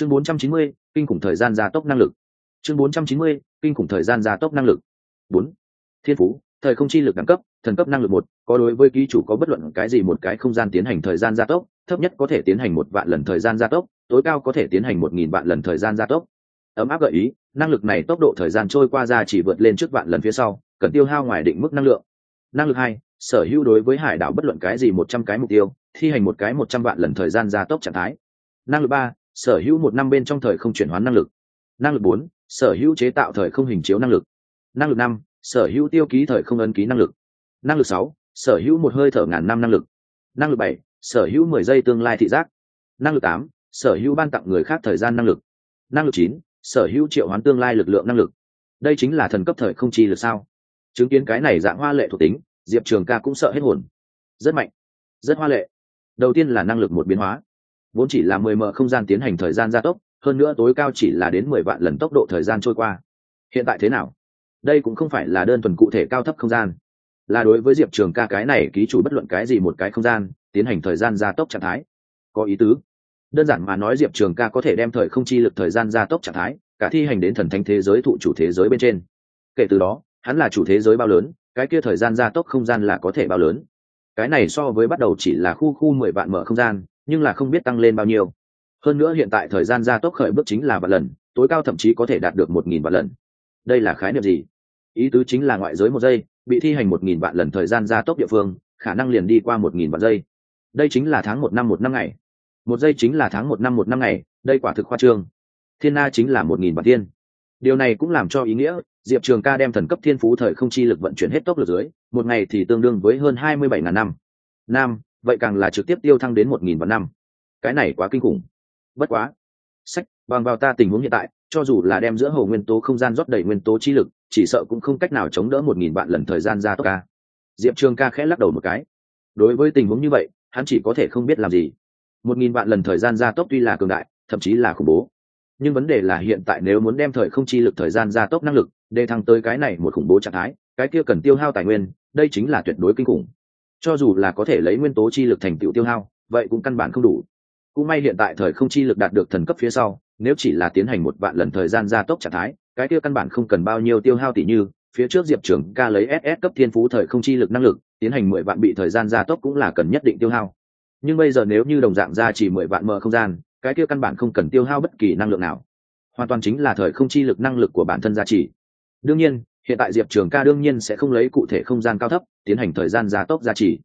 chương 490, kinh khủng thời gian gia tốc năng lực. Chương 490, kinh khủng thời gian gia tốc năng lực. Bốn. Thiên phú thời không chi lực đẳng cấp thần cấp năng lực một có đối với ký chủ có bất luận cái gì một cái không gian tiến hành thời gian gia tốc thấp nhất có thể tiến hành một vạn lần thời gian gia tốc tối cao có thể tiến hành một nghìn vạn lần thời gian gia tốc. Ấm áp gợi ý năng lực này tốc độ thời gian trôi qua ra chỉ vượt lên trước vạn lần phía sau cần tiêu hao ngoài định mức năng lượng. Năng lực hai sở hữu đối với hải đảo bất luận cái gì một trăm cái mục tiêu thi hành một cái một trăm vạn lần thời gian gia tốc trạng thái. Năng lực ba sở hữu một năm bên trong thời không chuyển hóa năng lực. Năng lực bốn, sở hữu chế tạo thời không hình chiếu năng lực. Năng lực năm, sở hữu tiêu ký thời không ấn ký năng lực. Năng lực sáu, sở hữu một hơi thở ngàn năm năng lực. Năng lực bảy, sở hữu mười giây tương lai thị giác. Năng lực tám, sở hữu ban tặng người khác thời gian năng lực. Năng lực chín, sở hữu triệu hoán tương lai lực lượng năng lực. Đây chính là thần cấp thời không chi lực sao? Chứng kiến cái này dạng hoa lệ thuộc tính, diệp trường ca cũng sợ hết hồn. Rất mạnh. Rất hoa lệ. Đầu tiên là năng lực một biến hóa vốn chỉ là mười mờ không gian tiến hành thời gian gia tốc, hơn nữa tối cao chỉ là đến mười vạn lần tốc độ thời gian trôi qua. Hiện tại thế nào? Đây cũng không phải là đơn thuần cụ thể cao thấp không gian. Là đối với diệp trường ca cái này ký chủ bất luận cái gì một cái không gian, tiến hành thời gian gia tốc trạng thái. Có ý tứ. Đơn giản mà nói diệp trường ca có thể đem thời không chi lực thời gian gia tốc trạng thái, cả thi hành đến thần thánh thế giới thụ chủ thế giới bên trên. Kể từ đó, hắn là chủ thế giới bao lớn, cái kia thời gian gia tốc không gian là có thể bao lớn. Cái này so với bắt đầu chỉ là khu khu mười vạn mở không gian nhưng là không biết tăng lên bao nhiêu. Hơn nữa hiện tại thời gian gia tốc khởi bước chính là vạn lần, tối cao thậm chí có thể đạt được một nghìn vạn lần. Đây là khái niệm gì? Ý tứ chính là ngoại giới một giây, bị thi hành một nghìn vạn lần thời gian gia tốc địa phương, khả năng liền đi qua một nghìn vạn giây. Đây chính là tháng một năm một năm ngày. Một giây chính là tháng một năm một năm ngày, đây quả thực khoa trương. Thiên na chính là một nghìn vạn thiên. Điều này cũng làm cho ý nghĩa, diệp trường ca đem thần cấp thiên phú thời không chi lực vận chuyển hết tốc lực dưới, một ngày thì tương đương với hơn hai mươi bảy ngàn năm. Nam vậy càng là trực tiếp tiêu thăng đến một nghìn vạn năm. Cái này quá kinh khủng. Bất quá, sách, bằng vào ta tình huống hiện tại, cho dù là đem giữa hồ nguyên tố không gian rót đầy nguyên tố chi lực, chỉ sợ cũng không cách nào chống đỡ một nghìn vạn lần thời gian ra tốc ca. Diệp trường ca khẽ lắc đầu một cái. Đối với tình huống như vậy, hắn chỉ có thể không biết làm gì. Một nghìn vạn lần thời gian gia tốc tuy là cường đại, thậm chí là khủng bố. Nhưng vấn đề là hiện tại nếu muốn đem thời không chi lực thời gian gia tốc năng lực, để thăng tới cái này một khủng bố trạng thái, cái kia cần tiêu hao tài nguyên, đây chính là tuyệt đối kinh khủng cho dù là có thể lấy nguyên tố chi lực thành tựu tiêu hao, vậy cũng căn bản không đủ. Cũng may hiện tại thời không chi lực đạt được thần cấp phía sau, nếu chỉ là tiến hành một vạn lần thời gian gia tốc trạng thái, cái kia căn bản không cần bao nhiêu tiêu hao tỷ như, phía trước diệp trưởng ca lấy ss cấp thiên phú thời không chi lực năng lực, tiến hành mười vạn bị thời gian gia tốc cũng là cần nhất định tiêu hao. Nhưng bây giờ nếu như đồng dạng ra chỉ mười vạn mở không gian, cái kia căn bản không cần tiêu hao bất kỳ năng lượng nào. Hoàn toàn chính là thời không chi lực năng lực của bản thân gia trì. Đương nhiên hiện tại diệp trường ca đương nhiên sẽ không lấy cụ thể không gian cao thấp, tiến hành thời gian gia tốc gia trì.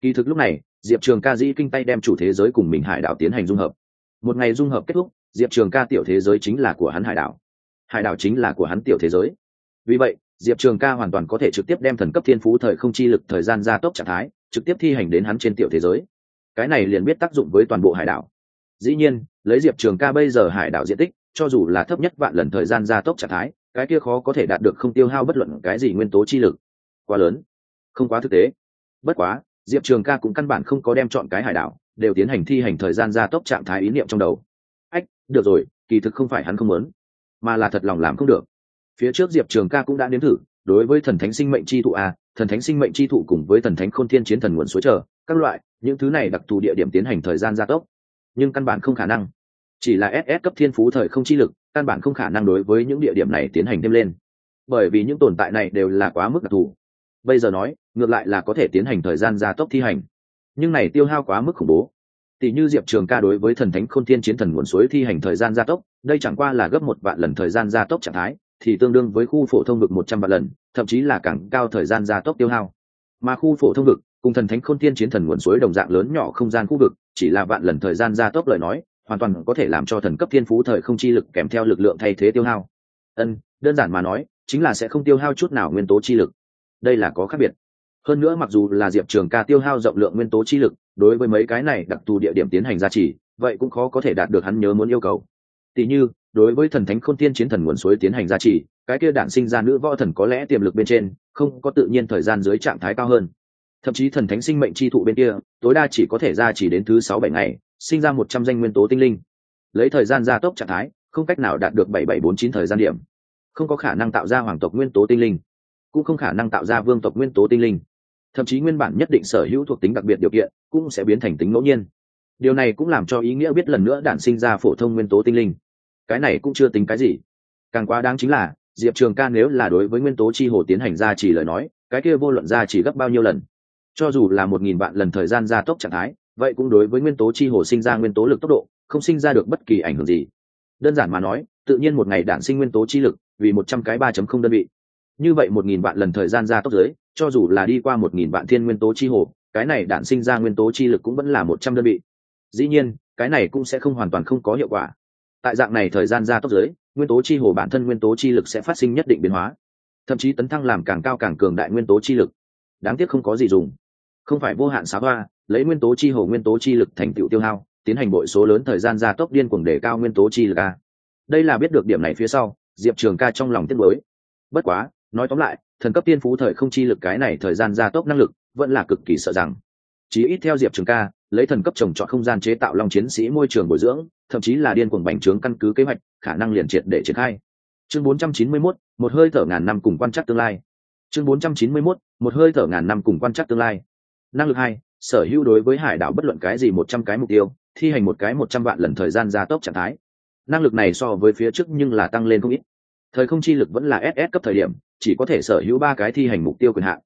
Kỳ thực lúc này, diệp trường ca dĩ kinh tay đem chủ thế giới cùng mình hải đảo tiến hành dung hợp. Một ngày dung hợp kết thúc, diệp trường ca tiểu thế giới chính là của hắn hải đảo. Hải đảo chính là của hắn tiểu thế giới. Vì vậy, diệp trường ca hoàn toàn có thể trực tiếp đem thần cấp thiên phú thời không chi lực thời gian gia tốc trạng thái, trực tiếp thi hành đến hắn trên tiểu thế giới. Cái này liền biết tác dụng với toàn bộ hải đảo. Dĩ nhiên, lấy diệp trường ca bây giờ hải đảo diện tích, cho dù là thấp nhất vạn lần thời gian gia tốc trạng thái cái kia khó có thể đạt được không tiêu hao bất luận cái gì nguyên tố chi lực. Quá lớn. Không quá thực tế. Bất quá, diệp trường ca cũng căn bản không có đem chọn cái hải đảo, đều tiến hành thi hành thời gian gia tốc trạng thái ý niệm trong đầu. Ách, được rồi, kỳ thực không phải hắn không muốn, mà là thật lòng làm không được. Phía trước diệp trường ca cũng đã nếm thử, đối với thần thánh sinh mệnh chi thụ a, thần thánh sinh mệnh chi thụ cùng với thần thánh khôn thiên chiến thần nguồn suối trở các loại, những thứ này đặc thù địa điểm tiến hành thời gian gia tốc. Nhưng căn bản không khả năng. Chỉ là ss cấp thiên phú thời không chi lực căn bản không khả năng đối với những địa điểm này tiến hành thêm lên. Bởi vì những tồn tại này đều là quá mức đặc thù. Bây giờ nói, ngược lại là có thể tiến hành thời gian gia tốc thi hành. Nhưng này tiêu hao quá mức khủng bố. Tỷ như diệp trường ca đối với thần thánh khôn thiên chiến thần nguồn suối thi hành thời gian gia tốc, đây chẳng qua là gấp một vạn lần thời gian gia tốc trạng thái, thì tương đương với khu phổ thông vực một trăm vạn lần, thậm chí là càng cao thời gian gia tốc tiêu hao. Mà khu phổ thông vực, cùng thần thánh khôn thiên chiến thần nguồn suối đồng dạng lớn nhỏ không gian khu vực, chỉ là vạn lần thời gian gia tốc lời nói hoàn toàn có thể làm cho thần cấp thiên phú thời không chi lực kèm theo lực lượng thay thế tiêu hao. Ân, đơn giản mà nói, chính là sẽ không tiêu hao chút nào nguyên tố chi lực. Đây là có khác biệt. Hơn nữa mặc dù là diệp trường ca tiêu hao rộng lượng nguyên tố chi lực, đối với mấy cái này đặc thù địa điểm tiến hành gia trì, vậy cũng khó có thể đạt được hắn nhớ muốn yêu cầu. Tỷ như, đối với thần thánh khôn tiên chiến thần nguồn suối tiến hành gia trì, cái kia đạn sinh ra nữ võ thần có lẽ tiềm lực bên trên, không có tự nhiên thời gian dưới trạng thái cao hơn. Thậm chí thần thánh sinh mệnh chi thụ bên kia, tối đa chỉ có thể gia trì đến thứ sáu bảy ngày sinh ra một trăm danh nguyên tố tinh linh. Lấy thời gian gia tốc trạng thái, không cách nào đạt được bảy bảy bốn chín thời gian điểm. Không có khả năng tạo ra hoàng tộc nguyên tố tinh linh, cũng không khả năng tạo ra vương tộc nguyên tố tinh linh. Thậm chí nguyên bản nhất định sở hữu thuộc tính đặc biệt điều kiện cũng sẽ biến thành tính ngẫu nhiên. Điều này cũng làm cho ý nghĩa biết lần nữa đản sinh ra phổ thông nguyên tố tinh linh. Cái này cũng chưa tính cái gì. Càng quá đáng chính là, diệp trường ca nếu là đối với nguyên tố chi hồ tiến hành ra chỉ lời nói, cái kia vô luận ra chỉ gấp bao nhiêu lần. Cho dù là một nghìn vạn lần thời gian gia tốc trạng thái vậy cũng đối với nguyên tố chi hồ sinh ra nguyên tố lực tốc độ, không sinh ra được bất kỳ ảnh hưởng gì. Đơn giản mà nói, tự nhiên một ngày đản sinh nguyên tố chi lực vì một trăm cái ba chấm không đơn vị. Như vậy một nghìn vạn lần thời gian gia tốc giới, cho dù là đi qua một nghìn vạn thiên nguyên tố chi hồ, cái này đản sinh ra nguyên tố chi lực cũng vẫn là một trăm đơn vị. Dĩ nhiên, cái này cũng sẽ không hoàn toàn không có hiệu quả. Tại dạng này thời gian gia tốc giới, nguyên tố chi hồ bản thân nguyên tố chi lực sẽ phát sinh nhất định biến hóa. Thậm chí tấn thăng làm càng cao càng cường đại nguyên tố chi lực. Đáng tiếc không có gì dùng. Không phải vô hạn xá hoa lấy nguyên tố chi hồ nguyên tố chi lực thành tựu tiêu hao tiến hành bội số lớn thời gian gia tốc điên cuồng để cao nguyên tố chi lực a. Đây là biết được điểm này phía sau diệp trường ca trong lòng tiếc mới bất quá nói tóm lại thần cấp tiên phú thời không chi lực cái này thời gian gia tốc năng lực vẫn là cực kỳ sợ rằng. Chí ít theo diệp trường ca lấy thần cấp trồng trọt không gian chế tạo long chiến sĩ môi trường bồi dưỡng thậm chí là điên cuồng bành trướng căn cứ kế hoạch khả năng liền triệt để triển khai. Chương 491, một hơi thở ngàn năm cùng quan trắc tương lai. Chương 491, một hơi thở ngàn năm cùng quan trắc tương lai. Năng lực hai sở hữu đối với hải đảo bất luận cái gì một trăm cái mục tiêu, thi hành một cái một trăm vạn lần thời gian gia tốc trạng thái. Năng lực này so với phía trước nhưng là tăng lên không ít. Thời không chi lực vẫn là ss cấp thời điểm, chỉ có thể sở hữu ba cái thi hành mục tiêu quyền hạn.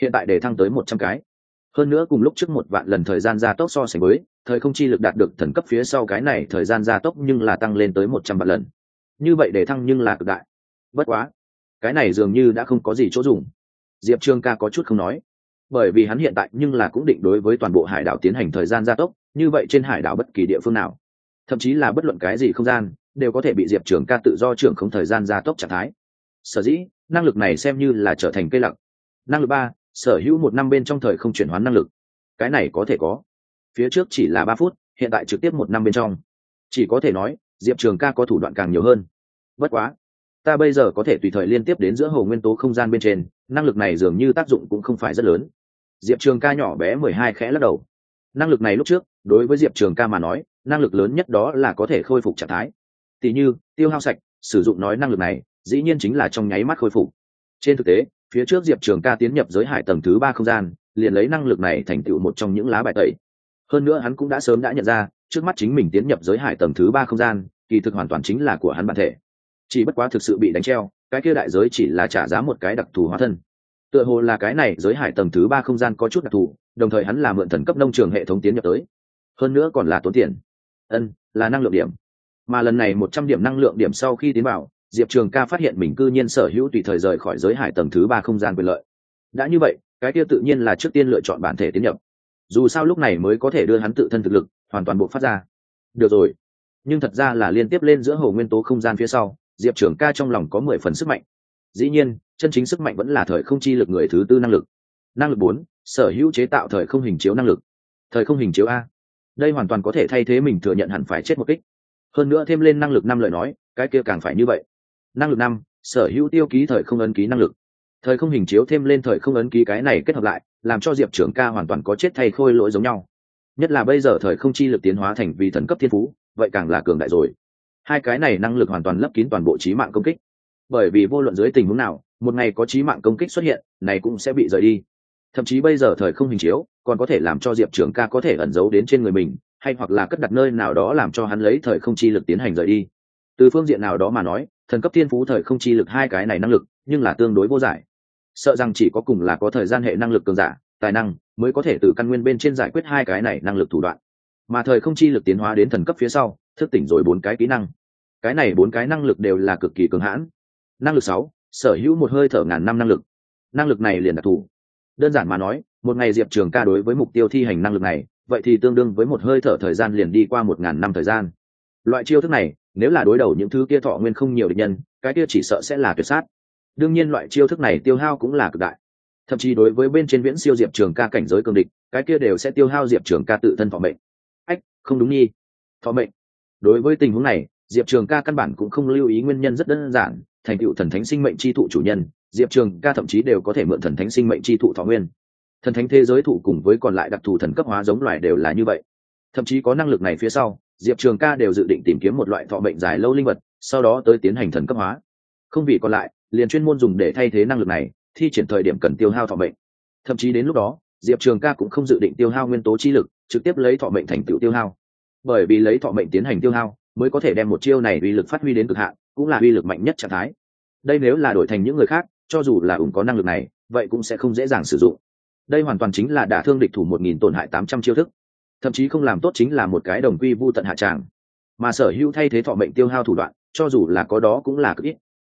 Hiện tại để thăng tới một trăm cái. Hơn nữa cùng lúc trước một vạn lần thời gian gia tốc so sánh với, thời không chi lực đạt được thần cấp phía sau cái này thời gian gia tốc nhưng là tăng lên tới một trăm vạn lần. Như vậy để thăng nhưng là cực đại. Bất quá, cái này dường như đã không có gì chỗ dùng. Diệp trương ca có chút không nói bởi vì hắn hiện tại nhưng là cũng định đối với toàn bộ hải đảo tiến hành thời gian gia tốc, như vậy trên hải đảo bất kỳ địa phương nào, thậm chí là bất luận cái gì không gian, đều có thể bị diệp trường ca tự do trưởng không thời gian gia tốc trạng thái. Sở dĩ, năng lực này xem như là trở thành cây lặng. Năng lực ba, sở hữu một năm bên trong thời không chuyển hóa năng lực. Cái này có thể có. Phía trước chỉ là ba phút, hiện tại trực tiếp một năm bên trong. Chỉ có thể nói, diệp trường ca có thủ đoạn càng nhiều hơn. Bất quá, ta bây giờ có thể tùy thời liên tiếp đến giữa hồ nguyên tố không gian bên trên, năng lực này dường như tác dụng cũng không phải rất lớn diệp trường ca nhỏ bé mười hai khẽ lắc đầu. Năng lực này lúc trước, đối với diệp trường ca mà nói, năng lực lớn nhất đó là có thể khôi phục trạng thái. Tỉ như, tiêu hao sạch, sử dụng nói năng lực này, dĩ nhiên chính là trong nháy mắt khôi phục. Trên thực tế, phía trước diệp trường ca tiến nhập giới hải tầng thứ ba không gian, liền lấy năng lực này thành tựu một trong những lá bài tẩy. Hơn nữa hắn cũng đã sớm đã nhận ra, trước mắt chính mình tiến nhập giới hải tầng thứ ba không gian, kỳ thực hoàn toàn chính là của hắn bản thể. Chỉ bất quá thực sự bị đánh treo, cái kia đại giới chỉ là trả giá một cái đặc thù hóa thân tựa hồ là cái này giới hải tầng thứ ba không gian có chút đặc thù, đồng thời hắn là mượn thần cấp nông trường hệ thống tiến nhập tới. Hơn nữa còn là tốn tiền. Ân, là năng lượng điểm. Mà lần này một trăm điểm năng lượng điểm sau khi tiến vào, diệp trường ca phát hiện mình cư nhiên sở hữu tùy thời rời khỏi giới hải tầng thứ ba không gian quyền lợi. Đã như vậy, cái kia tự nhiên là trước tiên lựa chọn bản thể tiến nhập. Dù sao lúc này mới có thể đưa hắn tự thân thực lực, hoàn toàn bộ phát ra. Được rồi. Nhưng thật ra là liên tiếp lên giữa hồ nguyên tố không gian phía sau, diệp trường ca trong lòng có mười phần sức mạnh. Dĩ nhiên chân chính sức mạnh vẫn là thời không chi lực người thứ tư năng lực. Năng lực bốn, sở hữu chế tạo thời không hình chiếu năng lực. Thời không hình chiếu a. Đây hoàn toàn có thể thay thế mình thừa nhận hẳn phải chết một kích. Hơn nữa thêm lên năng lực năm lời nói, cái kia càng phải như vậy. Năng lực năm, sở hữu tiêu ký thời không ấn ký năng lực. Thời không hình chiếu thêm lên thời không ấn ký cái này kết hợp lại, làm cho diệp trưởng ca hoàn toàn có chết thay khôi lỗi giống nhau. Nhất là bây giờ thời không chi lực tiến hóa thành vì thần cấp thiên phú, vậy càng là cường đại rồi. Hai cái này năng lực hoàn toàn lấp kín toàn bộ trí mạng công kích. Bởi vì vô luận dưới tình huống nào một ngày có trí mạng công kích xuất hiện, này cũng sẽ bị rời đi. Thậm chí bây giờ thời không hình chiếu, còn có thể làm cho diệp trưởng ca có thể ẩn giấu đến trên người mình, hay hoặc là cất đặt nơi nào đó làm cho hắn lấy thời không chi lực tiến hành rời đi. Từ phương diện nào đó mà nói, thần cấp thiên phú thời không chi lực hai cái này năng lực, nhưng là tương đối vô giải. Sợ rằng chỉ có cùng là có thời gian hệ năng lực cường giả, tài năng, mới có thể từ căn nguyên bên trên giải quyết hai cái này năng lực thủ đoạn. Mà thời không chi lực tiến hóa đến thần cấp phía sau, thức tỉnh rồi bốn cái kỹ năng. Cái này bốn cái năng lực đều là cực kỳ cường hãn. Năng lực sáu sở hữu một hơi thở ngàn năm năng lực. Năng lực này liền đặc thù. Đơn giản mà nói, một ngày diệp trường ca đối với mục tiêu thi hành năng lực này, vậy thì tương đương với một hơi thở thời gian liền đi qua một ngàn năm thời gian. Loại chiêu thức này, nếu là đối đầu những thứ kia thọ nguyên không nhiều địch nhân, cái kia chỉ sợ sẽ là tuyệt sát. Đương nhiên loại chiêu thức này tiêu hao cũng là cực đại. Thậm chí đối với bên trên viễn siêu diệp trường ca cảnh giới cường địch, cái kia đều sẽ tiêu hao diệp trường ca tự thân thọ mệnh. Ách, không đúng nhi. Thọ mệnh. Đối với tình huống này, diệp trường ca căn bản cũng không lưu ý nguyên nhân rất đơn giản thành tựu thần thánh sinh mệnh chi thụ chủ nhân, diệp trường ca thậm chí đều có thể mượn thần thánh sinh mệnh chi thụ thọ nguyên. Thần thánh thế giới thụ cùng với còn lại đặc thù thần cấp hóa giống loài đều là như vậy. Thậm chí có năng lực này phía sau, diệp trường ca đều dự định tìm kiếm một loại thọ mệnh dài lâu linh vật, sau đó tới tiến hành thần cấp hóa. Không vì còn lại, liền chuyên môn dùng để thay thế năng lực này, thi triển thời điểm cần tiêu hao thọ mệnh. Thậm chí đến lúc đó, diệp trường ca cũng không dự định tiêu hao nguyên tố chi lực, trực tiếp lấy thọ mệnh thành tựu tiêu hao. Bởi vì lấy thọ mệnh tiến hành tiêu hao, mới có thể đem một chiêu này uy lực phát huy đến cực hạn cũng là uy lực mạnh nhất trạng thái. Đây nếu là đổi thành những người khác, cho dù là ủng có năng lực này, vậy cũng sẽ không dễ dàng sử dụng. Đây hoàn toàn chính là đả thương địch thủ một nghìn tổn hại tám trăm chiêu thức. Thậm chí không làm tốt chính là một cái đồng quy vu tận hạ tràng. Mà sở hữu thay thế thọ mệnh tiêu hao thủ đoạn, cho dù là có đó cũng là cực ít.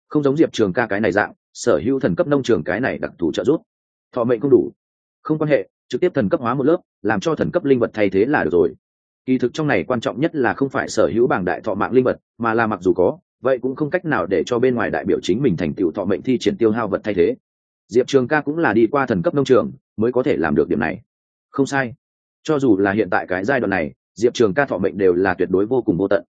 Không giống diệp trường ca cái này dạng, sở hữu thần cấp nông trường cái này đặc thù trợ giúp. Thọ mệnh không đủ. Không quan hệ, trực tiếp thần cấp hóa một lớp, làm cho thần cấp linh vật thay thế là được rồi. Kỳ thực trong này quan trọng nhất là không phải sở hữu bảng đại thọ mạng linh vật, mà là mặc dù có vậy cũng không cách nào để cho bên ngoài đại biểu chính mình thành tựu thọ mệnh thi triển tiêu hao vật thay thế. Diệp trường ca cũng là đi qua thần cấp nông trường, mới có thể làm được điểm này. Không sai. Cho dù là hiện tại cái giai đoạn này, diệp trường ca thọ mệnh đều là tuyệt đối vô cùng vô tận.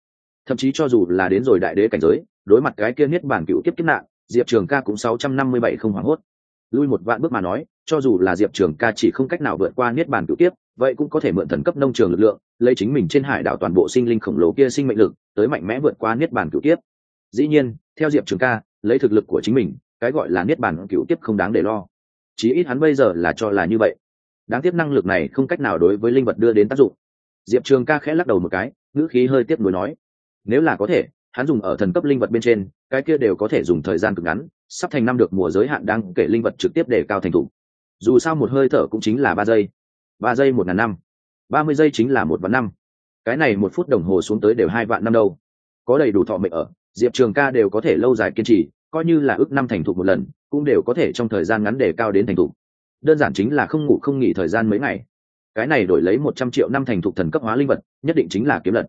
Thậm chí cho dù là đến rồi đại đế cảnh giới, đối mặt cái kia niết bản cựu kiếp kiếp nạn, diệp trường ca cũng sáu trăm năm mươi bảy không hoảng hốt. Lui một vạn bước mà nói, cho dù là diệp trường ca chỉ không cách nào vượt qua niết bàn cựu kiếp, vậy cũng có thể mượn thần cấp nông trường lực lượng, lấy chính mình trên hải đảo toàn bộ sinh linh khổng lồ kia sinh mệnh lực, tới mạnh mẽ vượt qua niết bàn cựu kiếp dĩ nhiên, theo diệp trường ca, lấy thực lực của chính mình, cái gọi là niết bàn cựu tiếp không đáng để lo. Chí ít hắn bây giờ là cho là như vậy. Đáng tiếc năng lực này không cách nào đối với linh vật đưa đến tác dụng. Diệp trường ca khẽ lắc đầu một cái, ngữ khí hơi tiếp nối nói, nếu là có thể, hắn dùng ở thần cấp linh vật bên trên, cái kia đều có thể dùng thời gian cực ngắn, sắp thành năm được mùa giới hạn đang kể linh vật trực tiếp để cao thành thủ. Dù sao một hơi thở cũng chính là ba giây. Ba giây một ngàn năm. Ba mươi giây chính là một vạn năm. Cái này một phút đồng hồ xuống tới đều hai vạn năm đâu. Có đầy đủ thọ mệnh ở diệp trường ca đều có thể lâu dài kiên trì coi như là ước năm thành thục một lần cũng đều có thể trong thời gian ngắn để cao đến thành thục. Đơn giản chính là không ngủ không nghỉ thời gian mấy ngày. Cái này đổi lấy một trăm triệu năm thành thục thần cấp hóa linh vật nhất định chính là kiếm lật.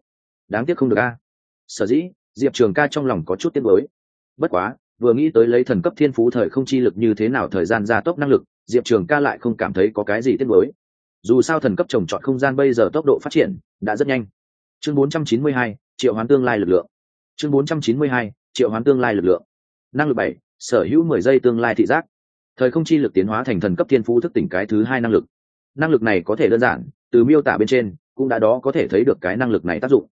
Đáng tiếc không được a. Sở dĩ diệp trường ca trong lòng có chút tiếc mới bất quá vừa nghĩ tới lấy thần cấp thiên phú thời không chi lực như thế nào thời gian gia tốc năng lực diệp trường ca lại không cảm thấy có cái gì tiếc mới dù sao thần cấp trồng trọt không gian bây giờ tốc độ phát triển đã rất nhanh. Chương 492, triệu hoán tương lai lực lượng chương 492, triệu hoán tương lai lực lượng. Năng lực bảy sở hữu mười giây tương lai thị giác. Thời không chi lực tiến hóa thành thần cấp thiên phú thức tỉnh cái thứ hai năng lực. Năng lực này có thể đơn giản từ miêu tả bên trên cũng đã đó có thể thấy được cái năng lực này tác dụng.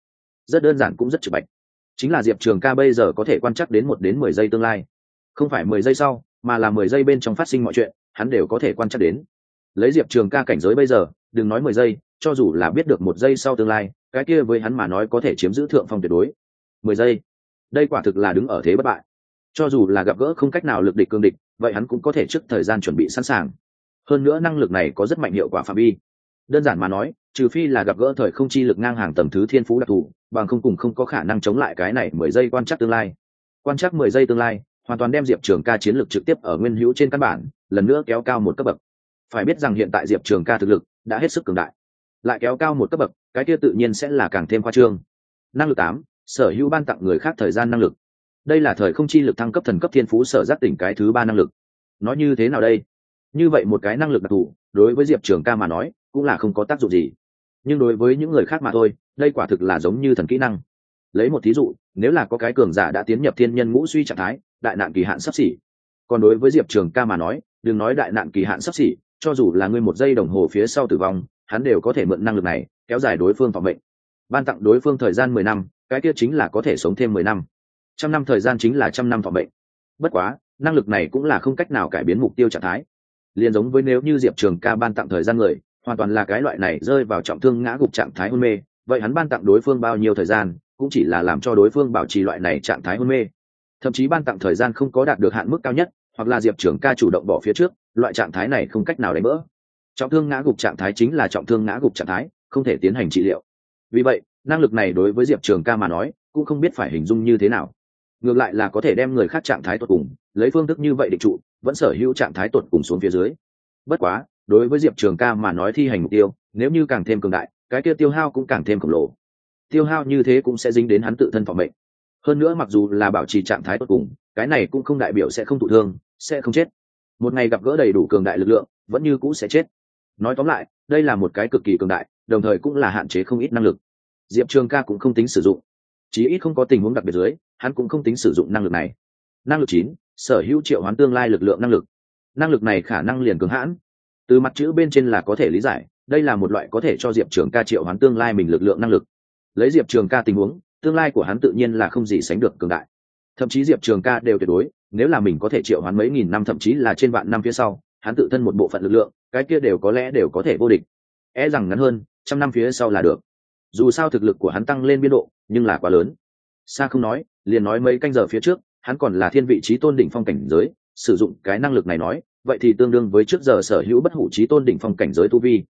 Rất đơn giản cũng rất trực bạch. Chính là diệp trường ca bây giờ có thể quan trắc đến một đến mười giây tương lai. Không phải mười giây sau mà là mười giây bên trong phát sinh mọi chuyện hắn đều có thể quan trắc đến. Lấy diệp trường ca cảnh giới bây giờ đừng nói mười giây cho dù là biết được một giây sau tương lai cái kia với hắn mà nói có thể chiếm giữ thượng phong tuyệt đối mười giây. Đây quả thực là đứng ở thế bất bại. Cho dù là gặp gỡ không cách nào lực địch cương địch, vậy hắn cũng có thể trước thời gian chuẩn bị sẵn sàng. Hơn nữa năng lực này có rất mạnh hiệu quả phạm vi. Đơn giản mà nói, trừ phi là gặp gỡ thời không chi lực ngang hàng tầm thứ thiên phú đặc thù, bằng không cùng không có khả năng chống lại cái này mười giây quan trắc tương lai. Quan trắc mười giây tương lai, hoàn toàn đem diệp trường ca chiến lược trực tiếp ở nguyên hữu trên căn bản, lần nữa kéo cao một cấp bậc. Phải biết rằng hiện tại diệp trường ca thực lực đã hết sức cường đại. Lại kéo cao một cấp bậc, cái kia tự nhiên sẽ là càng thêm khoa trương. Năng lực tám sở hữu ban tặng người khác thời gian năng lực. Đây là thời không chi lực thăng cấp thần cấp thiên phú sở giác tỉnh cái thứ ba năng lực. Nói như thế nào đây? Như vậy một cái năng lực đặc thù, đối với diệp trường ca mà nói, cũng là không có tác dụng gì. Nhưng đối với những người khác mà thôi, đây quả thực là giống như thần kỹ năng. Lấy một thí dụ, nếu là có cái cường giả đã tiến nhập thiên nhân ngũ suy trạng thái, đại nạn kỳ hạn sắp xỉ. Còn đối với diệp trường ca mà nói, đừng nói đại nạn kỳ hạn sắp xỉ, cho dù là ngươi một giây đồng hồ phía sau tử vong, hắn đều có thể mượn năng lực này, kéo dài đối phương phòng bệnh ban tặng đối phương thời gian mười năm cái kia chính là có thể sống thêm mười năm. Trăm năm thời gian chính là trăm năm phòng bệnh bất quá, năng lực này cũng là không cách nào cải biến mục tiêu trạng thái. Liền giống với nếu như diệp trường ca ban tặng thời gian người, hoàn toàn là cái loại này rơi vào trọng thương ngã gục trạng thái hôn mê, vậy hắn ban tặng đối phương bao nhiêu thời gian, cũng chỉ là làm cho đối phương bảo trì loại này trạng thái hôn mê. Thậm chí ban tặng thời gian không có đạt được hạn mức cao nhất, hoặc là diệp trường ca chủ động bỏ phía trước, loại trạng thái này không cách nào đánh vỡ trọng thương ngã gục trạng thái chính là trọng thương ngã gục trạng thái, không thể tiến hành trị liệu. Vì vậy năng lực này đối với diệp trường ca mà nói, cũng không biết phải hình dung như thế nào. Ngược lại là có thể đem người khác trạng thái tột cùng, lấy phương thức như vậy định trụ, vẫn sở hữu trạng thái tột cùng xuống phía dưới. Bất quá, đối với diệp trường ca mà nói thi hành mục tiêu, nếu như càng thêm cường đại, cái kia tiêu hao cũng càng thêm khổng lồ. Tiêu hao như thế cũng sẽ dính đến hắn tự thân phòng mệnh. Hơn nữa mặc dù là bảo trì trạng thái tốt cùng, cái này cũng không đại biểu sẽ không thụ thương, sẽ không chết. Một ngày gặp gỡ đầy đủ cường đại lực lượng, vẫn như cũ sẽ chết. Nói tóm lại, đây là một cái cực kỳ cường đại, đồng thời cũng là hạn chế không ít năng lực diệp trường ca cũng không tính sử dụng. Chí ít không có tình huống đặc biệt dưới, hắn cũng không tính sử dụng năng lực này. Năng lực chín, sở hữu triệu hoán tương lai lực lượng năng lực. Năng lực này khả năng liền cường hãn. Từ mặt chữ bên trên là có thể lý giải, đây là một loại có thể cho diệp trường ca triệu hoán tương lai mình lực lượng năng lực. Lấy diệp trường ca tình huống, tương lai của hắn tự nhiên là không gì sánh được cường đại. Thậm chí diệp trường ca đều tuyệt đối, nếu là mình có thể triệu hoán mấy nghìn năm thậm chí là trên vạn năm phía sau, hắn tự thân một bộ phận lực lượng, cái kia đều có lẽ đều có thể vô địch. E rằng ngắn hơn, trăm năm phía sau là được dù sao thực lực của hắn tăng lên biên độ, nhưng là quá lớn. Xa không nói, liền nói mấy canh giờ phía trước, hắn còn là thiên vị trí tôn đỉnh phong cảnh giới, sử dụng cái năng lực này nói, vậy thì tương đương với trước giờ sở hữu bất hủ trí tôn đỉnh phong cảnh giới tu vi.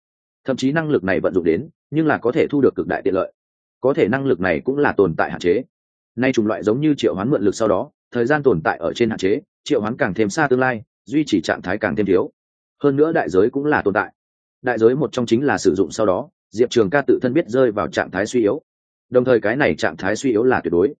Thậm chí năng lực này vận dụng đến, nhưng là có thể thu được cực đại tiện lợi. Có thể năng lực này cũng là tồn tại hạn chế. Nay chủng loại giống như triệu hoán mượn lực sau đó, thời gian tồn tại ở trên hạn chế, triệu hoán càng thêm xa tương lai, duy trì trạng thái càng thêm thiếu. Hơn nữa đại giới cũng là tồn tại. Đại giới một trong chính là sử dụng sau đó diệp trường ca tự thân biết rơi vào trạng thái suy yếu. Đồng thời cái này trạng thái suy yếu là tuyệt đối.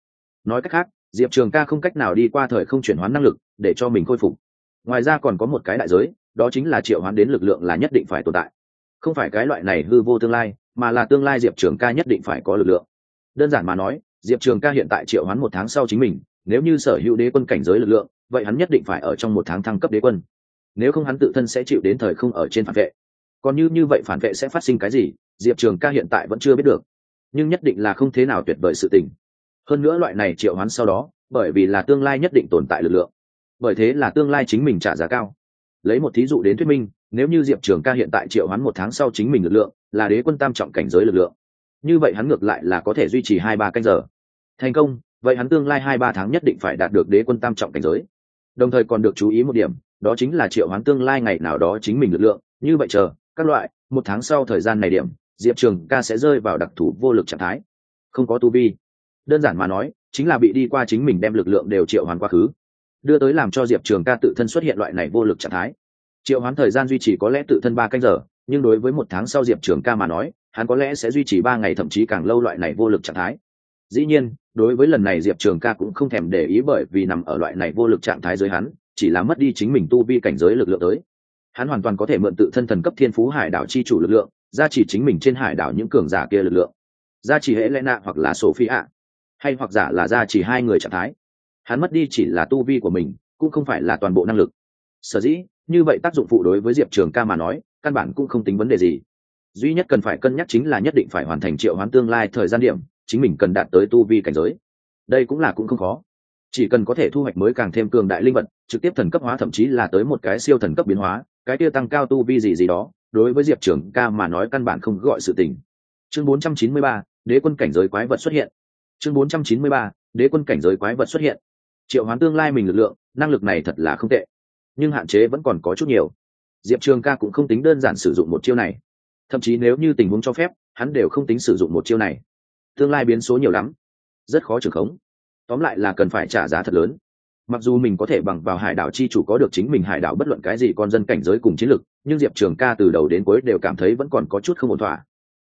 Nói cách khác, diệp trường ca không cách nào đi qua thời không chuyển hoán năng lực để cho mình khôi phục. Ngoài ra còn có một cái đại giới, đó chính là triệu hoán đến lực lượng là nhất định phải tồn tại. Không phải cái loại này hư vô tương lai, mà là tương lai diệp trường ca nhất định phải có lực lượng. Đơn giản mà nói, diệp trường ca hiện tại triệu hoán một tháng sau chính mình, nếu như sở hữu đế quân cảnh giới lực lượng, vậy hắn nhất định phải ở trong một tháng thăng cấp đế quân. Nếu không hắn tự thân sẽ chịu đến thời không ở trên phản vệ. Còn như như vậy phản vệ sẽ phát sinh cái gì? Diệp trường ca hiện tại vẫn chưa biết được, nhưng nhất định là không thế nào tuyệt vời sự tình. Hơn nữa loại này triệu hoán sau đó, bởi vì là tương lai nhất định tồn tại lực lượng, bởi thế là tương lai chính mình trả giá cao. Lấy một thí dụ đến thuyết minh, nếu như diệp trường ca hiện tại triệu hoán một tháng sau chính mình lực lượng, là đế quân tam trọng cảnh giới lực lượng, như vậy hắn ngược lại là có thể duy trì hai ba canh giờ. Thành công, vậy hắn tương lai hai ba tháng nhất định phải đạt được đế quân tam trọng cảnh giới. Đồng thời còn được chú ý một điểm, đó chính là triệu hoán tương lai ngày nào đó chính mình lực lượng, như vậy chờ, các loại, một tháng sau thời gian này điểm diệp trường ca sẽ rơi vào đặc thù vô lực trạng thái. Không có tu vi. Đơn giản mà nói, chính là bị đi qua chính mình đem lực lượng đều triệu hoàn quá khứ. Đưa tới làm cho diệp trường ca tự thân xuất hiện loại này vô lực trạng thái. Triệu hoán thời gian duy trì có lẽ tự thân ba canh giờ, nhưng đối với một tháng sau diệp trường ca mà nói, hắn có lẽ sẽ duy trì ba ngày thậm chí càng lâu loại này vô lực trạng thái. Dĩ nhiên, đối với lần này diệp trường ca cũng không thèm để ý bởi vì nằm ở loại này vô lực trạng thái dưới hắn, chỉ là mất đi chính mình tu vi cảnh giới lực lượng tới. Hắn hoàn toàn có thể mượn tự thân thần cấp thiên phú hải đảo chi chủ lực lượng gia chỉ chính mình trên hải đảo những cường giả kia lực lượng. Gia chỉ hễ lẽ nạ hoặc là sophie ạ hay hoặc giả là gia chỉ hai người trạng thái. Hắn mất đi chỉ là tu vi của mình, cũng không phải là toàn bộ năng lực. Sở dĩ, như vậy tác dụng phụ đối với diệp trường ca mà nói, căn bản cũng không tính vấn đề gì. Duy nhất cần phải cân nhắc chính là nhất định phải hoàn thành triệu hoán tương lai thời gian điểm, chính mình cần đạt tới tu vi cảnh giới. Đây cũng là cũng không khó. Chỉ cần có thể thu hoạch mới càng thêm cường đại linh vật, trực tiếp thần cấp hóa thậm chí là tới một cái siêu thần cấp biến hóa, cái kia tăng cao tu vi gì gì đó đối với diệp trưởng ca mà nói căn bản không gọi sự tình. Chương 493, đế quân cảnh giới quái vật xuất hiện. Chương 493, đế quân cảnh giới quái vật xuất hiện. Triệu hoán tương lai mình lực lượng năng lực này thật là không tệ nhưng hạn chế vẫn còn có chút nhiều. Diệp trường ca cũng không tính đơn giản sử dụng một chiêu này. Thậm chí nếu như tình huống cho phép hắn đều không tính sử dụng một chiêu này. Tương lai biến số nhiều lắm rất khó trưởng khống. Tóm lại là cần phải trả giá thật lớn mặc dù mình có thể bằng vào hải đảo chi chủ có được chính mình hải đảo bất luận cái gì con dân cảnh giới cùng chiến lược nhưng diệp trường ca từ đầu đến cuối đều cảm thấy vẫn còn có chút không ổn thỏa.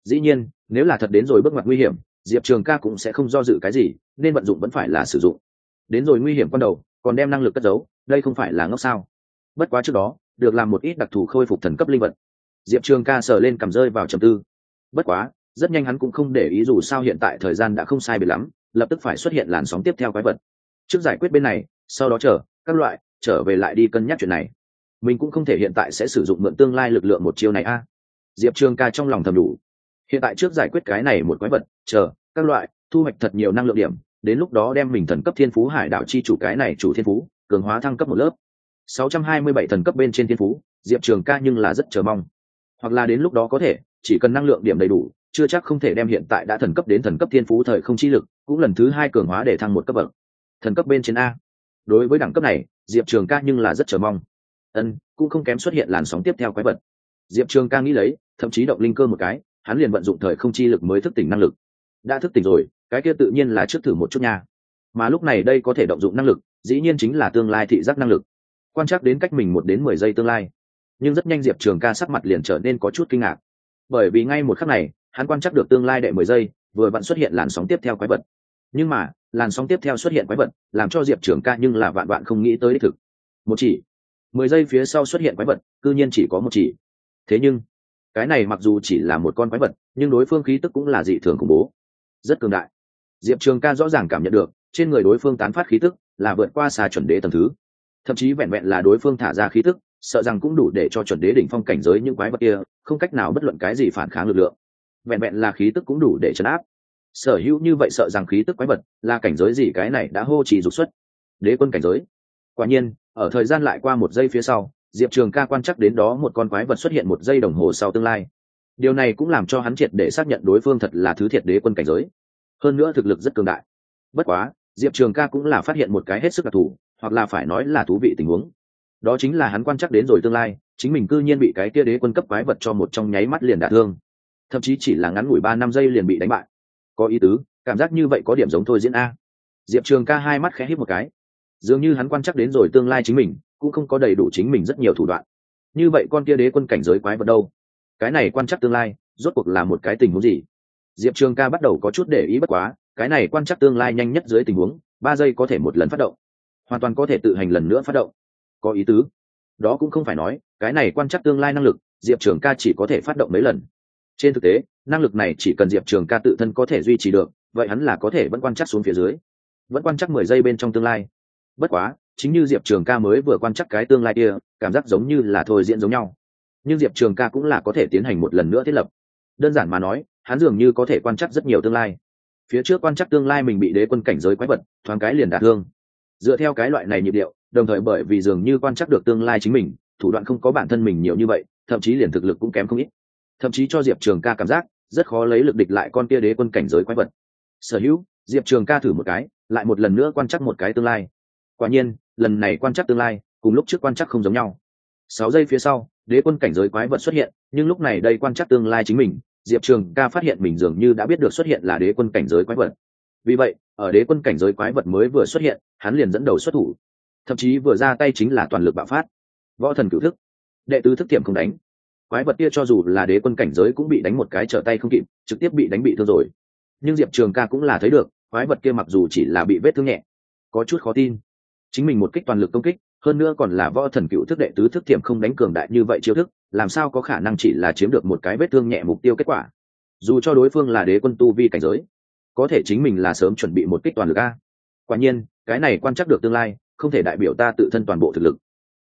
Dĩ nhiên, nếu là thật đến rồi bước ngoặt nguy hiểm, diệp trường ca cũng sẽ không do dự cái gì, nên vận dụng vẫn phải là sử dụng. Đến rồi nguy hiểm con đầu, còn đem năng lực cất giấu, đây không phải là ngốc sao? Bất quá trước đó, được làm một ít đặc thù khôi phục thần cấp linh vật. Diệp trường ca sờ lên cầm rơi vào trầm tư. Bất quá, rất nhanh hắn cũng không để ý dù sao hiện tại thời gian đã không sai biệt lắm, lập tức phải xuất hiện làn sóng tiếp theo quái vật. Trước giải quyết bên này sau đó chờ, các loại, trở về lại đi cân nhắc chuyện này. Mình cũng không thể hiện tại sẽ sử dụng mượn tương lai lực lượng một chiêu này a. Diệp trường ca trong lòng thầm đủ. Hiện tại trước giải quyết cái này một quái vật, chờ, các loại, thu hoạch thật nhiều năng lượng điểm, đến lúc đó đem mình thần cấp thiên phú hải đảo chi chủ cái này chủ thiên phú, cường hóa thăng cấp một lớp. 627 thần cấp bên trên thiên phú, diệp trường ca nhưng là rất chờ mong. Hoặc là đến lúc đó có thể, chỉ cần năng lượng điểm đầy đủ, chưa chắc không thể đem hiện tại đã thần cấp đến thần cấp thiên phú thời không chi lực, cũng lần thứ hai cường hóa để thăng một cấp bậc. Thần cấp bên trên a đối với đẳng cấp này, diệp trường ca nhưng là rất chờ mong. Ân, cũng không kém xuất hiện làn sóng tiếp theo quái vật. Diệp trường ca nghĩ lấy, thậm chí động linh cơ một cái, hắn liền vận dụng thời không chi lực mới thức tỉnh năng lực. Đã thức tỉnh rồi, cái kia tự nhiên là trước thử một chút nha. Mà lúc này đây có thể động dụng năng lực, dĩ nhiên chính là tương lai thị giác năng lực. Quan trắc đến cách mình một đến mười giây tương lai. Nhưng rất nhanh diệp trường ca sắc mặt liền trở nên có chút kinh ngạc. Bởi vì ngay một khắc này, hắn quan trắc được tương lai đệ mười giây, vừa vặn xuất hiện làn sóng tiếp theo quái vật. Nhưng mà làn sóng tiếp theo xuất hiện quái vật, làm cho diệp trường ca nhưng là vạn vạn không nghĩ tới đích thực. Một chỉ. Mười giây phía sau xuất hiện quái vật, cư nhiên chỉ có một chỉ. Thế nhưng, cái này mặc dù chỉ là một con quái vật, nhưng đối phương khí tức cũng là dị thường khủng bố. Rất cường đại. Diệp trường ca rõ ràng cảm nhận được, trên người đối phương tán phát khí tức, là vượt qua xa chuẩn đế tầm thứ. Thậm chí vẹn vẹn là đối phương thả ra khí tức, sợ rằng cũng đủ để cho chuẩn đế đỉnh phong cảnh giới những quái vật kia, không cách nào bất luận cái gì phản kháng lực lượng. Vẹn vẹn là khí tức cũng đủ để chấn áp sở hữu như vậy sợ rằng khí tức quái vật, là cảnh giới gì cái này đã hô trì dục xuất. Đế quân cảnh giới. Quả nhiên, ở thời gian lại qua một giây phía sau, diệp trường ca quan chắc đến đó một con quái vật xuất hiện một giây đồng hồ sau tương lai. Điều này cũng làm cho hắn triệt để xác nhận đối phương thật là thứ thiệt đế quân cảnh giới. Hơn nữa thực lực rất cường đại. Bất quá, diệp trường ca cũng là phát hiện một cái hết sức đặc thù, hoặc là phải nói là thú vị tình huống. Đó chính là hắn quan chắc đến rồi tương lai, chính mình cư nhiên bị cái kia đế quân cấp quái vật cho một trong nháy mắt liền đả thương. Thậm chí chỉ là ngắn ngủi ba năm giây liền bị đánh bại có ý tứ, cảm giác như vậy có điểm giống thôi diễn a. Diệp trường ca hai mắt khẽ hít một cái. Dường như hắn quan chắc đến rồi tương lai chính mình, cũng không có đầy đủ chính mình rất nhiều thủ đoạn. Như vậy con kia đế quân cảnh giới quái vật đâu? Cái này quan chắc tương lai, rốt cuộc là một cái tình huống gì? Diệp trường ca bắt đầu có chút để ý bất quá, cái này quan chắc tương lai nhanh nhất dưới tình huống, ba giây có thể một lần phát động. Hoàn toàn có thể tự hành lần nữa phát động. Có ý tứ. Đó cũng không phải nói, cái này quan chắc tương lai năng lực, diệp trường ca chỉ có thể phát động mấy lần. Trên thực tế năng lực này chỉ cần diệp trường ca tự thân có thể duy trì được, vậy hắn là có thể vẫn quan chắc xuống phía dưới. Vẫn quan chắc mười giây bên trong tương lai. Bất quá, chính như diệp trường ca mới vừa quan chắc cái tương lai kia, cảm giác giống như là thôi diễn giống nhau. Nhưng diệp trường ca cũng là có thể tiến hành một lần nữa thiết lập. Đơn giản mà nói, hắn dường như có thể quan chắc rất nhiều tương lai. Phía trước quan chắc tương lai mình bị đế quân cảnh giới quái vật, thoáng cái liền đả thương. Dựa theo cái loại này nhịp điệu, đồng thời bởi vì dường như quan chắc được tương lai chính mình, thủ đoạn không có bản thân mình nhiều như vậy, thậm chí liền thực lực cũng kém không ít thậm chí cho diệp trường ca cảm giác rất khó lấy lực địch lại con kia đế quân cảnh giới quái vật. Sở hữu, diệp trường ca thử một cái, lại một lần nữa quan trắc một cái tương lai. Quả nhiên, lần này quan trắc tương lai, cùng lúc trước quan trắc không giống nhau. Sáu giây phía sau, đế quân cảnh giới quái vật xuất hiện, nhưng lúc này đây quan trắc tương lai chính mình, diệp trường ca phát hiện mình dường như đã biết được xuất hiện là đế quân cảnh giới quái vật. Vì vậy, ở đế quân cảnh giới quái vật mới vừa xuất hiện, hắn liền dẫn đầu xuất thủ. Thậm chí vừa ra tay chính là toàn lực bạo phát. Võ thần cửu thức. Đệ tứ thức tiệm không đánh quái vật kia cho dù là đế quân cảnh giới cũng bị đánh một cái trở tay không kịp, trực tiếp bị đánh bị thương rồi. Nhưng diệp trường ca cũng là thấy được, quái vật kia mặc dù chỉ là bị vết thương nhẹ, có chút khó tin. Chính mình một kích toàn lực công kích, hơn nữa còn là võ thần cựu thức đệ tứ thức tiệm không đánh cường đại như vậy chiêu thức, làm sao có khả năng chỉ là chiếm được một cái vết thương nhẹ mục tiêu kết quả? Dù cho đối phương là đế quân tu vi cảnh giới, có thể chính mình là sớm chuẩn bị một kích toàn lực a. Quả nhiên, cái này quan chắc được tương lai, không thể đại biểu ta tự thân toàn bộ thực lực.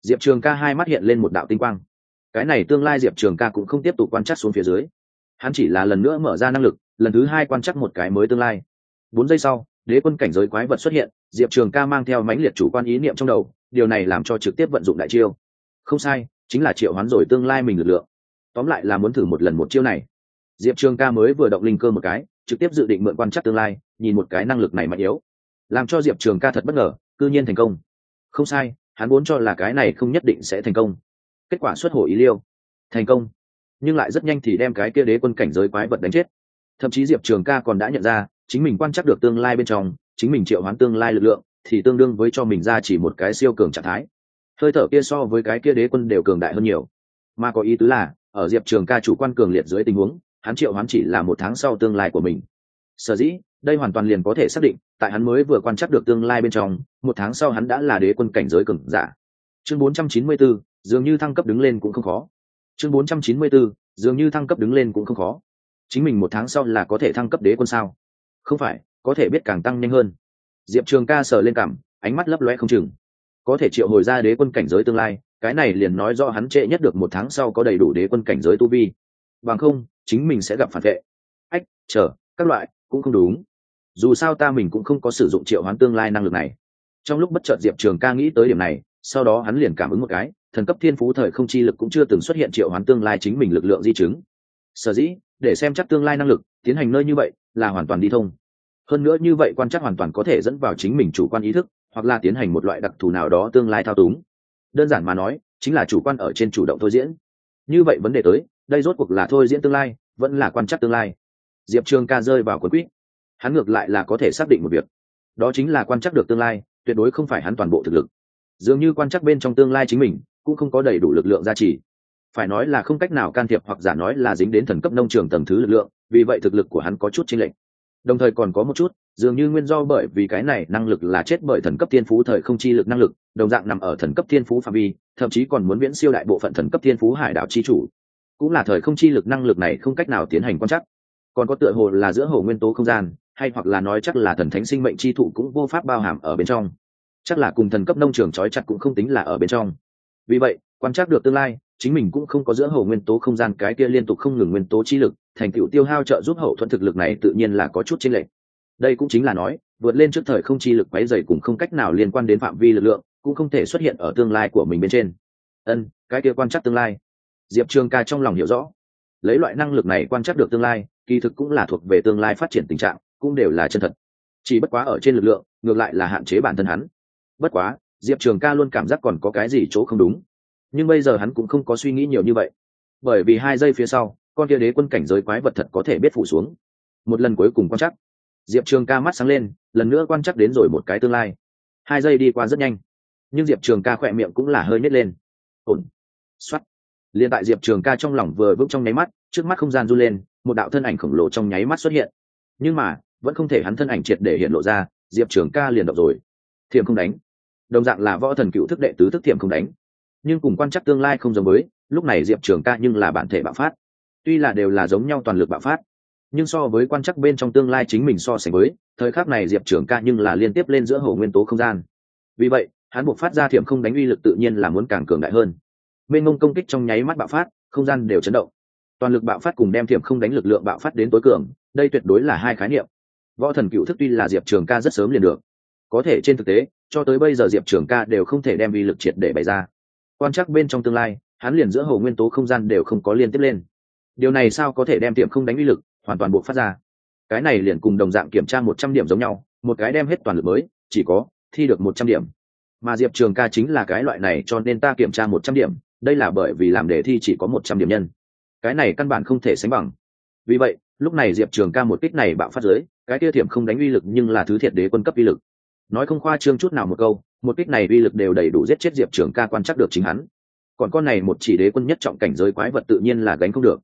Diệp trường ca hai mắt hiện lên một đạo tinh quang cái này tương lai diệp trường ca cũng không tiếp tục quan chắc xuống phía dưới. Hắn chỉ là lần nữa mở ra năng lực, lần thứ hai quan chắc một cái mới tương lai. Bốn giây sau, đế quân cảnh giới quái vật xuất hiện, diệp trường ca mang theo mãnh liệt chủ quan ý niệm trong đầu, điều này làm cho trực tiếp vận dụng đại chiêu. Không sai, chính là triệu hoán rồi tương lai mình lực lượng. Tóm lại là muốn thử một lần một chiêu này. Diệp trường ca mới vừa động linh cơ một cái, trực tiếp dự định mượn quan chắc tương lai, nhìn một cái năng lực này mạnh yếu. Làm cho diệp trường ca thật bất ngờ, cư nhiên thành công. Không sai, hắn muốn cho là cái này không nhất định sẽ thành công kết quả xuất hồ ý liêu. Thành công. Nhưng lại rất nhanh thì đem cái kia đế quân cảnh giới quái vật đánh chết. Thậm chí diệp trường ca còn đã nhận ra chính mình quan trắc được tương lai bên trong chính mình triệu hoán tương lai lực lượng thì tương đương với cho mình ra chỉ một cái siêu cường trạng thái. Hơi thở kia so với cái kia đế quân đều cường đại hơn nhiều. Mà có ý tứ là ở diệp trường ca chủ quan cường liệt dưới tình huống hắn triệu hoán chỉ là một tháng sau tương lai của mình. Sở dĩ đây hoàn toàn liền có thể xác định tại hắn mới vừa quan trắc được tương lai bên trong một tháng sau hắn đã là đế quân cảnh giới cường giả. Chương 494, dường như thăng cấp đứng lên cũng không khó. Chương 494, dường như thăng cấp đứng lên cũng không khó. Chính mình một tháng sau là có thể thăng cấp đế quân sao? Không phải có thể biết càng tăng nhanh hơn. Diệp trường ca sờ lên cảm ánh mắt lấp loe không chừng. Có thể triệu hồi ra đế quân cảnh giới tương lai cái này liền nói do hắn trễ nhất được một tháng sau có đầy đủ đế quân cảnh giới tu vi. Bằng không chính mình sẽ gặp phản vệ. Ách chờ các loại cũng không đúng. Dù sao ta mình cũng không có sử dụng triệu hoán tương lai năng lực này. Trong lúc bất chợt diệp trường ca nghĩ tới điểm này sau đó hắn liền cảm ứng một cái thần cấp thiên phú thời không chi lực cũng chưa từng xuất hiện triệu hoán tương lai chính mình lực lượng di chứng. Sở dĩ, để xem chắc tương lai năng lực, tiến hành nơi như vậy, là hoàn toàn đi thông. Hơn nữa như vậy quan chắc hoàn toàn có thể dẫn vào chính mình chủ quan ý thức, hoặc là tiến hành một loại đặc thù nào đó tương lai thao túng. Đơn giản mà nói, chính là chủ quan ở trên chủ động thôi diễn. Như vậy vấn đề tới, đây rốt cuộc là thôi diễn tương lai, vẫn là quan chắc tương lai. Diệp trường ca rơi vào quần quýt. Hắn ngược lại là có thể xác định một việc. Đó chính là quan chắc được tương lai, tuyệt đối không phải hắn toàn bộ thực lực. Dường như quan chắc bên trong tương lai chính mình cũng không có đầy đủ lực lượng gia trì. Phải nói là không cách nào can thiệp hoặc giả nói là dính đến thần cấp nông trường tầng thứ lực lượng, vì vậy thực lực của hắn có chút chênh lệch. Đồng thời còn có một chút, dường như nguyên do bởi vì cái này năng lực là chết bởi thần cấp thiên phú thời không chi lực năng lực, đồng dạng nằm ở thần cấp thiên phú phạm vi, thậm chí còn muốn viễn siêu đại bộ phận thần cấp thiên phú hải đảo chi chủ. Cũng là thời không chi lực năng lực này không cách nào tiến hành quan chắc còn có tựa hồ là giữa hồ nguyên tố không gian, hay hoặc là nói chắc là thần thánh sinh mệnh chi thụ cũng vô pháp bao hàm ở bên trong. Chắc là cùng thần cấp nông trường trói chặt cũng không tính là ở bên trong vì vậy, quan trắc được tương lai, chính mình cũng không có giữa hậu nguyên tố không gian, cái kia liên tục không ngừng nguyên tố chi lực, thành tựu tiêu hao trợ giúp hậu thuẫn thực lực này tự nhiên là có chút chênh lệch. Đây cũng chính là nói, vượt lên trước thời không chi lực quấy dày cũng không cách nào liên quan đến phạm vi lực lượng, cũng không thể xuất hiện ở tương lai của mình bên trên. Ân, cái kia quan trắc tương lai. Diệp trường ca trong lòng hiểu rõ. Lấy loại năng lực này quan trắc được tương lai, kỳ thực cũng là thuộc về tương lai phát triển tình trạng, cũng đều là chân thật. Chỉ bất quá ở trên lực lượng, ngược lại là hạn chế bản thân hắn. Bất quá diệp trường ca luôn cảm giác còn có cái gì chỗ không đúng. Nhưng bây giờ hắn cũng không có suy nghĩ nhiều như vậy. Bởi vì hai giây phía sau, con kia đế quân cảnh giới quái vật thật có thể biết phủ xuống. Một lần cuối cùng quan chắc diệp trường ca mắt sáng lên, lần nữa quan chắc đến rồi một cái tương lai. Hai giây đi qua rất nhanh. Nhưng diệp trường ca khỏe miệng cũng là hơi nhét lên. Ổn. X o á t liền tại diệp trường ca trong lòng vừa vững trong nháy mắt, trước mắt không gian run lên, một đạo thân ảnh khổng lồ trong nháy mắt xuất hiện. Nhưng mà, vẫn không thể hắn thân ảnh triệt để hiện lộ ra, diệp trường ca liền động rồi. Thiềm không đánh đồng dạng là võ thần cựu thức đệ tứ thức thiệm không đánh. Nhưng cùng quan chắc tương lai không giống với, lúc này diệp trường ca nhưng là bản thể bạo phát. Tuy là đều là giống nhau toàn lực bạo phát, nhưng so với quan chắc bên trong tương lai chính mình so sánh với, thời khắc này diệp trường ca nhưng là liên tiếp lên giữa hồ nguyên tố không gian. Vì vậy, hắn buộc phát ra thiểm không đánh uy lực tự nhiên là muốn càng cường đại hơn. Mênh mông công kích trong nháy mắt bạo phát, không gian đều chấn động. Toàn lực bạo phát cùng đem thiểm không đánh lực lượng bạo phát đến tối cường, đây tuyệt đối là hai khái niệm. Võ thần cựu thức tuy là diệp trường ca rất sớm liền được, có thể trên thực tế cho tới bây giờ diệp trường ca đều không thể đem uy lực triệt để bày ra. Quan chắc bên trong tương lai, hắn liền giữa hồ nguyên tố không gian đều không có liên tiếp lên. Điều này sao có thể đem tiệm không đánh uy lực, hoàn toàn buộc phát ra? Cái này liền cùng đồng dạng kiểm tra một trăm điểm giống nhau, một cái đem hết toàn lực mới, chỉ có thi được một trăm điểm. Mà diệp trường ca chính là cái loại này cho nên ta kiểm tra một trăm điểm, đây là bởi vì làm đề thi chỉ có một trăm điểm nhân. Cái này căn bản không thể sánh bằng. Vì vậy, lúc này diệp trường ca một kích này bạo phát giới cái kia thiểm không đánh uy lực nhưng là thứ thiệt đế quân cấp uy lực nói không khoa trương chút nào một câu, một kích này uy lực đều đầy đủ giết chết diệp trường ca quan chắc được chính hắn. Còn con này một chỉ đế quân nhất trọng cảnh giới quái vật tự nhiên là gánh không được.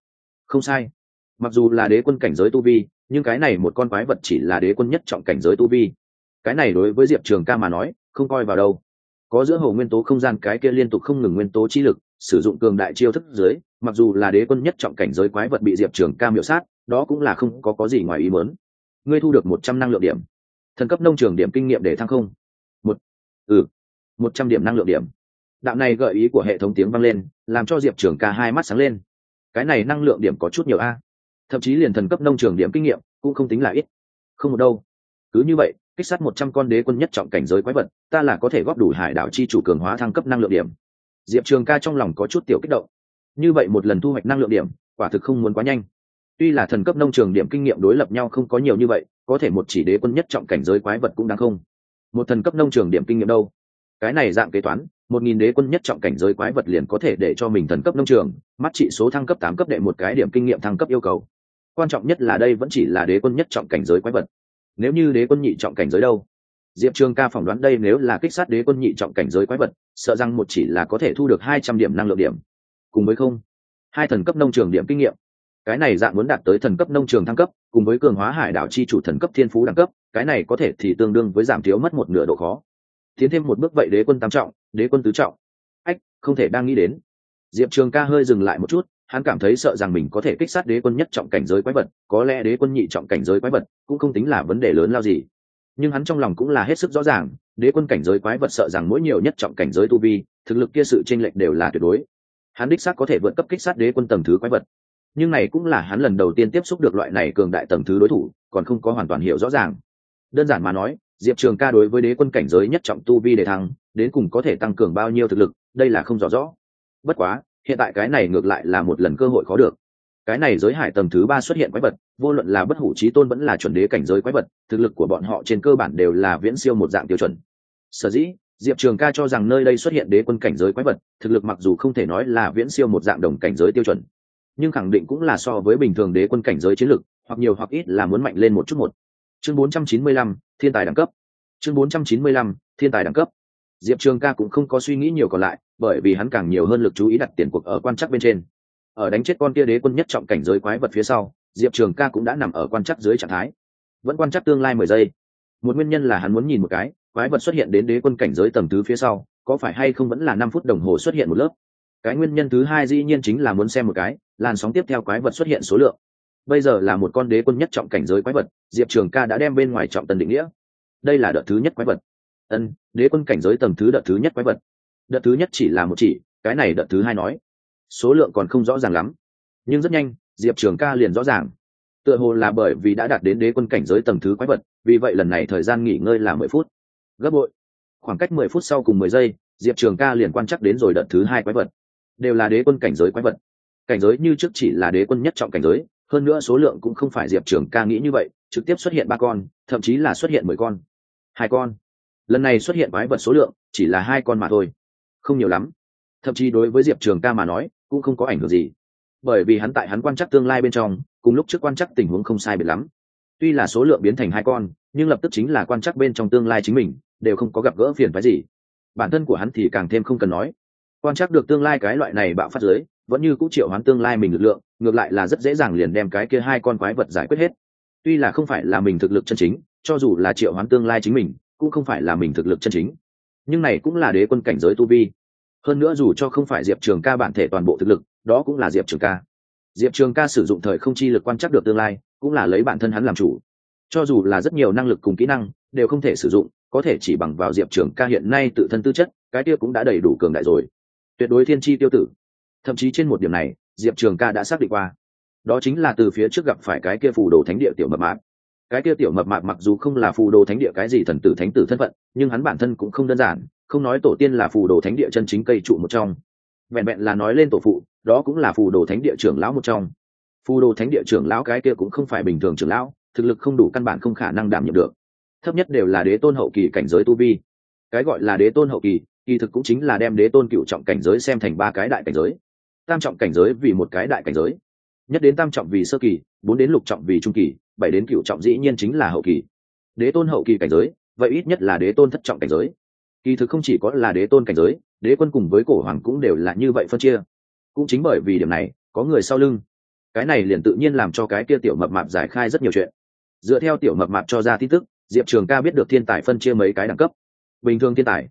Không sai. Mặc dù là đế quân cảnh giới tu vi, nhưng cái này một con quái vật chỉ là đế quân nhất trọng cảnh giới tu vi. Cái này đối với diệp trường ca mà nói, không coi vào đâu. Có giữa hồ nguyên tố không gian, cái kia liên tục không ngừng nguyên tố chi lực, sử dụng cường đại chiêu thức dưới, mặc dù là đế quân nhất trọng cảnh giới quái vật bị diệp trường ca miểu sát, đó cũng là không có có gì ngoài ý mớn ngươi thu được một trăm năng lượng điểm thần cấp nông trường điểm kinh nghiệm để thăng không? Một. Ừ. Một trăm điểm năng lượng điểm. Đạo này gợi ý của hệ thống tiếng vang lên, làm cho diệp trường ca hai mắt sáng lên. Cái này năng lượng điểm có chút nhiều a. Thậm chí liền thần cấp nông trường điểm kinh nghiệm cũng không tính là ít. Không một đâu. Cứ như vậy, kích sát một trăm con đế quân nhất trọng cảnh giới quái vật, ta là có thể góp đủ hải đảo chi chủ cường hóa thăng cấp năng lượng điểm. Diệp trường ca trong lòng có chút tiểu kích động. Như vậy một lần thu hoạch năng lượng điểm, quả thực không muốn quá nhanh tuy là thần cấp nông trường điểm kinh nghiệm đối lập nhau không có nhiều như vậy, có thể một chỉ đế quân nhất trọng cảnh giới quái vật cũng đáng không. Một thần cấp nông trường điểm kinh nghiệm đâu? Cái này dạng kế toán, một nghìn đế quân nhất trọng cảnh giới quái vật liền có thể để cho mình thần cấp nông trường, mắt trị số thăng cấp tám cấp đệ một cái điểm kinh nghiệm thăng cấp yêu cầu. Quan trọng nhất là đây vẫn chỉ là đế quân nhất trọng cảnh giới quái vật. Nếu như đế quân nhị trọng cảnh giới đâu? Diệp trường ca phỏng đoán đây nếu là kích sát đế quân nhị trọng cảnh giới quái vật, sợ rằng một chỉ là có thể thu được hai trăm điểm năng lượng điểm. Cùng với không, hai thần cấp nông trường điểm kinh nghiệm cái này dạng muốn đạt tới thần cấp nông trường thăng cấp, cùng với cường hóa hải đảo chi chủ thần cấp thiên phú đẳng cấp, cái này có thể thì tương đương với giảm thiếu mất một nửa độ khó. Tiến thêm một bước vậy đế quân tam trọng, đế quân tứ trọng. Ách, không thể đang nghĩ đến. Diệp trường ca hơi dừng lại một chút, hắn cảm thấy sợ rằng mình có thể kích sát đế quân nhất trọng cảnh giới quái vật, có lẽ đế quân nhị trọng cảnh giới quái vật cũng không tính là vấn đề lớn lao gì. Nhưng hắn trong lòng cũng là hết sức rõ ràng, đế quân cảnh giới quái vật sợ rằng mỗi nhiều nhất trọng cảnh giới tu vi, thực lực kia sự chênh lệch đều là tuyệt đối. Hắn đích xác có thể vượt cấp kích sát đế quân tầng thứ quái vật nhưng này cũng là hắn lần đầu tiên tiếp xúc được loại này cường đại tầng thứ đối thủ, còn không có hoàn toàn hiểu rõ ràng. Đơn giản mà nói, diệp trường ca đối với đế quân cảnh giới nhất trọng tu vi để thăng, đến cùng có thể tăng cường bao nhiêu thực lực, đây là không rõ rõ. Bất quá, hiện tại cái này ngược lại là một lần cơ hội khó được. Cái này giới hải tầng thứ ba xuất hiện quái vật, vô luận là bất hủ trí tôn vẫn là chuẩn đế cảnh giới quái vật, thực lực của bọn họ trên cơ bản đều là viễn siêu một dạng tiêu chuẩn. Sở dĩ, diệp trường ca cho rằng nơi đây xuất hiện đế quân cảnh giới quái vật, thực lực mặc dù không thể nói là viễn siêu một dạng đồng cảnh giới tiêu chuẩn nhưng khẳng định cũng là so với bình thường đế quân cảnh giới chiến lực hoặc nhiều hoặc ít là muốn mạnh lên một chút một. Chương 495, thiên tài đẳng cấp. Chương 495, thiên tài đẳng cấp. Diệp trường ca cũng không có suy nghĩ nhiều còn lại bởi vì hắn càng nhiều hơn lực chú ý đặt tiền cuộc ở quan chắc bên trên. Ở đánh chết con kia đế quân nhất trọng cảnh giới quái vật phía sau diệp trường ca cũng đã nằm ở quan chắc dưới trạng thái. Vẫn quan chắc tương lai mười giây. Một nguyên nhân là hắn muốn nhìn một cái quái vật xuất hiện đến đế quân cảnh giới tầm thứ phía sau có phải hay không vẫn là năm phút đồng hồ xuất hiện một lớp? Cái nguyên nhân thứ hai dĩ nhiên chính là muốn xem một cái, làn sóng tiếp theo quái vật xuất hiện số lượng. Bây giờ là một con đế quân nhất trọng cảnh giới quái vật, diệp trường ca đã đem bên ngoài trọng tần định nghĩa. Đây là đợt thứ nhất quái vật. Ân, đế quân cảnh giới tầm thứ đợt thứ nhất quái vật. Đợt thứ nhất chỉ là một chỉ, cái này đợt thứ hai nói. Số lượng còn không rõ ràng lắm. Nhưng rất nhanh, diệp trường ca liền rõ ràng. Tựa hồ là bởi vì đã đạt đến đế quân cảnh giới tầm thứ quái vật, vì vậy lần này thời gian nghỉ ngơi là mười phút. Gấp bội. Khoảng cách mười phút sau cùng mười giây, diệp trường ca liền quan chắc đến rồi đợt thứ hai quái vật đều là đế quân cảnh giới quái vật. Cảnh giới như trước chỉ là đế quân nhất trọng cảnh giới, hơn nữa số lượng cũng không phải diệp trường ca nghĩ như vậy, trực tiếp xuất hiện ba con, thậm chí là xuất hiện mười con, hai con. Lần này xuất hiện quái vật số lượng chỉ là hai con mà thôi, không nhiều lắm. Thậm chí đối với diệp trường ca mà nói, cũng không có ảnh hưởng gì. Bởi vì hắn tại hắn quan chắc tương lai bên trong, cùng lúc trước quan chắc tình huống không sai biệt lắm. Tuy là số lượng biến thành hai con, nhưng lập tức chính là quan chắc bên trong tương lai chính mình, đều không có gặp gỡ phiền phái gì. Bản thân của hắn thì càng thêm không cần nói quan chắc được tương lai cái loại này bạo phát giới, vẫn như cũng triệu hoán tương lai mình lực lượng, ngược lại là rất dễ dàng liền đem cái kia hai con quái vật giải quyết hết. Tuy là không phải là mình thực lực chân chính, cho dù là triệu hoán tương lai chính mình, cũng không phải là mình thực lực chân chính. Nhưng này cũng là đế quân cảnh giới tu vi. Hơn nữa dù cho không phải diệp trường ca bản thể toàn bộ thực lực, đó cũng là diệp trường ca. Diệp trường ca sử dụng thời không chi lực quan trắc được tương lai, cũng là lấy bản thân hắn làm chủ. Cho dù là rất nhiều năng lực cùng kỹ năng, đều không thể sử dụng, có thể chỉ bằng vào diệp trường ca hiện nay tự thân tư chất, cái kia cũng đã đầy đủ cường đại rồi tuyệt đối thiên tri tiêu tử. Thậm chí trên một điểm này, diệp trường ca đã xác định qua. Đó chính là từ phía trước gặp phải cái kia phù đồ thánh địa tiểu mập mạp. Cái kia tiểu mập mạp mặc dù không là phù đồ thánh địa cái gì thần tử thánh tử thân phận, nhưng hắn bản thân cũng không đơn giản, không nói tổ tiên là phù đồ thánh địa chân chính cây trụ một trong. Vẹn vẹn là nói lên tổ phụ, đó cũng là phù đồ thánh địa trưởng lão một trong. Phù đồ thánh địa trưởng lão cái kia cũng không phải bình thường trưởng lão, thực lực không đủ căn bản không khả năng đảm nhiệm được. Thấp nhất đều là đế tôn hậu kỳ cảnh giới tu vi. Cái gọi là đế tôn hậu kỳ kỳ thực cũng chính là đem đế tôn cựu trọng cảnh giới xem thành ba cái đại cảnh giới. Tam trọng cảnh giới vì một cái đại cảnh giới. Nhất đến tam trọng vì sơ kỳ, bốn đến lục trọng vì trung kỳ, bảy đến cựu trọng dĩ nhiên chính là hậu kỳ. Đế tôn hậu kỳ cảnh giới, vậy ít nhất là đế tôn thất trọng cảnh giới. Kỳ thực không chỉ có là đế tôn cảnh giới, đế quân cùng với cổ hoàng cũng đều là như vậy phân chia. Cũng chính bởi vì điểm này, có người sau lưng. Cái này liền tự nhiên làm cho cái kia tiểu mập mạp giải khai rất nhiều chuyện. Dựa theo tiểu mập mạp cho ra tin tức, diệp trường ca biết được thiên tài phân chia mấy cái đẳng cấp. Bình thường thiên tài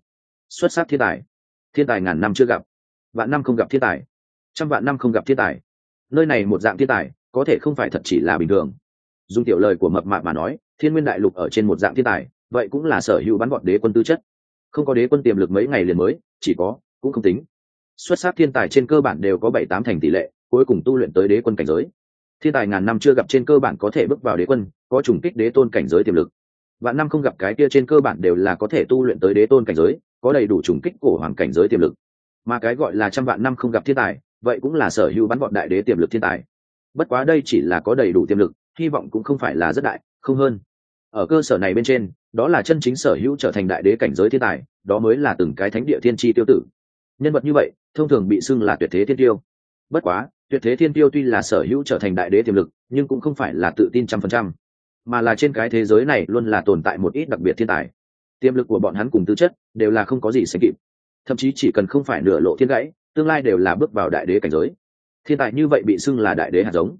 xuất sắc thiên tài. Thiên tài ngàn năm chưa gặp, vạn năm không gặp thiên tài, trăm vạn năm không gặp thiên tài. Nơi này một dạng thiên tài, có thể không phải thật chỉ là bình thường. Dùng tiểu lời của mập mạp mà nói, thiên nguyên đại lục ở trên một dạng thiên tài, vậy cũng là sở hữu bắn gọn đế quân tư chất. Không có đế quân tiềm lực mấy ngày liền mới, chỉ có, cũng không tính. Xuất sắc thiên tài trên cơ bản đều có bảy tám thành tỷ lệ, cuối cùng tu luyện tới đế quân cảnh giới. Thiên tài ngàn năm chưa gặp trên cơ bản có thể bước vào đế quân, có trùng kích đế tôn cảnh giới tiềm lực. Vạn năm không gặp cái kia trên cơ bản đều là có thể tu luyện tới đế tôn cảnh giới có đầy đủ trùng kích cổ hoàng cảnh giới tiềm lực. Mà cái gọi là trăm vạn năm không gặp thiên tài, vậy cũng là sở hữu bắn bọn đại đế tiềm lực thiên tài. Bất quá đây chỉ là có đầy đủ tiềm lực, hy vọng cũng không phải là rất đại, không hơn. Ở cơ sở này bên trên, đó là chân chính sở hữu trở thành đại đế cảnh giới thiên tài, đó mới là từng cái thánh địa thiên tri tiêu tử. Nhân vật như vậy, thông thường bị xưng là tuyệt thế thiên tiêu. Bất quá, tuyệt thế thiên tiêu tuy là sở hữu trở thành đại đế tiềm lực, nhưng cũng không phải là tự tin trăm phần trăm. Mà là trên cái thế giới này luôn là tồn tại một ít đặc biệt thiên tài tiềm lực của bọn hắn cùng tư chất đều là không có gì sánh kịp. Thậm chí chỉ cần không phải nửa lộ thiên gãy, tương lai đều là bước vào đại đế cảnh giới. Thiên tài như vậy bị xưng là đại đế hạt giống.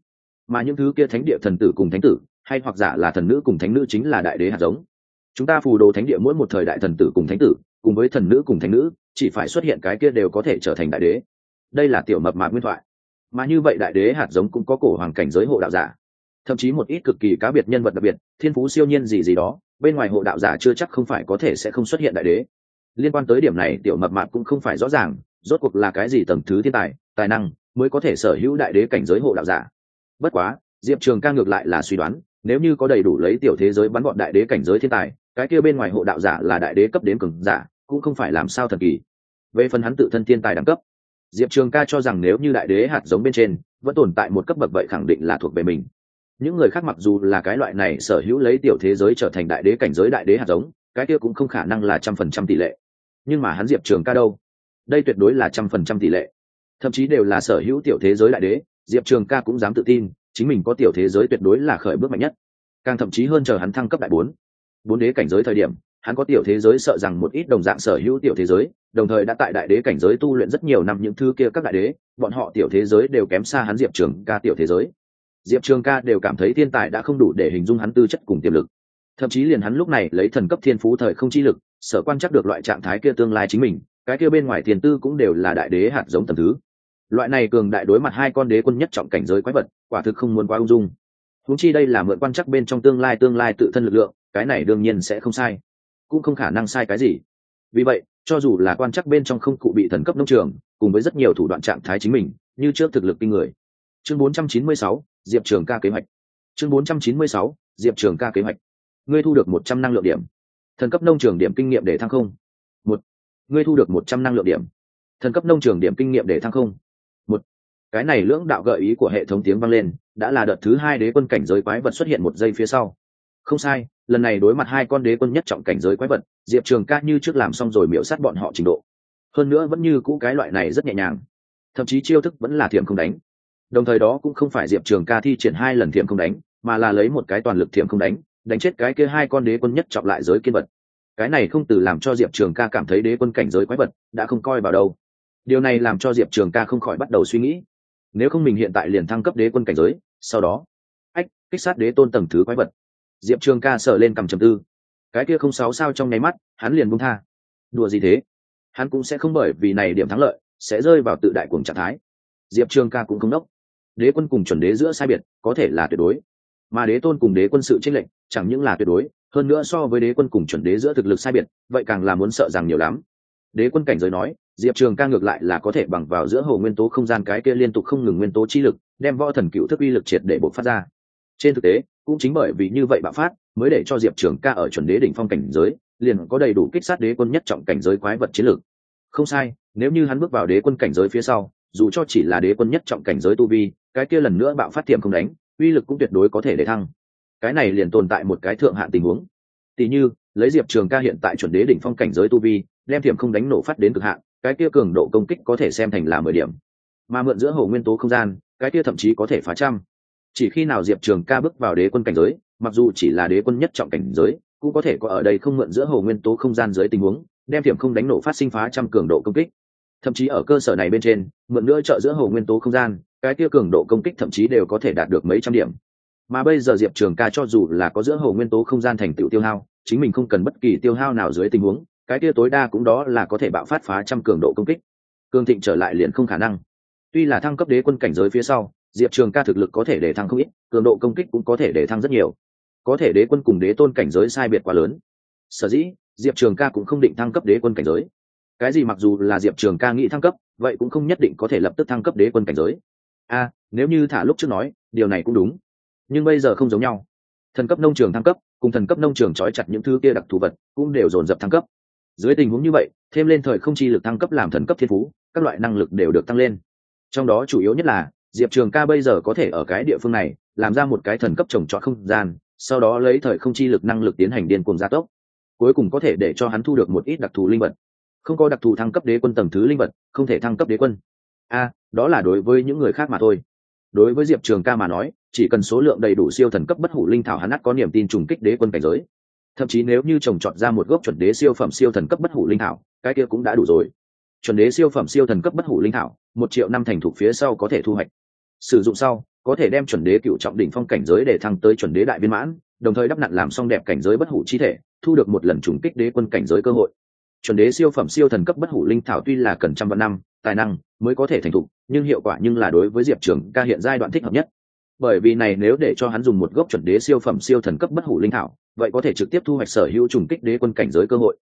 Mà những thứ kia thánh địa thần tử cùng thánh tử, hay hoặc giả là thần nữ cùng thánh nữ chính là đại đế hạt giống. Chúng ta phù đồ thánh địa mỗi một thời đại thần tử cùng thánh tử, cùng với thần nữ cùng thánh nữ, chỉ phải xuất hiện cái kia đều có thể trở thành đại đế. Đây là tiểu mập mạc nguyên thoại. Mà như vậy đại đế hạt giống cũng có cổ hoàng cảnh giới hộ đạo giả. Thậm chí một ít cực kỳ cá biệt nhân vật đặc biệt, thiên phú siêu nhiên gì gì đó bên ngoài hộ đạo giả chưa chắc không phải có thể sẽ không xuất hiện đại đế. Liên quan tới điểm này, tiểu mập mạp cũng không phải rõ ràng, rốt cuộc là cái gì tầng thứ thiên tài tài năng mới có thể sở hữu đại đế cảnh giới hộ đạo giả. Bất quá, diệp trường ca ngược lại là suy đoán, nếu như có đầy đủ lấy tiểu thế giới bắn bọn đại đế cảnh giới thiên tài, cái kia bên ngoài hộ đạo giả là đại đế cấp đến cường giả, cũng không phải làm sao thần kỳ. Về phần hắn tự thân thiên tài đẳng cấp, diệp trường ca cho rằng nếu như đại đế hạt giống bên trên vẫn tồn tại một cấp bậc vậy khẳng định là thuộc về mình những người khác mặc dù là cái loại này sở hữu lấy tiểu thế giới trở thành đại đế cảnh giới đại đế hạt giống, cái kia cũng không khả năng là trăm phần trăm tỷ lệ. Nhưng mà hắn diệp trường ca đâu? Đây tuyệt đối là trăm phần trăm tỷ lệ. Thậm chí đều là sở hữu tiểu thế giới đại đế, diệp trường ca cũng dám tự tin, chính mình có tiểu thế giới tuyệt đối là khởi bước mạnh nhất. Càng thậm chí hơn chờ hắn thăng cấp đại bốn. Bốn đế cảnh giới thời điểm, hắn có tiểu thế giới sợ rằng một ít đồng dạng sở hữu tiểu thế giới, đồng thời đã tại đại đế cảnh giới tu luyện rất nhiều năm những thứ kia các đại đế, bọn họ tiểu thế giới đều kém xa hắn diệp trường ca tiểu thế giới diệp trường ca đều cảm thấy thiên tài đã không đủ để hình dung hắn tư chất cùng tiềm lực. Thậm chí liền hắn lúc này lấy thần cấp thiên phú thời không chi lực sở quan chắc được loại trạng thái kia tương lai chính mình cái kia bên ngoài tiền tư cũng đều là đại đế hạt giống tầm thứ. Loại này cường đại đối mặt hai con đế quân nhất trọng cảnh giới quái vật quả thực không muốn quá ung dung. Húng chi đây là mượn quan chắc bên trong tương lai tương lai tự thân lực lượng cái này đương nhiên sẽ không sai cũng không khả năng sai cái gì. Vì vậy cho dù là quan chắc bên trong không cụ bị thần cấp nông trường cùng với rất nhiều thủ đoạn trạng thái chính mình như trước thực lực kinh người. Chương 496, diệp trường ca kế hoạch. Chương 496, diệp trường ca kế hoạch. Ngươi thu được một trăm năng lượng điểm. Thần cấp nông trường điểm kinh nghiệm để thăng không? Một. Ngươi thu được một trăm năng lượng điểm. Thần cấp nông trường điểm kinh nghiệm để thăng không? Một. Cái này lưỡng đạo gợi ý của hệ thống tiếng vang lên đã là đợt thứ hai đế quân cảnh giới quái vật xuất hiện một giây phía sau. Không sai lần này đối mặt hai con đế quân nhất trọng cảnh giới quái vật diệp trường ca như trước làm xong rồi miễu sát bọn họ trình độ. Hơn nữa vẫn như cũ cái loại này rất nhẹ nhàng. Thậm chí chiêu thức vẫn là thiểm không đánh đồng thời đó cũng không phải diệp trường ca thi triển hai lần thiệm không đánh, mà là lấy một cái toàn lực thiệm không đánh đánh chết cái kia hai con đế quân nhất trọng lại giới kiên vật. Cái này không từ làm cho diệp trường ca cảm thấy đế quân cảnh giới quái vật đã không coi vào đâu. Điều này làm cho diệp trường ca không khỏi bắt đầu suy nghĩ. Nếu không mình hiện tại liền thăng cấp đế quân cảnh giới, sau đó, ách, kích sát đế tôn tầng thứ quái vật. Diệp trường ca sợ lên cầm trầm tư. Cái kia không sáu sao trong nháy mắt, hắn liền buông tha. Đùa gì thế? Hắn cũng sẽ không bởi vì này điểm thắng lợi, sẽ rơi vào tự đại cuồng trạng thái. Diệp trường ca cũng không đốc đế quân cùng chuẩn đế giữa sai biệt, có thể là tuyệt đối. Mà đế tôn cùng đế quân sự tranh lệnh chẳng những là tuyệt đối, hơn nữa so với đế quân cùng chuẩn đế giữa thực lực sai biệt, vậy càng là muốn sợ rằng nhiều lắm. Đế quân cảnh giới nói, diệp trường ca ngược lại là có thể bằng vào giữa hồ nguyên tố không gian cái kia liên tục không ngừng nguyên tố chi lực, đem võ thần cựu thức uy lực triệt để bộc phát ra. Trên thực tế, cũng chính bởi vì như vậy bạo phát, mới để cho diệp trường ca ở chuẩn đế đỉnh phong cảnh giới, liền có đầy đủ kích sát đế quân nhất trọng cảnh giới quái vật chiến lược. Không sai, nếu như hắn bước vào đế quân cảnh giới phía sau dù cho chỉ là đế quân nhất trọng cảnh giới tu vi, cái kia lần nữa bạo phát tiệm không đánh, uy lực cũng tuyệt đối có thể để thăng. Cái này liền tồn tại một cái thượng hạn tình huống. Tỉ như, lấy diệp trường ca hiện tại chuẩn đế đỉnh phong cảnh giới tu vi, đem thiểm không đánh nổ phát đến cực hạn, cái kia cường độ công kích có thể xem thành là mười điểm. Mà mượn giữa hồ nguyên tố không gian, cái kia thậm chí có thể phá trăm. Chỉ khi nào diệp trường ca bước vào đế quân cảnh giới, mặc dù chỉ là đế quân nhất trọng cảnh giới, cũng có thể có ở đây không mượn giữa hồ nguyên tố không gian dưới tình huống, đem thiểm không đánh nổ phát sinh phá trăm cường độ công kích thậm chí ở cơ sở này bên trên, mượn nữa trợ giữa hồ nguyên tố không gian, cái kia cường độ công kích thậm chí đều có thể đạt được mấy trăm điểm. Mà bây giờ diệp trường ca cho dù là có giữa hồ nguyên tố không gian thành tựu tiêu hao, chính mình không cần bất kỳ tiêu hao nào dưới tình huống, cái kia tối đa cũng đó là có thể bạo phát phá trăm cường độ công kích. Cường thịnh trở lại liền không khả năng. Tuy là thăng cấp đế quân cảnh giới phía sau, diệp trường ca thực lực có thể để thăng không ít, cường độ công kích cũng có thể để thăng rất nhiều. Có thể đế quân cùng đế tôn cảnh giới sai biệt quá lớn. Sở dĩ, diệp trường ca cũng không định thăng cấp đế quân cảnh giới cái gì mặc dù là diệp trường ca nghĩ thăng cấp, vậy cũng không nhất định có thể lập tức thăng cấp đế quân cảnh giới. A nếu như thả lúc trước nói, điều này cũng đúng. Nhưng bây giờ không giống nhau. Thần cấp nông trường thăng cấp, cùng thần cấp nông trường trói chặt những thứ kia đặc thù vật, cũng đều dồn dập thăng cấp. Dưới tình huống như vậy, thêm lên thời không chi lực thăng cấp làm thần cấp thiên phú, các loại năng lực đều được tăng lên. Trong đó chủ yếu nhất là, diệp trường ca bây giờ có thể ở cái địa phương này, làm ra một cái thần cấp trồng trọt không gian, sau đó lấy thời không chi lực năng lực tiến hành điên cuồng gia tốc. Cuối cùng có thể để cho hắn thu được một ít đặc thù linh vật không có đặc thù thăng cấp đế quân tầng thứ linh vật, không thể thăng cấp đế quân. A, đó là đối với những người khác mà thôi. Đối với diệp trường ca mà nói, chỉ cần số lượng đầy đủ siêu thần cấp bất hủ linh thảo hắn ắt có niềm tin trùng kích đế quân cảnh giới. Thậm chí nếu như trồng trọt ra một gốc chuẩn đế siêu phẩm siêu thần cấp bất hủ linh thảo, cái kia cũng đã đủ rồi. Chuẩn đế siêu phẩm siêu thần cấp bất hủ linh thảo, một triệu năm thành thục phía sau có thể thu hoạch. Sử dụng sau, có thể đem chuẩn đế cựu trọng đỉnh phong cảnh giới để thăng tới chuẩn đế đại viên mãn, đồng thời đắp nặn làm xong đẹp cảnh giới bất hủ chi thể, thu được một lần trùng kích đế quân cảnh giới cơ hội chuẩn đế siêu phẩm siêu thần cấp bất hủ linh thảo tuy là cần trăm vạn năm, tài năng mới có thể thành thục, nhưng hiệu quả nhưng là đối với diệp trường ca hiện giai đoạn thích hợp nhất. Bởi vì này nếu để cho hắn dùng một gốc chuẩn đế siêu phẩm siêu thần cấp bất hủ linh thảo, vậy có thể trực tiếp thu hoạch sở hữu trùng kích đế quân cảnh giới cơ hội.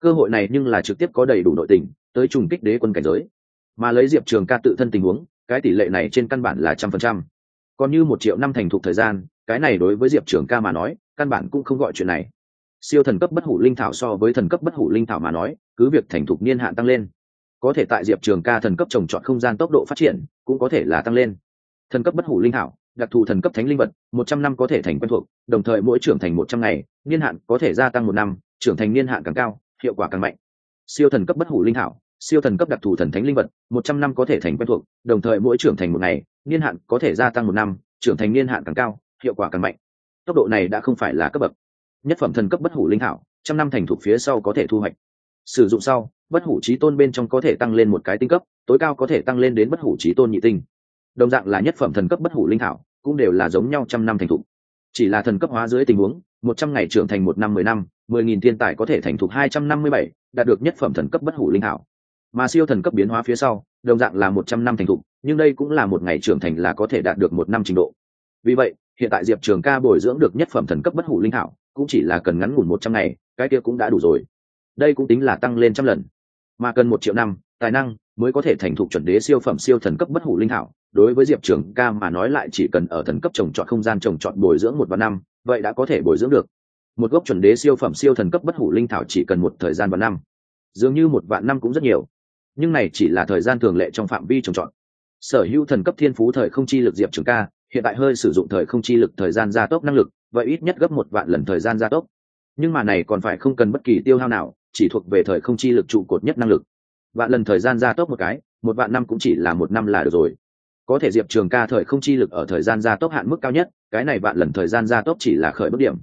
Cơ hội này nhưng là trực tiếp có đầy đủ nội tình, tới trùng kích đế quân cảnh giới. Mà lấy diệp trường ca tự thân tình huống, cái tỷ lệ này trên căn bản là trăm phần trăm. Còn như một triệu năm thành thục thời gian, cái này đối với diệp trường ca mà nói, căn bản cũng không gọi chuyện này siêu thần cấp bất hủ linh thảo so với thần cấp bất hủ linh thảo mà nói, cứ việc thành thục niên hạn tăng lên, có thể tại diệp trường ca thần cấp trồng trọt không gian tốc độ phát triển cũng có thể là tăng lên. Thần cấp bất hủ linh thảo, đặc thù thần cấp thánh linh vật, một trăm năm có thể thành quen thuộc, đồng thời mỗi trưởng thành một trăm ngày, niên hạn có thể gia tăng một năm, trưởng thành niên hạn càng cao, hiệu quả càng mạnh. Siêu thần cấp bất hủ linh thảo, siêu thần cấp đặc thù thần thánh linh vật, một trăm năm có thể thành quen thuộc, đồng thời mỗi trưởng thành một ngày, niên hạn có thể gia tăng một năm, trưởng thành niên hạn càng cao, hiệu quả càng mạnh. Tốc độ này đã không phải là cấp bậc nhất phẩm thần cấp bất hủ linh thảo, trăm năm thành thục phía sau có thể thu hoạch. Sử dụng sau, bất hủ trí tôn bên trong có thể tăng lên một cái tinh cấp, tối cao có thể tăng lên đến bất hủ trí tôn nhị tinh. Đồng dạng là nhất phẩm thần cấp bất hủ linh thảo, cũng đều là giống nhau trăm năm thành thục. Chỉ là thần cấp hóa dưới tình huống, một trăm ngày trưởng thành một năm mười năm, mười nghìn thiên tài có thể thành thục hai trăm năm mươi bảy, đạt được nhất phẩm thần cấp bất hủ linh thảo. Mà siêu thần cấp biến hóa phía sau, đồng dạng là một trăm năm thành thục, nhưng đây cũng là một ngày trưởng thành là có thể đạt được một năm trình độ. Vì vậy, hiện tại diệp trường ca bồi dưỡng được nhất phẩm thần cấp bất hủ linh thảo cũng chỉ là cần ngắn ngủn một trăm ngày, cái kia cũng đã đủ rồi. Đây cũng tính là tăng lên trăm lần. Mà cần một triệu năm, tài năng mới có thể thành thục chuẩn đế siêu phẩm siêu thần cấp bất hủ linh thảo. Đối với diệp trường ca mà nói lại chỉ cần ở thần cấp trồng trọt không gian trồng trọt bồi dưỡng một vạn năm, vậy đã có thể bồi dưỡng được. Một gốc chuẩn đế siêu phẩm siêu thần cấp bất hủ linh thảo chỉ cần một thời gian vạn năm. Dường như một vạn năm cũng rất nhiều. Nhưng này chỉ là thời gian thường lệ trong phạm vi trồng trọt. Sở hữu thần cấp thiên phú thời không chi lực diệp trường ca, hiện tại hơi sử dụng thời không chi lực thời gian gia tốc năng lực vậy ít nhất gấp một vạn lần thời gian gia tốc. Nhưng mà này còn phải không cần bất kỳ tiêu hao nào chỉ thuộc về thời không chi lực trụ cột nhất năng lực. Vạn lần thời gian gia tốc một cái một vạn năm cũng chỉ là một năm là được rồi. Có thể diệp trường ca thời không chi lực ở thời gian gia tốc hạn mức cao nhất cái này vạn lần thời gian gia tốc chỉ là khởi bước điểm.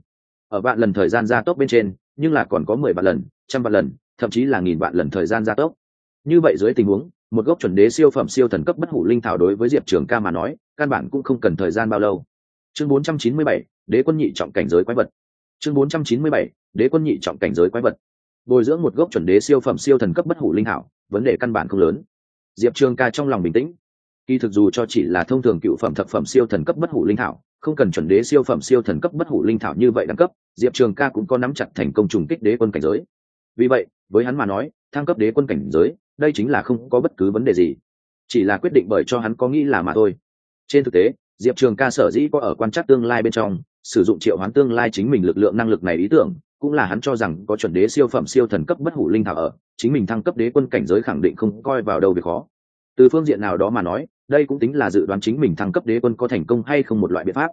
Ở vạn lần thời gian gia tốc bên trên nhưng là còn có mười vạn lần trăm vạn lần thậm chí là nghìn vạn lần thời gian gia tốc. Như vậy dưới tình huống một gốc chuẩn đế siêu phẩm siêu thần cấp bất hủ linh thảo đối với diệp trường ca mà nói căn bản cũng không cần thời gian bao lâu. Chương 497, đế quân nhị trọng cảnh giới quái vật. Chương 497, đế quân nhị trọng cảnh giới quái vật. Bồi dưỡng một gốc chuẩn đế siêu phẩm siêu thần cấp bất hủ linh thảo vấn đề căn bản không lớn. Diệp trường ca trong lòng bình tĩnh. Kỳ thực dù cho chỉ là thông thường cựu phẩm thập phẩm siêu thần cấp bất hủ linh thảo không cần chuẩn đế siêu phẩm siêu thần cấp bất hủ linh thảo như vậy đẳng cấp diệp trường ca cũng có nắm chặt thành công trùng kích đế quân cảnh giới. Vì vậy với hắn mà nói thăng cấp đế quân cảnh giới đây chính là không có bất cứ vấn đề gì. Chỉ là quyết định bởi cho hắn có nghĩ là mà thôi. Trên thực tế diệp trường ca sở dĩ có ở quan trắc tương lai bên trong sử dụng triệu hoán tương lai chính mình lực lượng năng lực này ý tưởng, cũng là hắn cho rằng có chuẩn đế siêu phẩm siêu thần cấp bất hủ linh thảo ở, chính mình thăng cấp đế quân cảnh giới khẳng định không coi vào đâu việc khó. Từ phương diện nào đó mà nói, đây cũng tính là dự đoán chính mình thăng cấp đế quân có thành công hay không một loại biện pháp.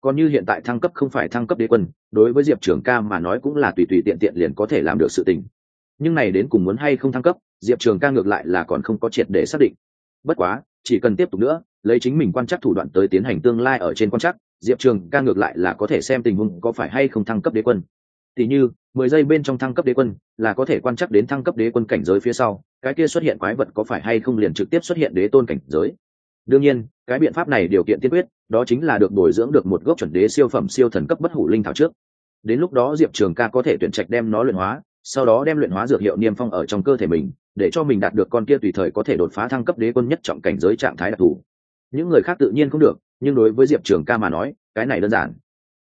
Còn như hiện tại thăng cấp không phải thăng cấp đế quân, đối với diệp trường ca mà nói cũng là tùy tùy tiện tiện liền có thể làm được sự tình. Nhưng này đến cùng muốn hay không thăng cấp, diệp trường ca ngược lại là còn không có triệt để xác định. Bất quá, chỉ cần tiếp tục nữa, lấy chính mình quan chắc thủ đoạn tới tiến hành tương lai ở trên quan chắc diệp trường ca ngược lại là có thể xem tình huống có phải hay không thăng cấp đế quân. Tỉ như, mười giây bên trong thăng cấp đế quân là có thể quan chắc đến thăng cấp đế quân cảnh giới phía sau, cái kia xuất hiện quái vật có phải hay không liền trực tiếp xuất hiện đế tôn cảnh giới. Đương nhiên, cái biện pháp này điều kiện tiên quyết, đó chính là được bồi dưỡng được một gốc chuẩn đế siêu phẩm siêu thần cấp bất hủ linh thảo trước. Đến lúc đó diệp trường ca có thể tuyển trạch đem nó luyện hóa, sau đó đem luyện hóa dược hiệu niêm phong ở trong cơ thể mình, để cho mình đạt được con kia tùy thời có thể đột phá thăng cấp đế quân nhất trọng cảnh giới trạng thái đặc thù những người khác tự nhiên không được, nhưng đối với diệp trường ca mà nói, cái này đơn giản.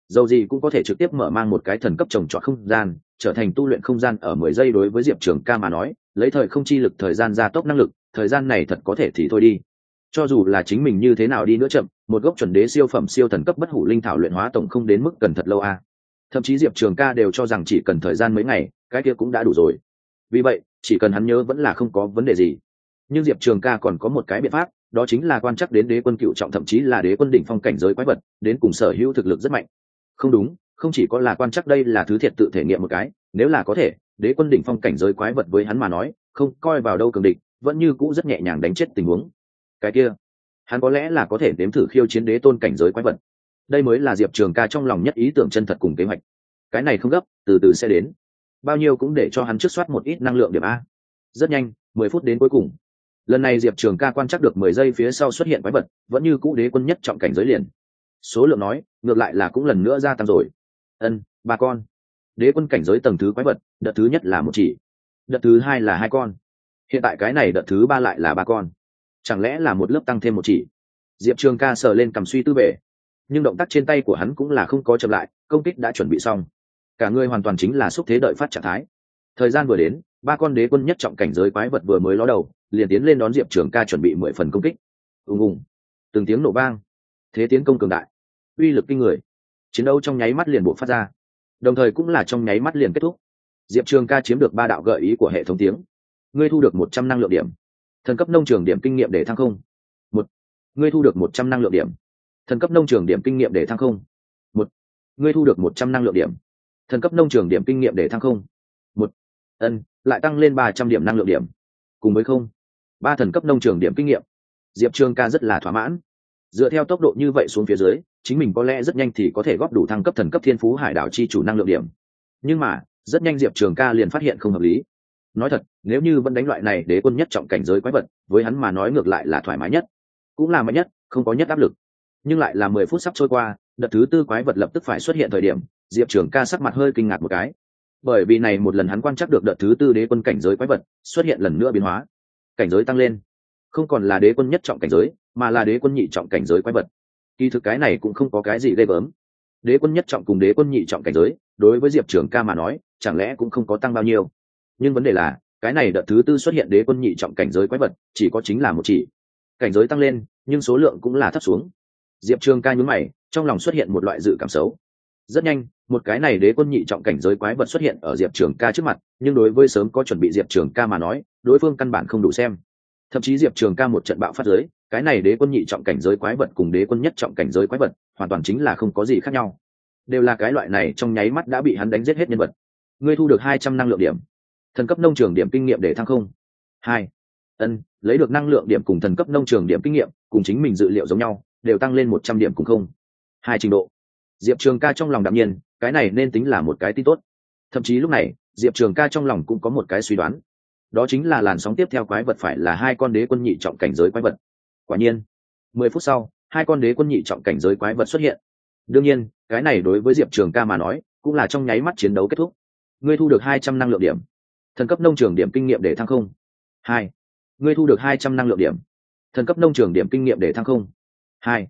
Dầu gì cũng có thể trực tiếp mở mang một cái thần cấp trồng trọt không gian, trở thành tu luyện không gian ở mười giây đối với diệp trường ca mà nói, lấy thời không chi lực, thời gian gia tốc năng lực, thời gian này thật có thể thì thôi đi. Cho dù là chính mình như thế nào đi nữa chậm, một gốc chuẩn đế siêu phẩm siêu thần cấp bất hủ linh thảo luyện hóa tổng không đến mức cần thật lâu a. Thậm chí diệp trường ca đều cho rằng chỉ cần thời gian mấy ngày, cái kia cũng đã đủ rồi. Vì vậy, chỉ cần hắn nhớ vẫn là không có vấn đề gì. Nhưng diệp trường ca còn có một cái biện pháp đó chính là quan chắc đến đế quân cựu trọng thậm chí là đế quân đỉnh phong cảnh giới quái vật, đến cùng sở hữu thực lực rất mạnh. Không đúng, không chỉ có là quan chắc đây là thứ thiệt tự thể nghiệm một cái, nếu là có thể, đế quân đỉnh phong cảnh giới quái vật với hắn mà nói, không coi vào đâu cường địch, vẫn như cũ rất nhẹ nhàng đánh chết tình huống. Cái kia, hắn có lẽ là có thể nếm thử khiêu chiến đế tôn cảnh giới quái vật. Đây mới là diệp trường ca trong lòng nhất ý tưởng chân thật cùng kế hoạch. Cái này không gấp, từ từ sẽ đến. Bao nhiêu cũng để cho hắn trước soát một ít năng lượng điểm a. Rất nhanh, mười phút đến cuối cùng lần này diệp trường ca quan chắc được mười giây phía sau xuất hiện quái vật, vẫn như cũ đế quân nhất trọng cảnh giới liền. Số lượng nói, ngược lại là cũng lần nữa gia tăng rồi. Ân, ba con. Đế quân cảnh giới tầng thứ quái vật, đợt thứ nhất là một chỉ. Đợt thứ hai là hai con. Hiện tại cái này đợt thứ ba lại là ba con. Chẳng lẽ là một lớp tăng thêm một chỉ? Diệp trường ca sờ lên cầm suy tư bể. Nhưng động tác trên tay của hắn cũng là không có chậm lại, công kích đã chuẩn bị xong. Cả người hoàn toàn chính là xúc thế đợi phát trạng thái. Thời gian vừa đến ba con đế quân nhất trọng cảnh giới quái vật vừa mới ló đầu, liền tiến lên đón diệp trường ca chuẩn bị mười phần công kích. Ùng ùng. Từng tiếng nổ vang. Thế tiến công cường đại. Uy lực kinh người. Chiến đấu trong nháy mắt liền bộ phát ra. Đồng thời cũng là trong nháy mắt liền kết thúc. Diệp trường ca chiếm được ba đạo gợi ý của hệ thống tiếng. Ngươi thu được một trăm năng lượng điểm. Thần cấp nông trường điểm kinh nghiệm để thăng không. Một. Ngươi thu được một trăm năng lượng điểm. Thần cấp nông trường điểm kinh nghiệm để thăng không. Một. Ngươi thu được một trăm năng lượng điểm. Thần cấp nông trường điểm kinh nghiệm để thăng không. Một. Ân lại tăng lên ba trăm điểm năng lượng điểm. Cùng với không, ba thần cấp nông trường điểm kinh nghiệm. Diệp trường ca rất là thỏa mãn. Dựa theo tốc độ như vậy xuống phía dưới, chính mình có lẽ rất nhanh thì có thể góp đủ thăng cấp thần cấp thiên phú hải đảo chi chủ năng lượng điểm. Nhưng mà, rất nhanh diệp trường ca liền phát hiện không hợp lý. Nói thật, nếu như vẫn đánh loại này đế quân nhất trọng cảnh giới quái vật, với hắn mà nói ngược lại là thoải mái nhất. Cũng là mạnh nhất, không có nhất áp lực. Nhưng lại là mười phút sắp trôi qua, đợt thứ tư quái vật lập tức phải xuất hiện thời điểm, diệp trường ca sắc mặt hơi kinh ngạc một cái bởi vì này một lần hắn quan chắc được đợt thứ tư đế quân cảnh giới quái vật, xuất hiện lần nữa biến hóa. Cảnh giới tăng lên. Không còn là đế quân nhất trọng cảnh giới, mà là đế quân nhị trọng cảnh giới quái vật. Kỳ thực cái này cũng không có cái gì ghê gớm. Đế quân nhất trọng cùng đế quân nhị trọng cảnh giới, đối với diệp trường ca mà nói, chẳng lẽ cũng không có tăng bao nhiêu. Nhưng vấn đề là, cái này đợt thứ tư xuất hiện đế quân nhị trọng cảnh giới quái vật, chỉ có chính là một chỉ. Cảnh giới tăng lên, nhưng số lượng cũng là thấp xuống. Diệp trường ca nhún mày, trong lòng xuất hiện một loại dự cảm xấu rất nhanh, một cái này đế quân nhị trọng cảnh giới quái vật xuất hiện ở diệp trường ca trước mặt, nhưng đối với sớm có chuẩn bị diệp trường ca mà nói, đối phương căn bản không đủ xem. Thậm chí diệp trường ca một trận bạo phát giới, cái này đế quân nhị trọng cảnh giới quái vật cùng đế quân nhất trọng cảnh giới quái vật, hoàn toàn chính là không có gì khác nhau. Đều là cái loại này trong nháy mắt đã bị hắn đánh giết hết nhân vật. Ngươi thu được hai trăm năng lượng điểm. Thần cấp nông trường điểm kinh nghiệm để thăng không. Hai. Ân, lấy được năng lượng điểm cùng thần cấp nông trường điểm kinh nghiệm, cùng chính mình dự liệu giống nhau, đều tăng lên một trăm điểm cùng không. Hai trình độ diệp trường ca trong lòng đạm nhiên, cái này nên tính là một cái tin tốt. Thậm chí lúc này, diệp trường ca trong lòng cũng có một cái suy đoán. Đó chính là làn sóng tiếp theo quái vật phải là hai con đế quân nhị trọng cảnh giới quái vật. Quả nhiên, mười phút sau, hai con đế quân nhị trọng cảnh giới quái vật xuất hiện. Đương nhiên, cái này đối với diệp trường ca mà nói, cũng là trong nháy mắt chiến đấu kết thúc. Ngươi thu được hai trăm năng lượng điểm. Thần cấp nông trường điểm kinh nghiệm để thăng không? Hai. Ngươi thu được hai trăm năng lượng điểm. Thần cấp nông trường điểm kinh nghiệm để thăng không? Hai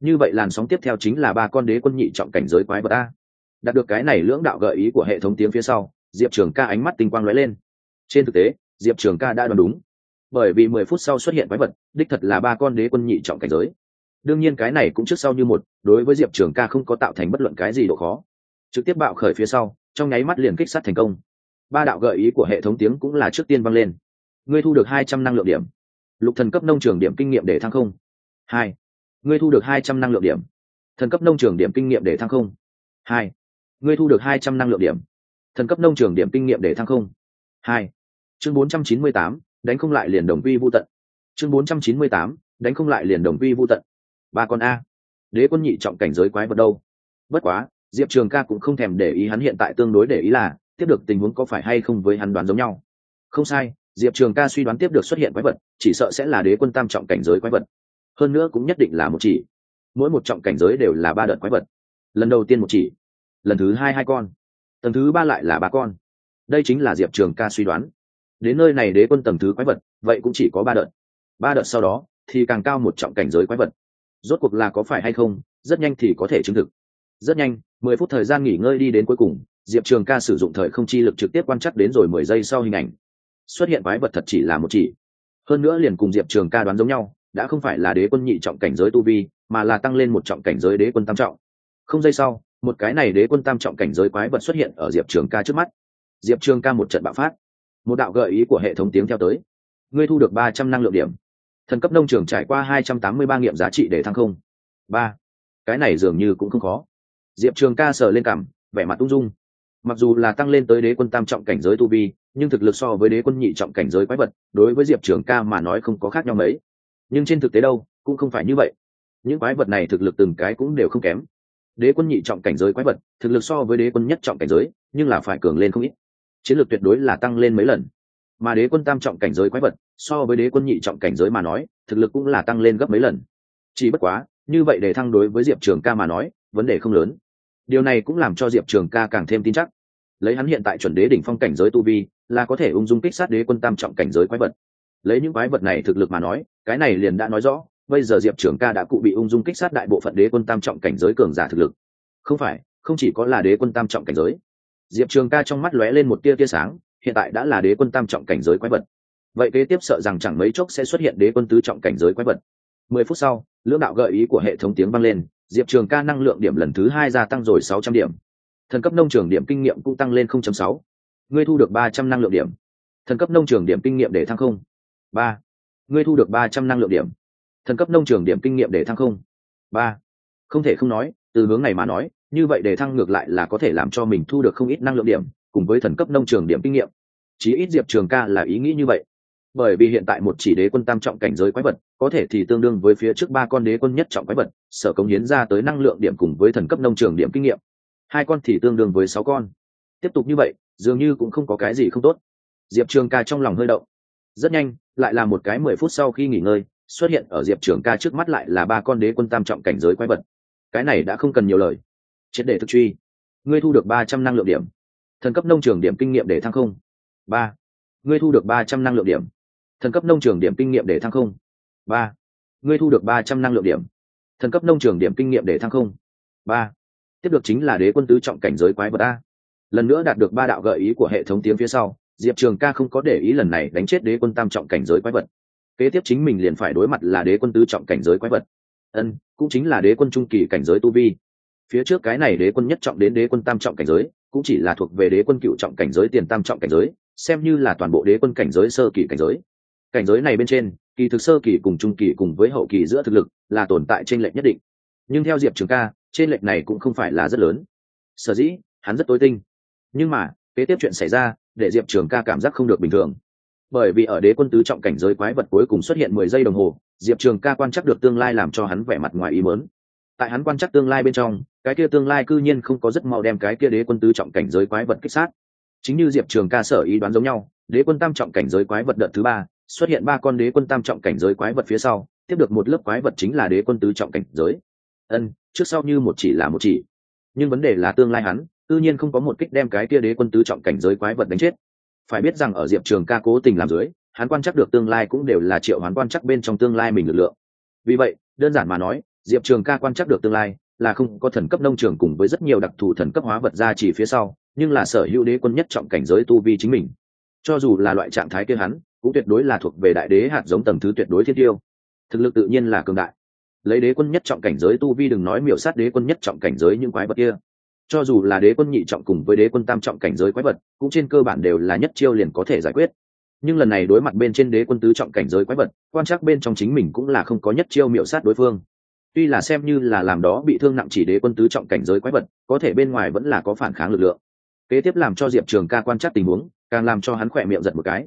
như vậy làn sóng tiếp theo chính là ba con đế quân nhị trọng cảnh giới quái vật a. Đạt được cái này lưỡng đạo gợi ý của hệ thống tiếng phía sau, diệp trường ca ánh mắt tinh quang lóe lên. Trên thực tế, diệp trường ca đã đoán đúng. Bởi vì mười phút sau xuất hiện quái vật, đích thật là ba con đế quân nhị trọng cảnh giới. Đương nhiên cái này cũng trước sau như một, đối với diệp trường ca không có tạo thành bất luận cái gì độ khó. Trực tiếp bạo khởi phía sau, trong nháy mắt liền kích sát thành công. Ba đạo gợi ý của hệ thống tiếng cũng là trước tiên vang lên. Ngươi thu được hai trăm năng lượng điểm. Lục thần cấp nông trường điểm kinh nghiệm để thăng không. Hai ngươi thu được hai trăm năng lượng điểm. Thần cấp nông trường điểm kinh nghiệm để thăng không? Hai. Ngươi thu được hai trăm năng lượng điểm. Thần cấp nông trường điểm kinh nghiệm để thăng không? Hai. Chương bốn trăm chín mươi tám, đánh không lại liền đồng vi vô tận. Chương bốn trăm chín mươi tám, đánh không lại liền đồng vi vô tận. Ba con a. Đế quân nhị trọng cảnh giới quái vật đâu? Bất quá, diệp trường ca cũng không thèm để ý hắn hiện tại tương đối để ý là, tiếp được tình huống có phải hay không với hắn đoán giống nhau. Không sai, diệp trường ca suy đoán tiếp được xuất hiện quái vật, chỉ sợ sẽ là đế quân tam trọng cảnh giới quái vật hơn nữa cũng nhất định là một chỉ. Mỗi một trọng cảnh giới đều là ba đợt quái vật. Lần đầu tiên một chỉ, lần thứ hai hai con, tầng thứ ba lại là ba con. Đây chính là diệp trường ca suy đoán. Đến nơi này đế quân tầng thứ quái vật, vậy cũng chỉ có ba đợt. Ba đợt sau đó thì càng cao một trọng cảnh giới quái vật. Rốt cuộc là có phải hay không, rất nhanh thì có thể chứng thực. Rất nhanh, mười phút thời gian nghỉ ngơi đi đến cuối cùng, diệp trường ca sử dụng thời không chi lực trực tiếp quan chắc đến rồi mười giây sau hình ảnh. Xuất hiện quái vật thật chỉ là một chỉ. Hơn nữa liền cùng diệp trường ca đoán giống nhau đã không phải là đế quân nhị trọng cảnh giới tu vi, mà là tăng lên một trọng cảnh giới đế quân tam trọng. Không giây sau, một cái này đế quân tam trọng cảnh giới quái vật xuất hiện ở diệp trường ca trước mắt. Diệp trường ca một trận bạo phát. Một đạo gợi ý của hệ thống tiếng theo tới. Ngươi thu được ba trăm năng lượng điểm. Thần cấp nông trường trải qua hai trăm tám mươi ba nghiệm giá trị để thăng không. Ba. Cái này dường như cũng không khó. Diệp trường ca sờ lên cảm, vẻ mặt ung dung. Mặc dù là tăng lên tới đế quân tam trọng cảnh giới tu vi, nhưng thực lực so với đế quân nhị trọng cảnh giới quái vật, đối với diệp trường ca mà nói không có khác nhau mấy nhưng trên thực tế đâu, cũng không phải như vậy. Những quái vật này thực lực từng cái cũng đều không kém. Đế quân nhị trọng cảnh giới quái vật, thực lực so với đế quân nhất trọng cảnh giới, nhưng là phải cường lên không ít. Chiến lược tuyệt đối là tăng lên mấy lần. Mà đế quân tam trọng cảnh giới quái vật, so với đế quân nhị trọng cảnh giới mà nói, thực lực cũng là tăng lên gấp mấy lần. Chỉ bất quá, như vậy để thăng đối với diệp trường ca mà nói, vấn đề không lớn. Điều này cũng làm cho diệp trường ca càng thêm tin chắc. Lấy hắn hiện tại chuẩn đế đỉnh phong cảnh giới tu vi, là có thể ung dung kích sát đế quân tam trọng cảnh giới quái vật lấy những quái vật này thực lực mà nói, cái này liền đã nói rõ, bây giờ diệp trường ca đã cụ bị ung dung kích sát đại bộ phận đế quân tam trọng cảnh giới cường giả thực lực. Không phải, không chỉ có là đế quân tam trọng cảnh giới. Diệp trường ca trong mắt lóe lên một tia tia sáng, hiện tại đã là đế quân tam trọng cảnh giới quái vật. Vậy kế tiếp sợ rằng chẳng mấy chốc sẽ xuất hiện đế quân tứ trọng cảnh giới quái vật. Mười phút sau, lưỡng đạo gợi ý của hệ thống tiếng vang lên, diệp trường ca năng lượng điểm lần thứ hai gia tăng rồi sáu trăm điểm. Thần cấp nông trường điểm kinh nghiệm cũng tăng lên 0.6. ngươi thu được ba trăm năng lượng điểm. Thần cấp nông trường điểm kinh nghiệm để thăng không ba. Ngươi thu được ba trăm năng lượng điểm. Thần cấp nông trường điểm kinh nghiệm để thăng không? Ba. Không thể không nói, từ hướng này mà nói, như vậy để thăng ngược lại là có thể làm cho mình thu được không ít năng lượng điểm, cùng với thần cấp nông trường điểm kinh nghiệm. Chí ít diệp trường ca là ý nghĩ như vậy. Bởi vì hiện tại một chỉ đế quân tam trọng cảnh giới quái vật, có thể thì tương đương với phía trước ba con đế quân nhất trọng quái vật, sở công hiến ra tới năng lượng điểm cùng với thần cấp nông trường điểm kinh nghiệm. Hai con thì tương đương với sáu con. Tiếp tục như vậy, dường như cũng không có cái gì không tốt. Diệp trường ca trong lòng hơi động rất nhanh, lại là một cái mười phút sau khi nghỉ ngơi, xuất hiện ở diệp trường ca trước mắt lại là ba con đế quân tam trọng cảnh giới quái vật. Cái này đã không cần nhiều lời. Triệt để thực truy. Ngươi thu được ba trăm năng lượng điểm. Thần cấp nông trường điểm kinh nghiệm để thăng không? Ba. Ngươi thu được ba trăm năng lượng điểm. Thần cấp nông trường điểm kinh nghiệm để thăng không? Ba. Ngươi thu được ba trăm năng lượng điểm. Thần cấp nông trường điểm kinh nghiệm để thăng không? Ba. Tiếp được chính là đế quân tứ trọng cảnh giới quái vật a. Lần nữa đạt được ba đạo gợi ý của hệ thống tiếng phía sau diệp trường ca không có để ý lần này đánh chết đế quân tam trọng cảnh giới quái vật. Kế tiếp chính mình liền phải đối mặt là đế quân tứ trọng cảnh giới quái vật. Ân, cũng chính là đế quân trung kỳ cảnh giới tu vi. Phía trước cái này đế quân nhất trọng đến đế quân tam trọng cảnh giới, cũng chỉ là thuộc về đế quân cựu trọng cảnh giới tiền tam trọng cảnh giới, xem như là toàn bộ đế quân cảnh giới sơ kỳ cảnh giới. Cảnh giới này bên trên, kỳ thực sơ kỳ cùng trung kỳ cùng với hậu kỳ giữa thực lực là tồn tại trên lệch nhất định. Nhưng theo diệp trường ca trên lệch này cũng không phải là rất lớn. Sở dĩ, hắn rất tối tinh. Nhưng mà, kế tiếp chuyện xảy ra để diệp trường ca cảm giác không được bình thường. Bởi vì ở đế quân tứ trọng cảnh giới quái vật cuối cùng xuất hiện mười giây đồng hồ, diệp trường ca quan chắc được tương lai làm cho hắn vẻ mặt ngoài ý mớn tại hắn quan chắc tương lai bên trong, cái kia tương lai cư nhiên không có rất mau đem cái kia đế quân tứ trọng cảnh giới quái vật kích sát. Chính như diệp trường ca sở ý đoán giống nhau, đế quân tam trọng cảnh giới quái vật đợt thứ ba, xuất hiện ba con đế quân tam trọng cảnh giới quái vật phía sau, tiếp được một lớp quái vật chính là đế quân tứ trọng cảnh giới. Ân, trước sau như một chỉ là một chỉ. Nhưng vấn đề là tương lai hắn tự nhiên không có một kích đem cái kia đế quân tứ trọng cảnh giới quái vật đánh chết. Phải biết rằng ở diệp trường ca cố tình làm dưới, hắn quan chắc được tương lai cũng đều là triệu hắn quan chắc bên trong tương lai mình lực lượng. Vì vậy, đơn giản mà nói, diệp trường ca quan chắc được tương lai là không có thần cấp nông trường cùng với rất nhiều đặc thù thần cấp hóa vật ra chỉ phía sau, nhưng là sở hữu đế quân nhất trọng cảnh giới tu vi chính mình. Cho dù là loại trạng thái kia hắn, cũng tuyệt đối là thuộc về đại đế hạt giống tầng thứ tuyệt đối thiên tiêu. Thực lực tự nhiên là cường đại. Lấy đế quân nhất trọng cảnh giới tu vi đừng nói miểu sát đế quân nhất trọng cảnh giới những quái vật kia cho dù là đế quân nhị trọng cùng với đế quân tam trọng cảnh giới quái vật, cũng trên cơ bản đều là nhất chiêu liền có thể giải quyết. Nhưng lần này đối mặt bên trên đế quân tứ trọng cảnh giới quái vật, quan trắc bên trong chính mình cũng là không có nhất chiêu miểu sát đối phương. Tuy là xem như là làm đó bị thương nặng chỉ đế quân tứ trọng cảnh giới quái vật, có thể bên ngoài vẫn là có phản kháng lực lượng. Kế tiếp làm cho diệp trường ca quan trắc tình huống, càng làm cho hắn khỏe miệng giật một cái.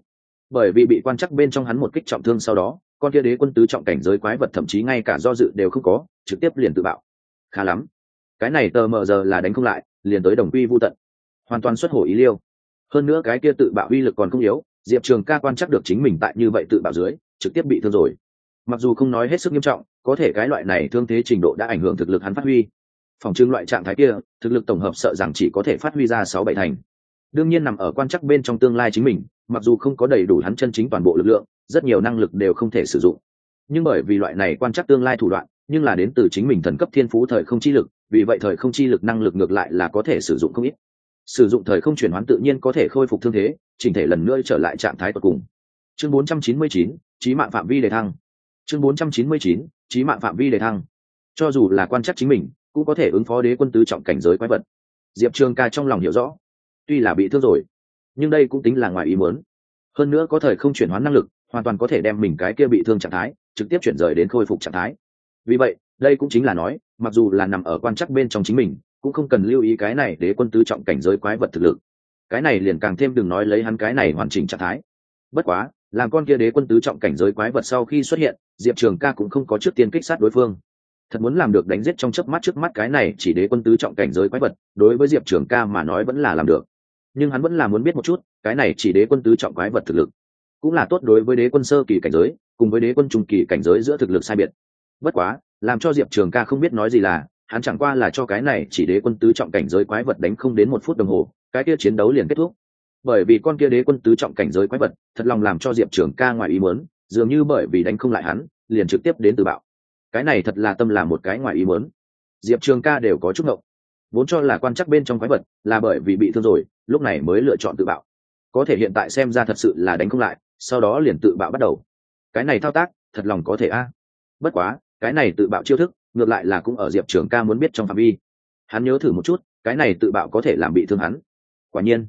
Bởi vì bị quan trắc bên trong hắn một kích trọng thương sau đó, con kia đế quân tứ trọng cảnh giới quái vật thậm chí ngay cả do dự đều không có, trực tiếp liền tự bạo. Khá lắm cái này tờ mờ giờ là đánh không lại, liền tới đồng quy vô tận. Hoàn toàn xuất hổ ý liêu. Hơn nữa cái kia tự bạo uy lực còn không yếu, diệp trường ca quan chắc được chính mình tại như vậy tự bạo dưới, trực tiếp bị thương rồi. Mặc dù không nói hết sức nghiêm trọng, có thể cái loại này thương thế trình độ đã ảnh hưởng thực lực hắn phát huy. Phòng trưng loại trạng thái kia, thực lực tổng hợp sợ rằng chỉ có thể phát huy ra sáu bảy thành. Đương nhiên nằm ở quan chắc bên trong tương lai chính mình, mặc dù không có đầy đủ hắn chân chính toàn bộ lực lượng, rất nhiều năng lực đều không thể sử dụng. Nhưng bởi vì loại này quan chắc tương lai thủ đoạn, nhưng là đến từ chính mình thần cấp thiên phú thời không chi lực vì vậy thời không chi lực năng lực ngược lại là có thể sử dụng không ít. Sử dụng thời không chuyển hoán tự nhiên có thể khôi phục thương thế chỉnh thể lần nữa trở lại trạng thái tột cùng. Chương 499, trí mạng phạm vi đề thăng. Chương 499, trí mạng phạm vi đề thăng. Cho dù là quan chắc chính mình cũng có thể ứng phó đế quân tứ trọng cảnh giới quái vật. Diệp trường ca trong lòng hiểu rõ tuy là bị thương rồi nhưng đây cũng tính là ngoài ý muốn. Hơn nữa có thời không chuyển hóa năng lực hoàn toàn có thể đem mình cái kia bị thương trạng thái trực tiếp chuyển rời đến khôi phục trạng thái. Vì vậy đây cũng chính là nói mặc dù là nằm ở quan chắc bên trong chính mình, cũng không cần lưu ý cái này để quân tứ trọng cảnh giới quái vật thực lực. Cái này liền càng thêm đừng nói lấy hắn cái này hoàn chỉnh trạng thái. Bất quá, làm con kia đế quân tứ trọng cảnh giới quái vật sau khi xuất hiện, diệp trường ca cũng không có trước tiên kích sát đối phương. Thật muốn làm được đánh giết trong chớp mắt trước mắt cái này chỉ đế quân tứ trọng cảnh giới quái vật, đối với diệp trường ca mà nói vẫn là làm được. Nhưng hắn vẫn là muốn biết một chút, cái này chỉ đế quân tứ trọng quái vật thực lực, cũng là tốt đối với đế quân sơ kỳ cảnh giới, cùng với đế quân trung kỳ cảnh giới giữa thực lực sai biệt. Bất quá làm cho diệp trường ca không biết nói gì là, hắn chẳng qua là cho cái này chỉ đế quân tứ trọng cảnh giới quái vật đánh không đến một phút đồng hồ, cái kia chiến đấu liền kết thúc. Bởi vì con kia đế quân tứ trọng cảnh giới quái vật, thật lòng làm cho diệp trường ca ngoài ý muốn, dường như bởi vì đánh không lại hắn, liền trực tiếp đến từ bạo. Cái này thật là tâm là một cái ngoài ý muốn. Diệp trường ca đều có chút ngộng. Vốn cho là quan chắc bên trong quái vật là bởi vì bị thương rồi, lúc này mới lựa chọn tự bạo. Có thể hiện tại xem ra thật sự là đánh không lại, sau đó liền tự bạo bắt đầu. Cái này thao tác, thật lòng có thể a. Bất quá cái này tự bạo chiêu thức, ngược lại là cũng ở diệp trường ca muốn biết trong phạm vi. Hắn nhớ thử một chút, cái này tự bạo có thể làm bị thương hắn. Quả nhiên,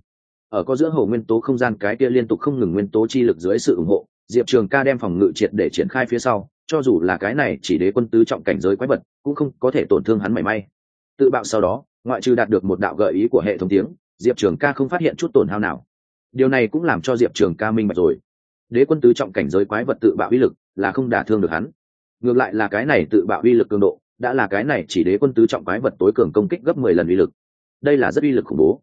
ở có giữa hồ nguyên tố không gian cái kia liên tục không ngừng nguyên tố chi lực dưới sự ủng hộ, diệp trường ca đem phòng ngự triệt để triển khai phía sau, cho dù là cái này chỉ đế quân tứ trọng cảnh giới quái vật, cũng không có thể tổn thương hắn mảy may. Tự bạo sau đó, ngoại trừ đạt được một đạo gợi ý của hệ thống tiếng, diệp trường ca không phát hiện chút tổn hao nào. Điều này cũng làm cho diệp trường ca minh bạch rồi. Đế quân tứ trọng cảnh giới quái vật tự bạo uy lực là không đả thương được hắn ngược lại là cái này tự bạo uy lực cường độ, đã là cái này chỉ đế quân tứ trọng quái vật tối cường công kích gấp mười lần uy lực. Đây là rất uy lực khủng bố.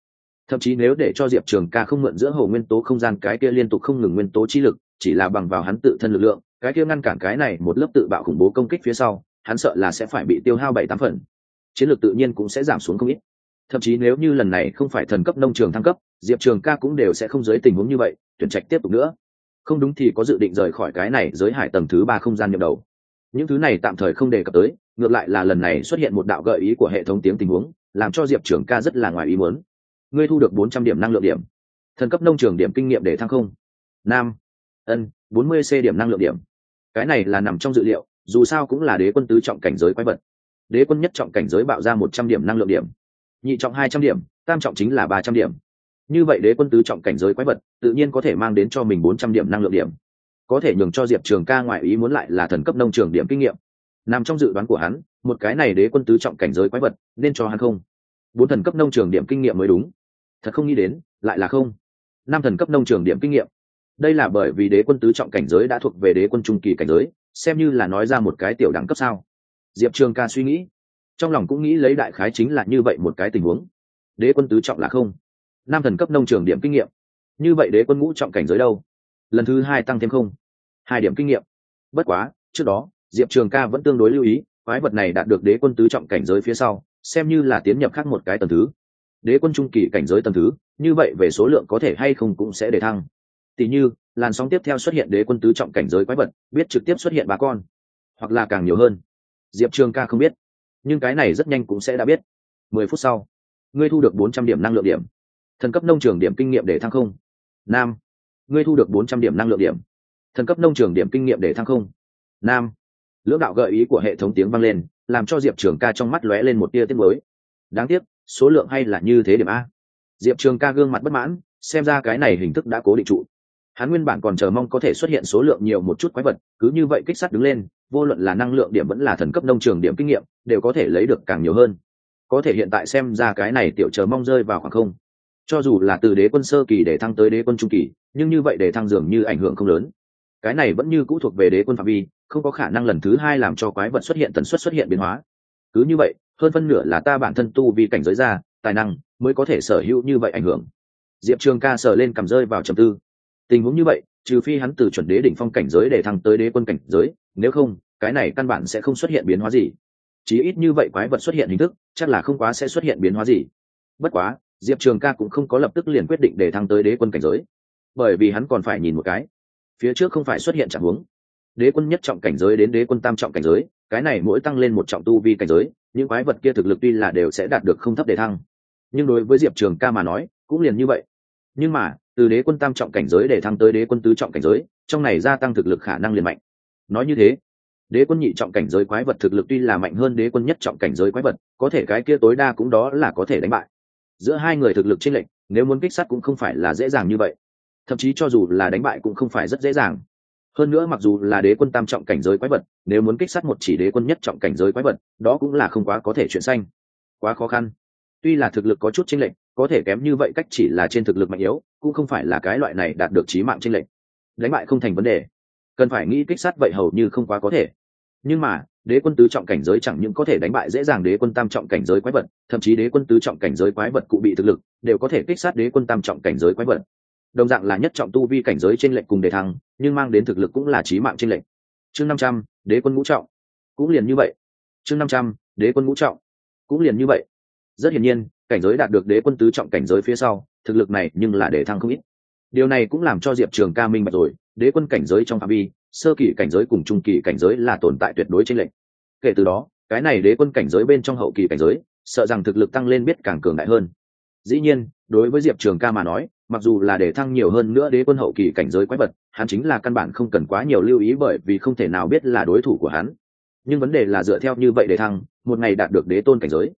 Thậm chí nếu để cho diệp trường ca không mượn giữa hồ nguyên tố không gian, cái kia liên tục không ngừng nguyên tố chi lực, chỉ là bằng vào hắn tự thân lực lượng, cái kia ngăn cản cái này một lớp tự bạo khủng bố công kích phía sau, hắn sợ là sẽ phải bị tiêu hao bảy tám phần. Chiến lược tự nhiên cũng sẽ giảm xuống không ít. Thậm chí nếu như lần này không phải thần cấp nông trường thăng cấp, diệp trường ca cũng đều sẽ không dưới tình huống như vậy, tuyển trạch tiếp tục nữa. Không đúng thì có dự định rời khỏi cái này giới hải tầng thứ ba không gian nhập đầu những thứ này tạm thời không đề cập tới, ngược lại là lần này xuất hiện một đạo gợi ý của hệ thống tiếng tình huống, làm cho diệp trường ca rất là ngoài ý muốn. Ngươi thu được bốn trăm điểm năng lượng điểm. Thần cấp nông trường điểm kinh nghiệm để thăng không? Nam. Ân, bốn mươi c điểm năng lượng điểm. Cái này là nằm trong dự liệu, dù sao cũng là đế quân tứ trọng cảnh giới quái vật. Đế quân nhất trọng cảnh giới bạo ra một trăm điểm năng lượng điểm. Nhị trọng hai trăm điểm, tam trọng chính là ba trăm điểm. Như vậy đế quân tứ trọng cảnh giới quái vật, tự nhiên có thể mang đến cho mình bốn trăm điểm năng lượng điểm có thể nhường cho diệp trường ca ngoại ý muốn lại là thần cấp nông trường điểm kinh nghiệm. Nằm trong dự đoán của hắn, một cái này đế quân tứ trọng cảnh giới quái vật, nên cho hắn không? Bốn thần cấp nông trường điểm kinh nghiệm mới đúng. Thật không nghĩ đến, lại là không. Năm thần cấp nông trường điểm kinh nghiệm. Đây là bởi vì đế quân tứ trọng cảnh giới đã thuộc về đế quân trung kỳ cảnh giới, xem như là nói ra một cái tiểu đẳng cấp sao? Diệp trường ca suy nghĩ. Trong lòng cũng nghĩ lấy đại khái chính là như vậy một cái tình huống. Đế quân tứ trọng là không. Năm thần cấp nông trường điểm kinh nghiệm. Như vậy đế quân ngũ trọng cảnh giới đâu? Lần thứ hai tăng thêm không hai điểm kinh nghiệm. Bất quá, trước đó, diệp trường ca vẫn tương đối lưu ý, quái vật này đạt được đế quân tứ trọng cảnh giới phía sau, xem như là tiến nhập khác một cái tầm thứ. Đế quân trung kỳ cảnh giới tầm thứ, như vậy về số lượng có thể hay không cũng sẽ để thăng. Tỉ như, làn sóng tiếp theo xuất hiện đế quân tứ trọng cảnh giới quái vật, biết trực tiếp xuất hiện bà con, hoặc là càng nhiều hơn. Diệp trường ca không biết, nhưng cái này rất nhanh cũng sẽ đã biết. Mười phút sau, ngươi thu được bốn trăm điểm năng lượng điểm. Thần cấp nông trường điểm kinh nghiệm để thăng không? Nam, ngươi thu được bốn trăm điểm năng lượng điểm thần cấp nông trường điểm kinh nghiệm để thăng không? Nam. Lưỡng đạo gợi ý của hệ thống tiếng vang lên, làm cho diệp trường ca trong mắt lóe lên một tia tiết mới đáng tiếc, số lượng hay là như thế điểm a? Diệp trường ca gương mặt bất mãn, xem ra cái này hình thức đã cố định trụ. Hắn nguyên bản còn chờ mong có thể xuất hiện số lượng nhiều một chút quái vật, cứ như vậy kích sắt đứng lên, vô luận là năng lượng điểm vẫn là thần cấp nông trường điểm kinh nghiệm, đều có thể lấy được càng nhiều hơn. Có thể hiện tại xem ra cái này tiểu chờ mong rơi vào khoảng không. Cho dù là từ đế quân sơ kỳ để thăng tới đế quân trung kỳ, nhưng như vậy để thăng dường như ảnh hưởng không lớn cái này vẫn như cũ thuộc về đế quân phạm vi, không có khả năng lần thứ hai làm cho quái vật xuất hiện, tần suất xuất hiện biến hóa. Cứ như vậy, hơn phân nửa là ta bản thân tu vì cảnh giới ra, tài năng mới có thể sở hữu như vậy ảnh hưởng. Diệp trường ca sờ lên cầm rơi vào trầm tư. Tình huống như vậy, trừ phi hắn từ chuẩn đế đỉnh phong cảnh giới để thăng tới đế quân cảnh giới, nếu không, cái này căn bản sẽ không xuất hiện biến hóa gì. Chí ít như vậy quái vật xuất hiện hình thức, chắc là không quá sẽ xuất hiện biến hóa gì. Bất quá, diệp trường ca cũng không có lập tức liền quyết định để thăng tới đế quân cảnh giới. Bởi vì hắn còn phải nhìn một cái phía trước không phải xuất hiện trạng huống. Đế quân nhất trọng cảnh giới đến đế quân tam trọng cảnh giới, cái này mỗi tăng lên một trọng tu vi cảnh giới, những quái vật kia thực lực tuy là đều sẽ đạt được không thấp để thăng. Nhưng đối với diệp trường ca mà nói, cũng liền như vậy. Nhưng mà, từ đế quân tam trọng cảnh giới để thăng tới đế quân tứ trọng cảnh giới, trong này gia tăng thực lực khả năng liền mạnh. Nói như thế, đế quân nhị trọng cảnh giới quái vật thực lực tuy là mạnh hơn đế quân nhất trọng cảnh giới quái vật, có thể cái kia tối đa cũng đó là có thể đánh bại. Giữa hai người thực lực chênh lệch, nếu muốn kích sát cũng không phải là dễ dàng như vậy thậm chí cho dù là đánh bại cũng không phải rất dễ dàng. Hơn nữa mặc dù là đế quân tam trọng cảnh giới quái vật, nếu muốn kích sát một chỉ đế quân nhất trọng cảnh giới quái vật, đó cũng là không quá có thể chuyển xanh quá khó khăn. Tuy là thực lực có chút chênh lệch, có thể kém như vậy cách chỉ là trên thực lực mạnh yếu, cũng không phải là cái loại này đạt được trí mạng chênh lệch. Đánh bại không thành vấn đề. Cần phải nghĩ kích sát vậy hầu như không quá có thể. Nhưng mà, đế quân tứ trọng cảnh giới chẳng những có thể đánh bại dễ dàng đế quân tam trọng cảnh giới quái vật, thậm chí đế quân tứ trọng cảnh giới quái vật cụ bị thực lực, đều có thể kích sát đế quân tam trọng cảnh giới quái vật đồng dạng là nhất trọng tu vi cảnh giới trên lệnh cùng đề thăng, nhưng mang đến thực lực cũng là trí mạng trên lệnh. Chương năm trăm, đế quân ngũ trọng. Cũng liền như vậy. Chương năm trăm, đế quân ngũ trọng. Cũng liền như vậy. Rất hiển nhiên, cảnh giới đạt được đế quân tứ trọng cảnh giới phía sau, thực lực này nhưng là đề thăng không ít. Điều này cũng làm cho diệp trường ca minh bạch rồi, đế quân cảnh giới trong phạm vi, sơ kỳ cảnh giới cùng trung kỳ cảnh giới là tồn tại tuyệt đối trên lệnh. Kể từ đó, cái này đế quân cảnh giới bên trong hậu kỳ cảnh giới, sợ rằng thực lực tăng lên biết càng cường đại hơn. Dĩ nhiên đối với diệp trường ca mà nói, mặc dù là để thăng nhiều hơn nữa đế quân hậu kỳ cảnh giới quái vật, hắn chính là căn bản không cần quá nhiều lưu ý bởi vì không thể nào biết là đối thủ của hắn. Nhưng vấn đề là dựa theo như vậy để thăng, một ngày đạt được đế tôn cảnh giới,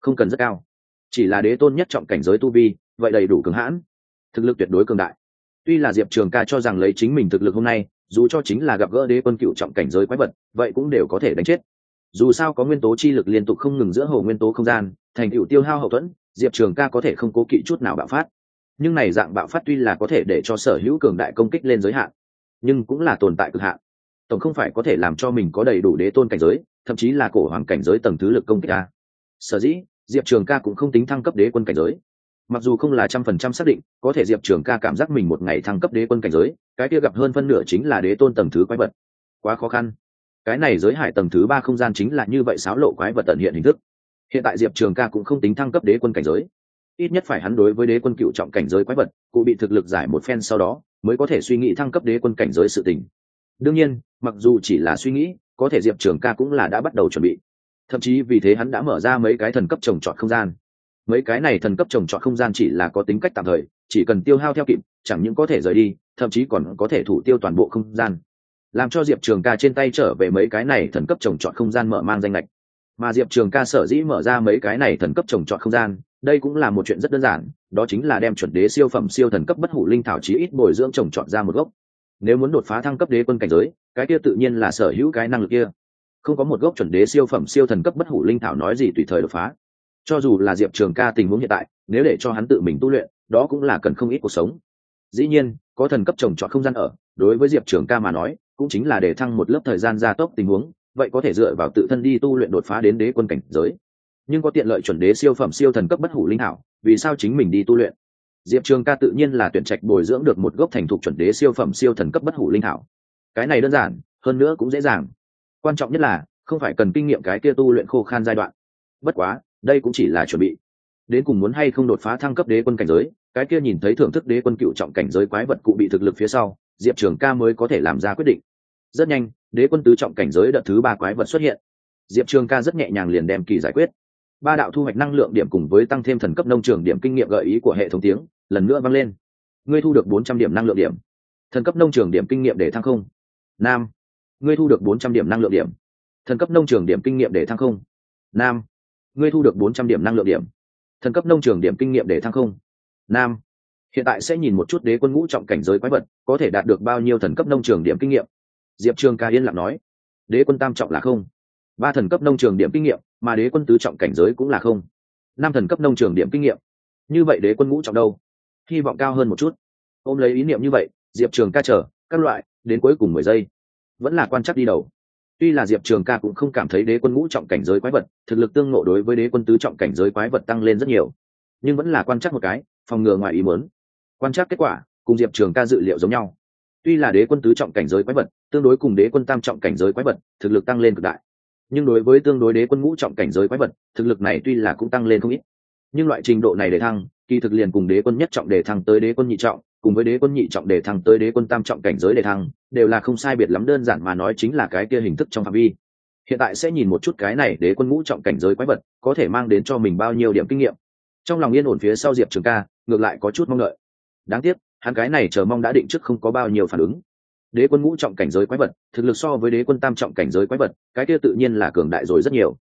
không cần rất cao. Chỉ là đế tôn nhất trọng cảnh giới tu vi, vậy đầy đủ cường hãn, thực lực tuyệt đối cường đại. Tuy là diệp trường ca cho rằng lấy chính mình thực lực hôm nay, dù cho chính là gặp gỡ đế quân cựu trọng cảnh giới quái vật, vậy cũng đều có thể đánh chết. Dù sao có nguyên tố chi lực liên tục không ngừng giữa hồ nguyên tố không gian, thành cựu tiêu hao hậu thuẫn diệp trường ca có thể không cố kỵ chút nào bạo phát. Nhưng này dạng bạo phát tuy là có thể để cho sở hữu cường đại công kích lên giới hạn, nhưng cũng là tồn tại cực hạn. Tổng không phải có thể làm cho mình có đầy đủ đế tôn cảnh giới, thậm chí là cổ hoàng cảnh giới tầng thứ lực công kích a. Sở dĩ, diệp trường ca cũng không tính thăng cấp đế quân cảnh giới. Mặc dù không là trăm phần trăm xác định, có thể diệp trường ca cảm giác mình một ngày thăng cấp đế quân cảnh giới, cái kia gặp hơn phân nửa chính là đế tôn tầng thứ quái vật. Quá khó khăn. Cái này giới hải tầng thứ ba không gian chính là như vậy xáo lộ quái vật tận hiện hình thức hiện tại diệp trường ca cũng không tính thăng cấp đế quân cảnh giới. Ít nhất phải hắn đối với đế quân cựu trọng cảnh giới quái vật, cụ bị thực lực giải một phen sau đó, mới có thể suy nghĩ thăng cấp đế quân cảnh giới sự tình. Đương nhiên, mặc dù chỉ là suy nghĩ, có thể diệp trường ca cũng là đã bắt đầu chuẩn bị. Thậm chí vì thế hắn đã mở ra mấy cái thần cấp trồng trọt không gian. Mấy cái này thần cấp trồng trọt không gian chỉ là có tính cách tạm thời, chỉ cần tiêu hao theo kịp, chẳng những có thể rời đi, thậm chí còn có thể thủ tiêu toàn bộ không gian. Làm cho diệp trường ca trên tay trở về mấy cái này thần cấp trồng trọt không gian mở mang danh lệch mà diệp trường ca sở dĩ mở ra mấy cái này thần cấp trồng trọt không gian, đây cũng là một chuyện rất đơn giản, đó chính là đem chuẩn đế siêu phẩm siêu thần cấp bất hủ linh thảo chí ít bồi dưỡng trồng trọt ra một gốc. Nếu muốn đột phá thăng cấp đế quân cảnh giới, cái kia tự nhiên là sở hữu cái năng lực kia. Không có một gốc chuẩn đế siêu phẩm siêu thần cấp bất hủ linh thảo nói gì tùy thời đột phá. Cho dù là diệp trường ca tình huống hiện tại, nếu để cho hắn tự mình tu luyện, đó cũng là cần không ít cuộc sống. Dĩ nhiên, có thần cấp trồng trọt không gian ở, đối với diệp trường ca mà nói, cũng chính là để thăng một lớp thời gian gia tốc tình huống vậy có thể dựa vào tự thân đi tu luyện đột phá đến đế quân cảnh giới. Nhưng có tiện lợi chuẩn đế siêu phẩm siêu thần cấp bất hủ linh hảo, vì sao chính mình đi tu luyện? Diệp trường ca tự nhiên là tuyển trạch bồi dưỡng được một gốc thành thục chuẩn đế siêu phẩm siêu thần cấp bất hủ linh hảo. Cái này đơn giản, hơn nữa cũng dễ dàng. Quan trọng nhất là, không phải cần kinh nghiệm cái kia tu luyện khô khan giai đoạn. Bất quá, đây cũng chỉ là chuẩn bị. Đến cùng muốn hay không đột phá thăng cấp đế quân cảnh giới, cái kia nhìn thấy thưởng thức đế quân cựu trọng cảnh giới quái vật cụ bị thực lực phía sau, diệp trường ca mới có thể làm ra quyết định rất nhanh, đế quân tứ trọng cảnh giới đợt thứ ba quái vật xuất hiện. Diệp trường ca rất nhẹ nhàng liền đem kỳ giải quyết. Ba đạo thu hoạch năng lượng điểm cùng với tăng thêm thần cấp nông trường điểm kinh nghiệm gợi ý của hệ thống tiếng, lần nữa vang lên. Ngươi thu được bốn trăm điểm năng lượng điểm. Thần cấp nông trường điểm kinh nghiệm để thăng không? Nam. Ngươi thu được bốn trăm điểm năng lượng điểm. Thần cấp nông trường điểm kinh nghiệm để thăng không? Nam. Ngươi thu được bốn trăm điểm năng lượng điểm. Thần cấp nông trường điểm kinh nghiệm để thăng không? Nam. Hiện tại sẽ nhìn một chút đế quân ngũ trọng cảnh giới quái vật, có thể đạt được bao nhiêu thần cấp nông trường điểm kinh nghiệm diệp trường ca yên lặng nói, đế quân tam trọng là không. Ba thần cấp nông trường điểm kinh nghiệm, mà đế quân tứ trọng cảnh giới cũng là không. Năm thần cấp nông trường điểm kinh nghiệm, như vậy đế quân ngũ trọng đâu? Hy vọng cao hơn một chút. Ôm lấy ý niệm như vậy, diệp trường ca chờ, các loại, đến cuối cùng mười giây, vẫn là quan chắc đi đầu. Tuy là diệp trường ca cũng không cảm thấy đế quân ngũ trọng cảnh giới quái vật, thực lực tương ngộ đối với đế quân tứ trọng cảnh giới quái vật tăng lên rất nhiều, nhưng vẫn là quan chắc một cái, phòng ngừa ngoài ý mớn quan trắc kết quả, cùng diệp trường ca dự liệu giống nhau. Tuy là đế quân tứ trọng cảnh giới quái vật tương đối cùng đế quân tam trọng cảnh giới quái vật, thực lực tăng lên cực đại. Nhưng đối với tương đối đế quân ngũ trọng cảnh giới quái vật, thực lực này tuy là cũng tăng lên không ít. Nhưng loại trình độ này để thăng, kỳ thực liền cùng đế quân nhất trọng để thăng tới đế quân nhị trọng, cùng với đế quân nhị trọng để thăng tới đế quân tam trọng cảnh giới để thăng, đều là không sai biệt lắm đơn giản mà nói chính là cái kia hình thức trong phạm vi. Hiện tại sẽ nhìn một chút cái này đế quân ngũ trọng cảnh giới quái vật, có thể mang đến cho mình bao nhiêu điểm kinh nghiệm. Trong lòng yên ổn phía sau diệp trường ca, ngược lại có chút mong đợi. Đáng tiếc, hắn cái này chờ mong đã định trước không có bao nhiêu phản ứng đế quân ngũ trọng cảnh giới quái vật, thực lực so với đế quân tam trọng cảnh giới quái vật, cái kia tự nhiên là cường đại rồi rất nhiều.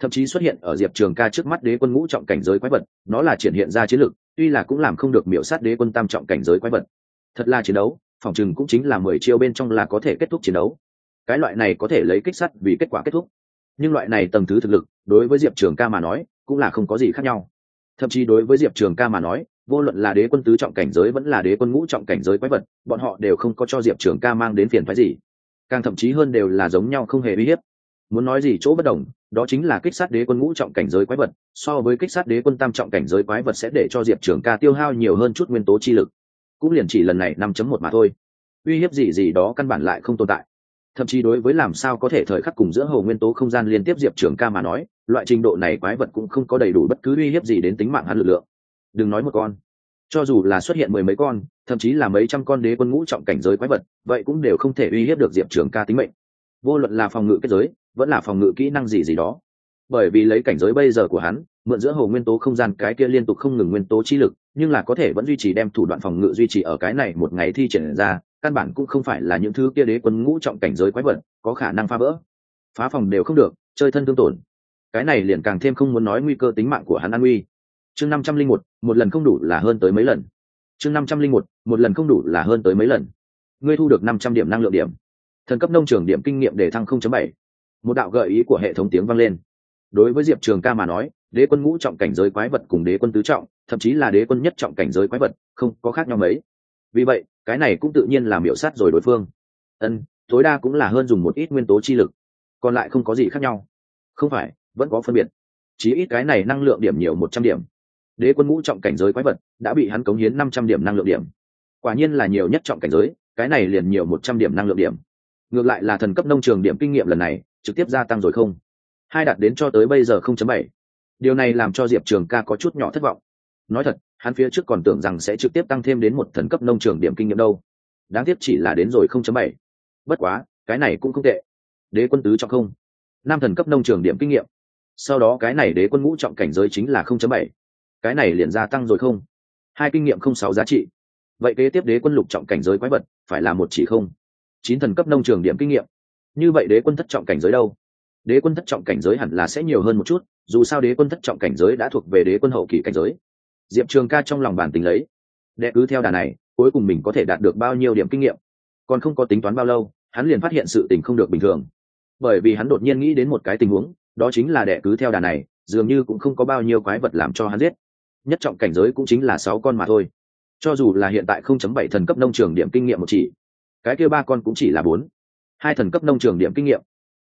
Thậm chí xuất hiện ở diệp trường ca trước mắt đế quân ngũ trọng cảnh giới quái vật, nó là triển hiện ra chiến lược tuy là cũng làm không được miểu sát đế quân tam trọng cảnh giới quái vật. Thật là chiến đấu, phòng chừng cũng chính là mười chiêu bên trong là có thể kết thúc chiến đấu. Cái loại này có thể lấy kích sắt vì kết quả kết thúc. Nhưng loại này tầng thứ thực lực, đối với diệp trường ca mà nói, cũng là không có gì khác nhau. Thậm chí đối với diệp trường ca mà nói vô luận là đế quân tứ trọng cảnh giới vẫn là đế quân ngũ trọng cảnh giới quái vật, bọn họ đều không có cho diệp trường ca mang đến phiền phái gì. Càng thậm chí hơn đều là giống nhau không hề uy hiếp. Muốn nói gì chỗ bất đồng, đó chính là kích sát đế quân ngũ trọng cảnh giới quái vật, so với kích sát đế quân tam trọng cảnh giới quái vật sẽ để cho diệp trường ca tiêu hao nhiều hơn chút nguyên tố chi lực. Cũng liền chỉ lần này năm chấm một mà thôi. Uy hiếp gì gì đó căn bản lại không tồn tại. Thậm chí đối với làm sao có thể thời khắc cùng giữa hồ nguyên tố không gian liên tiếp diệp trường ca mà nói, loại trình độ này quái vật cũng không có đầy đủ bất cứ uy hiếp gì đến tính mạng hắn lực lượng đừng nói một con. Cho dù là xuất hiện mười mấy con, thậm chí là mấy trăm con đế quân ngũ trọng cảnh giới quái vật, vậy cũng đều không thể uy hiếp được diệp trường ca tính mệnh. Vô luận là phòng ngự kết giới, vẫn là phòng ngự kỹ năng gì gì đó. Bởi vì lấy cảnh giới bây giờ của hắn, mượn giữa hồ nguyên tố không gian cái kia liên tục không ngừng nguyên tố chi lực, nhưng là có thể vẫn duy trì đem thủ đoạn phòng ngự duy trì ở cái này một ngày thi triển ra, căn bản cũng không phải là những thứ kia đế quân ngũ trọng cảnh giới quái vật, có khả năng phá vỡ. Phá phòng đều không được, chơi thân thương tổn. Cái này liền càng thêm không muốn nói nguy cơ tính mạng của hắn an nguy chương năm trăm linh một một lần không đủ là hơn tới mấy lần. chương năm trăm linh một một lần không đủ là hơn tới mấy lần. ngươi thu được năm trăm điểm năng lượng điểm. thần cấp nông trường điểm kinh nghiệm để thăng 0.7. một đạo gợi ý của hệ thống tiếng vang lên. đối với diệp trường ca mà nói, đế quân ngũ trọng cảnh giới quái vật cùng đế quân tứ trọng, thậm chí là đế quân nhất trọng cảnh giới quái vật, không có khác nhau mấy. vì vậy, cái này cũng tự nhiên là miểu sát rồi đối phương. ân, tối đa cũng là hơn dùng một ít nguyên tố chi lực. còn lại không có gì khác nhau. không phải, vẫn có phân biệt. chí ít cái này năng lượng điểm nhiều một trăm điểm đế quân ngũ trọng cảnh giới quái vật, đã bị hắn cống hiến năm trăm điểm năng lượng điểm. Quả nhiên là nhiều nhất trọng cảnh giới, cái này liền nhiều một trăm điểm năng lượng điểm. Ngược lại là thần cấp nông trường điểm kinh nghiệm lần này, trực tiếp gia tăng rồi không? Hai đạt đến cho tới bây giờ không chấm bảy. Điều này làm cho diệp trường ca có chút nhỏ thất vọng. Nói thật, hắn phía trước còn tưởng rằng sẽ trực tiếp tăng thêm đến một thần cấp nông trường điểm kinh nghiệm đâu. Đáng tiếc chỉ là đến rồi không chấm bảy. Bất quá, cái này cũng không tệ. Đế quân tứ trọng không. Năm thần cấp nông trường điểm kinh nghiệm. Sau đó cái này đế quân ngũ trọng cảnh giới chính là không chấm bảy cái này liền gia tăng rồi không? Hai kinh nghiệm không sáu giá trị. Vậy kế tiếp đế quân lục trọng cảnh giới quái vật, phải là một chỉ không? Chín thần cấp nông trường điểm kinh nghiệm. Như vậy đế quân thất trọng cảnh giới đâu? Đế quân thất trọng cảnh giới hẳn là sẽ nhiều hơn một chút, dù sao đế quân thất trọng cảnh giới đã thuộc về đế quân hậu kỳ cảnh giới. Diệp trường ca trong lòng bản tình lấy, đệ cứ theo đà này, cuối cùng mình có thể đạt được bao nhiêu điểm kinh nghiệm? Còn không có tính toán bao lâu, hắn liền phát hiện sự tình không được bình thường. Bởi vì hắn đột nhiên nghĩ đến một cái tình huống, đó chính là đệ cứ theo đà này, dường như cũng không có bao nhiêu quái vật làm cho hắn giết nhất trọng cảnh giới cũng chính là sáu con mà thôi. Cho dù là hiện tại không chấm bảy thần cấp nông trường điểm kinh nghiệm một chỉ, cái kia ba con cũng chỉ là bốn. Hai thần cấp nông trường điểm kinh nghiệm.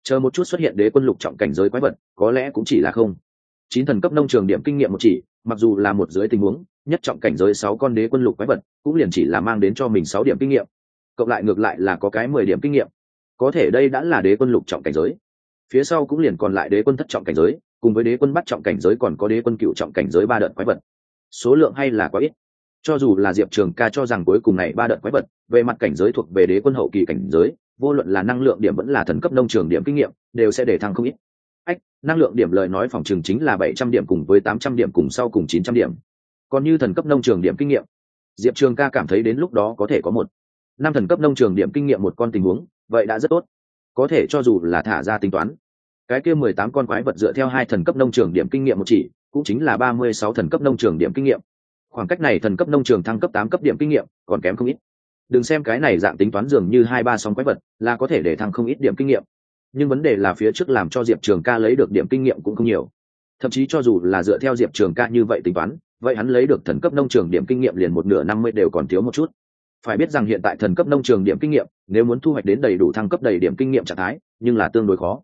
Chờ một chút xuất hiện đế quân lục trọng cảnh giới quái vật, có lẽ cũng chỉ là không. Chín thần cấp nông trường điểm kinh nghiệm một chỉ, mặc dù là một dưới tình huống, nhất trọng cảnh giới sáu con đế quân lục quái vật, cũng liền chỉ là mang đến cho mình sáu điểm kinh nghiệm. Cộng lại ngược lại là có cái mười điểm kinh nghiệm. Có thể đây đã là đế quân lục trọng cảnh giới. Phía sau cũng liền còn lại đế quân thất trọng cảnh giới cùng với đế quân bắt trọng cảnh giới còn có đế quân cựu trọng cảnh giới ba đợt quái vật. Số lượng hay là quá ít. Cho dù là diệp trường ca cho rằng cuối cùng này ba đợt quái vật, về mặt cảnh giới thuộc về đế quân hậu kỳ cảnh giới, vô luận là năng lượng điểm vẫn là thần cấp nông trường điểm kinh nghiệm, đều sẽ để thăng không ít. Ách, năng lượng điểm lời nói phòng trường chính là bảy trăm điểm cùng với tám trăm điểm cùng sau cùng chín trăm điểm. Còn như thần cấp nông trường điểm kinh nghiệm, diệp trường ca cảm thấy đến lúc đó có thể có một. Năm thần cấp nông trường điểm kinh nghiệm một con tình huống, vậy đã rất tốt. Có thể cho dù là thả ra tính toán cái kia mười tám con quái vật dựa theo hai thần cấp nông trường điểm kinh nghiệm một chỉ, cũng chính là ba mươi sáu thần cấp nông trường điểm kinh nghiệm. Khoảng cách này thần cấp nông trường thăng cấp tám cấp điểm kinh nghiệm, còn kém không ít. Đừng xem cái này dạng tính toán dường như hai ba sóng quái vật, là có thể để thăng không ít điểm kinh nghiệm. Nhưng vấn đề là phía trước làm cho diệp trường ca lấy được điểm kinh nghiệm cũng không nhiều. Thậm chí cho dù là dựa theo diệp trường ca như vậy tính toán, vậy hắn lấy được thần cấp nông trường điểm kinh nghiệm liền một nửa năm mươi đều còn thiếu một chút. Phải biết rằng hiện tại thần cấp nông trường điểm kinh nghiệm, nếu muốn thu hoạch đến đầy đủ thăng cấp đầy điểm kinh nghiệm trạng thái, nhưng là tương đối khó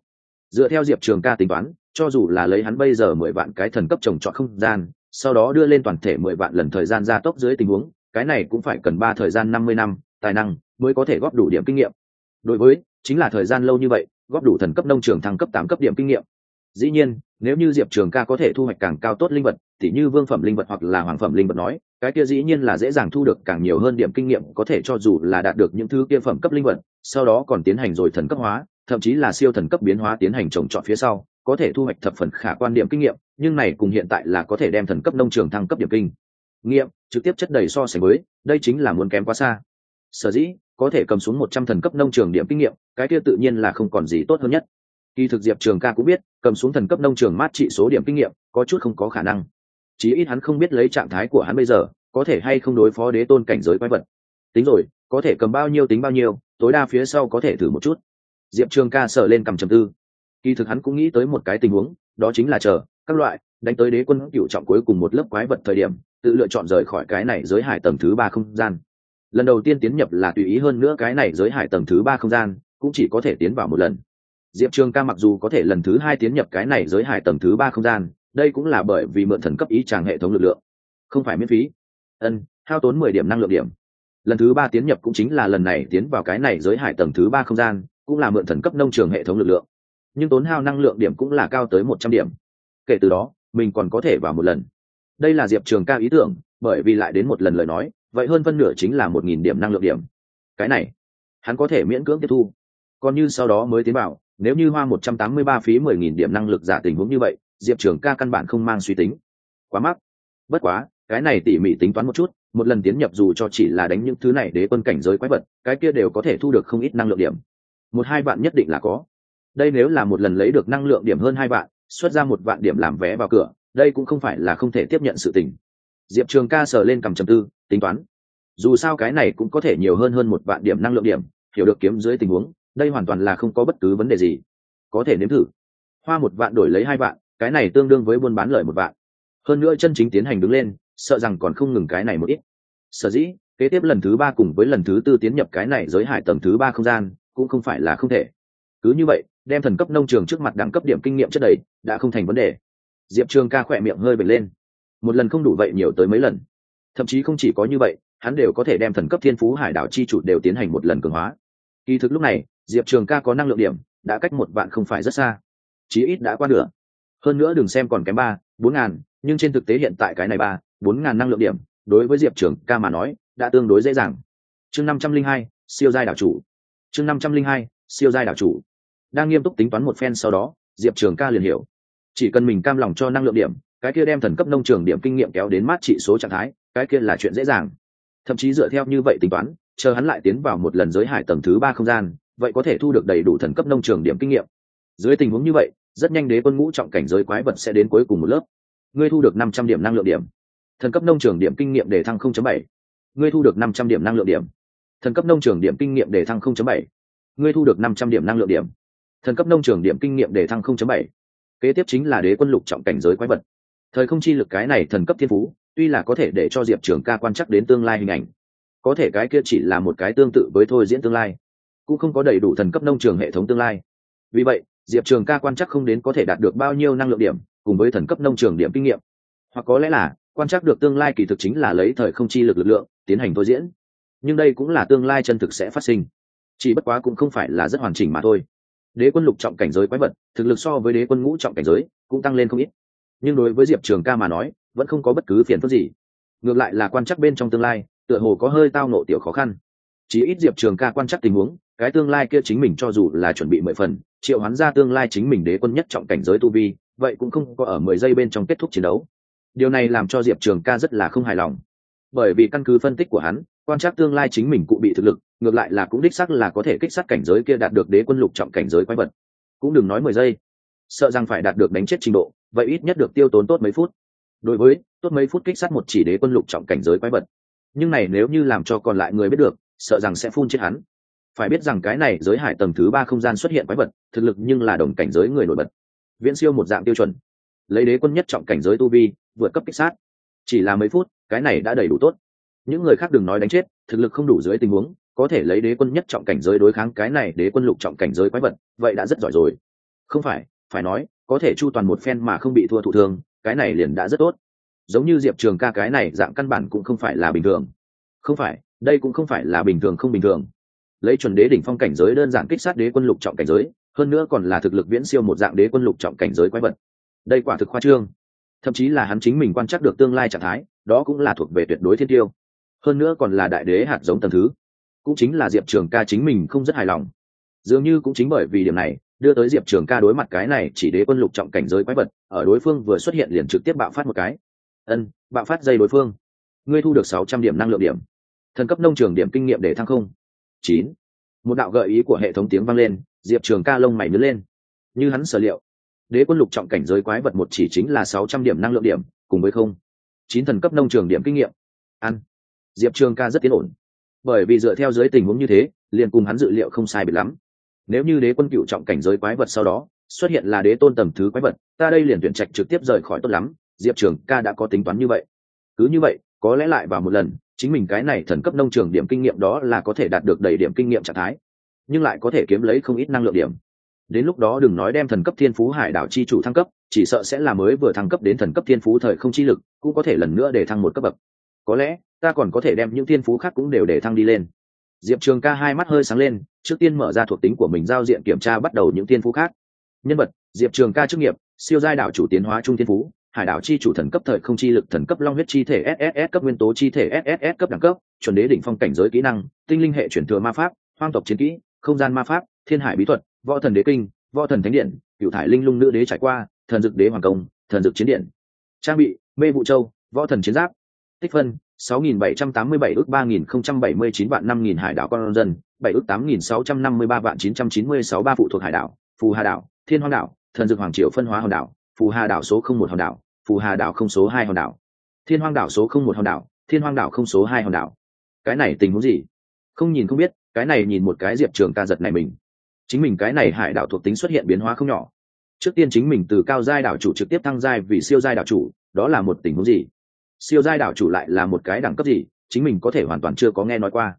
dựa theo diệp trường ca tính toán, cho dù là lấy hắn bây giờ mười vạn cái thần cấp trồng trọt không gian, sau đó đưa lên toàn thể mười vạn lần thời gian gia tốc dưới tình huống, cái này cũng phải cần ba thời gian năm mươi năm, tài năng mới có thể góp đủ điểm kinh nghiệm. Đối với, chính là thời gian lâu như vậy, góp đủ thần cấp nông trường thăng cấp tám cấp điểm kinh nghiệm. Dĩ nhiên, nếu như diệp trường ca có thể thu hoạch càng cao tốt linh vật, thì như vương phẩm linh vật hoặc là hoàng phẩm linh vật nói, cái kia dĩ nhiên là dễ dàng thu được càng nhiều hơn điểm kinh nghiệm có thể cho dù là đạt được những thứ kia phẩm cấp linh vật, sau đó còn tiến hành rồi thần cấp hóa thậm chí là siêu thần cấp biến hóa tiến hành trồng trọt phía sau, có thể thu hoạch thập phần khả quan điểm kinh nghiệm, nhưng này cùng hiện tại là có thể đem thần cấp nông trường thăng cấp điểm kinh. Nghiệm, trực tiếp chất đầy so sánh mới đây chính là muốn kém quá xa. Sở dĩ, có thể cầm xuống một trăm thần cấp nông trường điểm kinh nghiệm, cái kia tự nhiên là không còn gì tốt hơn nhất. Kỳ thực diệp trường ca cũng biết, cầm xuống thần cấp nông trường mát trị số điểm kinh nghiệm, có chút không có khả năng. Chí ít hắn không biết lấy trạng thái của hắn bây giờ, có thể hay không đối phó đế tôn cảnh giới quái vật. Tính rồi, có thể cầm bao nhiêu tính bao nhiêu, tối đa phía sau có thể thử một chút diệp trường ca sợ lên cầm trầm tư. Kỳ thực hắn cũng nghĩ tới một cái tình huống, đó chính là chờ, các loại, đánh tới đế quân cựu trọng cuối cùng một lớp quái vật thời điểm, tự lựa chọn rời khỏi cái này giới hải tầng thứ ba không gian. Lần đầu tiên tiến nhập là tùy ý hơn nữa cái này giới hải tầng thứ ba không gian, cũng chỉ có thể tiến vào một lần. Diệp trường ca mặc dù có thể lần thứ hai tiến nhập cái này giới hải tầng thứ ba không gian, đây cũng là bởi vì mượn thần cấp ý tràng hệ thống lực lượng. Không phải miễn phí. Ân, hao tốn mười điểm năng lượng điểm. Lần thứ ba tiến nhập cũng chính là lần này tiến vào cái này giới hải tầng thứ ba không gian cũng là mượn thần cấp nông trường hệ thống lực lượng. Nhưng tốn hao năng lượng điểm cũng là cao tới một trăm điểm. Kể từ đó, mình còn có thể vào một lần. Đây là diệp trường ca ý tưởng, bởi vì lại đến một lần lời nói, vậy hơn phân nửa chính là một nghìn điểm năng lượng điểm. Cái này, hắn có thể miễn cưỡng tiếp thu. Còn như sau đó mới tiến vào, nếu như hoa một trăm tám mươi ba phí mười nghìn điểm năng lực giả tình huống như vậy, diệp trường ca căn bản không mang suy tính. Quá mắc. Bất quá, cái này tỉ mỉ tính toán một chút, một lần tiến nhập dù cho chỉ là đánh những thứ này đế quân cảnh giới quái vật, cái kia đều có thể thu được không ít năng lượng điểm một hai bạn nhất định là có. Đây nếu là một lần lấy được năng lượng điểm hơn hai bạn, xuất ra một vạn điểm làm vé vào cửa đây cũng không phải là không thể tiếp nhận sự tình. Diệp trường ca sờ lên cầm trầm tư tính toán. Dù sao cái này cũng có thể nhiều hơn hơn một vạn điểm năng lượng điểm hiểu được kiếm dưới tình huống đây hoàn toàn là không có bất cứ vấn đề gì. Có thể nếm thử. Hoa một vạn đổi lấy hai vạn cái này tương đương với buôn bán lời một vạn. Hơn nữa chân chính tiến hành đứng lên sợ rằng còn không ngừng cái này một ít. Sở dĩ kế tiếp lần thứ ba cùng với lần thứ tư tiến nhập cái này giới hải tầng thứ ba không gian cũng không phải là không thể. Cứ như vậy, đem thần cấp nông trường trước mặt đẳng cấp điểm kinh nghiệm chất đầy, đã không thành vấn đề. Diệp trường ca khỏe miệng hơi bật lên. Một lần không đủ vậy nhiều tới mấy lần. Thậm chí không chỉ có như vậy, hắn đều có thể đem thần cấp thiên phú hải đảo chi chủ đều tiến hành một lần cường hóa. Kỳ thực lúc này, diệp trường ca có năng lượng điểm, đã cách một vạn không phải rất xa. Chí ít đã qua nửa. Hơn nữa đừng xem còn kém ba, bốn ngàn, nhưng trên thực tế hiện tại cái này ba, bốn ngàn năng lượng điểm, đối với diệp trường ca mà nói, đã tương đối dễ dàng. Chương năm trăm linh hai, siêu giai đảo chủ chương năm trăm linh hai, siêu giai đảo chủ. Đang nghiêm túc tính toán một phen sau đó, diệp trường ca liền hiểu. Chỉ cần mình cam lòng cho năng lượng điểm, cái kia đem thần cấp nông trường điểm kinh nghiệm kéo đến mát trị số trạng thái, cái kia là chuyện dễ dàng. Thậm chí dựa theo như vậy tính toán, chờ hắn lại tiến vào một lần giới hải tầng thứ ba không gian, vậy có thể thu được đầy đủ thần cấp nông trường điểm kinh nghiệm. Dưới tình huống như vậy, rất nhanh đế quân ngũ trọng cảnh giới quái vật sẽ đến cuối cùng một lớp. Ngươi thu được năm trăm điểm năng lượng điểm. Thần cấp nông trường điểm kinh nghiệm để thăng 0.7. ngươi thu được năm trăm điểm năng lượng điểm thần cấp nông trường điểm kinh nghiệm để thăng 0.7. ngươi thu được 500 điểm năng lượng điểm. Thần cấp nông trường điểm kinh nghiệm để thăng 0.7. kế tiếp chính là đế quân lục trọng cảnh giới quái vật. Thời không chi lực cái này thần cấp thiên phú, tuy là có thể để cho diệp trường ca quan chắc đến tương lai hình ảnh, có thể cái kia chỉ là một cái tương tự với thôi diễn tương lai, cũng không có đầy đủ thần cấp nông trường hệ thống tương lai. Vì vậy, diệp trường ca quan chắc không đến có thể đạt được bao nhiêu năng lượng điểm, cùng với thần cấp nông trường điểm kinh nghiệm. Hoặc có lẽ là, quan chắc được tương lai kỳ thực chính là lấy thời không chi lực lực lượng, tiến hành thôi diễn nhưng đây cũng là tương lai chân thực sẽ phát sinh. Chỉ bất quá cũng không phải là rất hoàn chỉnh mà thôi. Đế quân lục trọng cảnh giới quái vật, thực lực so với đế quân ngũ trọng cảnh giới cũng tăng lên không ít. Nhưng đối với diệp trường ca mà nói, vẫn không có bất cứ phiền phức gì. Ngược lại là quan chắc bên trong tương lai, tựa hồ có hơi tao nộ tiểu khó khăn. Chỉ ít diệp trường ca quan chắc tình huống, cái tương lai kia chính mình cho dù là chuẩn bị mười phần, triệu hắn ra tương lai chính mình đế quân nhất trọng cảnh giới tu vi, vậy cũng không có ở mười giây bên trong kết thúc chiến đấu. Điều này làm cho diệp trường ca rất là không hài lòng. Bởi vì căn cứ phân tích của hắn quan trắc tương lai chính mình cụ bị thực lực, ngược lại là cũng đích sắc là có thể kích sát cảnh giới kia đạt được đế quân lục trọng cảnh giới quái vật. Cũng đừng nói mười giây. Sợ rằng phải đạt được đánh chết trình độ, vậy ít nhất được tiêu tốn tốt mấy phút. Đối với, tốt mấy phút kích sát một chỉ đế quân lục trọng cảnh giới quái vật. Nhưng này nếu như làm cho còn lại người biết được, sợ rằng sẽ phun chết hắn. Phải biết rằng cái này giới hải tầng thứ ba không gian xuất hiện quái vật, thực lực nhưng là đồng cảnh giới người nổi bật. Viễn siêu một dạng tiêu chuẩn. Lấy đế quân nhất trọng cảnh giới tu vi, vượt cấp kích sát. Chỉ là mấy phút, cái này đã đầy đủ tốt những người khác đừng nói đánh chết, thực lực không đủ dưới tình huống, có thể lấy đế quân nhất trọng cảnh giới đối kháng cái này đế quân lục trọng cảnh giới quái vật, vậy đã rất giỏi rồi. Không phải phải nói, có thể chu toàn một phen mà không bị thua thụ thương, cái này liền đã rất tốt. Giống như diệp trường ca cái này dạng căn bản cũng không phải là bình thường. Không phải, đây cũng không phải là bình thường không bình thường. Lấy chuẩn đế đỉnh phong cảnh giới đơn giản kích sát đế quân lục trọng cảnh giới, hơn nữa còn là thực lực viễn siêu một dạng đế quân lục trọng cảnh giới quái vật. Đây quả thực khoa trương. Thậm chí là hắn chính mình quan trắc được tương lai trạng thái, đó cũng là thuộc về tuyệt đối thiên tiêu hơn nữa còn là đại đế hạt giống tầm thứ. Cũng chính là diệp trường ca chính mình không rất hài lòng. Dường như cũng chính bởi vì điểm này, đưa tới diệp trường ca đối mặt cái này chỉ đế quân lục trọng cảnh giới quái vật, ở đối phương vừa xuất hiện liền trực tiếp bạo phát một cái. Ân, bạo phát dây đối phương. Ngươi thu được sáu trăm điểm năng lượng điểm. Thần cấp nông trường điểm kinh nghiệm để thăng không? Chín. Một đạo gợi ý của hệ thống tiếng vang lên, diệp trường ca lông mày nứt lên. Như hắn sở liệu, đế quân lục trọng cảnh giới quái vật một chỉ chính là sáu trăm điểm năng lượng điểm, cùng với không. Chín thần cấp nông trường điểm kinh nghiệm. Ăn diệp trường ca rất tiến ổn. Bởi vì dựa theo dưới tình huống như thế, liền cùng hắn dự liệu không sai biệt lắm. Nếu như đế quân cựu trọng cảnh giới quái vật sau đó xuất hiện là đế tôn tầm thứ quái vật, ta đây liền tuyển trạch trực tiếp rời khỏi tốt lắm, diệp trường ca đã có tính toán như vậy. Cứ như vậy, có lẽ lại vào một lần, chính mình cái này thần cấp nông trường điểm kinh nghiệm đó là có thể đạt được đầy điểm kinh nghiệm trạng thái, nhưng lại có thể kiếm lấy không ít năng lượng điểm. Đến lúc đó đừng nói đem thần cấp thiên phú hải đảo chi chủ thăng cấp, chỉ sợ sẽ là mới vừa thăng cấp đến thần cấp thiên phú thời không chi lực, cũng có thể lần nữa để thăng một cấp bậc có lẽ, ta còn có thể đem những thiên phú khác cũng đều để thăng đi lên. Diệp trường ca hai mắt hơi sáng lên, trước tiên mở ra thuộc tính của mình giao diện kiểm tra bắt đầu những thiên phú khác. Nhân vật, diệp trường ca chức nghiệp, siêu giai đảo chủ tiến hóa trung thiên phú, hải đảo chi chủ thần cấp thời không chi lực thần cấp long huyết chi thể sss cấp nguyên tố chi thể sss cấp đẳng cấp, chuẩn đế đỉnh phong cảnh giới kỹ năng, tinh linh hệ chuyển thừa ma pháp, hoang tộc chiến kỹ, không gian ma pháp, thiên hải bí thuật, võ thần đế kinh, võ thần thánh điện cựu thải linh lung nữ đế trải qua, thần dực đế hoàng công, thần dực chiến điện. Trang bị, mê vụ châu, võ thần chiến giáp tích phân 6.787 ước 3.079 vạn 5.000 hải đảo con dân 7 ước 8.653 vạn 996 ba phụ thuộc hải đảo, phù hà đảo, thiên hoang đảo, thần dực hoàng triều phân hóa hòn đảo, phù hà đảo số không một hòn đảo, phù hà đảo không số hai hòn đảo. Thiên hoang đảo số không một hòn đảo, thiên hoang đảo không số hai hòn đảo. Cái này tình huống gì? Không nhìn không biết, cái này nhìn một cái diệp trường ca giật này mình. Chính mình cái này hải đảo thuộc tính xuất hiện biến hóa không nhỏ. Trước tiên chính mình từ cao giai đảo chủ trực tiếp thăng giai vì siêu giai đảo chủ, đó là một tình huống gì? Siêu giai đảo chủ lại là một cái đẳng cấp gì, chính mình có thể hoàn toàn chưa có nghe nói qua.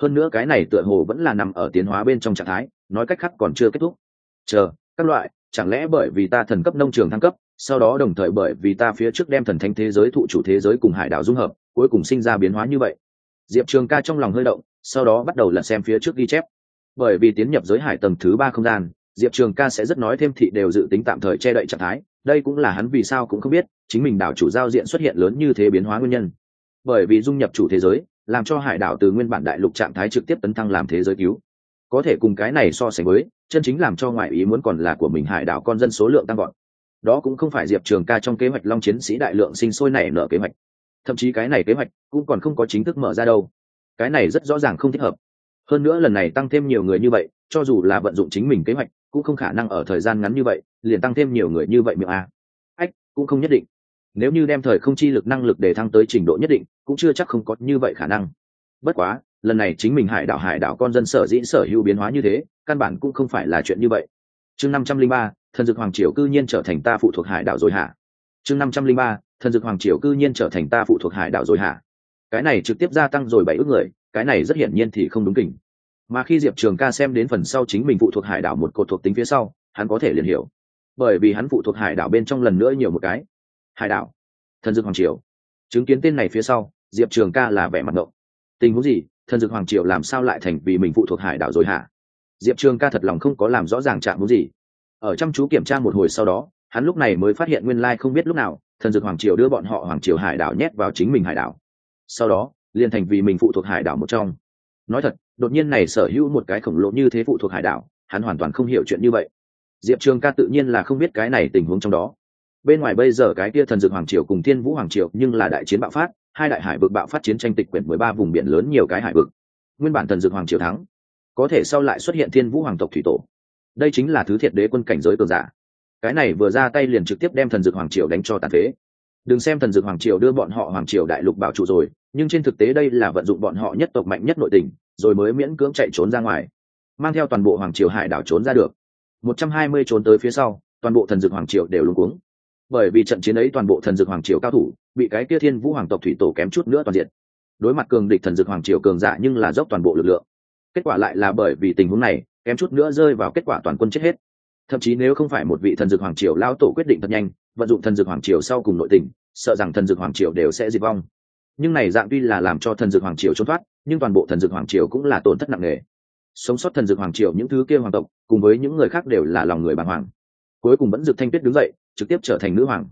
Hơn nữa cái này tựa hồ vẫn là nằm ở tiến hóa bên trong trạng thái, nói cách khác còn chưa kết thúc. Chờ, các loại, chẳng lẽ bởi vì ta thần cấp nông trường thăng cấp, sau đó đồng thời bởi vì ta phía trước đem thần thánh thế giới thụ chủ thế giới cùng hải đảo dung hợp, cuối cùng sinh ra biến hóa như vậy. Diệp trường ca trong lòng hơi động, sau đó bắt đầu lật xem phía trước ghi chép. Bởi vì tiến nhập giới hải tầng thứ ba không gian, diệp trường ca sẽ rất nói thêm thị đều dự tính tạm thời che đậy trạng thái, đây cũng là hắn vì sao cũng không biết chính mình đảo chủ giao diện xuất hiện lớn như thế biến hóa nguyên nhân. Bởi vì dung nhập chủ thế giới, làm cho hải đảo từ nguyên bản đại lục trạng thái trực tiếp tấn thăng làm thế giới cứu. Có thể cùng cái này so sánh với, chân chính làm cho ngoại ý muốn còn là của mình hải đảo con dân số lượng tăng gọn đó cũng không phải diệp trường ca trong kế hoạch long chiến sĩ đại lượng sinh sôi nảy nở kế hoạch. Thậm chí cái này kế hoạch cũng còn không có chính thức mở ra đâu. Cái này rất rõ ràng không thích hợp. Hơn nữa lần này tăng thêm nhiều người như vậy, cho dù là vận dụng chính mình kế hoạch, cũng không khả năng ở thời gian ngắn như vậy, liền tăng thêm nhiều người như vậy miệng a. Ách, cũng không nhất định nếu như đem thời không chi lực năng lực để thăng tới trình độ nhất định, cũng chưa chắc không có như vậy khả năng. Bất quá, lần này chính mình hải đảo hải đảo con dân sở dĩ sở hữu biến hóa như thế, căn bản cũng không phải là chuyện như vậy. Chương năm trăm linh ba, thần dực hoàng triều cư nhiên trở thành ta phụ thuộc hải đảo rồi hả? Chương năm trăm linh ba, thần dực hoàng triều cư nhiên trở thành ta phụ thuộc hải đảo rồi hả? Cái này trực tiếp gia tăng rồi bảy ước người, cái này rất hiển nhiên thì không đúng kỉnh. Mà khi diệp trường ca xem đến phần sau chính mình phụ thuộc hải đảo một cột thuộc tính phía sau, hắn có thể liền hiểu. Bởi vì hắn phụ thuộc hải đảo bên trong lần nữa nhiều một cái hải đảo. Thần dược hoàng triều. Chứng kiến tên này phía sau, diệp trường ca là vẻ mặt động tình huống gì? Thần dược hoàng triều làm sao lại thành vì mình phụ thuộc hải đảo rồi hả? Diệp trường ca thật lòng không có làm rõ ràng trạng muốn gì. Ở chăm chú kiểm tra một hồi sau đó, hắn lúc này mới phát hiện nguyên lai không biết lúc nào, thần dược hoàng triều đưa bọn họ hoàng triều hải đảo nhét vào chính mình hải đảo. Sau đó, liền thành vì mình phụ thuộc hải đảo một trong. Nói thật, đột nhiên này sở hữu một cái khổng lồ như thế phụ thuộc hải đảo, hắn hoàn toàn không hiểu chuyện như vậy. Diệp trường ca tự nhiên là không biết cái này tình huống trong đó bên ngoài bây giờ cái kia thần dược hoàng triều cùng thiên vũ hoàng triều nhưng là đại chiến bạo phát, hai đại hải vực bạo phát chiến tranh tịch quyển mười ba vùng biển lớn nhiều cái hải vực. Nguyên bản thần dược hoàng triều thắng, có thể sau lại xuất hiện thiên vũ hoàng tộc thủy tổ. Đây chính là thứ thiệt đế quân cảnh giới cường giả. Cái này vừa ra tay liền trực tiếp đem thần dược hoàng triều đánh cho tàn phế. Đừng xem thần dược hoàng triều đưa bọn họ hoàng triều đại lục bảo trụ rồi, nhưng trên thực tế đây là vận dụng bọn họ nhất tộc mạnh nhất nội tình, rồi mới miễn cưỡng chạy trốn ra ngoài, mang theo toàn bộ hoàng triều hải đảo trốn ra được. Một trăm hai mươi trốn tới phía sau, toàn bộ thần dược hoàng triều đều luống cuống bởi vì trận chiến ấy toàn bộ thần dược hoàng triều cao thủ, bị cái kia thiên vũ hoàng tộc thủy tổ kém chút nữa toàn diện. Đối mặt cường địch thần dược hoàng triều cường giả nhưng là dốc toàn bộ lực lượng. Kết quả lại là bởi vì tình huống này, kém chút nữa rơi vào kết quả toàn quân chết hết. Thậm chí nếu không phải một vị thần dược hoàng triều lao tổ quyết định thật nhanh, vận dụng thần dược hoàng triều sau cùng nội tình, sợ rằng thần dược hoàng triều đều sẽ diệt vong. Nhưng này dạng tuy là làm cho thần dược hoàng triều trốn thoát, nhưng toàn bộ thần dược hoàng triều cũng là tổn thất nặng nề. Sống sót thần dược hoàng triều những thứ kia hoàng tộc, cùng với những người khác đều là lòng người bàng hoàng. Cuối cùng vẫn dược thanh tuyết đứng dậy trực tiếp trở thành nữ hoàng.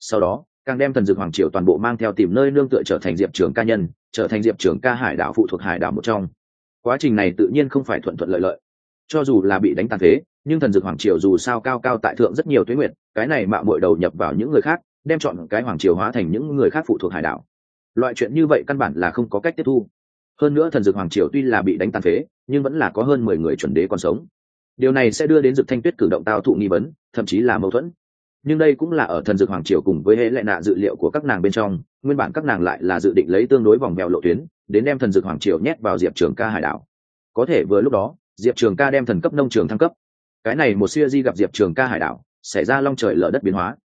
Sau đó, càng đem thần dược hoàng triều toàn bộ mang theo tìm nơi nương tựa trở thành diệp trường ca nhân, trở thành diệp trường ca hải đảo phụ thuộc hải đảo một trong. Quá trình này tự nhiên không phải thuận thuận lợi lợi. Cho dù là bị đánh tàn phế, nhưng thần dược hoàng triều dù sao cao cao tại thượng rất nhiều tuế nguyện, cái này mạo mội đầu nhập vào những người khác, đem chọn cái hoàng triều hóa thành những người khác phụ thuộc hải đảo. Loại chuyện như vậy căn bản là không có cách tiếp thu. Hơn nữa thần dược hoàng triều tuy là bị đánh tàn phế, nhưng vẫn là có hơn mười người chuẩn đế còn sống. Điều này sẽ đưa đến dược thanh tuyết cử động tao thụ nghi vấn, thậm chí là mâu thuẫn nhưng đây cũng là ở thần dược hoàng triều cùng với hệ lệ nạ dự liệu của các nàng bên trong, nguyên bản các nàng lại là dự định lấy tương đối vòng mèo lộ tuyến, đến đem thần dược hoàng triều nhét vào diệp trường ca hải đảo. Có thể vừa lúc đó, diệp trường ca đem thần cấp nông trường thăng cấp. Cái này một siêu di gặp diệp trường ca hải đảo, xảy ra long trời lở đất biến hóa.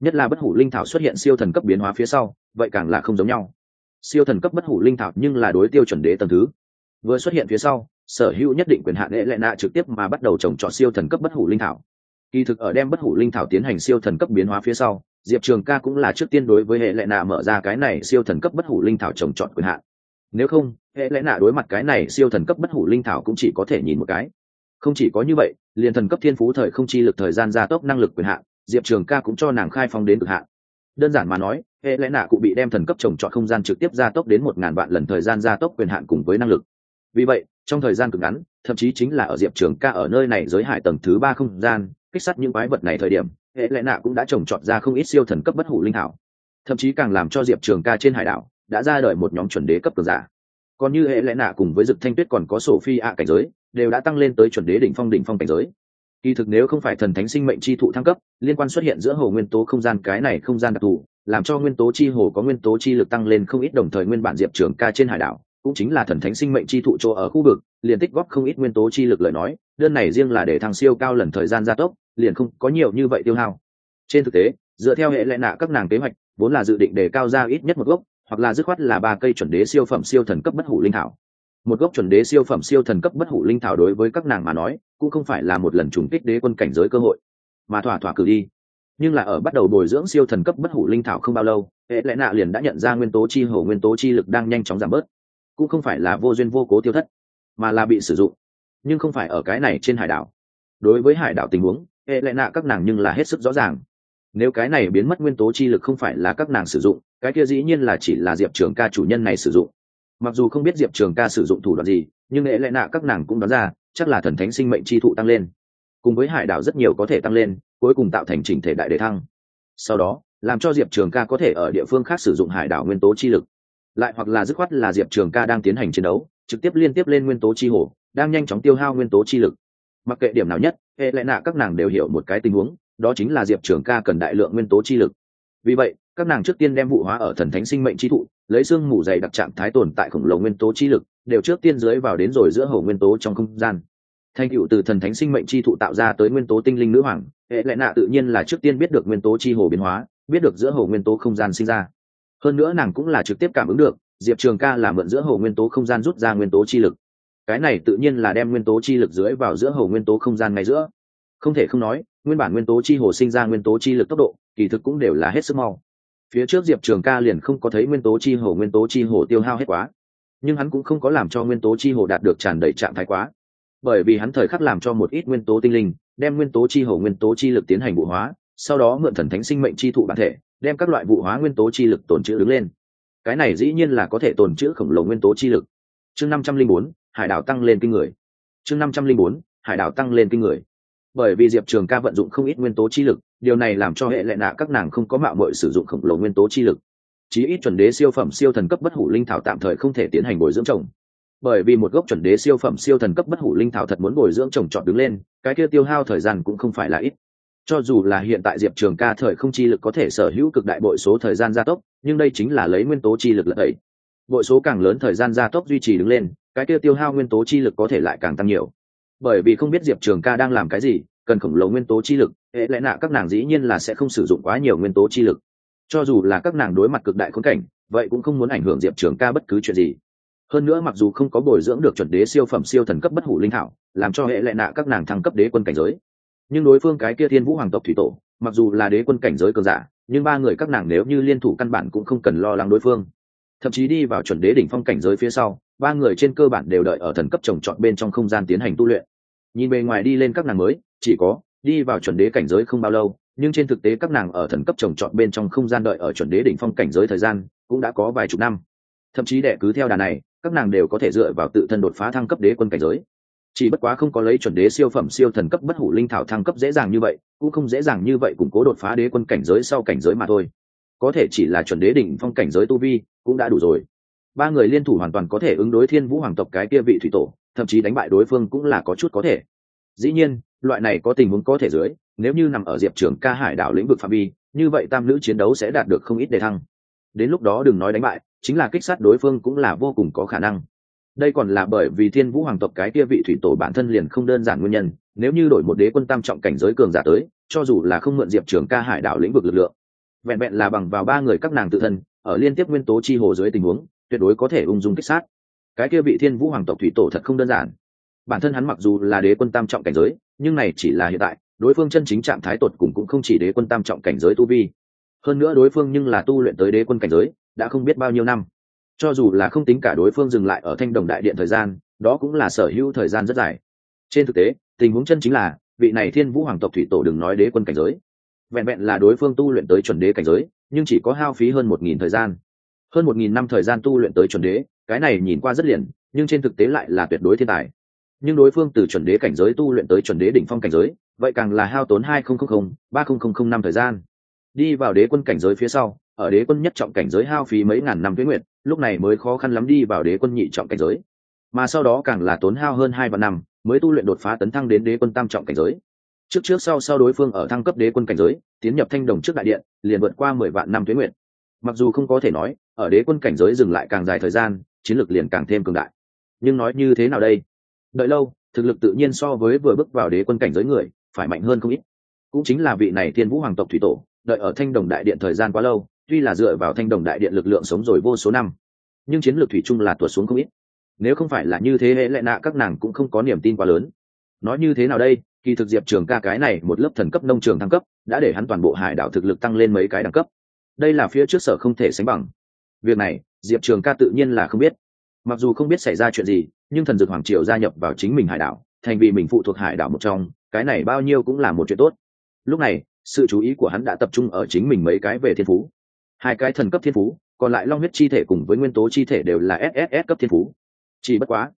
Nhất là bất hủ linh thảo xuất hiện siêu thần cấp biến hóa phía sau, vậy càng là không giống nhau. Siêu thần cấp bất hủ linh thảo nhưng là đối tiêu chuẩn đế tầng thứ. Vừa xuất hiện phía sau, sở hữu nhất định quyền hạn hệ lệ nạ trực tiếp mà bắt đầu trồng trọt siêu thần cấp bất hủ linh thảo kỳ thực ở đem bất hủ linh thảo tiến hành siêu thần cấp biến hóa phía sau, diệp trường ca cũng là trước tiên đối với hệ lệ nạ mở ra cái này siêu thần cấp bất hủ linh thảo trồng trọt quyền hạn. Nếu không, hệ lệ nạ đối mặt cái này siêu thần cấp bất hủ linh thảo cũng chỉ có thể nhìn một cái. Không chỉ có như vậy, liền thần cấp thiên phú thời không chi lực thời gian gia tốc năng lực quyền hạn, diệp trường ca cũng cho nàng khai phong đến cực hạn. Đơn giản mà nói, hệ lẽ nạ cụ bị đem thần cấp trồng trọt không gian trực tiếp gia tốc đến một ngàn vạn lần thời gian gia tốc quyền hạn cùng với năng lực. Vì vậy, trong thời gian cực ngắn, thậm chí chính là ở diệp trường ca ở nơi này giới hải tầng thứ ba không gian kích sát những quái vật này thời điểm, hệ lẽ nạ cũng đã trồng trọt ra không ít siêu thần cấp bất hủ linh thảo. Thậm chí càng làm cho diệp trường ca trên hải đảo đã ra đời một nhóm chuẩn đế cấp cường giả. Còn như hệ lẽ nạ cùng với dực thanh tuyết còn có sổ phi ạ cảnh giới, đều đã tăng lên tới chuẩn đế đỉnh phong đỉnh phong cảnh giới. Kỳ thực nếu không phải thần thánh sinh mệnh chi thụ thăng cấp, liên quan xuất hiện giữa hồ nguyên tố không gian, cái này không gian đặc thù, làm cho nguyên tố chi hồ có nguyên tố chi lực tăng lên không ít đồng thời nguyên bản diệp trường ca trên hải đảo cũng chính là thần thánh sinh mệnh chi thụ chỗ ở khu vực, liền tích góp không ít nguyên tố chi lực lời nói đơn này riêng là để thằng siêu cao lần thời gian gia tốc, liền không có nhiều như vậy tiêu hao. Trên thực tế, dựa theo hệ lệ nạ các nàng kế hoạch, vốn là dự định để cao ra ít nhất một gốc, hoặc là dứt khoát là ba cây chuẩn đế siêu phẩm siêu thần cấp bất hủ linh thảo. Một gốc chuẩn đế siêu phẩm siêu thần cấp bất hủ linh thảo đối với các nàng mà nói, cũng không phải là một lần trùng kích đế quân cảnh giới cơ hội, mà thỏa thỏa cử đi. Nhưng là ở bắt đầu bồi dưỡng siêu thần cấp bất hủ linh thảo không bao lâu, hệ lẽ nạ liền đã nhận ra nguyên tố chi hổ nguyên tố chi lực đang nhanh chóng giảm bớt. Cũng không phải là vô duyên vô cố tiêu thất, mà là bị sử dụng nhưng không phải ở cái này trên hải đảo. Đối với hải đảo tình huống, hệ lệ nạ các nàng nhưng là hết sức rõ ràng. Nếu cái này biến mất nguyên tố chi lực không phải là các nàng sử dụng, cái kia dĩ nhiên là chỉ là diệp trường ca chủ nhân này sử dụng. Mặc dù không biết diệp trường ca sử dụng thủ đoạn gì, nhưng hệ lệ nạ các nàng cũng đoán ra, chắc là thần thánh sinh mệnh chi thụ tăng lên. Cùng với hải đảo rất nhiều có thể tăng lên, cuối cùng tạo thành chỉnh thể đại đề thăng. Sau đó, làm cho diệp trường ca có thể ở địa phương khác sử dụng hải đảo nguyên tố chi lực. Lại hoặc là dứt khoát là diệp trường ca đang tiến hành chiến đấu, trực tiếp liên tiếp lên nguyên tố chi hồ đang nhanh chóng tiêu hao nguyên tố chi lực. Mặc kệ điểm nào nhất, hệ lẽ nạ các nàng đều hiểu một cái tình huống, đó chính là diệp trường ca cần đại lượng nguyên tố chi lực. Vì vậy, các nàng trước tiên đem vụ hóa ở thần thánh sinh mệnh chi thụ, lấy xương mù dày đặc trạng thái tồn tại khổng lồ nguyên tố chi lực, đều trước tiên dưới vào đến rồi giữa hồ nguyên tố trong không gian. Thành cựu từ thần thánh sinh mệnh chi thụ tạo ra tới nguyên tố tinh linh nữ hoàng, hệ lệ nạ tự nhiên là trước tiên biết được nguyên tố chi hồ biến hóa, biết được giữa hồ nguyên tố không gian sinh ra. Hơn nữa nàng cũng là trực tiếp cảm ứng được, diệp trường ca là mượn giữa hồ nguyên tố không gian rút ra nguyên tố chi lực cái này tự nhiên là đem nguyên tố chi lực dưới vào giữa hồ nguyên tố không gian ngay giữa không thể không nói nguyên bản nguyên tố chi hồ sinh ra nguyên tố chi lực tốc độ kỳ thực cũng đều là hết sức mau phía trước diệp trường ca liền không có thấy nguyên tố chi hồ nguyên tố chi hồ tiêu hao hết quá nhưng hắn cũng không có làm cho nguyên tố chi hồ đạt được tràn đầy trạng thái quá bởi vì hắn thời khắc làm cho một ít nguyên tố tinh linh đem nguyên tố chi hồ nguyên tố chi lực tiến hành vụ hóa sau đó mượn thần thánh sinh mệnh chi thụ bản thể đem các loại vụ hóa nguyên tố chi lực tồn trữ đứng lên cái này dĩ nhiên là có thể tồn trữ khổng lồ nguyên tố chi lực chương năm trăm linh bốn hải đảo tăng lên kinh người. Chương năm trăm linh bốn, hải đảo tăng lên kinh người. Bởi vì diệp trường ca vận dụng không ít nguyên tố chi lực, điều này làm cho hệ lệ nạ các nàng không có mạo mội sử dụng khổng lồ nguyên tố chi lực. Chí ít chuẩn đế siêu phẩm siêu thần cấp bất hủ linh thảo tạm thời không thể tiến hành bồi dưỡng trồng. Bởi vì một gốc chuẩn đế siêu phẩm siêu thần cấp bất hủ linh thảo thật muốn bồi dưỡng trồng trọt đứng lên, cái kia tiêu hao thời gian cũng không phải là ít. Cho dù là hiện tại diệp trường ca thời không chi lực có thể sở hữu cực đại bội số thời gian gia tốc, nhưng đây chính là lấy nguyên tố chi lực lợi ấy bội số càng lớn thời gian gia tốc duy trì đứng lên cái kia tiêu hao nguyên tố chi lực có thể lại càng tăng nhiều. Bởi vì không biết diệp trường ca đang làm cái gì, cần khổng lồ nguyên tố chi lực, hệ lẽ nạ các nàng dĩ nhiên là sẽ không sử dụng quá nhiều nguyên tố chi lực. Cho dù là các nàng đối mặt cực đại khốn cảnh, vậy cũng không muốn ảnh hưởng diệp trường ca bất cứ chuyện gì. Hơn nữa mặc dù không có bồi dưỡng được chuẩn đế siêu phẩm siêu thần cấp bất hủ linh thảo, làm cho hệ lệ nạ các nàng thăng cấp đế quân cảnh giới. Nhưng đối phương cái kia thiên vũ hoàng tộc thủy tổ, mặc dù là đế quân cảnh giới cường giả, nhưng ba người các nàng nếu như liên thủ căn bản cũng không cần lo lắng đối phương. Thậm chí đi vào chuẩn đế đỉnh phong cảnh giới phía sau ba người trên cơ bản đều đợi ở thần cấp trồng trọt bên trong không gian tiến hành tu luyện. Nhìn bề ngoài đi lên các nàng mới, chỉ có, đi vào chuẩn đế cảnh giới không bao lâu, nhưng trên thực tế các nàng ở thần cấp trồng trọt bên trong không gian đợi ở chuẩn đế đỉnh phong cảnh giới thời gian, cũng đã có vài chục năm. Thậm chí đệ cứ theo đà này, các nàng đều có thể dựa vào tự thân đột phá thăng cấp đế quân cảnh giới. Chỉ bất quá không có lấy chuẩn đế siêu phẩm siêu thần cấp bất hủ linh thảo thăng cấp dễ dàng như vậy, cũng không dễ dàng như vậy củng cố đột phá đế quân cảnh giới sau cảnh giới mà thôi. Có thể chỉ là chuẩn đế đỉnh phong cảnh giới tu vi, cũng đã đủ rồi ba người liên thủ hoàn toàn có thể ứng đối thiên vũ hoàng tộc cái kia vị thủy tổ, thậm chí đánh bại đối phương cũng là có chút có thể. Dĩ nhiên, loại này có tình huống có thể dưới, nếu như nằm ở diệp trường ca hải đảo lĩnh vực phạm vi, như vậy tam nữ chiến đấu sẽ đạt được không ít đề thăng. Đến lúc đó đừng nói đánh bại, chính là kích sát đối phương cũng là vô cùng có khả năng. Đây còn là bởi vì thiên vũ hoàng tộc cái kia vị thủy tổ bản thân liền không đơn giản nguyên nhân, nếu như đổi một đế quân tam trọng cảnh giới cường giả tới, cho dù là không mượn diệp trường ca hải đảo lĩnh vực lực lượng, vẹn vẹn là bằng vào ba người các nàng tự thân, ở liên tiếp nguyên tố chi hồ dưới tình huống tuyệt đối có thể ung dung kích sát. Cái kia bị thiên vũ hoàng tộc thủy tổ thật không đơn giản. Bản thân hắn mặc dù là đế quân tam trọng cảnh giới, nhưng này chỉ là hiện tại, đối phương chân chính trạng thái tột cùng cũng không chỉ đế quân tam trọng cảnh giới tu vi. Hơn nữa đối phương nhưng là tu luyện tới đế quân cảnh giới, đã không biết bao nhiêu năm. Cho dù là không tính cả đối phương dừng lại ở thanh đồng đại điện thời gian, đó cũng là sở hữu thời gian rất dài. Trên thực tế, tình huống chân chính là, vị này thiên vũ hoàng tộc thủy tổ đừng nói đế quân cảnh giới. Vẹn vẹn là đối phương tu luyện tới chuẩn đế cảnh giới, nhưng chỉ có hao phí hơn một nghìn thời gian hơn một nghìn năm thời gian tu luyện tới chuẩn đế, cái này nhìn qua rất liền, nhưng trên thực tế lại là tuyệt đối thiên tài. Nhưng đối phương từ chuẩn đế cảnh giới tu luyện tới chuẩn đế đỉnh phong cảnh giới, vậy càng là hao tốn hai nghìn ba nghìn năm thời gian. Đi vào đế quân cảnh giới phía sau, ở đế quân nhất trọng cảnh giới hao phí mấy ngàn năm tuyến nguyện lúc này mới khó khăn lắm đi vào đế quân nhị trọng cảnh giới. Mà sau đó càng là tốn hao hơn hai vạn năm, mới tu luyện đột phá tấn thăng đến đế quân tam trọng cảnh giới. Trước trước sau sau đối phương ở thăng cấp đế quân cảnh giới, tiến nhập thanh đồng trước đại điện, liền vượt qua mười vạn năm tuyến nguyện mặc dù không có thể nói, ở đế quân cảnh giới dừng lại càng dài thời gian, chiến lược liền càng thêm cường đại. Nhưng nói như thế nào đây? Đợi lâu, thực lực tự nhiên so với vừa bước vào đế quân cảnh giới người, phải mạnh hơn không ít. Cũng chính là vị này thiên vũ hoàng tộc thủy tổ, đợi ở thanh đồng đại điện thời gian quá lâu, tuy là dựa vào thanh đồng đại điện lực lượng sống rồi vô số năm, nhưng chiến lược thủy chung là tuột xuống không ít. Nếu không phải là như thế hệ lệ nạ, các nàng cũng không có niềm tin quá lớn. Nói như thế nào đây? Kỳ thực diệp trường ca cái này một lớp thần cấp nông trường thăng cấp, đã để hắn toàn bộ hải đảo thực lực tăng lên mấy cái đẳng cấp đây là phía trước sở không thể sánh bằng. Việc này, diệp trường ca tự nhiên là không biết. Mặc dù không biết xảy ra chuyện gì, nhưng thần dược hoàng triều gia nhập vào chính mình hải đảo, thành vì mình phụ thuộc hải đảo một trong, cái này bao nhiêu cũng là một chuyện tốt. Lúc này, sự chú ý của hắn đã tập trung ở chính mình mấy cái về thiên phú. Hai cái thần cấp thiên phú, còn lại long huyết chi thể cùng với nguyên tố chi thể đều là sss cấp thiên phú. Chỉ bất quá,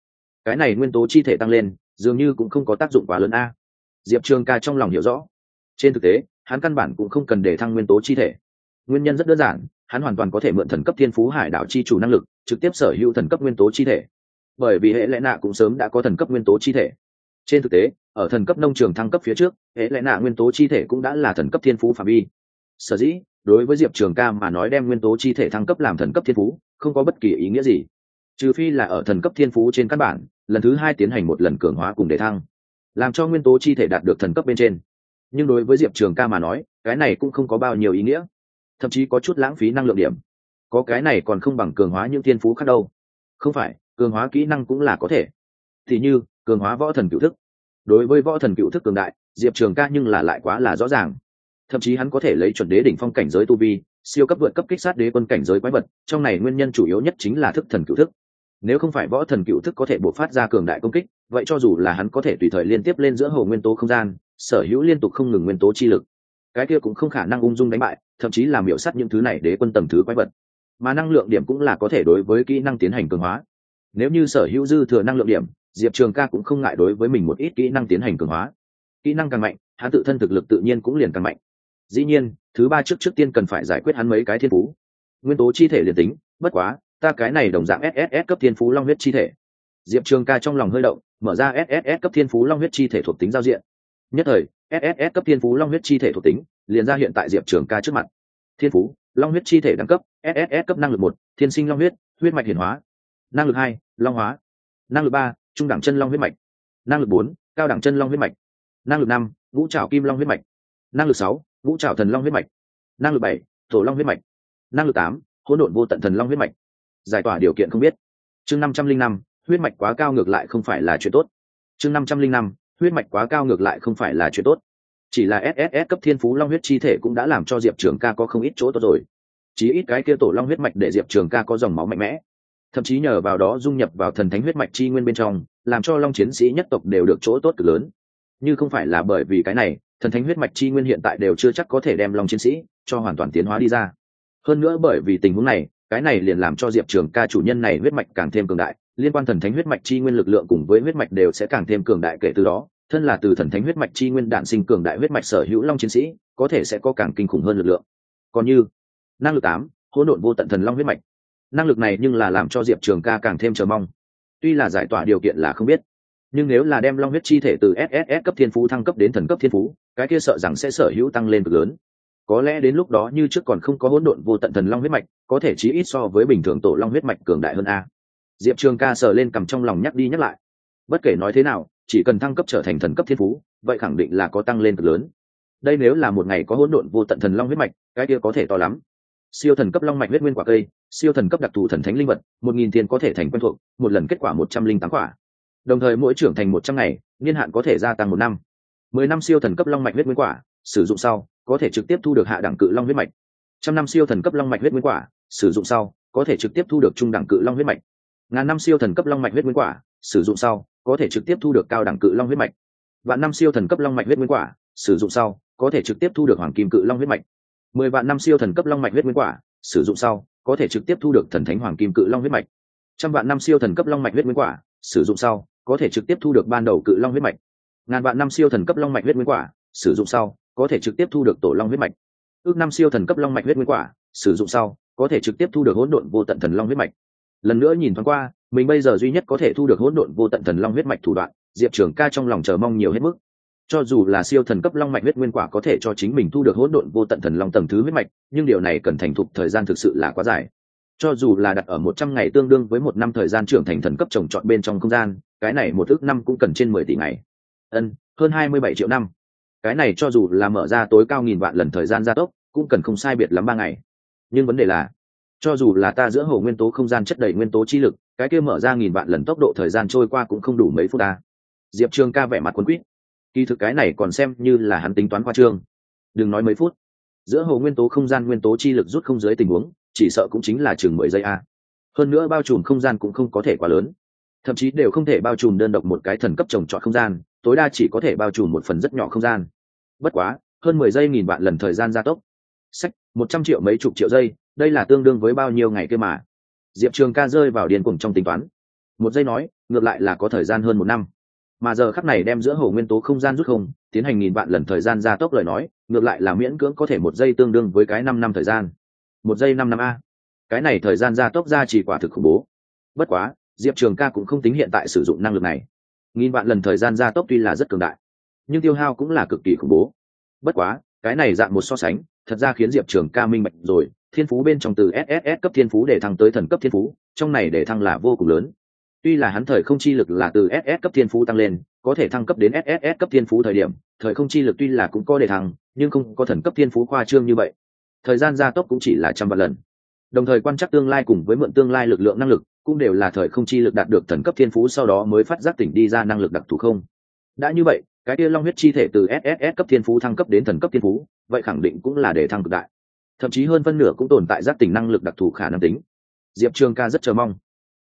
cái này nguyên tố chi thể tăng lên, dường như cũng không có tác dụng quá lớn a. Diệp trường ca trong lòng hiểu rõ. Trên thực tế, hắn căn bản cũng không cần để thăng nguyên tố chi thể nguyên nhân rất đơn giản, hắn hoàn toàn có thể mượn thần cấp thiên phú hải đảo chi chủ năng lực, trực tiếp sở hữu thần cấp nguyên tố chi thể. Bởi vì hệ lẽ nạ cũng sớm đã có thần cấp nguyên tố chi thể. Trên thực tế, ở thần cấp nông trường thăng cấp phía trước, hệ lẽ nạ nguyên tố chi thể cũng đã là thần cấp thiên phú phạm vi. Sở dĩ, đối với diệp trường ca mà nói đem nguyên tố chi thể thăng cấp làm thần cấp thiên phú, không có bất kỳ ý nghĩa gì. Trừ phi là ở thần cấp thiên phú trên căn bản, lần thứ hai tiến hành một lần cường hóa cùng đề thăng, làm cho nguyên tố chi thể đạt được thần cấp bên trên. Nhưng đối với diệp trường ca mà nói, cái này cũng không có bao nhiêu ý nghĩa thậm chí có chút lãng phí năng lượng điểm. Có cái này còn không bằng cường hóa những thiên phú khác đâu. Không phải, cường hóa kỹ năng cũng là có thể. Thì như, cường hóa võ thần cựu thức. Đối với võ thần cựu thức cường đại, diệp trường ca nhưng là lại quá là rõ ràng. Thậm chí hắn có thể lấy chuẩn đế đỉnh phong cảnh giới tu vi, siêu cấp vượt cấp kích sát đế quân cảnh giới quái vật, trong này nguyên nhân chủ yếu nhất chính là thức thần cựu thức. Nếu không phải võ thần cựu thức có thể bộc phát ra cường đại công kích, vậy cho dù là hắn có thể tùy thời liên tiếp lên giữa hồ nguyên tố không gian, sở hữu liên tục không ngừng nguyên tố chi lực cái kia cũng không khả năng ung dung đánh bại, thậm chí làm miểu sắt những thứ này đế quân tầm thứ quái vật. Mà năng lượng điểm cũng là có thể đối với kỹ năng tiến hành cường hóa. Nếu như sở hữu dư thừa năng lượng điểm, diệp trường ca cũng không ngại đối với mình một ít kỹ năng tiến hành cường hóa. Kỹ năng càng mạnh, hắn tự thân thực lực tự nhiên cũng liền càng mạnh. Dĩ nhiên, thứ ba trước trước tiên cần phải giải quyết hắn mấy cái thiên phú. Nguyên tố chi thể liền tính, bất quá, ta cái này đồng dạng sss cấp thiên phú long huyết chi thể. Diệp trường ca trong lòng hơi động, mở ra sss cấp thiên phú long huyết chi thể thuộc tính giao diện. Nhất thời sss cấp thiên phú long huyết chi thể thuộc tính, liền ra hiện tại diệp trường ca trước mặt. Thiên phú, long huyết chi thể đẳng cấp sss cấp năng lực một, thiên sinh long huyết huyết mạch hiển hóa. Năng lực hai, long hóa. Năng lực ba, trung đẳng chân long huyết mạch. Năng lực bốn, cao đẳng chân long huyết mạch. Năng lực năm, ngũ trảo kim long huyết mạch. Năng lực sáu, ngũ trảo thần long huyết mạch. Năng lực bảy tổ long huyết mạch. Năng lực tám, hỗn độn vô tận thần long huyết mạch. Giải tỏa điều kiện không biết. Chương năm trăm linh năm, huyết mạch quá cao ngược lại không phải là chuyện tốt. Chương năm trăm linh năm huyết mạch quá cao ngược lại không phải là chuyện tốt. Chỉ là sss cấp thiên phú long huyết chi thể cũng đã làm cho diệp trường ca có không ít chỗ tốt rồi. Chí ít cái kia tổ long huyết mạch để diệp trường ca có dòng máu mạnh mẽ. Thậm chí nhờ vào đó dung nhập vào thần thánh huyết mạch chi nguyên bên trong, làm cho long chiến sĩ nhất tộc đều được chỗ tốt cực lớn. Như không phải là bởi vì cái này, thần thánh huyết mạch chi nguyên hiện tại đều chưa chắc có thể đem long chiến sĩ cho hoàn toàn tiến hóa đi ra. Hơn nữa bởi vì tình huống này cái này liền làm cho diệp trường ca chủ nhân này huyết mạch càng thêm cường đại, liên quan thần thánh huyết mạch chi nguyên lực lượng cùng với huyết mạch đều sẽ càng thêm cường đại kể từ đó, thân là từ thần thánh huyết mạch chi nguyên đạn sinh cường đại huyết mạch sở hữu long chiến sĩ, có thể sẽ có càng kinh khủng hơn lực lượng. Còn như, năng lực tám, hỗn độn vô tận thần long huyết mạch. Năng lực này nhưng là làm cho diệp trường ca càng thêm chờ mong. Tuy là giải tỏa điều kiện là không biết, nhưng nếu là đem long huyết chi thể từ sss cấp thiên phú thăng cấp đến thần cấp thiên phú, cái kia sợ rằng sẽ sở hữu tăng lên cực lớn có lẽ đến lúc đó như trước còn không có hỗn độn vô tận thần long huyết mạch, có thể chí ít so với bình thường tổ long huyết mạch cường đại hơn a. Diệp trường ca sờ lên cầm trong lòng nhắc đi nhắc lại. Bất kể nói thế nào, chỉ cần thăng cấp trở thành thần cấp thiên phú, vậy khẳng định là có tăng lên cực lớn. Đây nếu là một ngày có hỗn độn vô tận thần long huyết mạch, cái kia có thể to lắm. Siêu thần cấp long mạch huyết nguyên quả cây, siêu thần cấp đặc thù thần thánh linh vật, một nghìn tiền có thể thành quen thuộc, một lần kết quả một trăm linh tám quả. Đồng thời mỗi trưởng thành một trăm ngày, niên hạn có thể gia tăng một năm. Mười năm siêu thần cấp long mạch huyết nguyên quả, sử dụng sau có thể trực tiếp thu được hạ đẳng cự long huyết mạch. Trăm năm siêu thần cấp long mạch huyết nguyên quả, sử dụng sau, có thể trực tiếp thu được trung đẳng cự long huyết mạch. Ngàn năm siêu thần cấp long mạch huyết nguyên quả, sử dụng sau, có thể trực tiếp thu được cao đẳng cự long huyết mạch. Vạn năm siêu thần cấp long mạch huyết nguyên quả, sử dụng sau, có thể trực tiếp thu được hoàng kim cự long huyết mạch. Mười vạn năm siêu thần cấp long mạch huyết nguyên quả, sử dụng sau, có thể trực tiếp thu được thần thánh hoàng kim cự long huyết mạch. Trăm vạn năm siêu thần cấp long mạch huyết nguyên quả, sử dụng sau, có thể trực tiếp thu được ban đầu cự long huyết mạch. Ngàn vạn năm siêu thần cấp long mạch huyết nguyên quả, sử dụng sau có thể trực tiếp thu được tổ long huyết mạch. Ước năm siêu thần cấp long mạch huyết nguyên quả, sử dụng sau, có thể trực tiếp thu được hỗn độn vô tận thần long huyết mạch. Lần nữa nhìn thoáng qua, mình bây giờ duy nhất có thể thu được hỗn độn vô tận thần long huyết mạch thủ đoạn, diệp trường ca trong lòng chờ mong nhiều hết mức. Cho dù là siêu thần cấp long mạch huyết nguyên quả có thể cho chính mình thu được hỗn độn vô tận thần long tầng thứ huyết mạch, nhưng điều này cần thành thục thời gian thực sự là quá dài. Cho dù là đặt ở một trăm ngày tương đương với một năm thời gian trưởng thành thần cấp trồng trọt bên trong không gian, cái này một ước năm cũng cần trên mười tỷ ngày. Ân, hơn hai mươi bảy triệu năm cái này cho dù là mở ra tối cao nghìn vạn lần thời gian gia tốc, cũng cần không sai biệt lắm ba ngày. Nhưng vấn đề là, cho dù là ta giữa hồ nguyên tố không gian chất đầy nguyên tố chi lực, cái kia mở ra nghìn vạn lần tốc độ thời gian trôi qua cũng không đủ mấy phút ta. Diệp trường ca vẻ mặt quấn quýt. Kỳ thực cái này còn xem như là hắn tính toán qua trương. Đừng nói mấy phút. Giữa hồ nguyên tố không gian nguyên tố chi lực rút không dưới tình huống, chỉ sợ cũng chính là chừng mười giây a. Hơn nữa bao trùm không gian cũng không có thể quá lớn. Thậm chí đều không thể bao trùm đơn độc một cái thần cấp trồng trọt không gian tối đa chỉ có thể bao trùm một phần rất nhỏ không gian. Bất quá, hơn mười giây nghìn vạn lần thời gian gia tốc. Sách, một trăm triệu mấy chục triệu giây, đây là tương đương với bao nhiêu ngày kia mà. Diệp trường ca rơi vào điên cuồng trong tính toán. Một giây nói, ngược lại là có thời gian hơn một năm. Mà giờ khắc này đem giữa hồ nguyên tố không gian rút không, tiến hành nghìn vạn lần thời gian gia tốc lời nói, ngược lại là miễn cưỡng có thể một giây tương đương với cái năm năm thời gian. Một giây năm năm a. Cái này thời gian gia tốc ra chỉ quả thực khủng bố. Bất quá, diệp trường ca cũng không tính hiện tại sử dụng năng lực này nghìn vạn lần thời gian gia tốc tuy là rất cường đại, nhưng tiêu hao cũng là cực kỳ khủng bố. Bất quá, cái này dạng một so sánh, thật ra khiến diệp trường ca minh bạch rồi, thiên phú bên trong từ sss cấp thiên phú để thăng tới thần cấp thiên phú, trong này để thăng là vô cùng lớn. Tuy là hắn thời không chi lực là từ ss cấp thiên phú tăng lên, có thể thăng cấp đến sss cấp thiên phú thời điểm, thời không chi lực tuy là cũng có để thăng, nhưng không có thần cấp thiên phú khoa trương như vậy. Thời gian gia tốc cũng chỉ là trăm vạn lần. Đồng thời quan trắc tương lai cùng với mượn tương lai lực lượng năng lực cũng đều là thời không chi lực đạt được thần cấp thiên phú sau đó mới phát giác tỉnh đi ra năng lực đặc thù không. Đã như vậy, cái kia long huyết chi thể từ sss cấp thiên phú thăng cấp đến thần cấp thiên phú, vậy khẳng định cũng là để thăng cực đại. Thậm chí hơn phân nửa cũng tồn tại giác tỉnh năng lực đặc thù khả năng tính. Diệp trường ca rất chờ mong.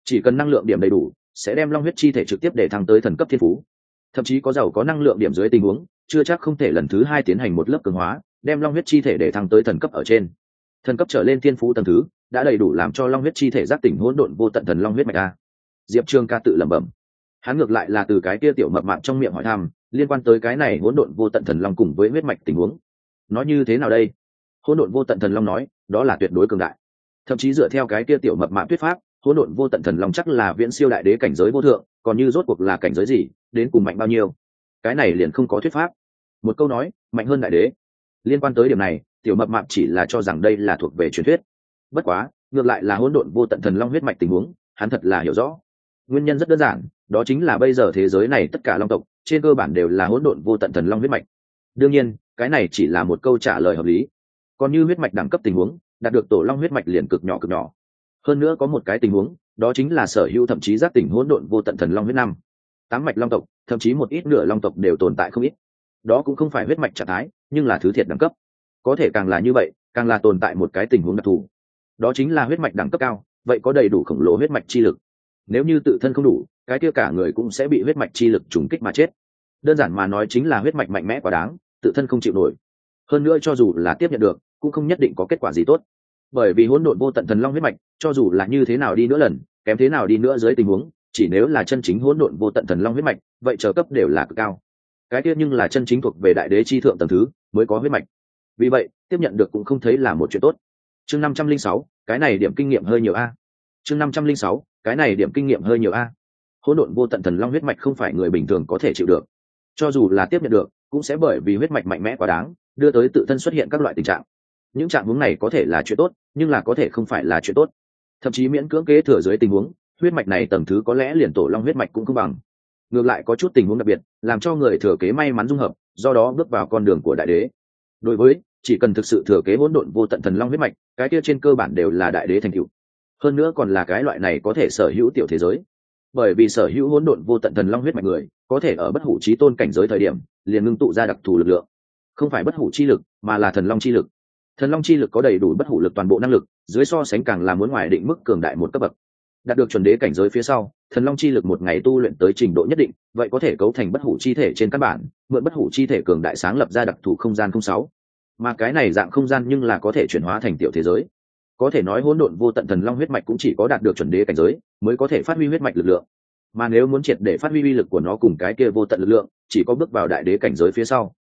Chỉ cần năng lượng điểm đầy đủ, sẽ đem long huyết chi thể trực tiếp để thăng tới thần cấp thiên phú. Thậm chí có giàu có năng lượng điểm dưới tình huống, chưa chắc không thể lần thứ hai tiến hành một lớp cường hóa, đem long huyết chi thể để thăng tới thần cấp ở trên. Thần cấp trở lên thiên phú tầng thứ đã đầy đủ làm cho long huyết chi thể giác tỉnh hỗn độn vô tận thần long huyết mạch a. Diệp trương ca tự lẩm bẩm. Hắn ngược lại là từ cái kia tiểu mập mạp trong miệng hỏi thăm, liên quan tới cái này hỗn độn vô tận thần long cùng với huyết mạch tình huống. Nói như thế nào đây? Hỗn độn vô tận thần long nói, đó là tuyệt đối cường đại. Thậm chí dựa theo cái kia tiểu mập mạp thuyết pháp, hỗn độn vô tận thần long chắc là viễn siêu đại đế cảnh giới vô thượng, còn như rốt cuộc là cảnh giới gì, đến cùng mạnh bao nhiêu? Cái này liền không có thuyết pháp. Một câu nói, mạnh hơn đại đế. Liên quan tới điểm này, tiểu mập mạp chỉ là cho rằng đây là thuộc về truyền thuyết bất quá, ngược lại là hỗn độn vô tận thần long huyết mạch tình huống, hắn thật là hiểu rõ. Nguyên nhân rất đơn giản, đó chính là bây giờ thế giới này tất cả long tộc, trên cơ bản đều là hỗn độn vô tận thần long huyết mạch. Đương nhiên, cái này chỉ là một câu trả lời hợp lý. Còn như huyết mạch đẳng cấp tình huống, đạt được tổ long huyết mạch liền cực nhỏ cực nhỏ. Hơn nữa có một cái tình huống, đó chính là sở hữu thậm chí giác tỉnh hỗn độn vô tận thần long huyết năm. Tám mạch long tộc, thậm chí một ít nửa long tộc đều tồn tại không ít. Đó cũng không phải huyết mạch trạng thái, nhưng là thứ thiệt đẳng cấp. Có thể càng là như vậy, càng là tồn tại một cái tình huống đặc thù đó chính là huyết mạch đẳng cấp cao, vậy có đầy đủ khổng lồ huyết mạch chi lực. Nếu như tự thân không đủ, cái kia cả người cũng sẽ bị huyết mạch chi lực trùng kích mà chết. Đơn giản mà nói chính là huyết mạch mạnh mẽ quá đáng, tự thân không chịu nổi. Hơn nữa cho dù là tiếp nhận được, cũng không nhất định có kết quả gì tốt. Bởi vì hỗn độn vô tận thần long huyết mạch, cho dù là như thế nào đi nữa lần, kém thế nào đi nữa dưới tình huống, chỉ nếu là chân chính hỗn độn vô tận thần long huyết mạch, vậy trở cấp đều là cực cao. Cái kia nhưng là chân chính thuộc về đại đế chi thượng tầng thứ, mới có huyết mạch. Vì vậy, tiếp nhận được cũng không thấy là một chuyện tốt chương năm trăm linh sáu, cái này điểm kinh nghiệm hơi nhiều a. Chương năm trăm linh sáu, cái này điểm kinh nghiệm hơi nhiều a. Hỗn độn vô tận thần long huyết mạch không phải người bình thường có thể chịu được. Cho dù là tiếp nhận được, cũng sẽ bởi vì huyết mạch mạnh mẽ quá đáng, đưa tới tự thân xuất hiện các loại tình trạng. Những trạng huống này có thể là chuyện tốt, nhưng là có thể không phải là chuyện tốt. Thậm chí miễn cưỡng kế thừa dưới tình huống, huyết mạch này tầng thứ có lẽ liền tổ long huyết mạch cũng không bằng. Ngược lại có chút tình huống đặc biệt, làm cho người thừa kế may mắn dung hợp, do đó bước vào con đường của đại đế. Đối với chỉ cần thực sự thừa kế hỗn độn vô tận thần long huyết mạch, cái kia trên cơ bản đều là đại đế thành cựu hơn nữa còn là cái loại này có thể sở hữu tiểu thế giới. Bởi vì sở hữu hỗn độn vô tận thần long huyết mạch người, có thể ở bất hủ trí tôn cảnh giới thời điểm, liền ngưng tụ ra đặc thù lực lượng. Không phải bất hủ chi lực, mà là thần long chi lực. Thần long chi lực có đầy đủ bất hủ lực toàn bộ năng lực, dưới so sánh càng là muốn ngoài định mức cường đại một cấp bậc. Đạt được chuẩn đế cảnh giới phía sau, thần long chi lực một ngày tu luyện tới trình độ nhất định, vậy có thể cấu thành bất hủ chi thể trên căn bản, mượn bất hủ chi thể cường đại sáng lập ra đặc thù không gian không sáu mà cái này dạng không gian nhưng là có thể chuyển hóa thành tiểu thế giới. Có thể nói hỗn độn vô tận thần long huyết mạch cũng chỉ có đạt được chuẩn đế cảnh giới, mới có thể phát huy huyết mạch lực lượng. Mà nếu muốn triệt để phát huy uy lực của nó cùng cái kia vô tận lực lượng, chỉ có bước vào đại đế cảnh giới phía sau.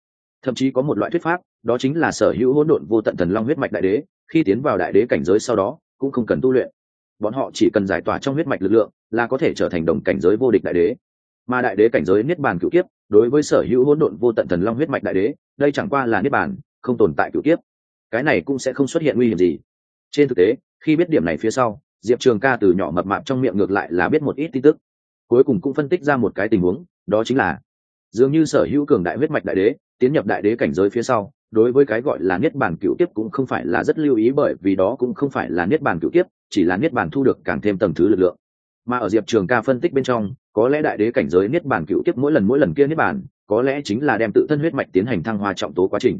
Thậm chí có một loại thuyết pháp, đó chính là sở hữu hỗn độn vô tận thần long huyết mạch đại đế, khi tiến vào đại đế cảnh giới sau đó, cũng không cần tu luyện. Bọn họ chỉ cần giải tỏa trong huyết mạch lực lượng, là có thể trở thành đồng cảnh giới vô địch đại đế. Mà đại đế cảnh giới niết bàn cựu kiếp, đối với sở hữu hỗn độn vô tận thần long huyết mạch đại đế, đây chẳng qua là niết bàn không tồn tại cựu kiếp. Cái này cũng sẽ không xuất hiện nguy hiểm gì. Trên thực tế, khi biết điểm này phía sau, diệp trường ca từ nhỏ mập mạp trong miệng ngược lại là biết một ít tin tức. Cuối cùng cũng phân tích ra một cái tình huống, đó chính là dường như sở hữu cường đại huyết mạch đại đế, tiến nhập đại đế cảnh giới phía sau, đối với cái gọi là niết bàn cựu tiếp cũng không phải là rất lưu ý bởi vì đó cũng không phải là niết bàn cựu tiếp chỉ là niết bàn thu được càng thêm tầng thứ lực lượng. Mà ở diệp trường ca phân tích bên trong, có lẽ đại đế cảnh giới niết bàn cựu tiếp mỗi lần mỗi lần kia niết bàn, có lẽ chính là đem tự thân huyết mạch tiến hành thăng hoa trọng tố quá trình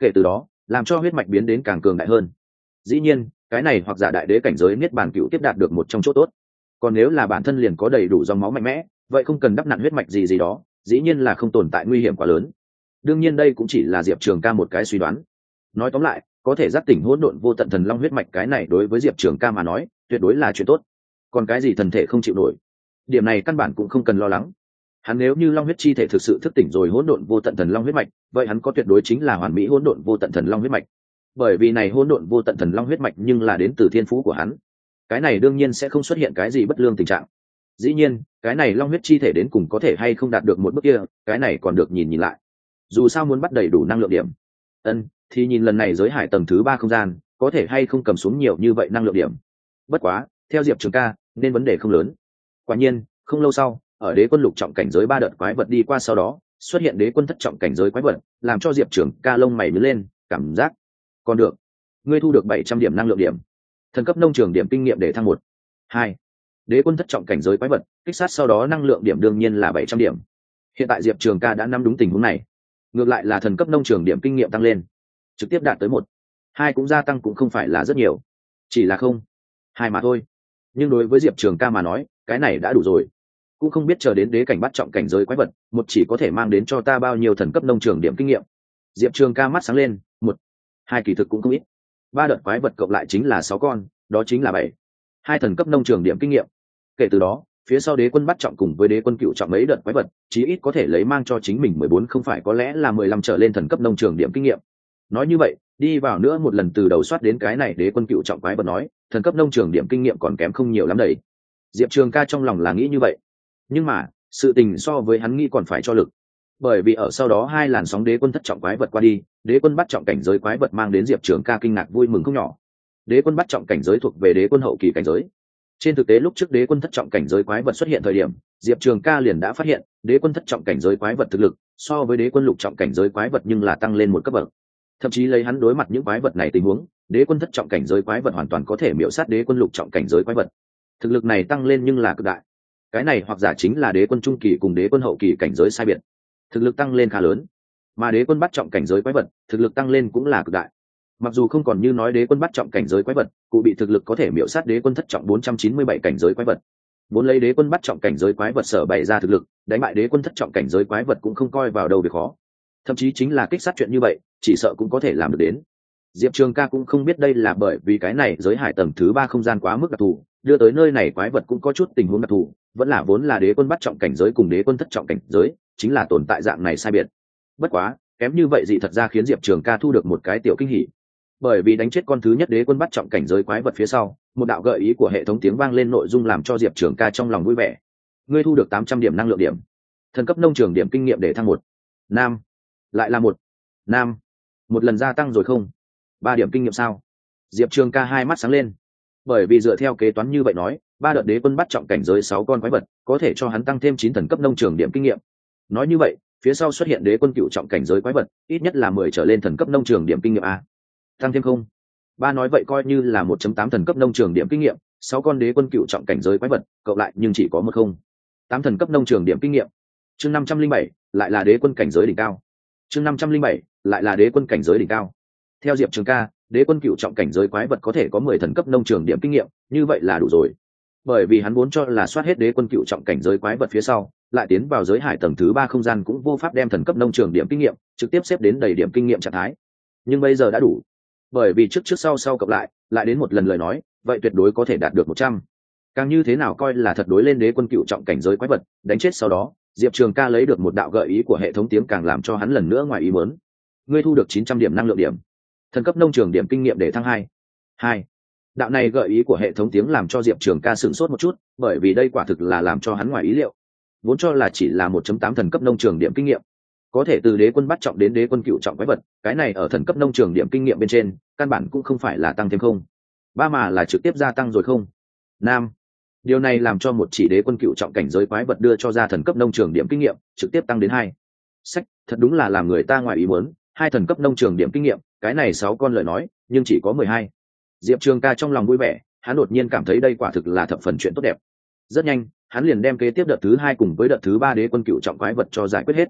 kể từ đó, làm cho huyết mạch biến đến càng cường đại hơn. Dĩ nhiên, cái này hoặc giả đại đế cảnh giới niết bàn cựu tiếp đạt được một trong chỗ tốt. Còn nếu là bản thân liền có đầy đủ dòng máu mạnh mẽ, vậy không cần đắp nặn huyết mạch gì gì đó, dĩ nhiên là không tồn tại nguy hiểm quá lớn. Đương nhiên đây cũng chỉ là diệp trường ca một cái suy đoán. Nói tóm lại, có thể giác tỉnh hỗn độn vô tận thần long huyết mạch cái này đối với diệp trường ca mà nói, tuyệt đối là chuyện tốt. Còn cái gì thần thể không chịu nổi? Điểm này căn bản cũng không cần lo lắng hắn nếu như long huyết chi thể thực sự thức tỉnh rồi hỗn độn vô tận thần long huyết mạch, vậy hắn có tuyệt đối chính là hoàn mỹ hỗn độn vô tận thần long huyết mạch. Bởi vì này hỗn độn vô tận thần long huyết mạch nhưng là đến từ thiên phú của hắn. Cái này đương nhiên sẽ không xuất hiện cái gì bất lương tình trạng. Dĩ nhiên, cái này long huyết chi thể đến cùng có thể hay không đạt được một bước kia, cái này còn được nhìn nhìn lại. Dù sao muốn bắt đầy đủ năng lượng điểm. Ân, thì nhìn lần này giới hải tầng thứ ba không gian, có thể hay không cầm xuống nhiều như vậy năng lượng điểm. Bất quá, theo diệp trường ca, nên vấn đề không lớn. Quả nhiên, không lâu sau ở đế quân lục trọng cảnh giới ba đợt quái vật đi qua sau đó, xuất hiện đế quân thất trọng cảnh giới quái vật, làm cho diệp trường ca lông mày mới lên, cảm giác còn được. Ngươi thu được bảy trăm điểm năng lượng điểm. Thần cấp nông trường điểm kinh nghiệm để thăng một. Hai. Đế quân thất trọng cảnh giới quái vật, kích sát sau đó năng lượng điểm đương nhiên là bảy trăm điểm. Hiện tại diệp trường ca đã nắm đúng tình huống này. Ngược lại là thần cấp nông trường điểm kinh nghiệm tăng lên. Trực tiếp đạt tới một. Hai cũng gia tăng cũng không phải là rất nhiều. Chỉ là không. Hai mà thôi. Nhưng đối với diệp trường ca mà nói, cái này đã đủ rồi cũng không biết chờ đến đế cảnh bắt trọng cảnh giới quái vật, một chỉ có thể mang đến cho ta bao nhiêu thần cấp nông trường điểm kinh nghiệm. Diệp trường ca mắt sáng lên, một, hai kỳ thực cũng không ít. Ba đợt quái vật cộng lại chính là sáu con, đó chính là bảy. Hai thần cấp nông trường điểm kinh nghiệm. Kể từ đó, phía sau đế quân bắt trọng cùng với đế quân cựu trọng mấy đợt quái vật, chí ít có thể lấy mang cho chính mình mười bốn không phải có lẽ là mười lăm trở lên thần cấp nông trường điểm kinh nghiệm. Nói như vậy, đi vào nữa một lần từ đầu soát đến cái này đế quân cựu trọng quái vật nói, thần cấp nông trường điểm kinh nghiệm còn kém không nhiều lắm đầy diệp trường ca trong lòng là nghĩ như vậy nhưng mà, sự tình so với hắn nghĩ còn phải cho lực. Bởi vì ở sau đó hai làn sóng đế quân thất trọng quái vật qua đi, đế quân bắt trọng cảnh giới quái vật mang đến diệp trường ca kinh ngạc vui mừng không nhỏ. Đế quân bắt trọng cảnh giới thuộc về đế quân hậu kỳ cảnh giới. Trên thực tế lúc trước đế quân thất trọng cảnh giới quái vật xuất hiện thời điểm, diệp trường ca liền đã phát hiện, đế quân thất trọng cảnh giới quái vật thực lực, so với đế quân lục trọng cảnh giới quái vật nhưng là tăng lên một cấp bậc. Thậm chí lấy hắn đối mặt những quái vật này tình huống, đế quân thất trọng cảnh giới quái vật hoàn toàn có thể miễu sát đế quân lục trọng cảnh giới quái vật. Thực lực này tăng lên nhưng là cực đại cái này hoặc giả chính là đế quân trung kỳ cùng đế quân hậu kỳ cảnh giới sai biệt. Thực lực tăng lên khá lớn. Mà đế quân bắt trọng cảnh giới quái vật, thực lực tăng lên cũng là cực đại. Mặc dù không còn như nói đế quân bắt trọng cảnh giới quái vật, cụ bị thực lực có thể miễu sát đế quân thất trọng bốn trăm chín mươi bảy cảnh giới quái vật. Vốn lấy đế quân bắt trọng cảnh giới quái vật sở bày ra thực lực, đánh bại đế quân thất trọng cảnh giới quái vật cũng không coi vào đâu việc khó. Thậm chí chính là kích sát chuyện như vậy, chỉ sợ cũng có thể làm được đến. Diệp trường ca cũng không biết đây là bởi vì cái này giới hải tầng thứ ba không gian quá mức đặc thù đưa tới nơi này quái vật cũng có chút tình huống đặc thù, vẫn là vốn là đế quân bắt trọng cảnh giới cùng đế quân thất trọng cảnh giới, chính là tồn tại dạng này sai biệt. Bất quá, kém như vậy gì thật ra khiến diệp trường ca thu được một cái tiểu kinh hỉ. Bởi vì đánh chết con thứ nhất đế quân bắt trọng cảnh giới quái vật phía sau, một đạo gợi ý của hệ thống tiếng vang lên nội dung làm cho diệp trường ca trong lòng vui vẻ. Ngươi thu được tám trăm điểm năng lượng điểm. Thần cấp nông trường điểm kinh nghiệm để thăng một. Nam. Lại là một. Nam. Một lần gia tăng rồi không? Ba điểm kinh nghiệm sao? Diệp trường ca hai mắt sáng lên bởi vì dựa theo kế toán như vậy nói, ba đợt đế quân bắt trọng cảnh giới sáu con quái vật, có thể cho hắn tăng thêm chín thần cấp nông trường điểm kinh nghiệm. Nói như vậy, phía sau xuất hiện đế quân cựu trọng cảnh giới quái vật, ít nhất là mười trở lên thần cấp nông trường điểm kinh nghiệm a. Tăng thêm không? Ba nói vậy coi như là một chấm tám thần cấp nông trường điểm kinh nghiệm, sáu con đế quân cựu trọng cảnh giới quái vật, cộng lại nhưng chỉ có một không. Tám thần cấp nông trường điểm kinh nghiệm. Chương năm trăm linh bảy, lại là đế quân cảnh giới đỉnh cao. Chương năm trăm linh bảy, lại là đế quân cảnh giới đỉnh cao. Theo diệp trường ca đế quân cựu trọng cảnh giới quái vật có thể có mười thần cấp nông trường điểm kinh nghiệm, như vậy là đủ rồi. Bởi vì hắn muốn cho là soát hết đế quân cựu trọng cảnh giới quái vật phía sau, lại tiến vào giới hải tầng thứ ba không gian cũng vô pháp đem thần cấp nông trường điểm kinh nghiệm trực tiếp xếp đến đầy điểm kinh nghiệm trạng thái. Nhưng bây giờ đã đủ. Bởi vì trước trước sau sau cộng lại lại đến một lần lời nói, vậy tuyệt đối có thể đạt được một trăm. Càng như thế nào coi là thật đối lên đế quân cựu trọng cảnh giới quái vật, đánh chết sau đó, diệp trường ca lấy được một đạo gợi ý của hệ thống tiếng càng làm cho hắn lần nữa ngoài ý mớn ngươi thu được chín trăm điểm năng lượng điểm thần cấp nông trường điểm kinh nghiệm để thăng hai. Hai. Đạo này gợi ý của hệ thống tiếng làm cho diệp trường ca sửng sốt một chút, bởi vì đây quả thực là làm cho hắn ngoài ý liệu. Vốn cho là chỉ là một chấm tám thần cấp nông trường điểm kinh nghiệm. Có thể từ đế quân bắt trọng đến đế quân cựu trọng quái vật, cái này ở thần cấp nông trường điểm kinh nghiệm bên trên, căn bản cũng không phải là tăng thêm không. Ba mà là trực tiếp gia tăng rồi không. Nam. Điều này làm cho một chỉ đế quân cựu trọng cảnh giới quái vật đưa cho ra thần cấp nông trường điểm kinh nghiệm, trực tiếp tăng đến hai. Sách, thật đúng là làm người ta ngoài ý muốn, hai thần cấp nông trường điểm kinh nghiệm cái này sáu con lời nói, nhưng chỉ có mười hai. Diệp trường ca trong lòng vui vẻ, hắn đột nhiên cảm thấy đây quả thực là thập phần chuyện tốt đẹp. Rất nhanh, hắn liền đem kế tiếp đợt thứ hai cùng với đợt thứ ba đế quân cựu trọng quái vật cho giải quyết hết.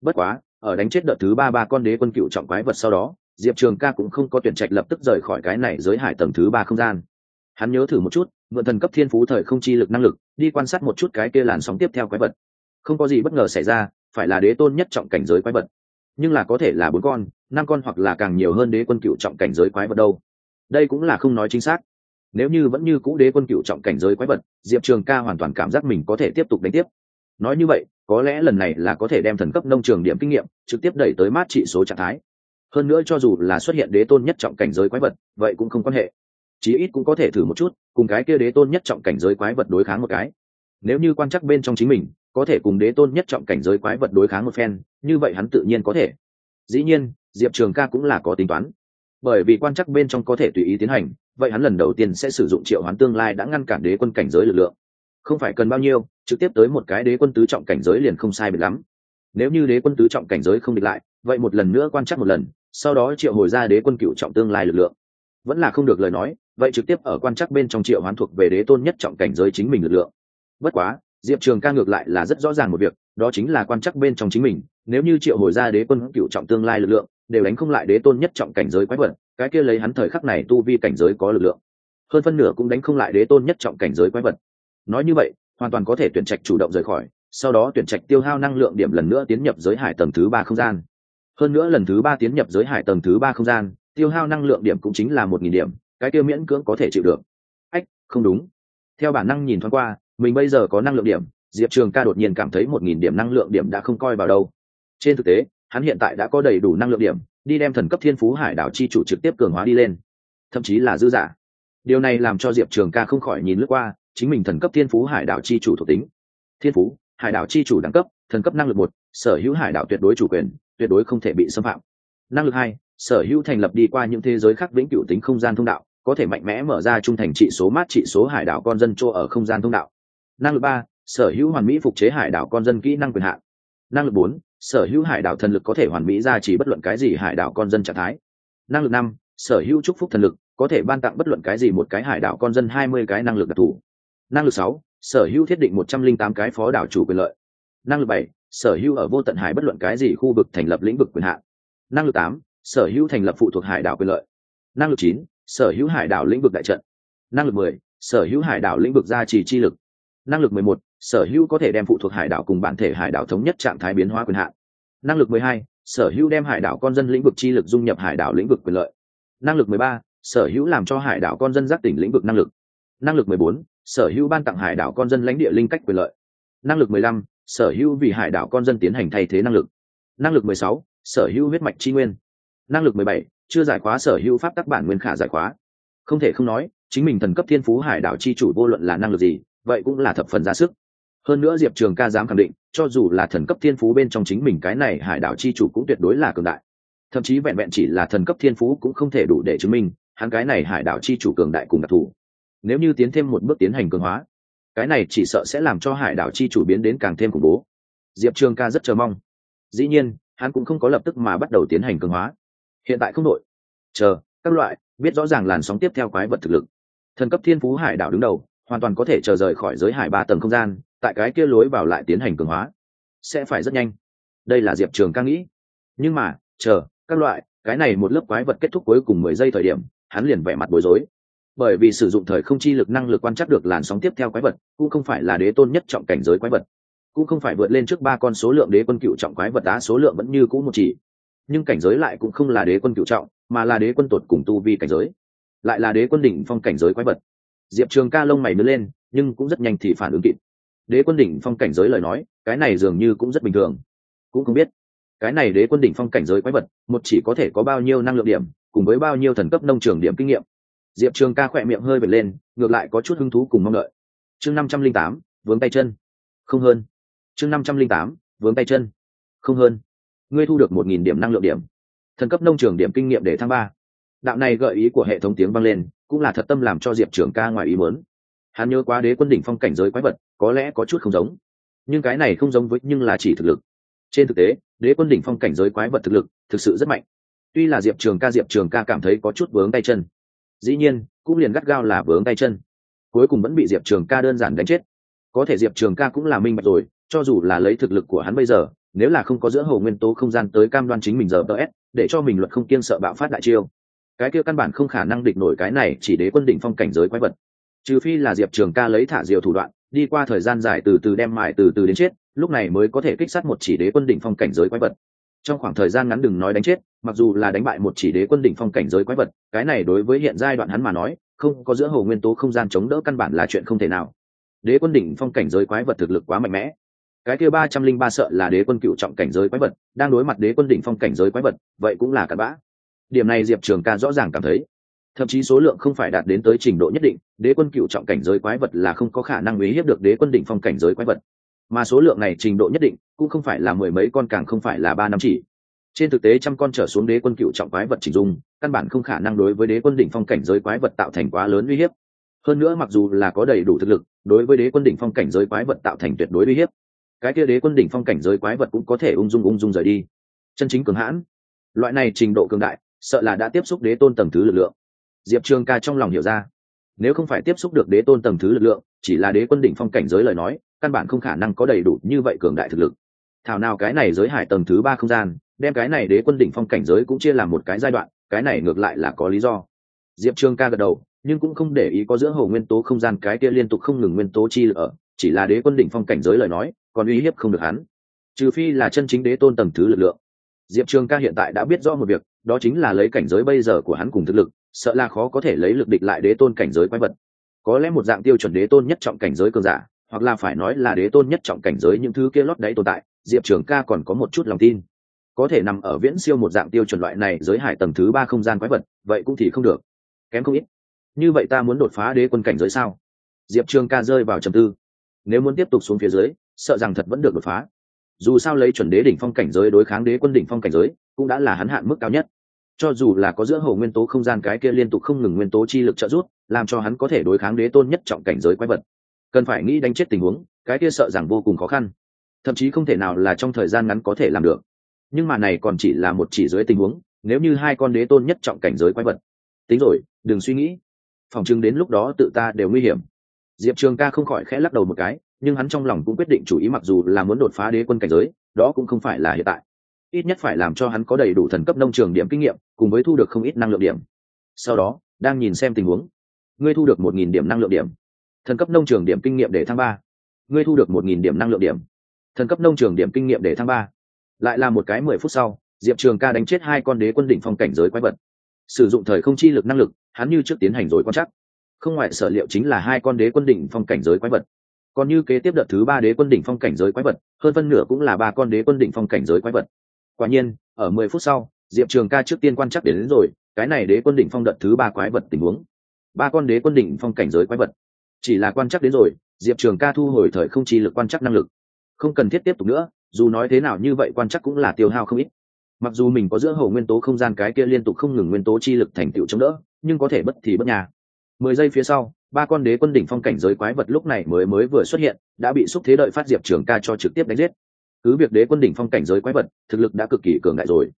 Bất quá, ở đánh chết đợt thứ ba ba con đế quân cựu trọng quái vật sau đó, diệp trường ca cũng không có tuyển trạch lập tức rời khỏi cái này giới hải tầng thứ ba không gian. Hắn nhớ thử một chút, mượn thần cấp thiên phú thời không chi lực năng lực, đi quan sát một chút cái kia làn sóng tiếp theo quái vật. Không có gì bất ngờ xảy ra, phải là đế tôn nhất trọng cảnh giới quái vật. Nhưng là có thể là bốn con năm con hoặc là càng nhiều hơn đế quân cựu trọng cảnh giới quái vật đâu. Đây cũng là không nói chính xác. Nếu như vẫn như cũ đế quân cựu trọng cảnh giới quái vật, diệp trường ca hoàn toàn cảm giác mình có thể tiếp tục đánh tiếp. Nói như vậy, có lẽ lần này là có thể đem thần cấp nông trường điểm kinh nghiệm, trực tiếp đẩy tới mát trị số trạng thái. Hơn nữa cho dù là xuất hiện đế tôn nhất trọng cảnh giới quái vật, vậy cũng không quan hệ. Chí ít cũng có thể thử một chút, cùng cái kia đế tôn nhất trọng cảnh giới quái vật đối kháng một cái. Nếu như quan chắc bên trong chính mình, có thể cùng đế tôn nhất trọng cảnh giới quái vật đối kháng một phen, như vậy hắn tự nhiên có thể dĩ nhiên, diệp trường ca cũng là có tính toán. Bởi vì quan chắc bên trong có thể tùy ý tiến hành, vậy hắn lần đầu tiên sẽ sử dụng triệu hoán tương lai đã ngăn cản đế quân cảnh giới lực lượng. Không phải cần bao nhiêu, trực tiếp tới một cái đế quân tứ trọng cảnh giới liền không sai biệt lắm. Nếu như đế quân tứ trọng cảnh giới không địch lại, vậy một lần nữa quan chắc một lần, sau đó triệu hồi ra đế quân cựu trọng tương lai lực lượng. Vẫn là không được lời nói, vậy trực tiếp ở quan chắc bên trong triệu hoán thuộc về đế tôn nhất trọng cảnh giới chính mình lực lượng. Bất quá diệp trường ca ngược lại là rất rõ ràng một việc, đó chính là quan chắc bên trong chính mình, nếu như triệu hồi ra đế quân cựu trọng tương lai lực lượng, đều đánh không lại đế tôn nhất trọng cảnh giới quái vật, cái kia lấy hắn thời khắc này tu vi cảnh giới có lực lượng. Hơn phân nửa cũng đánh không lại đế tôn nhất trọng cảnh giới quái vật. Nói như vậy, hoàn toàn có thể tuyển trạch chủ động rời khỏi, sau đó tuyển trạch tiêu hao năng lượng điểm lần nữa tiến nhập giới hải tầng thứ ba không gian. Hơn nữa lần thứ ba tiến nhập giới hải tầng thứ ba không gian, tiêu hao năng lượng điểm cũng chính là một nghìn điểm, cái kia miễn cưỡng có thể chịu được. Ách, không đúng. Theo bản năng nhìn thoáng qua mình bây giờ có năng lượng điểm, diệp trường ca đột nhiên cảm thấy một nghìn điểm năng lượng điểm đã không coi vào đâu. Trên thực tế, hắn hiện tại đã có đầy đủ năng lượng điểm, đi đem thần cấp thiên phú hải đảo chi chủ trực tiếp cường hóa đi lên. Thậm chí là dư giả. Điều này làm cho diệp trường ca không khỏi nhìn lướt qua, chính mình thần cấp thiên phú hải đảo chi chủ thuộc tính. Thiên phú, hải đảo chi chủ đẳng cấp, thần cấp năng lực một, sở hữu hải đảo tuyệt đối chủ quyền, tuyệt đối không thể bị xâm phạm. Năng lực hai, sở hữu thành lập đi qua những thế giới khác vĩnh cửu tính không gian thông đạo, có thể mạnh mẽ mở ra trung thành trị số mát trị số hải đảo con dân chỗ ở không gian thông đạo năng lực ba, sở hữu hoàn mỹ phục chế hải đảo con dân kỹ năng quyền hạn. Năng lực bốn, sở hữu hải đảo thần lực có thể hoàn mỹ ra chỉ bất luận cái gì hải đảo con dân trạng thái. Năng lực năm, sở hữu chúc phúc thần lực có thể ban tặng bất luận cái gì một cái hải đảo con dân hai mươi cái năng lực đặc thù. Năng lực sáu, sở hữu thiết định một trăm linh tám cái phó đảo chủ quyền lợi. Năng lực bảy, sở hữu ở vô tận hải bất luận cái gì khu vực thành lập lĩnh vực quyền hạn. Năng lực tám, sở hữu thành lập phụ thuộc hải đảo quyền lợi. Năng lực chín, sở hữu hải đảo lĩnh vực đại trận. Năng lực mười, sở hữu hải đảo lĩnh vực gia trì chi lực năng lực mười một, sở hữu có thể đem phụ thuộc hải đảo cùng bản thể hải đảo thống nhất trạng thái biến hóa quyền hạn. Năng lực mười hai, sở hữu đem hải đảo con dân lĩnh vực chi lực dung nhập hải đảo lĩnh vực quyền lợi. Năng lực mười ba, sở hữu làm cho hải đảo con dân giác tỉnh lĩnh vực năng lực. Năng lực mười bốn, sở hữu ban tặng hải đảo con dân lãnh địa linh cách quyền lợi. Năng lực mười lăm, sở hữu vì hải đảo con dân tiến hành thay thế năng lực. Năng lực mười sáu, sở hữu huyết mạch chi nguyên. Năng lực mười bảy, chưa giải khóa sở hữu pháp tắc bản nguyên khả giải khóa. Không thể không nói, chính mình thần cấp thiên phú hải đảo chi chủ vô luận là năng lực gì vậy cũng là thập phần ra sức. Hơn nữa diệp trường ca dám khẳng định, cho dù là thần cấp thiên phú bên trong chính mình cái này hải đảo chi chủ cũng tuyệt đối là cường đại. Thậm chí vẹn vẹn chỉ là thần cấp thiên phú cũng không thể đủ để chứng minh, hắn cái này hải đảo chi chủ cường đại cùng đặc thù. Nếu như tiến thêm một bước tiến hành cường hóa, cái này chỉ sợ sẽ làm cho hải đảo chi chủ biến đến càng thêm khủng bố. Diệp trường ca rất chờ mong. Dĩ nhiên, hắn cũng không có lập tức mà bắt đầu tiến hành cường hóa. Hiện tại không đội chờ, các loại, biết rõ ràng làn sóng tiếp theo quái vật thực lực. Thần cấp thiên phú hải đảo đứng đầu hoàn toàn có thể chờ rời khỏi giới hải ba tầng không gian, tại cái kia lối vào lại tiến hành cường hóa. Sẽ phải rất nhanh. Đây là diệp trường ca nghĩ. Nhưng mà, chờ, các loại, cái này một lớp quái vật kết thúc cuối cùng mười giây thời điểm, hắn liền vẻ mặt bối rối. Bởi vì sử dụng thời không chi lực năng lực quan trắc được làn sóng tiếp theo quái vật, cũng không phải là đế tôn nhất trọng cảnh giới quái vật. Cũng không phải vượt lên trước ba con số lượng đế quân cựu trọng quái vật đá số lượng vẫn như cũ một chỉ. Nhưng cảnh giới lại cũng không là đế quân cựu trọng, mà là đế quân tột cùng tu vi cảnh giới. Lại là đế quân đỉnh phong cảnh giới quái vật diệp trường ca lông mày nứt lên, nhưng cũng rất nhanh thì phản ứng kịp. Đế quân đỉnh phong cảnh giới lời nói, cái này dường như cũng rất bình thường. Cũng không biết, cái này đế quân đỉnh phong cảnh giới quái vật, một chỉ có thể có bao nhiêu năng lượng điểm, cùng với bao nhiêu thần cấp nông trường điểm kinh nghiệm. Diệp trường ca khỏe miệng hơi bật lên, ngược lại có chút hứng thú cùng mong đợi. Chương năm trăm linh tám, vướng tay chân. Không hơn. Chương năm trăm linh tám, vướng tay chân. Không hơn. Ngươi thu được một nghìn điểm năng lượng điểm. Thần cấp nông trường điểm kinh nghiệm để thăng ba đạo này gợi ý của hệ thống tiếng vang lên, cũng là thật tâm làm cho diệp trường ca ngoài ý mớn hắn nhớ quá đế quân đỉnh phong cảnh giới quái vật, có lẽ có chút không giống. Nhưng cái này không giống với, nhưng là chỉ thực lực. Trên thực tế, đế quân đỉnh phong cảnh giới quái vật thực lực thực sự rất mạnh. Tuy là diệp trường ca, diệp trường ca cảm thấy có chút vướng tay chân. Dĩ nhiên, cũng liền gắt gao là vướng tay chân. Cuối cùng vẫn bị diệp trường ca đơn giản đánh chết. Có thể diệp trường ca cũng là minh bạch rồi, cho dù là lấy thực lực của hắn bây giờ, nếu là không có giữa hồ nguyên tố không gian tới cam đoan chính mình giờ ts để cho mình luật không kiên sợ bạo phát đại chiêu cái kia căn bản không khả năng địch nổi cái này chỉ đế quân đỉnh phong cảnh giới quái vật. Trừ phi là diệp trường ca lấy thả diều thủ đoạn, đi qua thời gian dài từ từ đem mại từ từ đến chết, lúc này mới có thể kích sát một chỉ đế quân đỉnh phong cảnh giới quái vật. Trong khoảng thời gian ngắn đừng nói đánh chết, mặc dù là đánh bại một chỉ đế quân đỉnh phong cảnh giới quái vật, cái này đối với hiện giai đoạn hắn mà nói, không có giữa hồ nguyên tố không gian chống đỡ căn bản là chuyện không thể nào. Đế quân đỉnh phong cảnh giới quái vật thực lực quá mạnh mẽ. Cái kia ba trăm linh ba sợ là đế quân cựu trọng cảnh giới quái vật, đang đối mặt đế quân đỉnh phong cảnh giới quái vật, vậy cũng là cặn bã điểm này diệp trường ca rõ ràng cảm thấy. Thậm chí số lượng không phải đạt đến tới trình độ nhất định, đế quân cựu trọng cảnh giới quái vật là không có khả năng uy hiếp được đế quân đỉnh phong cảnh giới quái vật. Mà số lượng này trình độ nhất định, cũng không phải là mười mấy con càng không phải là ba năm chỉ. Trên thực tế trăm con trở xuống đế quân cựu trọng quái vật chỉnh dung, căn bản không khả năng đối với đế quân đỉnh phong cảnh giới quái vật tạo thành quá lớn uy hiếp. Hơn nữa mặc dù là có đầy đủ thực lực, đối với đế quân đỉnh phong cảnh giới quái vật tạo thành tuyệt đối uy hiếp, cái kia đế quân đỉnh phong cảnh giới quái vật cũng có thể ung dung ung dung rời đi. Chân chính cường hãn. Loại này trình độ cường đại sợ là đã tiếp xúc đế tôn tầng thứ lực lượng. Diệp trường ca trong lòng hiểu ra, nếu không phải tiếp xúc được đế tôn tầng thứ lực lượng, chỉ là đế quân đỉnh phong cảnh giới lời nói, căn bản không khả năng có đầy đủ như vậy cường đại thực lực. Thảo nào cái này giới hải tầng thứ ba không gian, đem cái này đế quân đỉnh phong cảnh giới cũng chia làm một cái giai đoạn, cái này ngược lại là có lý do. Diệp trường ca gật đầu, nhưng cũng không để ý có giữa hồ nguyên tố không gian cái kia liên tục không ngừng nguyên tố chi lực ở, chỉ là đế quân đỉnh phong cảnh giới lời nói, còn uy hiếp không được hắn. Trừ phi là chân chính đế tôn tầng thứ lực lượng. Diệp trường ca hiện tại đã biết rõ một việc đó chính là lấy cảnh giới bây giờ của hắn cùng thực lực, sợ là khó có thể lấy lực địch lại đế tôn cảnh giới quái vật. Có lẽ một dạng tiêu chuẩn đế tôn nhất trọng cảnh giới cường giả, hoặc là phải nói là đế tôn nhất trọng cảnh giới những thứ kia lót đáy tồn tại, diệp trường ca còn có một chút lòng tin. Có thể nằm ở viễn siêu một dạng tiêu chuẩn loại này giới hải tầng thứ ba không gian quái vật, vậy cũng thì không được. Kém không ít. Như vậy ta muốn đột phá đế quân cảnh giới sao? Diệp trường ca rơi vào trầm tư. Nếu muốn tiếp tục xuống phía dưới, sợ rằng thật vẫn được đột phá dù sao lấy chuẩn đế đỉnh phong cảnh giới đối kháng đế quân đỉnh phong cảnh giới, cũng đã là hắn hạn mức cao nhất. Cho dù là có giữa hồ nguyên tố không gian cái kia liên tục không ngừng nguyên tố chi lực trợ giúp, làm cho hắn có thể đối kháng đế tôn nhất trọng cảnh giới quái vật. Cần phải nghĩ đánh chết tình huống, cái kia sợ rằng vô cùng khó khăn. Thậm chí không thể nào là trong thời gian ngắn có thể làm được. Nhưng mà này còn chỉ là một chỉ dưới tình huống, nếu như hai con đế tôn nhất trọng cảnh giới quái vật. Tính rồi, đừng suy nghĩ. Phòng chứng đến lúc đó tự ta đều nguy hiểm. Diệp trường ca không khỏi khẽ lắc đầu một cái nhưng hắn trong lòng cũng quyết định chủ ý mặc dù là muốn đột phá đế quân cảnh giới, đó cũng không phải là hiện tại. Ít nhất phải làm cho hắn có đầy đủ thần cấp nông trường điểm kinh nghiệm, cùng với thu được không ít năng lượng điểm. Sau đó, đang nhìn xem tình huống. Ngươi thu được một nghìn điểm năng lượng điểm. Thần cấp nông trường điểm kinh nghiệm để thăng ba. Ngươi thu được một nghìn điểm năng lượng điểm. Thần cấp nông trường điểm kinh nghiệm để thăng ba. Lại là một cái mười phút sau, diệp trường ca đánh chết hai con đế quân đỉnh phong cảnh giới quái vật. Sử dụng thời không chi lực năng lực, hắn như trước tiến hành rồi quan chắc không ngoại sở liệu chính là hai con đế quân đỉnh phong cảnh giới quái vật còn như kế tiếp đợt thứ ba đế quân đỉnh phong cảnh giới quái vật hơn phân nửa cũng là ba con đế quân đỉnh phong cảnh giới quái vật. Quả nhiên ở mười phút sau diệp trường ca trước tiên quan chắc đến, đến rồi cái này đế quân đỉnh phong đợt thứ ba quái vật tình huống. Ba con đế quân đỉnh phong cảnh giới quái vật. Chỉ là quan chắc đến rồi diệp trường ca thu hồi thời không chi lực quan chắc năng lực. Không cần thiết tiếp tục nữa dù nói thế nào như vậy quan chắc cũng là tiêu hao không ít. Mặc dù mình có giữa hầu nguyên tố không gian cái kia liên tục không ngừng nguyên tố chi lực thành tựu chống đỡ nhưng có thể bất thì bất nhà. Mười giây phía sau ba con đế quân đỉnh phong cảnh giới quái vật lúc này mới mới vừa xuất hiện, đã bị xúc thế đợi phát diệp trường ca cho trực tiếp đánh giết. Cứ việc đế quân đỉnh phong cảnh giới quái vật, thực lực đã cực kỳ cường đại rồi.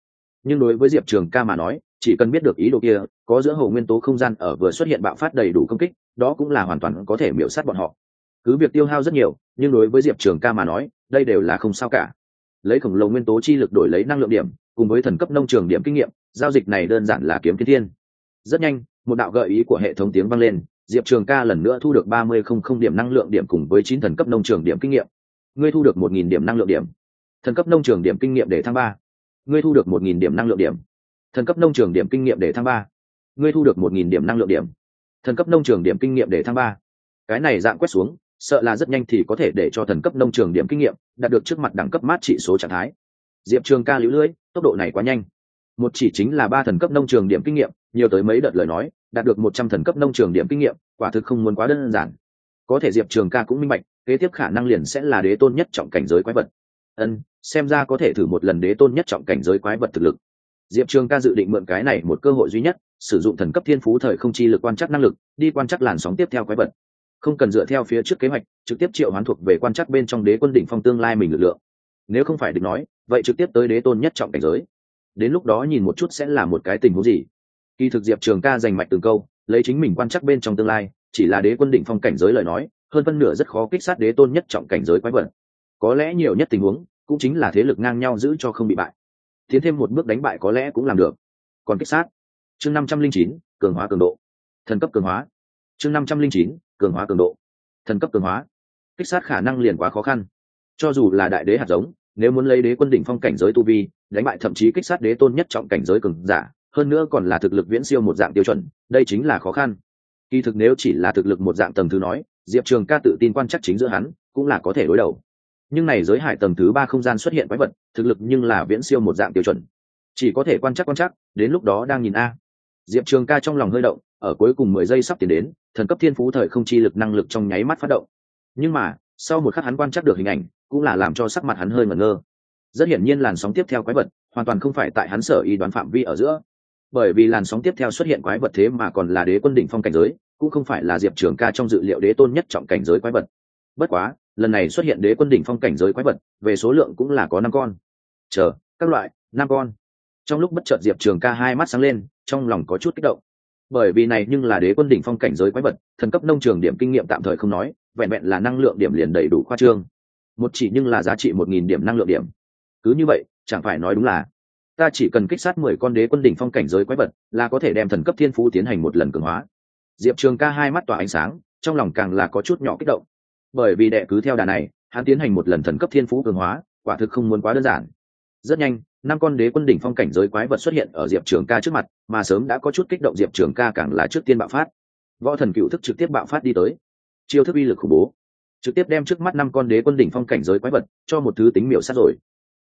Nhưng đối với diệp trường ca mà nói, chỉ cần biết được ý đồ kia, có giữa hồ nguyên tố không gian ở vừa xuất hiện bạo phát đầy đủ công kích, đó cũng là hoàn toàn có thể miễu sát bọn họ. Cứ việc tiêu hao rất nhiều, nhưng đối với diệp trường ca mà nói, đây đều là không sao cả. Lấy khổng lồ nguyên tố chi lực đổi lấy năng lượng điểm, cùng với thần cấp nông trường điểm kinh nghiệm, giao dịch này đơn giản là kiếm kiến thiên. Rất nhanh, một đạo gợi ý của hệ thống tiếng vang lên diệp trường ca lần nữa thu được ba mươi không không điểm năng lượng điểm cùng với chín thần cấp nông trường điểm kinh nghiệm. Ngươi thu được một nghìn điểm năng lượng điểm. Thần cấp nông trường điểm kinh nghiệm để thăng ba. Ngươi thu được một nghìn điểm năng lượng điểm. Thần cấp nông trường điểm kinh nghiệm để thăng ba. Ngươi thu được một nghìn điểm năng lượng điểm. Thần cấp nông trường điểm kinh nghiệm để thăng ba. Cái này dạng quét xuống, sợ là rất nhanh thì có thể để cho thần cấp nông trường điểm kinh nghiệm đạt được trước mặt đẳng cấp mát trị số trạng thái. Diệp trường ca lũ lưỡi, tốc độ này quá nhanh một chỉ chính là ba thần cấp nông trường điểm kinh nghiệm, nhiều tới mấy đợt lời nói, đạt được một trăm thần cấp nông trường điểm kinh nghiệm, quả thực không muốn quá đơn giản. Có thể diệp trường ca cũng minh bạch, kế tiếp khả năng liền sẽ là đế tôn nhất trọng cảnh giới quái vật. Ân, xem ra có thể thử một lần đế tôn nhất trọng cảnh giới quái vật thực lực. Diệp trường ca dự định mượn cái này một cơ hội duy nhất, sử dụng thần cấp thiên phú thời không chi lực quan trắc năng lực, đi quan trắc làn sóng tiếp theo quái vật. Không cần dựa theo phía trước kế hoạch, trực tiếp triệu hoán thuộc về quan trắc bên trong đế quân đỉnh phong tương lai mình lực lượng. Nếu không phải được nói, vậy trực tiếp tới đế tôn nhất trọng cảnh giới đến lúc đó nhìn một chút sẽ là một cái tình huống gì. Kỳ thực diệp trường ca giành mạch từng câu, lấy chính mình quan chắc bên trong tương lai, chỉ là đế quân định phong cảnh giới lời nói, hơn phân nửa rất khó kích sát đế tôn nhất trọng cảnh giới quái vật. Có lẽ nhiều nhất tình huống, cũng chính là thế lực ngang nhau giữ cho không bị bại. Tiến thêm một bước đánh bại có lẽ cũng làm được. Còn kích sát. Chương năm trăm linh chín, cường hóa cường độ. Thần cấp cường hóa. Chương năm trăm linh chín, cường hóa cường độ. Thần cấp cường hóa. Kích sát khả năng liền quá khó khăn. Cho dù là đại đế hạt giống nếu muốn lấy đế quân đỉnh phong cảnh giới tu vi, đánh bại thậm chí kích sát đế tôn nhất trọng cảnh giới cường giả, hơn nữa còn là thực lực viễn siêu một dạng tiêu chuẩn, đây chính là khó khăn. Kỳ thực nếu chỉ là thực lực một dạng tầng thứ nói, diệp trường ca tự tin quan chắc chính giữa hắn, cũng là có thể đối đầu. Nhưng này giới hải tầng thứ ba không gian xuất hiện quái vật, thực lực nhưng là viễn siêu một dạng tiêu chuẩn. Chỉ có thể quan chắc quan chắc, đến lúc đó đang nhìn a. Diệp trường ca trong lòng hơi động, ở cuối cùng mười giây sắp tiến đến, thần cấp thiên phú thời không chi lực năng lực trong nháy mắt phát động. Nhưng mà, sau một khắc hắn quan chắc được hình ảnh cũng là làm cho sắc mặt hắn hơi ngẩn ngơ. Rất hiển nhiên làn sóng tiếp theo quái vật hoàn toàn không phải tại hắn sở y đoán phạm vi ở giữa. Bởi vì làn sóng tiếp theo xuất hiện quái vật thế mà còn là đế quân đỉnh phong cảnh giới, cũng không phải là diệp trường ca trong dự liệu đế tôn nhất trọng cảnh giới quái vật. Bất quá, lần này xuất hiện đế quân đỉnh phong cảnh giới quái vật, về số lượng cũng là có năm con. Chờ, các loại, năm con. Trong lúc bất chợt diệp trường ca hai mắt sáng lên, trong lòng có chút kích động. Bởi vì này nhưng là đế quân đỉnh phong cảnh giới quái vật, thần cấp nông trường điểm kinh nghiệm tạm thời không nói, vẹn vẹn là năng lượng điểm liền đầy đủ khoa trương một chỉ nhưng là giá trị một nghìn điểm năng lượng điểm. Cứ như vậy, chẳng phải nói đúng là, ta chỉ cần kích sát mười con đế quân đỉnh phong cảnh giới quái vật là có thể đem thần cấp thiên phú tiến hành một lần cường hóa. Diệp trường ca hai mắt tỏa ánh sáng, trong lòng càng là có chút nhỏ kích động. Bởi vì đệ cứ theo đà này, hắn tiến hành một lần thần cấp thiên phú cường hóa, quả thực không muốn quá đơn giản. Rất nhanh, năm con đế quân đỉnh phong cảnh giới quái vật xuất hiện ở diệp trường ca trước mặt, mà sớm đã có chút kích động diệp trường ca càng là trước tiên bạo phát. Võ thần cựu thức trực tiếp bạo phát đi tới. Chiêu thức uy lực khủng bố trực tiếp đem trước mắt năm con đế quân đỉnh phong cảnh giới quái vật cho một thứ tính miểu sát rồi.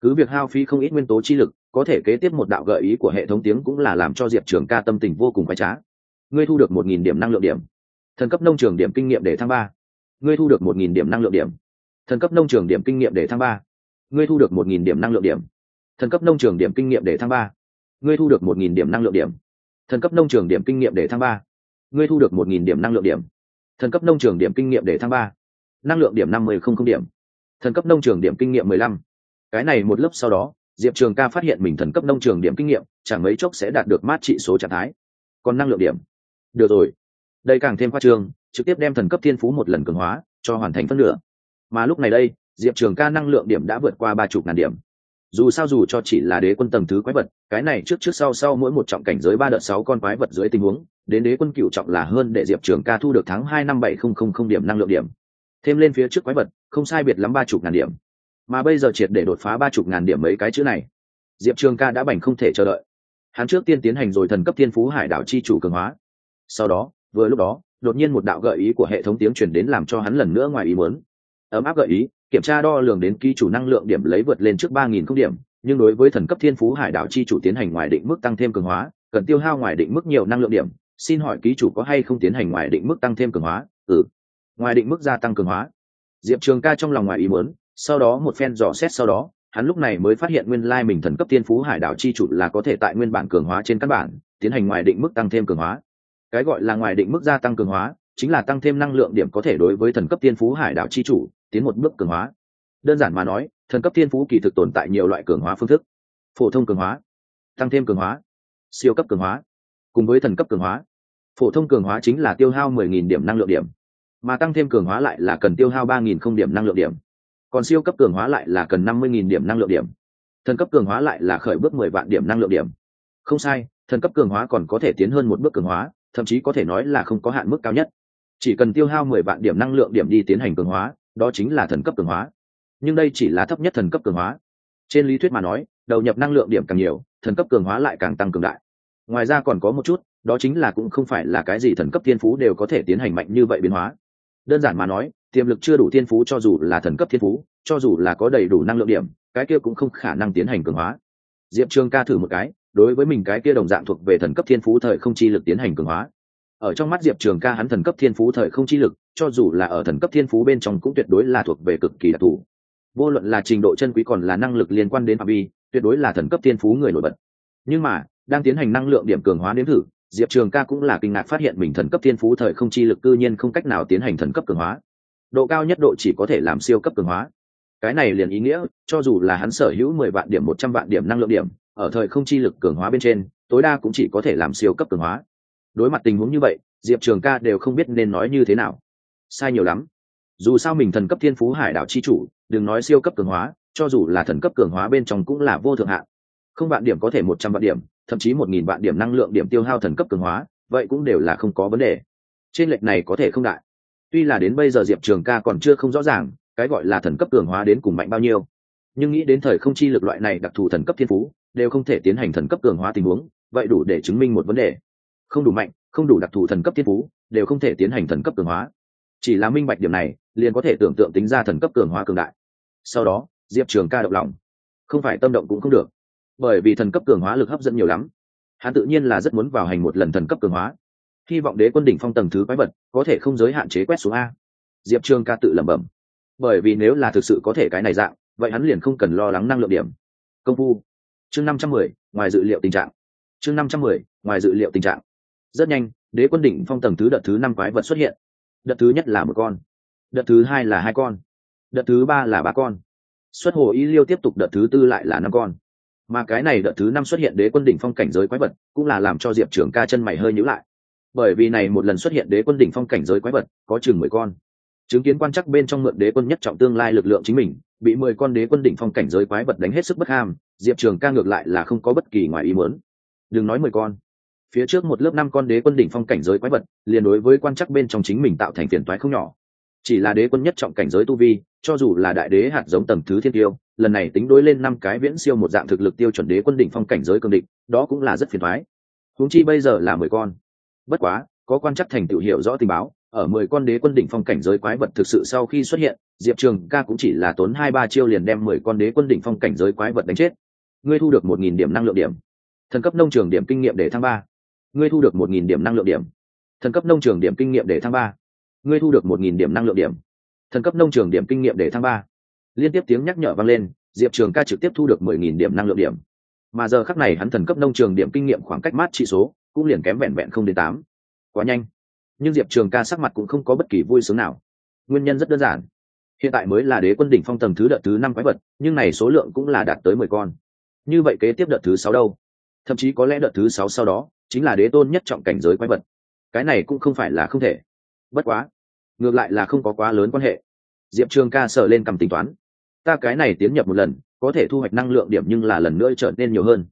Cứ việc hao phí không ít nguyên tố chi lực, có thể kế tiếp một đạo gợi ý của hệ thống tiếng cũng là làm cho diệp trường ca tâm tình vô cùng khoái trá. Ngươi thu được một nghìn điểm năng lượng điểm. Thần cấp nông trường điểm kinh nghiệm để thăng ba. Ngươi thu được một nghìn điểm năng lượng điểm. Thần cấp nông trường điểm kinh nghiệm để thăng ba. Ngươi thu được một nghìn điểm năng lượng điểm. Thần cấp nông trường điểm kinh nghiệm để thăng ba. Ngươi thu được một nghìn điểm năng lượng điểm. Thần cấp nông trường điểm kinh nghiệm để thăng ba. Ngươi thu được một nghìn điểm năng lượng điểm. Thần cấp nông trường điểm kinh nghiệm để thăng ba năng lượng điểm năm mươi không không điểm. Thần cấp nông trường điểm kinh nghiệm mười lăm. Cái này một lớp sau đó, diệp trường ca phát hiện mình thần cấp nông trường điểm kinh nghiệm, chẳng mấy chốc sẽ đạt được mát trị số trạng thái. Còn năng lượng điểm. Được rồi. Đây càng thêm khoa trương, trực tiếp đem thần cấp thiên phú một lần cường hóa, cho hoàn thành phân nửa. Mà lúc này đây, diệp trường ca năng lượng điểm đã vượt qua ba chục ngàn điểm. Dù sao dù cho chỉ là đế quân tầng thứ quái vật, cái này trước trước sau sau mỗi một trọng cảnh giới ba đợt sáu con quái vật dưới tình huống, đến đế quân cựu trọng là hơn để diệp trường ca thu được tháng hai năm bảy không không không điểm năng lượng điểm thêm lên phía trước quái vật, không sai biệt lắm ba chục ngàn điểm. Mà bây giờ triệt để đột phá ba chục ngàn điểm mấy cái chữ này. Diệp trường ca đã bành không thể chờ đợi. Hắn trước tiên tiến hành rồi thần cấp thiên phú hải đảo chi chủ cường hóa. Sau đó, vừa lúc đó, đột nhiên một đạo gợi ý của hệ thống tiếng truyền đến làm cho hắn lần nữa ngoài ý muốn. Ấm áp gợi ý, kiểm tra đo lường đến ký chủ năng lượng điểm lấy vượt lên trước ba nghìn không điểm, nhưng đối với thần cấp thiên phú hải đảo chi chủ tiến hành ngoài định mức tăng thêm cường hóa, cần tiêu hao ngoài định mức nhiều năng lượng điểm. Xin hỏi ký chủ có hay không tiến hành ngoài định mức tăng thêm cường hóa? Ừ ngoài định mức gia tăng cường hóa. Diệp trường ca trong lòng ngoài ý muốn, sau đó một phen dò xét sau đó, hắn lúc này mới phát hiện nguyên lai mình thần cấp tiên phú hải đảo chi chủ là có thể tại nguyên bản cường hóa trên căn bản, tiến hành ngoài định mức tăng thêm cường hóa. Cái gọi là ngoài định mức gia tăng cường hóa, chính là tăng thêm năng lượng điểm có thể đối với thần cấp tiên phú hải đảo chi chủ, tiến một bước cường hóa. Đơn giản mà nói, thần cấp tiên phú kỳ thực tồn tại nhiều loại cường hóa phương thức. Phổ thông cường hóa, tăng thêm cường hóa, siêu cấp cường hóa, cùng với thần cấp cường hóa. Phổ thông cường hóa chính là tiêu hao 10.000 điểm năng lượng điểm mà tăng thêm cường hóa lại là cần tiêu hao 3.000 không điểm năng lượng điểm. Còn siêu cấp cường hóa lại là cần 50.000 điểm năng lượng điểm. Thần cấp cường hóa lại là khởi bước 10 vạn điểm năng lượng điểm. Không sai, thần cấp cường hóa còn có thể tiến hơn một bước cường hóa, thậm chí có thể nói là không có hạn mức cao nhất. Chỉ cần tiêu hao 10 vạn điểm năng lượng điểm đi tiến hành cường hóa, đó chính là thần cấp cường hóa. Nhưng đây chỉ là thấp nhất thần cấp cường hóa. Trên lý thuyết mà nói, đầu nhập năng lượng điểm càng nhiều, thần cấp cường hóa lại càng tăng cường đại. Ngoài ra còn có một chút, đó chính là cũng không phải là cái gì thần cấp thiên phú đều có thể tiến hành mạnh như vậy biến hóa đơn giản mà nói, tiềm lực chưa đủ thiên phú cho dù là thần cấp thiên phú, cho dù là có đầy đủ năng lượng điểm, cái kia cũng không khả năng tiến hành cường hóa. Diệp trường ca thử một cái, đối với mình cái kia đồng dạng thuộc về thần cấp thiên phú thời không chi lực tiến hành cường hóa. Ở trong mắt diệp trường ca hắn thần cấp thiên phú thời không chi lực, cho dù là ở thần cấp thiên phú bên trong cũng tuyệt đối là thuộc về cực kỳ đặc thù. Vô luận là trình độ chân quý còn là năng lực liên quan đến phạm vi, tuyệt đối là thần cấp thiên phú người nổi bật. Nhưng mà, đang tiến hành năng lượng điểm cường hóa nếm thử diệp trường ca cũng là kinh ngạc phát hiện mình thần cấp thiên phú thời không chi lực cư nhiên không cách nào tiến hành thần cấp cường hóa. Độ cao nhất độ chỉ có thể làm siêu cấp cường hóa. Cái này liền ý nghĩa, cho dù là hắn sở hữu mười vạn điểm, một trăm vạn điểm năng lượng điểm, ở thời không chi lực cường hóa bên trên, tối đa cũng chỉ có thể làm siêu cấp cường hóa. Đối mặt tình huống như vậy, diệp trường ca đều không biết nên nói như thế nào. Sai nhiều lắm. Dù sao mình thần cấp thiên phú hải đảo chi chủ, đừng nói siêu cấp cường hóa, cho dù là thần cấp cường hóa bên trong cũng là vô thượng hạn không vạn điểm có thể một trăm vạn điểm, thậm chí một nghìn vạn điểm năng lượng điểm tiêu hao thần cấp cường hóa, vậy cũng đều là không có vấn đề. Trên lệch này có thể không đại. Tuy là đến bây giờ diệp trường ca còn chưa không rõ ràng, cái gọi là thần cấp cường hóa đến cùng mạnh bao nhiêu. Nhưng nghĩ đến thời không chi lực loại này đặc thù thần cấp thiên phú, đều không thể tiến hành thần cấp cường hóa tình huống, vậy đủ để chứng minh một vấn đề. Không đủ mạnh, không đủ đặc thù thần cấp thiên phú, đều không thể tiến hành thần cấp cường hóa. Chỉ là minh bạch điểm này, liền có thể tưởng tượng tính ra thần cấp cường hóa cường đại. Sau đó, diệp trường ca động lòng. Không phải tâm động cũng không được bởi vì thần cấp cường hóa lực hấp dẫn nhiều lắm. Hắn tự nhiên là rất muốn vào hành một lần thần cấp cường hóa. Hy vọng đế quân đỉnh phong tầng thứ quái vật có thể không giới hạn chế quét xuống a. Diệp trường ca tự lẩm bẩm. Bởi vì nếu là thực sự có thể cái này dạng, vậy hắn liền không cần lo lắng năng lượng điểm. Công phu. Chương năm trăm mười, ngoài dự liệu tình trạng. Chương năm trăm mười, ngoài dự liệu tình trạng. Rất nhanh, đế quân đỉnh phong tầng thứ đợt thứ năm quái vật xuất hiện. Đợt thứ nhất là một con. Đợt thứ hai là hai con. Đợt thứ ba là ba con. Xuất hồ y liêu tiếp tục đợt thứ tư lại là năm con mà cái này đợt thứ năm xuất hiện đế quân đỉnh phong cảnh giới quái vật cũng là làm cho diệp trường ca chân mày hơi nhữ lại. Bởi vì này một lần xuất hiện đế quân đỉnh phong cảnh giới quái vật có chừng mười con. Chứng kiến quan chắc bên trong mượn đế quân nhất trọng tương lai lực lượng chính mình, bị mười con đế quân đỉnh phong cảnh giới quái vật đánh hết sức bất ham, diệp trường ca ngược lại là không có bất kỳ ngoài ý muốn. Đừng nói mười con. Phía trước một lớp năm con đế quân đỉnh phong cảnh giới quái vật, liền đối với quan chắc bên trong chính mình tạo thành phiền toái không nhỏ chỉ là đế quân nhất trọng cảnh giới tu vi, cho dù là đại đế hạt giống tầng thứ thiên tiêu, lần này tính đối lên năm cái viễn siêu một dạng thực lực tiêu chuẩn đế quân đỉnh phong cảnh giới cường định đó cũng là rất phiền thoái huống chi bây giờ là mười con. Bất quá, có quan chắc thành tựu hiểu rõ tình báo, ở mười con đế quân đỉnh phong cảnh giới quái vật thực sự sau khi xuất hiện, diệp trường ca cũng chỉ là tốn hai ba chiêu liền đem mười con đế quân đỉnh phong cảnh giới quái vật đánh chết. Ngươi thu được một nghìn điểm năng lượng điểm. Thần cấp nông trường điểm kinh nghiệm để thăng ba. Ngươi thu được một nghìn điểm năng lượng điểm. Thần cấp nông trường điểm kinh nghiệm để thăng ba ngươi thu được một nghìn điểm năng lượng điểm. Thần cấp nông trường điểm kinh nghiệm để thăng ba. Liên tiếp tiếng nhắc nhở vang lên, diệp trường ca trực tiếp thu được mười nghìn điểm năng lượng điểm. Mà giờ khắc này hắn thần cấp nông trường điểm kinh nghiệm khoảng cách mát trị số cũng liền kém vẹn vẹn không đến tám. Quá nhanh. Nhưng diệp trường ca sắc mặt cũng không có bất kỳ vui sướng nào. Nguyên nhân rất đơn giản. Hiện tại mới là đế quân đỉnh phong tầng thứ đợt thứ năm quái vật, nhưng này số lượng cũng là đạt tới mười con. Như vậy kế tiếp đợt thứ sáu đâu? Thậm chí có lẽ đợt thứ sáu sau đó, chính là đế tôn nhất trọng cảnh giới quái vật. Cái này cũng không phải là không thể. Bất quá ngược lại là không có quá lớn quan hệ. Diệp trường ca sợ lên cầm tính toán. Ta cái này tiến nhập một lần, có thể thu hoạch năng lượng điểm nhưng là lần nữa trở nên nhiều hơn.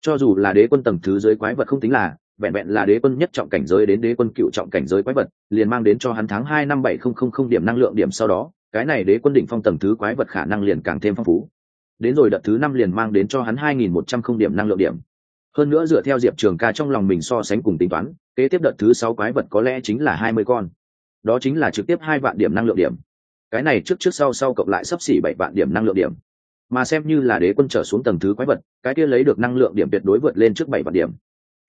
Cho dù là đế quân tầng thứ dưới quái vật không tính là, vẹn vẹn là đế quân nhất trọng cảnh giới đến đế quân cựu trọng cảnh giới quái vật, liền mang đến cho hắn tháng hai năm bảy không không không điểm năng lượng điểm sau đó, cái này đế quân đỉnh phong tầng thứ quái vật khả năng liền càng thêm phong phú. Đến rồi đợt thứ năm liền mang đến cho hắn hai nghìn một trăm không điểm năng lượng điểm. Hơn nữa dựa theo diệp trường ca trong lòng mình so sánh cùng tính toán, kế tiếp đợt thứ sáu quái vật có lẽ chính là hai mươi con đó chính là trực tiếp hai vạn điểm năng lượng điểm. Cái này trước trước sau sau cộng lại sắp xỉ bảy vạn điểm năng lượng điểm. Mà xem như là đế quân trở xuống tầng thứ quái vật, cái kia lấy được năng lượng điểm tuyệt đối vượt lên trước bảy vạn điểm.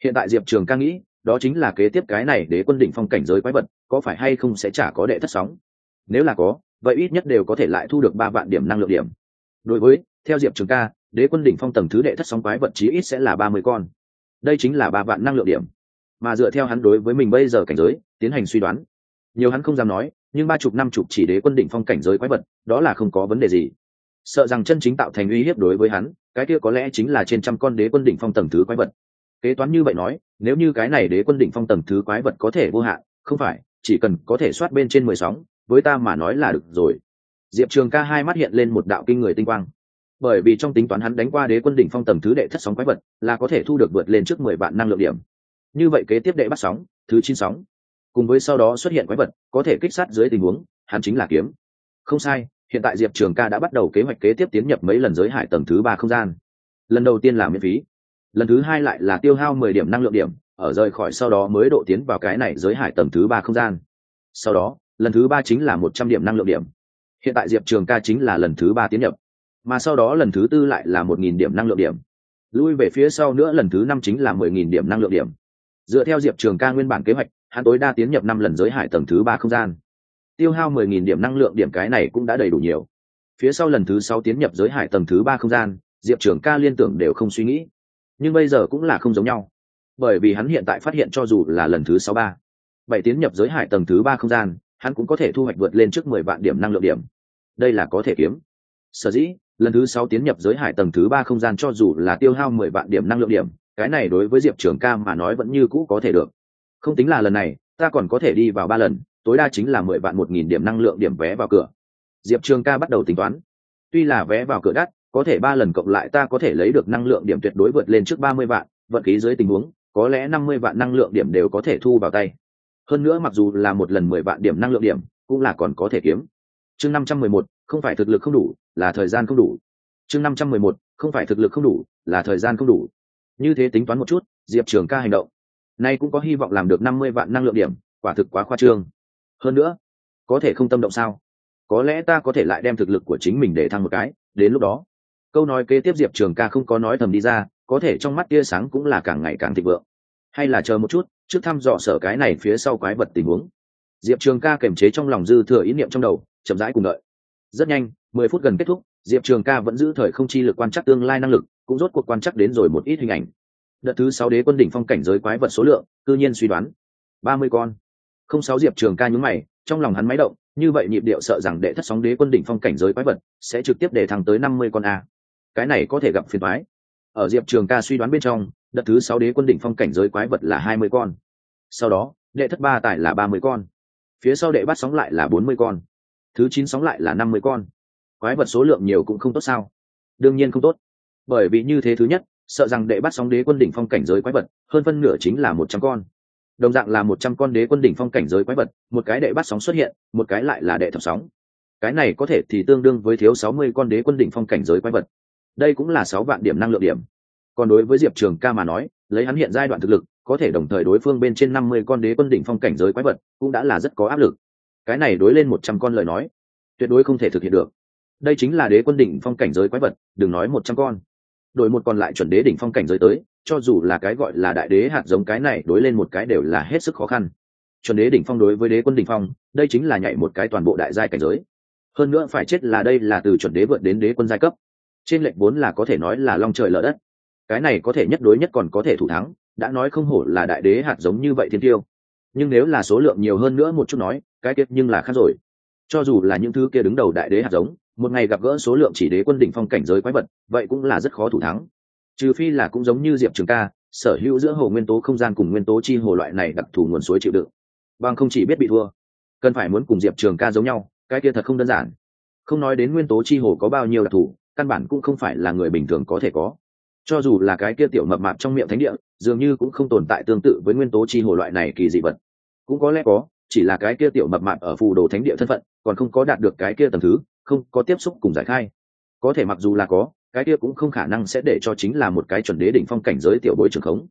Hiện tại diệp trường ca nghĩ, đó chính là kế tiếp cái này đế quân đỉnh phong cảnh giới quái vật, có phải hay không sẽ chả có đệ thất sóng? Nếu là có, vậy ít nhất đều có thể lại thu được ba vạn điểm năng lượng điểm. Đối với, theo diệp trường ca, đế quân đỉnh phong tầng thứ đệ thất sóng quái vật chí ít sẽ là ba mươi con. Đây chính là ba vạn năng lượng điểm. Mà dựa theo hắn đối với mình bây giờ cảnh giới, tiến hành suy đoán nhiều hắn không dám nói, nhưng ba chục năm chục chỉ đế quân đỉnh phong cảnh giới quái vật, đó là không có vấn đề gì. Sợ rằng chân chính tạo thành uy hiếp đối với hắn, cái kia có lẽ chính là trên trăm con đế quân đỉnh phong tầng thứ quái vật. Kế toán như vậy nói, nếu như cái này đế quân đỉnh phong tầng thứ quái vật có thể vô hạn, không phải, chỉ cần có thể soát bên trên mười sóng, với ta mà nói là được rồi. Diệp trường ca hai mắt hiện lên một đạo kinh người tinh quang. Bởi vì trong tính toán hắn đánh qua đế quân đỉnh phong tầng thứ đệ thất sóng quái vật, là có thể thu được vượt lên trước mười vạn năng lượng điểm. Như vậy kế tiếp đệ bắt sóng, thứ chín sóng cùng với sau đó xuất hiện quái vật, có thể kích sát dưới tình huống, hắn chính là kiếm. Không sai, hiện tại diệp trường ca đã bắt đầu kế hoạch kế tiếp tiến nhập mấy lần giới hải tầng thứ ba không gian. Lần đầu tiên là miễn phí. Lần thứ hai lại là tiêu hao mười điểm năng lượng điểm, ở rời khỏi sau đó mới độ tiến vào cái này giới hải tầng thứ ba không gian. Sau đó, lần thứ ba chính là một trăm điểm năng lượng điểm. Hiện tại diệp trường ca chính là lần thứ ba tiến nhập. Mà sau đó lần thứ tư lại là một nghìn điểm năng lượng điểm. Lui về phía sau nữa lần thứ năm chính là mười nghìn điểm năng lượng điểm. Dựa theo diệp trường ca nguyên bản kế hoạch hắn tối đa tiến nhập năm lần giới hải tầng thứ ba không gian. Tiêu hao mười nghìn điểm năng lượng điểm cái này cũng đã đầy đủ nhiều. Phía sau lần thứ sáu tiến nhập giới hải tầng thứ ba không gian, diệp trường ca liên tưởng đều không suy nghĩ. Nhưng bây giờ cũng là không giống nhau. Bởi vì hắn hiện tại phát hiện cho dù là lần thứ sáu ba, bảy tiến nhập giới hải tầng thứ ba không gian, hắn cũng có thể thu hoạch vượt lên trước mười vạn điểm năng lượng điểm. Đây là có thể kiếm. Sở dĩ, lần thứ sáu tiến nhập giới hải tầng thứ ba không gian cho dù là tiêu hao mười vạn điểm năng lượng điểm, cái này đối với diệp trường ca mà nói vẫn như cũ có thể được không tính là lần này, ta còn có thể đi vào ba lần, tối đa chính là mười vạn một nghìn điểm năng lượng điểm vé vào cửa. Diệp trường ca bắt đầu tính toán. Tuy là vé vào cửa đắt, có thể ba lần cộng lại ta có thể lấy được năng lượng điểm tuyệt đối vượt lên trước ba mươi vạn, vận khí dưới tình huống, có lẽ năm mươi vạn năng lượng điểm đều có thể thu vào tay. Hơn nữa mặc dù là một lần mười vạn điểm năng lượng điểm, cũng là còn có thể kiếm. Chương năm trăm mười một, không phải thực lực không đủ, là thời gian không đủ. Chương năm trăm mười một, không phải thực lực không đủ, là thời gian không đủ. Như thế tính toán một chút, diệp trường ca hành động nay cũng có hy vọng làm được năm mươi vạn năng lượng điểm, quả thực quá khoa trương. Hơn nữa, có thể không tâm động sao? Có lẽ ta có thể lại đem thực lực của chính mình để thăng một cái, đến lúc đó. Câu nói kế tiếp diệp trường ca không có nói thầm đi ra, có thể trong mắt tia sáng cũng là càng ngày càng thịnh vượng. Hay là chờ một chút, trước thăm dò sở cái này phía sau quái vật tình huống. Diệp trường ca kềm chế trong lòng dư thừa ý niệm trong đầu, chậm rãi cùng đợi. Rất nhanh, mười phút gần kết thúc, diệp trường ca vẫn giữ thời không chi lực quan trắc tương lai năng lực, cũng rốt cuộc quan trắc đến rồi một ít hình ảnh đợt thứ sáu đế quân đỉnh phong cảnh giới quái vật số lượng, cư nhiên suy đoán. Ba mươi con. Không sáu diệp trường ca nhúng mày, trong lòng hắn máy động, như vậy nhịp điệu sợ rằng đệ thất sóng đế quân đỉnh phong cảnh giới quái vật sẽ trực tiếp để thẳng tới năm mươi con a. Cái này có thể gặp phiền thoái ở diệp trường ca suy đoán bên trong, đợt thứ sáu đế quân đỉnh phong cảnh giới quái vật là hai mươi con. Sau đó, đệ thất ba tải là ba mươi con. Phía sau đệ bắt sóng lại là bốn mươi con. Thứ chín sóng lại là năm mươi con. Quái vật số lượng nhiều cũng không tốt sao? Đương nhiên không tốt. Bởi vì như thế thứ nhất sợ rằng đệ bắt sóng đế quân đỉnh phong cảnh giới quái vật, hơn phân nửa chính là một trăm con. Đồng dạng là một trăm con đế quân đỉnh phong cảnh giới quái vật, một cái đệ bắt sóng xuất hiện, một cái lại là đệ thập sóng. Cái này có thể thì tương đương với thiếu sáu mươi con đế quân đỉnh phong cảnh giới quái vật. Đây cũng là sáu vạn điểm năng lượng điểm. Còn đối với diệp trường ca mà nói, lấy hắn hiện giai đoạn thực lực, có thể đồng thời đối phương bên trên năm mươi con đế quân đỉnh phong cảnh giới quái vật, cũng đã là rất có áp lực. Cái này đối lên một trăm con lời nói, tuyệt đối không thể thực hiện được. Đây chính là đế quân đỉnh phong cảnh giới quái vật, đừng nói một trăm con đổi một còn lại chuẩn đế đỉnh phong cảnh giới tới, cho dù là cái gọi là đại đế hạt giống cái này đối lên một cái đều là hết sức khó khăn. Chuẩn đế đỉnh phong đối với đế quân đỉnh phong, đây chính là nhảy một cái toàn bộ đại giai cảnh giới. Hơn nữa phải chết là đây là từ chuẩn đế vượt đến đế quân giai cấp. Trên lệnh vốn là có thể nói là long trời lở đất. Cái này có thể nhất đối nhất còn có thể thủ thắng, đã nói không hổ là đại đế hạt giống như vậy thiên tiêu. Nhưng nếu là số lượng nhiều hơn nữa một chút nói, cái tiết nhưng là khác rồi. Cho dù là những thứ kia đứng đầu đại đế hạt giống một ngày gặp gỡ số lượng chỉ đế quân đỉnh phong cảnh giới quái vật, vậy cũng là rất khó thủ thắng. Trừ phi là cũng giống như diệp trường ca, sở hữu giữa hồ nguyên tố không gian cùng nguyên tố chi hồ loại này đặc thù nguồn suối chịu đựng. Bằng không chỉ biết bị thua. Cần phải muốn cùng diệp trường ca giống nhau, cái kia thật không đơn giản. Không nói đến nguyên tố chi hồ có bao nhiêu đặc thù, căn bản cũng không phải là người bình thường có thể có. Cho dù là cái kia tiểu mập mạp trong miệng thánh địa, dường như cũng không tồn tại tương tự với nguyên tố chi hồ loại này kỳ dị vật. Cũng có lẽ có, chỉ là cái kia tiểu mập mạp ở phù đồ thánh địa thân phận, còn không có đạt được cái kia tầm thứ không có tiếp xúc cùng giải khai. Có thể mặc dù là có, cái kia cũng không khả năng sẽ để cho chính là một cái chuẩn đế đỉnh phong cảnh giới tiểu bối trường khống.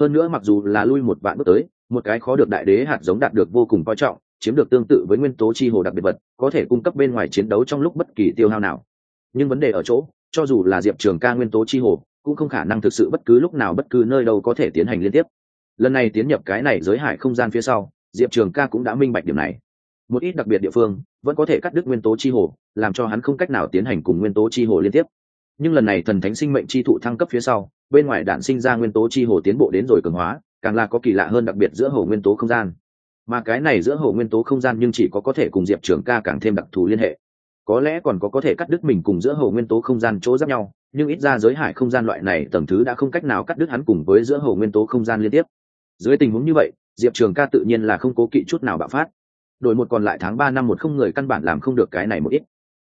Hơn nữa mặc dù là lui một vạn bước tới, một cái khó được đại đế hạt giống đạt được vô cùng coi trọng, chiếm được tương tự với nguyên tố chi hồ đặc biệt vật, có thể cung cấp bên ngoài chiến đấu trong lúc bất kỳ tiêu hao nào. Nhưng vấn đề ở chỗ, cho dù là diệp trường ca nguyên tố chi hồ, cũng không khả năng thực sự bất cứ lúc nào bất cứ nơi đâu có thể tiến hành liên tiếp. Lần này tiến nhập cái này giới hải không gian phía sau, diệp trường ca cũng đã minh bạch điểm này một ít đặc biệt địa phương vẫn có thể cắt đứt nguyên tố chi hồ, làm cho hắn không cách nào tiến hành cùng nguyên tố chi hồ liên tiếp. Nhưng lần này thần thánh sinh mệnh chi thụ thăng cấp phía sau, bên ngoài đạn sinh ra nguyên tố chi hồ tiến bộ đến rồi cường hóa, càng là có kỳ lạ hơn đặc biệt giữa hồ nguyên tố không gian. Mà cái này giữa hồ nguyên tố không gian nhưng chỉ có có thể cùng diệp trường ca càng thêm đặc thù liên hệ. Có lẽ còn có có thể cắt đứt mình cùng giữa hồ nguyên tố không gian chỗ giáp nhau, nhưng ít ra giới hải không gian loại này tầng thứ đã không cách nào cắt đứt hắn cùng với giữa hồ nguyên tố không gian liên tiếp. Dưới tình huống như vậy, diệp trường ca tự nhiên là không cố kỵ chút nào bạo phát đổi một còn lại tháng ba năm một không người căn bản làm không được cái này một ít.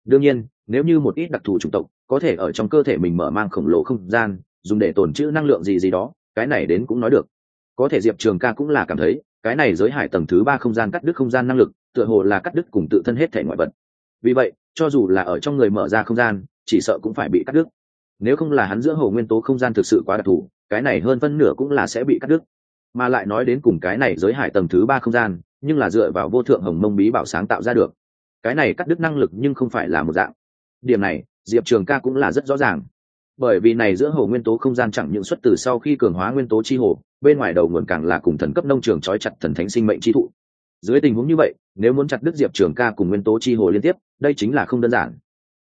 Đương nhiên, nếu như một ít đặc thù chủng tộc có thể ở trong cơ thể mình mở mang khổng lồ không gian, dùng để tồn trữ năng lượng gì gì đó, cái này đến cũng nói được. Có thể diệp trường ca cũng là cảm thấy, cái này giới hải tầng thứ ba không gian cắt đứt không gian năng lực, tựa hồ là cắt đứt cùng tự thân hết thể ngoại vật. Vì vậy, cho dù là ở trong người mở ra không gian, chỉ sợ cũng phải bị cắt đứt. Nếu không là hắn giữa hồ nguyên tố không gian thực sự quá đặc thù, cái này hơn phân nửa cũng là sẽ bị cắt đứt. Mà lại nói đến cùng cái này giới hải tầng thứ ba không gian nhưng là dựa vào vô thượng hồng mông bí bảo sáng tạo ra được. Cái này cắt đứt năng lực nhưng không phải là một dạng. Điểm này, diệp trường ca cũng là rất rõ ràng. Bởi vì này giữa hồ nguyên tố không gian chẳng những xuất từ sau khi cường hóa nguyên tố chi hồ, bên ngoài đầu nguồn càng là cùng thần cấp nông trường trói chặt thần thánh sinh mệnh chi thụ. Dưới tình huống như vậy, nếu muốn chặt đứt diệp trường ca cùng nguyên tố chi hồ liên tiếp, đây chính là không đơn giản.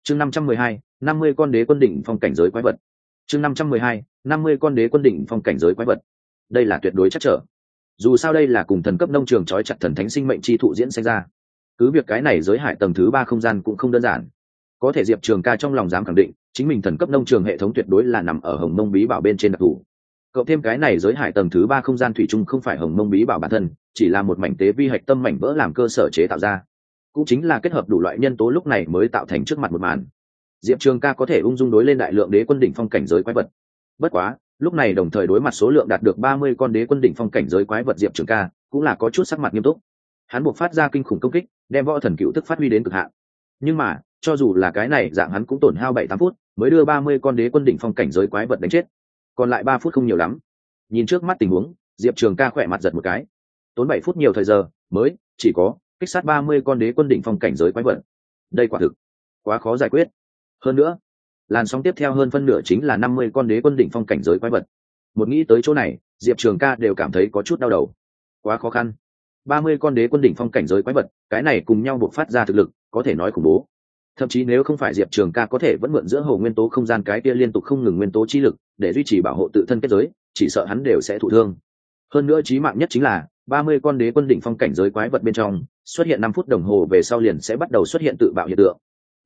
Chương năm trăm mười hai, năm mươi con đế quân đỉnh phong cảnh giới quái vật. Chương năm trăm mười hai, năm mươi con đế quân đỉnh phong cảnh giới quái vật. Đây là tuyệt đối chắc trở dù sao đây là cùng thần cấp nông trường trói chặt thần thánh sinh mệnh chi thụ diễn sinh ra. Cứ việc cái này giới hại tầng thứ ba không gian cũng không đơn giản. Có thể diệp trường ca trong lòng dám khẳng định, chính mình thần cấp nông trường hệ thống tuyệt đối là nằm ở hồng mông bí bảo bên trên đặc thù. Cộng thêm cái này giới hải tầng thứ ba không gian thủy chung không phải hồng mông bí bảo bản thân, chỉ là một mảnh tế vi hạch tâm mảnh vỡ làm cơ sở chế tạo ra. Cũng chính là kết hợp đủ loại nhân tố lúc này mới tạo thành trước mặt một màn. Diệp trường ca có thể ung dung đối lên đại lượng đế quân đỉnh phong cảnh giới quái vật. Bất quá lúc này đồng thời đối mặt số lượng đạt được ba mươi con đế quân đỉnh phong cảnh giới quái vật diệp trường ca, cũng là có chút sắc mặt nghiêm túc. Hắn buộc phát ra kinh khủng công kích, đem võ thần cựu tức phát huy đến cực hạn. Nhưng mà, cho dù là cái này, dạng hắn cũng tổn hao bảy tám phút, mới đưa ba mươi con đế quân đỉnh phong cảnh giới quái vật đánh chết. Còn lại ba phút không nhiều lắm. Nhìn trước mắt tình huống, diệp trường ca khỏe mặt giật một cái. Tốn bảy phút nhiều thời giờ, mới chỉ có kích sát ba mươi con đế quân đỉnh phong cảnh giới quái vật. Đây quả thực quá khó giải quyết. Hơn nữa làn sóng tiếp theo hơn phân nửa chính là năm mươi con đế quân đỉnh phong cảnh giới quái vật. Một nghĩ tới chỗ này, diệp trường ca đều cảm thấy có chút đau đầu. Quá khó khăn. Ba mươi con đế quân đỉnh phong cảnh giới quái vật, cái này cùng nhau buộc phát ra thực lực, có thể nói khủng bố. Thậm chí nếu không phải diệp trường ca có thể vẫn mượn giữa hồ nguyên tố không gian cái kia liên tục không ngừng nguyên tố chi lực, để duy trì bảo hộ tự thân kết giới, chỉ sợ hắn đều sẽ thụ thương. Hơn nữa trí mạng nhất chính là, ba mươi con đế quân đỉnh phong cảnh giới quái vật bên trong, xuất hiện năm phút đồng hồ về sau liền sẽ bắt đầu xuất hiện tự bạo hiện tượng.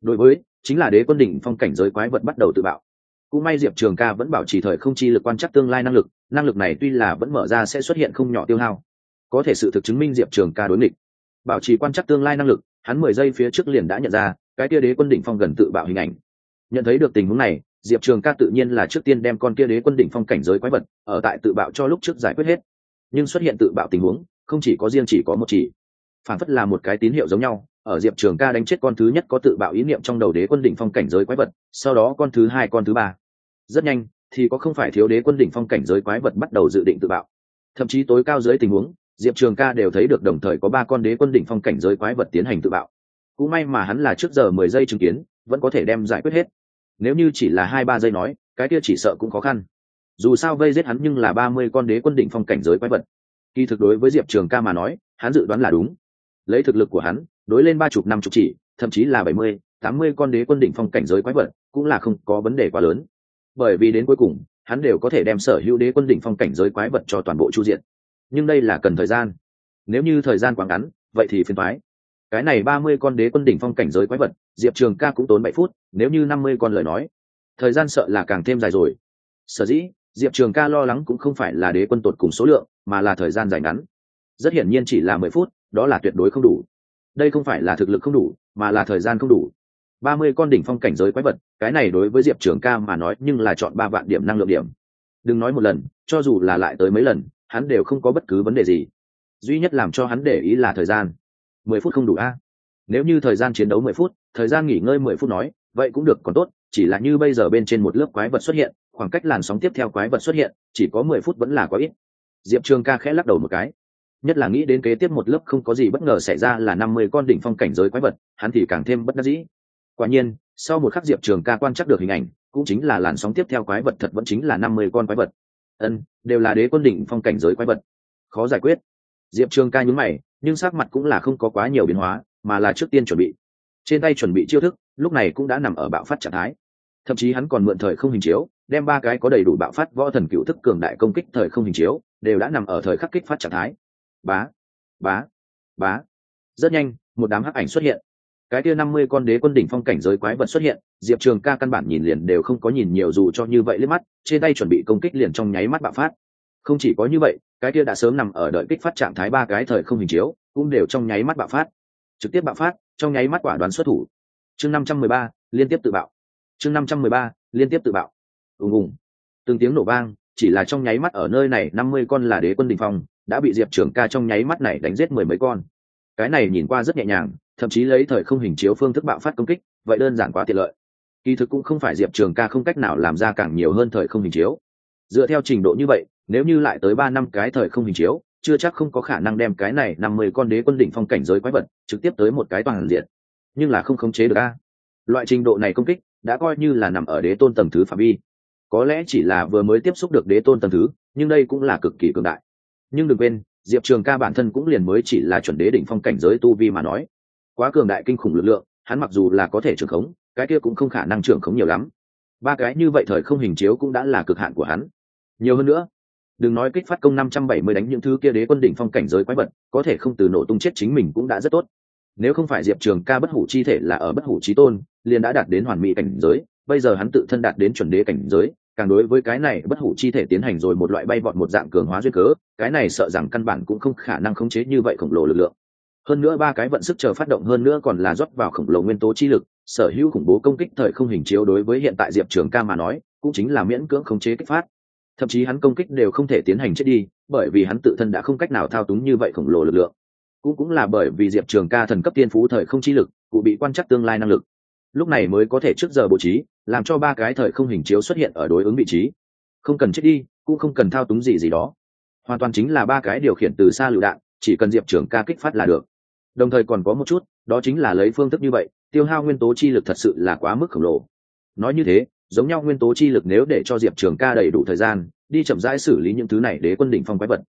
Đối với chính là đế quân đỉnh phong cảnh giới quái vật bắt đầu tự bạo. Cũng may diệp trường ca vẫn bảo trì thời không chi lực quan chắc tương lai năng lực năng lực này tuy là vẫn mở ra sẽ xuất hiện không nhỏ tiêu hao. Có thể sự thực chứng minh diệp trường ca đối nghịch. Bảo trì quan chắc tương lai năng lực, hắn mười giây phía trước liền đã nhận ra, cái kia đế quân đỉnh phong gần tự bạo hình ảnh. Nhận thấy được tình huống này, diệp trường ca tự nhiên là trước tiên đem con kia đế quân đỉnh phong cảnh giới quái vật, ở tại tự bạo cho lúc trước giải quyết hết. Nhưng xuất hiện tự bạo tình huống, không chỉ có riêng chỉ có một chỉ. Phản phất là một cái tín hiệu giống nhau ở diệp trường ca đánh chết con thứ nhất có tự bạo ý niệm trong đầu đế quân đỉnh phong cảnh giới quái vật, sau đó con thứ hai, con thứ ba. Rất nhanh, thì có không phải thiếu đế quân đỉnh phong cảnh giới quái vật bắt đầu dự định tự bạo. Thậm chí tối cao dưới tình huống, diệp trường ca đều thấy được đồng thời có ba con đế quân đỉnh phong cảnh giới quái vật tiến hành tự bạo. Cũng may mà hắn là trước giờ mười giây chứng kiến, vẫn có thể đem giải quyết hết. Nếu như chỉ là hai, ba giây nói, cái kia chỉ sợ cũng khó khăn. Dù sao vây giết hắn nhưng là ba mươi con đế quân đỉnh phong cảnh giới quái vật. Kỳ thực đối với diệp trường ca mà nói, hắn dự đoán là đúng. Lấy thực lực của hắn đối lên ba chục năm chục chỉ, thậm chí là bảy mươi, tám mươi con đế quân đỉnh phong cảnh giới quái vật cũng là không có vấn đề quá lớn. Bởi vì đến cuối cùng, hắn đều có thể đem sở hữu đế quân đỉnh phong cảnh giới quái vật cho toàn bộ chu diện. Nhưng đây là cần thời gian. Nếu như thời gian quá ngắn, vậy thì phiền thoái cái này ba mươi con đế quân đỉnh phong cảnh giới quái vật, diệp trường ca cũng tốn bảy phút, nếu như năm mươi con lời nói. Thời gian sợ là càng thêm dài rồi. Sở dĩ, diệp trường ca lo lắng cũng không phải là đế quân tột cùng số lượng, mà là thời gian dài ngắn. Rất hiển nhiên chỉ là mười phút, đó là tuyệt đối không đủ đây không phải là thực lực không đủ, mà là thời gian không đủ. Ba mươi con đỉnh phong cảnh giới quái vật, cái này đối với diệp trường ca mà nói nhưng là chọn ba vạn điểm năng lượng điểm. Đừng nói một lần, cho dù là lại tới mấy lần, hắn đều không có bất cứ vấn đề gì. Duy nhất làm cho hắn để ý là thời gian. mười phút không đủ a. Nếu như thời gian chiến đấu mười phút, thời gian nghỉ ngơi mười phút nói, vậy cũng được, còn tốt, chỉ là như bây giờ bên trên một lớp quái vật xuất hiện, khoảng cách làn sóng tiếp theo quái vật xuất hiện, chỉ có mười phút vẫn là quá ít. Diệp trường ca khẽ lắc đầu một cái nhất là nghĩ đến kế tiếp một lớp không có gì bất ngờ xảy ra là năm mươi con đỉnh phong cảnh giới quái vật, hắn thì càng thêm bất đắc dĩ. Quả nhiên, sau một khắc diệp trường ca quan chắc được hình ảnh, cũng chính là làn sóng tiếp theo quái vật thật vẫn chính là năm mươi con quái vật. Ân, đều là đế quân đỉnh phong cảnh giới quái vật. Khó giải quyết. Diệp trường ca nhún mày, nhưng sắc mặt cũng là không có quá nhiều biến hóa, mà là trước tiên chuẩn bị. Trên tay chuẩn bị chiêu thức, lúc này cũng đã nằm ở bạo phát trạng thái. Thậm chí hắn còn mượn thời không hình chiếu, đem ba cái có đầy đủ bạo phát võ thần cựu thức cường đại công kích thời không hình chiếu, đều đã nằm ở thời khắc kích phát trạng thái bá bá bá. Rất nhanh, một đám hắc ảnh xuất hiện. Cái kia năm mươi con đế quân đỉnh phong cảnh giới quái vật xuất hiện, diệp trường ca căn bản nhìn liền đều không có nhìn nhiều dù cho như vậy liếc mắt, trên tay chuẩn bị công kích liền trong nháy mắt bạo phát. Không chỉ có như vậy, cái kia đã sớm nằm ở đợi kích phát trạng thái ba cái thời không hình chiếu, cũng đều trong nháy mắt bạo phát. Trực tiếp bạo phát, trong nháy mắt quả đoán xuất thủ. Chương năm trăm mười ba, liên tiếp tự bạo. Chương năm trăm mười ba, liên tiếp tự bạo. Ùng ùng. Từng tiếng nổ vang, chỉ là trong nháy mắt ở nơi này năm mươi con là đế quân đình phong đã bị diệp trưởng ca trong nháy mắt này đánh giết mười mấy con. Cái này nhìn qua rất nhẹ nhàng, thậm chí lấy thời không hình chiếu phương thức bạo phát công kích, vậy đơn giản quá tiện lợi. Kỳ thực cũng không phải diệp trường ca không cách nào làm ra càng nhiều hơn thời không hình chiếu. Dựa theo trình độ như vậy, nếu như lại tới ba năm cái thời không hình chiếu, chưa chắc không có khả năng đem cái này năm mươi con đế quân đỉnh phong cảnh giới quái vật trực tiếp tới một cái toàn diện. Nhưng là không khống chế được a. Loại trình độ này công kích đã coi như là nằm ở đế tôn tầng thứ phạm vi. Có lẽ chỉ là vừa mới tiếp xúc được đế tôn tầng thứ, nhưng đây cũng là cực kỳ cường đại nhưng đừng quên, diệp trường ca bản thân cũng liền mới chỉ là chuẩn đế đỉnh phong cảnh giới tu vi mà nói. Quá cường đại kinh khủng lực lượng, hắn mặc dù là có thể trưởng khống, cái kia cũng không khả năng trưởng khống nhiều lắm. Ba cái như vậy thời không hình chiếu cũng đã là cực hạn của hắn. Nhiều hơn nữa, đừng nói kích phát công năm trăm bảy mươi đánh những thứ kia đế quân đỉnh phong cảnh giới quái vật, có thể không từ nổ tung chết chính mình cũng đã rất tốt. Nếu không phải diệp trường ca bất hủ chi thể là ở bất hủ trí tôn, liền đã đạt đến hoàn mỹ cảnh giới, bây giờ hắn tự thân đạt đến chuẩn đế cảnh giới càng đối với cái này bất hủ chi thể tiến hành rồi một loại bay vọt một dạng cường hóa duyên cớ, cái này sợ rằng căn bản cũng không khả năng khống chế như vậy khổng lồ lực lượng. Hơn nữa ba cái vận sức chờ phát động hơn nữa còn là rót vào khổng lồ nguyên tố chi lực, sở hữu khủng bố công kích thời không hình chiếu đối với hiện tại diệp trường ca mà nói, cũng chính là miễn cưỡng khống chế kích phát. Thậm chí hắn công kích đều không thể tiến hành chết đi, bởi vì hắn tự thân đã không cách nào thao túng như vậy khổng lồ lực lượng. Cũng cũng là bởi vì diệp trường ca thần cấp tiên phú thời không chi lực, cụ bị quan trắc tương lai năng lực lúc này mới có thể trước giờ bố trí, làm cho ba cái thời không hình chiếu xuất hiện ở đối ứng vị trí. Không cần chết đi, cũng không cần thao túng gì gì đó. Hoàn toàn chính là ba cái điều khiển từ xa lựu đạn, chỉ cần diệp trường ca kích phát là được. Đồng thời còn có một chút, đó chính là lấy phương thức như vậy, tiêu hao nguyên tố chi lực thật sự là quá mức khổng lồ. Nói như thế, giống nhau nguyên tố chi lực nếu để cho diệp trường ca đầy đủ thời gian, đi chậm rãi xử lý những thứ này để quân đỉnh phong quái vật.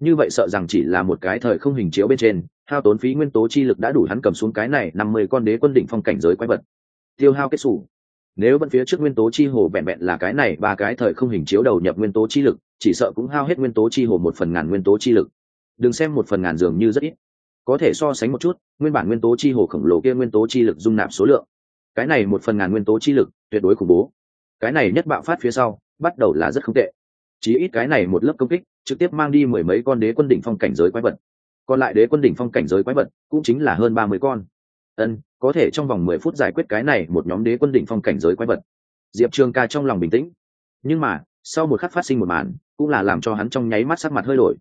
Như vậy sợ rằng chỉ là một cái thời không hình chiếu bên trên, hao tốn phí nguyên tố chi lực đã đủ hắn cầm xuống cái này năm mươi con đế quân đỉnh phong cảnh giới quái vật tiêu hao kết xù. Nếu vẫn phía trước nguyên tố chi hồ vẹn vẹn là cái này, ba cái thời không hình chiếu đầu nhập nguyên tố chi lực, chỉ sợ cũng hao hết nguyên tố chi hồ một phần ngàn nguyên tố chi lực. Đừng xem một phần ngàn dường như rất ít. Có thể so sánh một chút, nguyên bản nguyên tố chi hồ khổng lồ kia nguyên tố chi lực dung nạp số lượng. Cái này một phần ngàn nguyên tố chi lực, tuyệt đối khủng bố. Cái này nhất bạo phát phía sau, bắt đầu là rất không tệ. Chí ít cái này một lớp công kích, trực tiếp mang đi mười mấy con đế quân đỉnh phong cảnh giới quái vật. Còn lại đế quân đỉnh phong cảnh giới quái vật, cũng chính là hơn ba mươi con. Ân có thể trong vòng mười phút giải quyết cái này một nhóm đế quân đỉnh phong cảnh giới quái vật. Diệp trường ca trong lòng bình tĩnh. Nhưng mà, sau một khắc phát sinh một màn, cũng là làm cho hắn trong nháy mắt sắc mặt hơi đổi.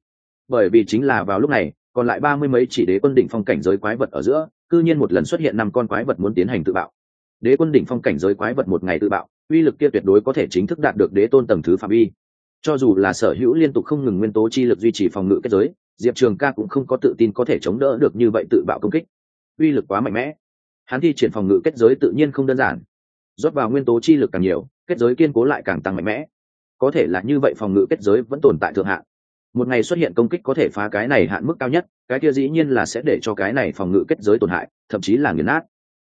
Bởi vì chính là vào lúc này, còn lại ba mươi mấy chỉ đế quân đỉnh phong cảnh giới quái vật ở giữa, cư nhiên một lần xuất hiện năm con quái vật muốn tiến hành tự bạo. Đế quân đỉnh phong cảnh giới quái vật một ngày tự bạo, uy lực kia tuyệt đối có thể chính thức đạt được đế tôn tầng thứ phạm vi. Cho dù là sở hữu liên tục không ngừng nguyên tố chi lực duy trì phòng ngự kết giới, diệp trường ca cũng không có tự tin có thể chống đỡ được như vậy tự bạo công kích. Uy lực quá mạnh mẽ hắn thi triển phòng ngự kết giới tự nhiên không đơn giản. Rót vào nguyên tố chi lực càng nhiều, kết giới kiên cố lại càng tăng mạnh mẽ. Có thể là như vậy phòng ngự kết giới vẫn tồn tại thượng hạn. Một ngày xuất hiện công kích có thể phá cái này hạn mức cao nhất, cái kia dĩ nhiên là sẽ để cho cái này phòng ngự kết giới tổn hại, thậm chí là nghiền nát.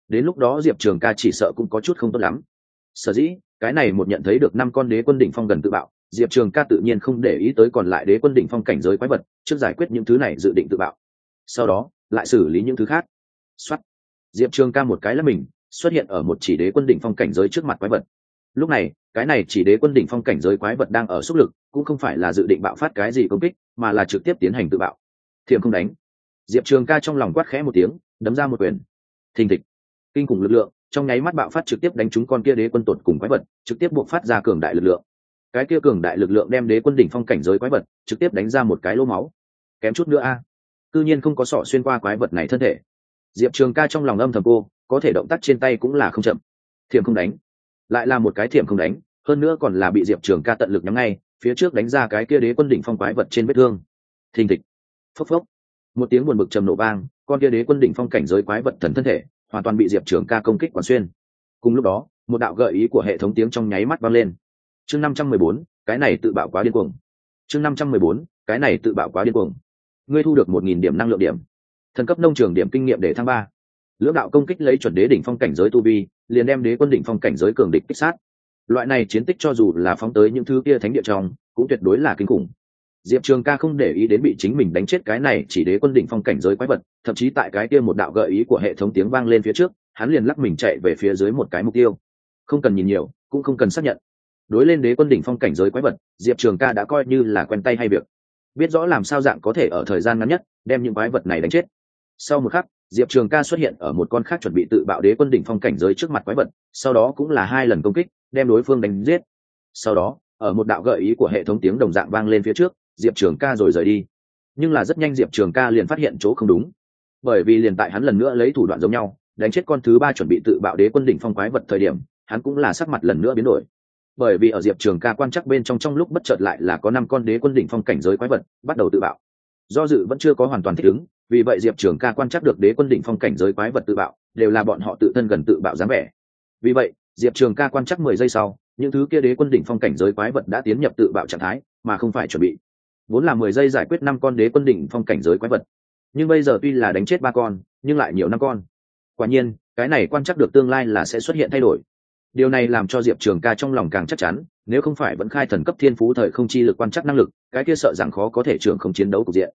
Đến lúc đó diệp trường ca chỉ sợ cũng có chút không tốt lắm. Sở dĩ, cái này một nhận thấy được năm con đế quân đỉnh phong gần tự bạo, diệp trường ca tự nhiên không để ý tới còn lại đế quân đỉnh phong cảnh giới quái vật, trước giải quyết những thứ này dự định tự bạo. Sau đó, lại xử lý những thứ khác. Xuất diệp trường ca một cái là mình, xuất hiện ở một chỉ đế quân đỉnh phong cảnh giới trước mặt quái vật. Lúc này, cái này chỉ đế quân đỉnh phong cảnh giới quái vật đang ở xúc lực, cũng không phải là dự định bạo phát cái gì công kích, mà là trực tiếp tiến hành tự bạo. Thiệm không đánh. Diệp trường ca trong lòng quát khẽ một tiếng, đấm ra một quyền. Thình thịch. Kinh khủng lực lượng, trong nháy mắt bạo phát trực tiếp đánh trúng con kia đế quân tột cùng quái vật, trực tiếp buộc phát ra cường đại lực lượng. Cái kia cường đại lực lượng đem đế quân đỉnh phong cảnh giới quái vật, trực tiếp đánh ra một cái lỗ máu. Kém chút nữa a. À. cư nhiên không có sọ xuyên qua quái vật này thân thể diệp trường ca trong lòng âm thầm cô, có thể động tác trên tay cũng là không chậm. Thiểm không đánh. Lại là một cái thiểm không đánh, hơn nữa còn là bị diệp trường ca tận lực nhắm ngay, phía trước đánh ra cái kia đế quân đỉnh phong quái vật trên vết thương. Thình thịch. Phốc phốc. Một tiếng buồn bực trầm nổ vang, con kia đế quân đỉnh phong cảnh giới quái vật thần thân thể, hoàn toàn bị diệp trường ca công kích quán xuyên. Cùng lúc đó, một đạo gợi ý của hệ thống tiếng trong nháy mắt vang lên. Chương năm trăm mười bốn, cái này tự bạo quá điên cuồng. Chương năm trăm mười bốn, cái này tự bạo quá điên cuồng. Ngươi thu được một nghìn điểm năng lượng điểm thần cấp nông trường điểm kinh nghiệm để thăng ba. Lưỡng đạo công kích lấy chuẩn đế đỉnh phong cảnh giới tu vi, liền đem đế quân đỉnh phong cảnh giới cường địch kích sát. Loại này chiến tích cho dù là phóng tới những thứ kia thánh địa trong, cũng tuyệt đối là kinh khủng. Diệp trường ca không để ý đến bị chính mình đánh chết cái này chỉ đế quân đỉnh phong cảnh giới quái vật, thậm chí tại cái kia một đạo gợi ý của hệ thống tiếng vang lên phía trước, hắn liền lắc mình chạy về phía dưới một cái mục tiêu. Không cần nhìn nhiều, cũng không cần xác nhận. Đối lên đế quân đỉnh phong cảnh giới quái vật, diệp trường ca đã coi như là quen tay hay việc. Biết rõ làm sao dạng có thể ở thời gian ngắn nhất, đem những quái vật này đánh chết sau một khắc, diệp trường ca xuất hiện ở một con khác chuẩn bị tự bạo đế quân đỉnh phong cảnh giới trước mặt quái vật, sau đó cũng là hai lần công kích, đem đối phương đánh giết. Sau đó, ở một đạo gợi ý của hệ thống tiếng đồng dạng vang lên phía trước, diệp trường ca rồi rời đi. Nhưng là rất nhanh diệp trường ca liền phát hiện chỗ không đúng. Bởi vì liền tại hắn lần nữa lấy thủ đoạn giống nhau, đánh chết con thứ ba chuẩn bị tự bạo đế quân đỉnh phong quái vật thời điểm, hắn cũng là sắc mặt lần nữa biến đổi. Bởi vì ở diệp trường ca quan chắc bên trong trong lúc bất chợt lại là có năm con đế quân đỉnh phong cảnh giới quái vật bắt đầu tự bạo. Do dự vẫn chưa có hoàn toàn thích ứng vì vậy diệp trường ca quan chắc được đế quân đỉnh phong cảnh giới quái vật tự bạo, đều là bọn họ tự thân gần tự bạo dáng vẻ. Vì vậy, diệp trường ca quan chắc mười giây sau, những thứ kia đế quân đỉnh phong cảnh giới quái vật đã tiến nhập tự bạo trạng thái, mà không phải chuẩn bị. Vốn là mười giây giải quyết năm con đế quân đỉnh phong cảnh giới quái vật. Nhưng bây giờ tuy là đánh chết ba con, nhưng lại nhiều năm con. Quả nhiên, cái này quan chắc được tương lai là sẽ xuất hiện thay đổi. Điều này làm cho diệp trường ca trong lòng càng chắc chắn, nếu không phải vẫn khai thần cấp thiên phú thời không chi lực quan chắc năng lực, cái kia sợ rằng khó có thể trường không chiến đấu cục diện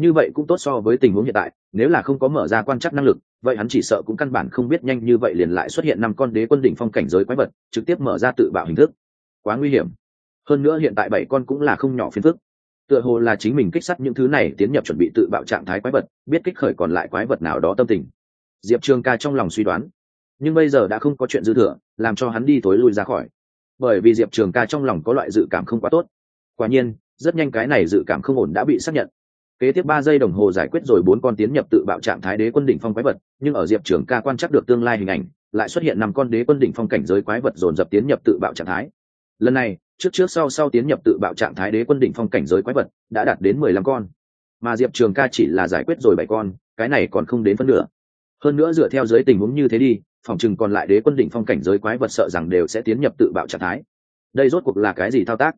như vậy cũng tốt so với tình huống hiện tại, nếu là không có mở ra quan chắc năng lực, vậy hắn chỉ sợ cũng căn bản không biết nhanh như vậy liền lại xuất hiện năm con đế quân đỉnh phong cảnh giới quái vật, trực tiếp mở ra tự bạo hình thức. Quá nguy hiểm. Hơn nữa hiện tại bảy con cũng là không nhỏ phiền phức. Tựa hồ là chính mình kích sắt những thứ này, tiến nhập chuẩn bị tự bạo trạng thái quái vật, biết kích khởi còn lại quái vật nào đó tâm tình. Diệp trường ca trong lòng suy đoán. Nhưng bây giờ đã không có chuyện dư thừa, làm cho hắn đi tối lui ra khỏi. Bởi vì diệp trường ca trong lòng có loại dự cảm không quá tốt. Quả nhiên, rất nhanh cái này dự cảm không ổn đã bị xác nhận kế tiếp ba giây đồng hồ giải quyết rồi bốn con tiến nhập tự bạo trạng thái đế quân đỉnh phong quái vật, nhưng ở diệp trường ca quan chắc được tương lai hình ảnh, lại xuất hiện năm con đế quân đỉnh phong cảnh giới quái vật dồn dập tiến nhập tự bạo trạng thái. Lần này, trước trước sau sau tiến nhập tự bạo trạng thái đế quân đỉnh phong cảnh giới quái vật đã đạt đến mười lăm con. Mà diệp trường ca chỉ là giải quyết rồi bảy con, cái này còn không đến phân nửa. Hơn nữa dựa theo giới tình huống như thế đi, phòng chừng còn lại đế quân đỉnh phong cảnh giới quái vật sợ rằng đều sẽ tiến nhập tự bạo trạng thái. Đây rốt cuộc là cái gì thao tác?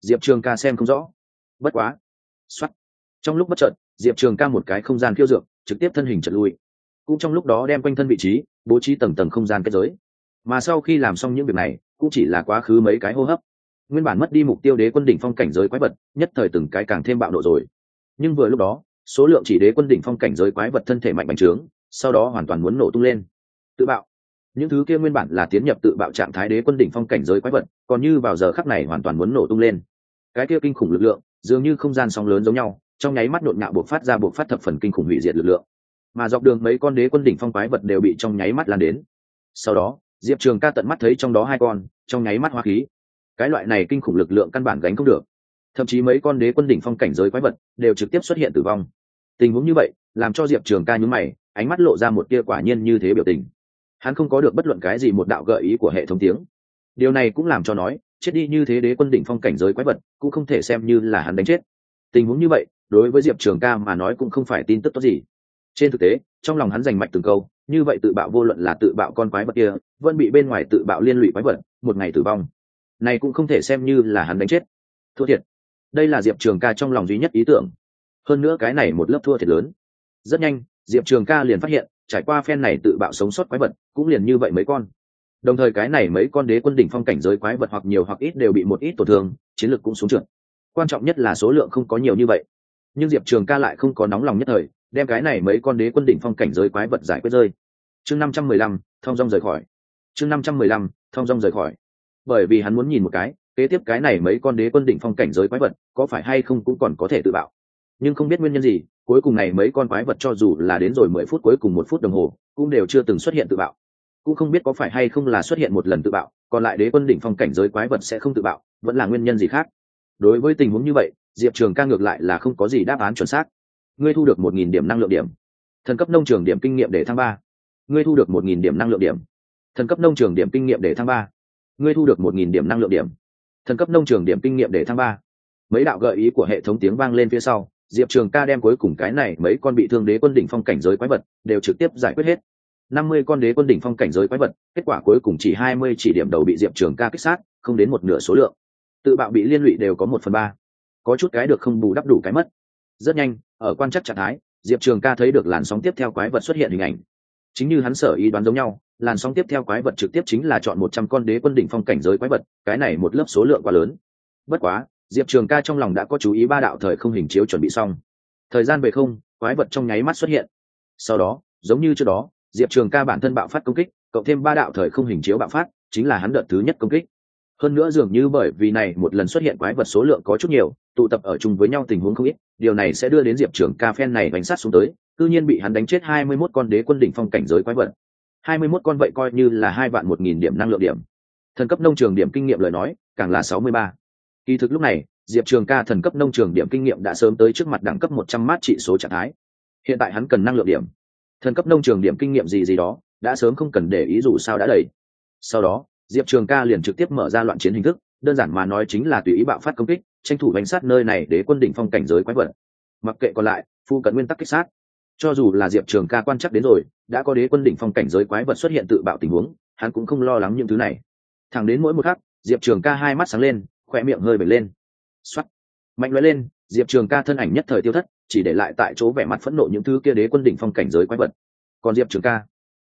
Diệp trường ca xem không rõ. Bất quá. Xuất trong lúc bất chợt, diệp trường ca một cái không gian khiêu dược, trực tiếp thân hình trật lui. Cũng trong lúc đó đem quanh thân vị trí, bố trí tầng tầng không gian kết giới. Mà sau khi làm xong những việc này, cũng chỉ là quá khứ mấy cái hô hấp. Nguyên bản mất đi mục tiêu đế quân đỉnh phong cảnh giới quái vật, nhất thời từng cái càng thêm bạo nộ rồi. Nhưng vừa lúc đó, số lượng chỉ đế quân đỉnh phong cảnh giới quái vật thân thể mạnh bành trướng, sau đó hoàn toàn muốn nổ tung lên. Tự bạo. Những thứ kia nguyên bản là tiến nhập tự bạo trạng thái đế quân đỉnh phong cảnh giới quái vật, còn như vào giờ khắc này hoàn toàn muốn nổ tung lên. Cái kia kinh khủng lực lượng, dường như không gian sóng lớn giống nhau trong nháy mắt nhộn ngạo buộc phát ra buộc phát thập phần kinh khủng hủy diệt lực lượng. Mà dọc đường mấy con đế quân đỉnh phong quái vật đều bị trong nháy mắt lan đến. Sau đó, diệp trường ca tận mắt thấy trong đó hai con, trong nháy mắt hoa khí. Cái loại này kinh khủng lực lượng căn bản gánh không được. Thậm chí mấy con đế quân đỉnh phong cảnh giới quái vật đều trực tiếp xuất hiện tử vong. Tình huống như vậy, làm cho diệp trường ca nhún mày, ánh mắt lộ ra một tia quả nhiên như thế biểu tình. Hắn không có được bất luận cái gì một đạo gợi ý của hệ thống tiếng. Điều này cũng làm cho nói, chết đi như thế đế quân đỉnh phong cảnh giới quái vật cũng không thể xem như là hắn đánh chết. Tình huống như vậy đối với diệp trường ca mà nói cũng không phải tin tức tốt gì. Trên thực tế, trong lòng hắn giành mạch từng câu, như vậy tự bạo vô luận là tự bạo con quái vật kia, vẫn bị bên ngoài tự bạo liên lụy quái vật, một ngày tử vong. Này cũng không thể xem như là hắn đánh chết. Thua thiệt. Đây là diệp trường ca trong lòng duy nhất ý tưởng. Hơn nữa cái này một lớp thua thiệt lớn. Rất nhanh, diệp trường ca liền phát hiện, trải qua phen này tự bạo sống sót quái vật, cũng liền như vậy mấy con. Đồng thời cái này mấy con đế quân đỉnh phong cảnh giới quái vật hoặc nhiều hoặc ít đều bị một ít tổn thương, chiến lược cũng xuống trượt. Quan trọng nhất là số lượng không có nhiều như vậy nhưng diệp trường ca lại không có nóng lòng nhất thời, đem cái này mấy con đế quân đỉnh phong cảnh giới quái vật giải quyết rơi. Chương năm trăm mười lăm, thong dong rời khỏi. Chương năm trăm mười lăm, thong dong rời khỏi. Bởi vì hắn muốn nhìn một cái, kế tiếp cái này mấy con đế quân đỉnh phong cảnh giới quái vật có phải hay không cũng còn có thể tự bạo. Nhưng không biết nguyên nhân gì, cuối cùng này mấy con quái vật cho dù là đến rồi mười phút cuối cùng một phút đồng hồ, cũng đều chưa từng xuất hiện tự bạo. Cũng không biết có phải hay không là xuất hiện một lần tự bạo, còn lại đế quân đỉnh phong cảnh giới quái vật sẽ không tự bạo, vẫn là nguyên nhân gì khác? Đối với tình huống như vậy diệp trường ca ngược lại là không có gì đáp án chuẩn xác. Ngươi thu được một nghìn điểm năng lượng điểm. Thần cấp nông trường điểm kinh nghiệm để thăng ba. Ngươi thu được một nghìn điểm năng lượng điểm. Thần cấp nông trường điểm kinh nghiệm để thăng ba. Ngươi thu được một nghìn điểm năng lượng điểm. Thần cấp nông trường điểm kinh nghiệm để thăng ba. Mấy đạo gợi ý của hệ thống tiếng vang lên phía sau, diệp trường ca đem cuối cùng cái này mấy con bị thương đế quân đỉnh phong cảnh giới quái vật đều trực tiếp giải quyết hết. Năm mươi con đế quân đỉnh phong cảnh giới quái vật, kết quả cuối cùng chỉ hai mươi chỉ điểm đầu bị diệp trường ca kích sát, không đến một nửa số lượng. Tự bạo bị liên lụy đều có một phần ba có chút cái được không bù đắp đủ cái mất. Rất nhanh, ở quan chắc trạng thái, diệp trường ca thấy được làn sóng tiếp theo quái vật xuất hiện hình ảnh. Chính như hắn sở ý đoán giống nhau, làn sóng tiếp theo quái vật trực tiếp chính là chọn một trăm con đế quân đỉnh phong cảnh giới quái vật, cái này một lớp số lượng quá lớn. Bất quá, diệp trường ca trong lòng đã có chú ý ba đạo thời không hình chiếu chuẩn bị xong. Thời gian về không, quái vật trong nháy mắt xuất hiện. Sau đó, giống như trước đó, diệp trường ca bản thân bạo phát công kích, cộng thêm ba đạo thời không hình chiếu bạo phát, chính là hắn đợt thứ nhất công kích hơn nữa dường như bởi vì này một lần xuất hiện quái vật số lượng có chút nhiều, tụ tập ở chung với nhau tình huống không ít, điều này sẽ đưa đến diệp trường ca phen này bánh sát xuống tới tự nhiên bị hắn đánh chết hai mươi 21 con đế quân đỉnh phong cảnh giới quái vật. hai mươi 21 con vậy coi như là hai vạn một nghìn điểm năng lượng điểm. Thần cấp nông trường điểm kinh nghiệm lời nói, càng là sáu mươi ba. Kỳ thực lúc này, diệp trường ca thần cấp nông trường điểm kinh nghiệm đã sớm tới trước mặt đẳng cấp một trăm mát trị số trạng thái. Hiện tại hắn cần năng lượng điểm. Thần cấp nông trường điểm kinh nghiệm gì gì đó, đã sớm không cần để ý dù sao đã đầy. Sau đó diệp trường ca liền trực tiếp mở ra loạn chiến hình thức, đơn giản mà nói chính là tùy ý bạo phát công kích, tranh thủ bánh sát nơi này để quân đỉnh phong cảnh giới quái vật. Mặc kệ còn lại, phu cận nguyên tắc kích sát. Cho dù là diệp trường ca quan chắc đến rồi, đã có đế quân đỉnh phong cảnh giới quái vật xuất hiện tự bạo tình huống, hắn cũng không lo lắng những thứ này. Thẳng đến mỗi một khắc, diệp trường ca hai mắt sáng lên khoe miệng hơi bể lên. X mạnh mẽ lên, diệp trường ca thân ảnh nhất thời tiêu thất, chỉ để lại tại chỗ vẻ mặt phẫn nộ những thứ kia đế quân đỉnh phong cảnh giới quái vật. Còn diệp trường ca,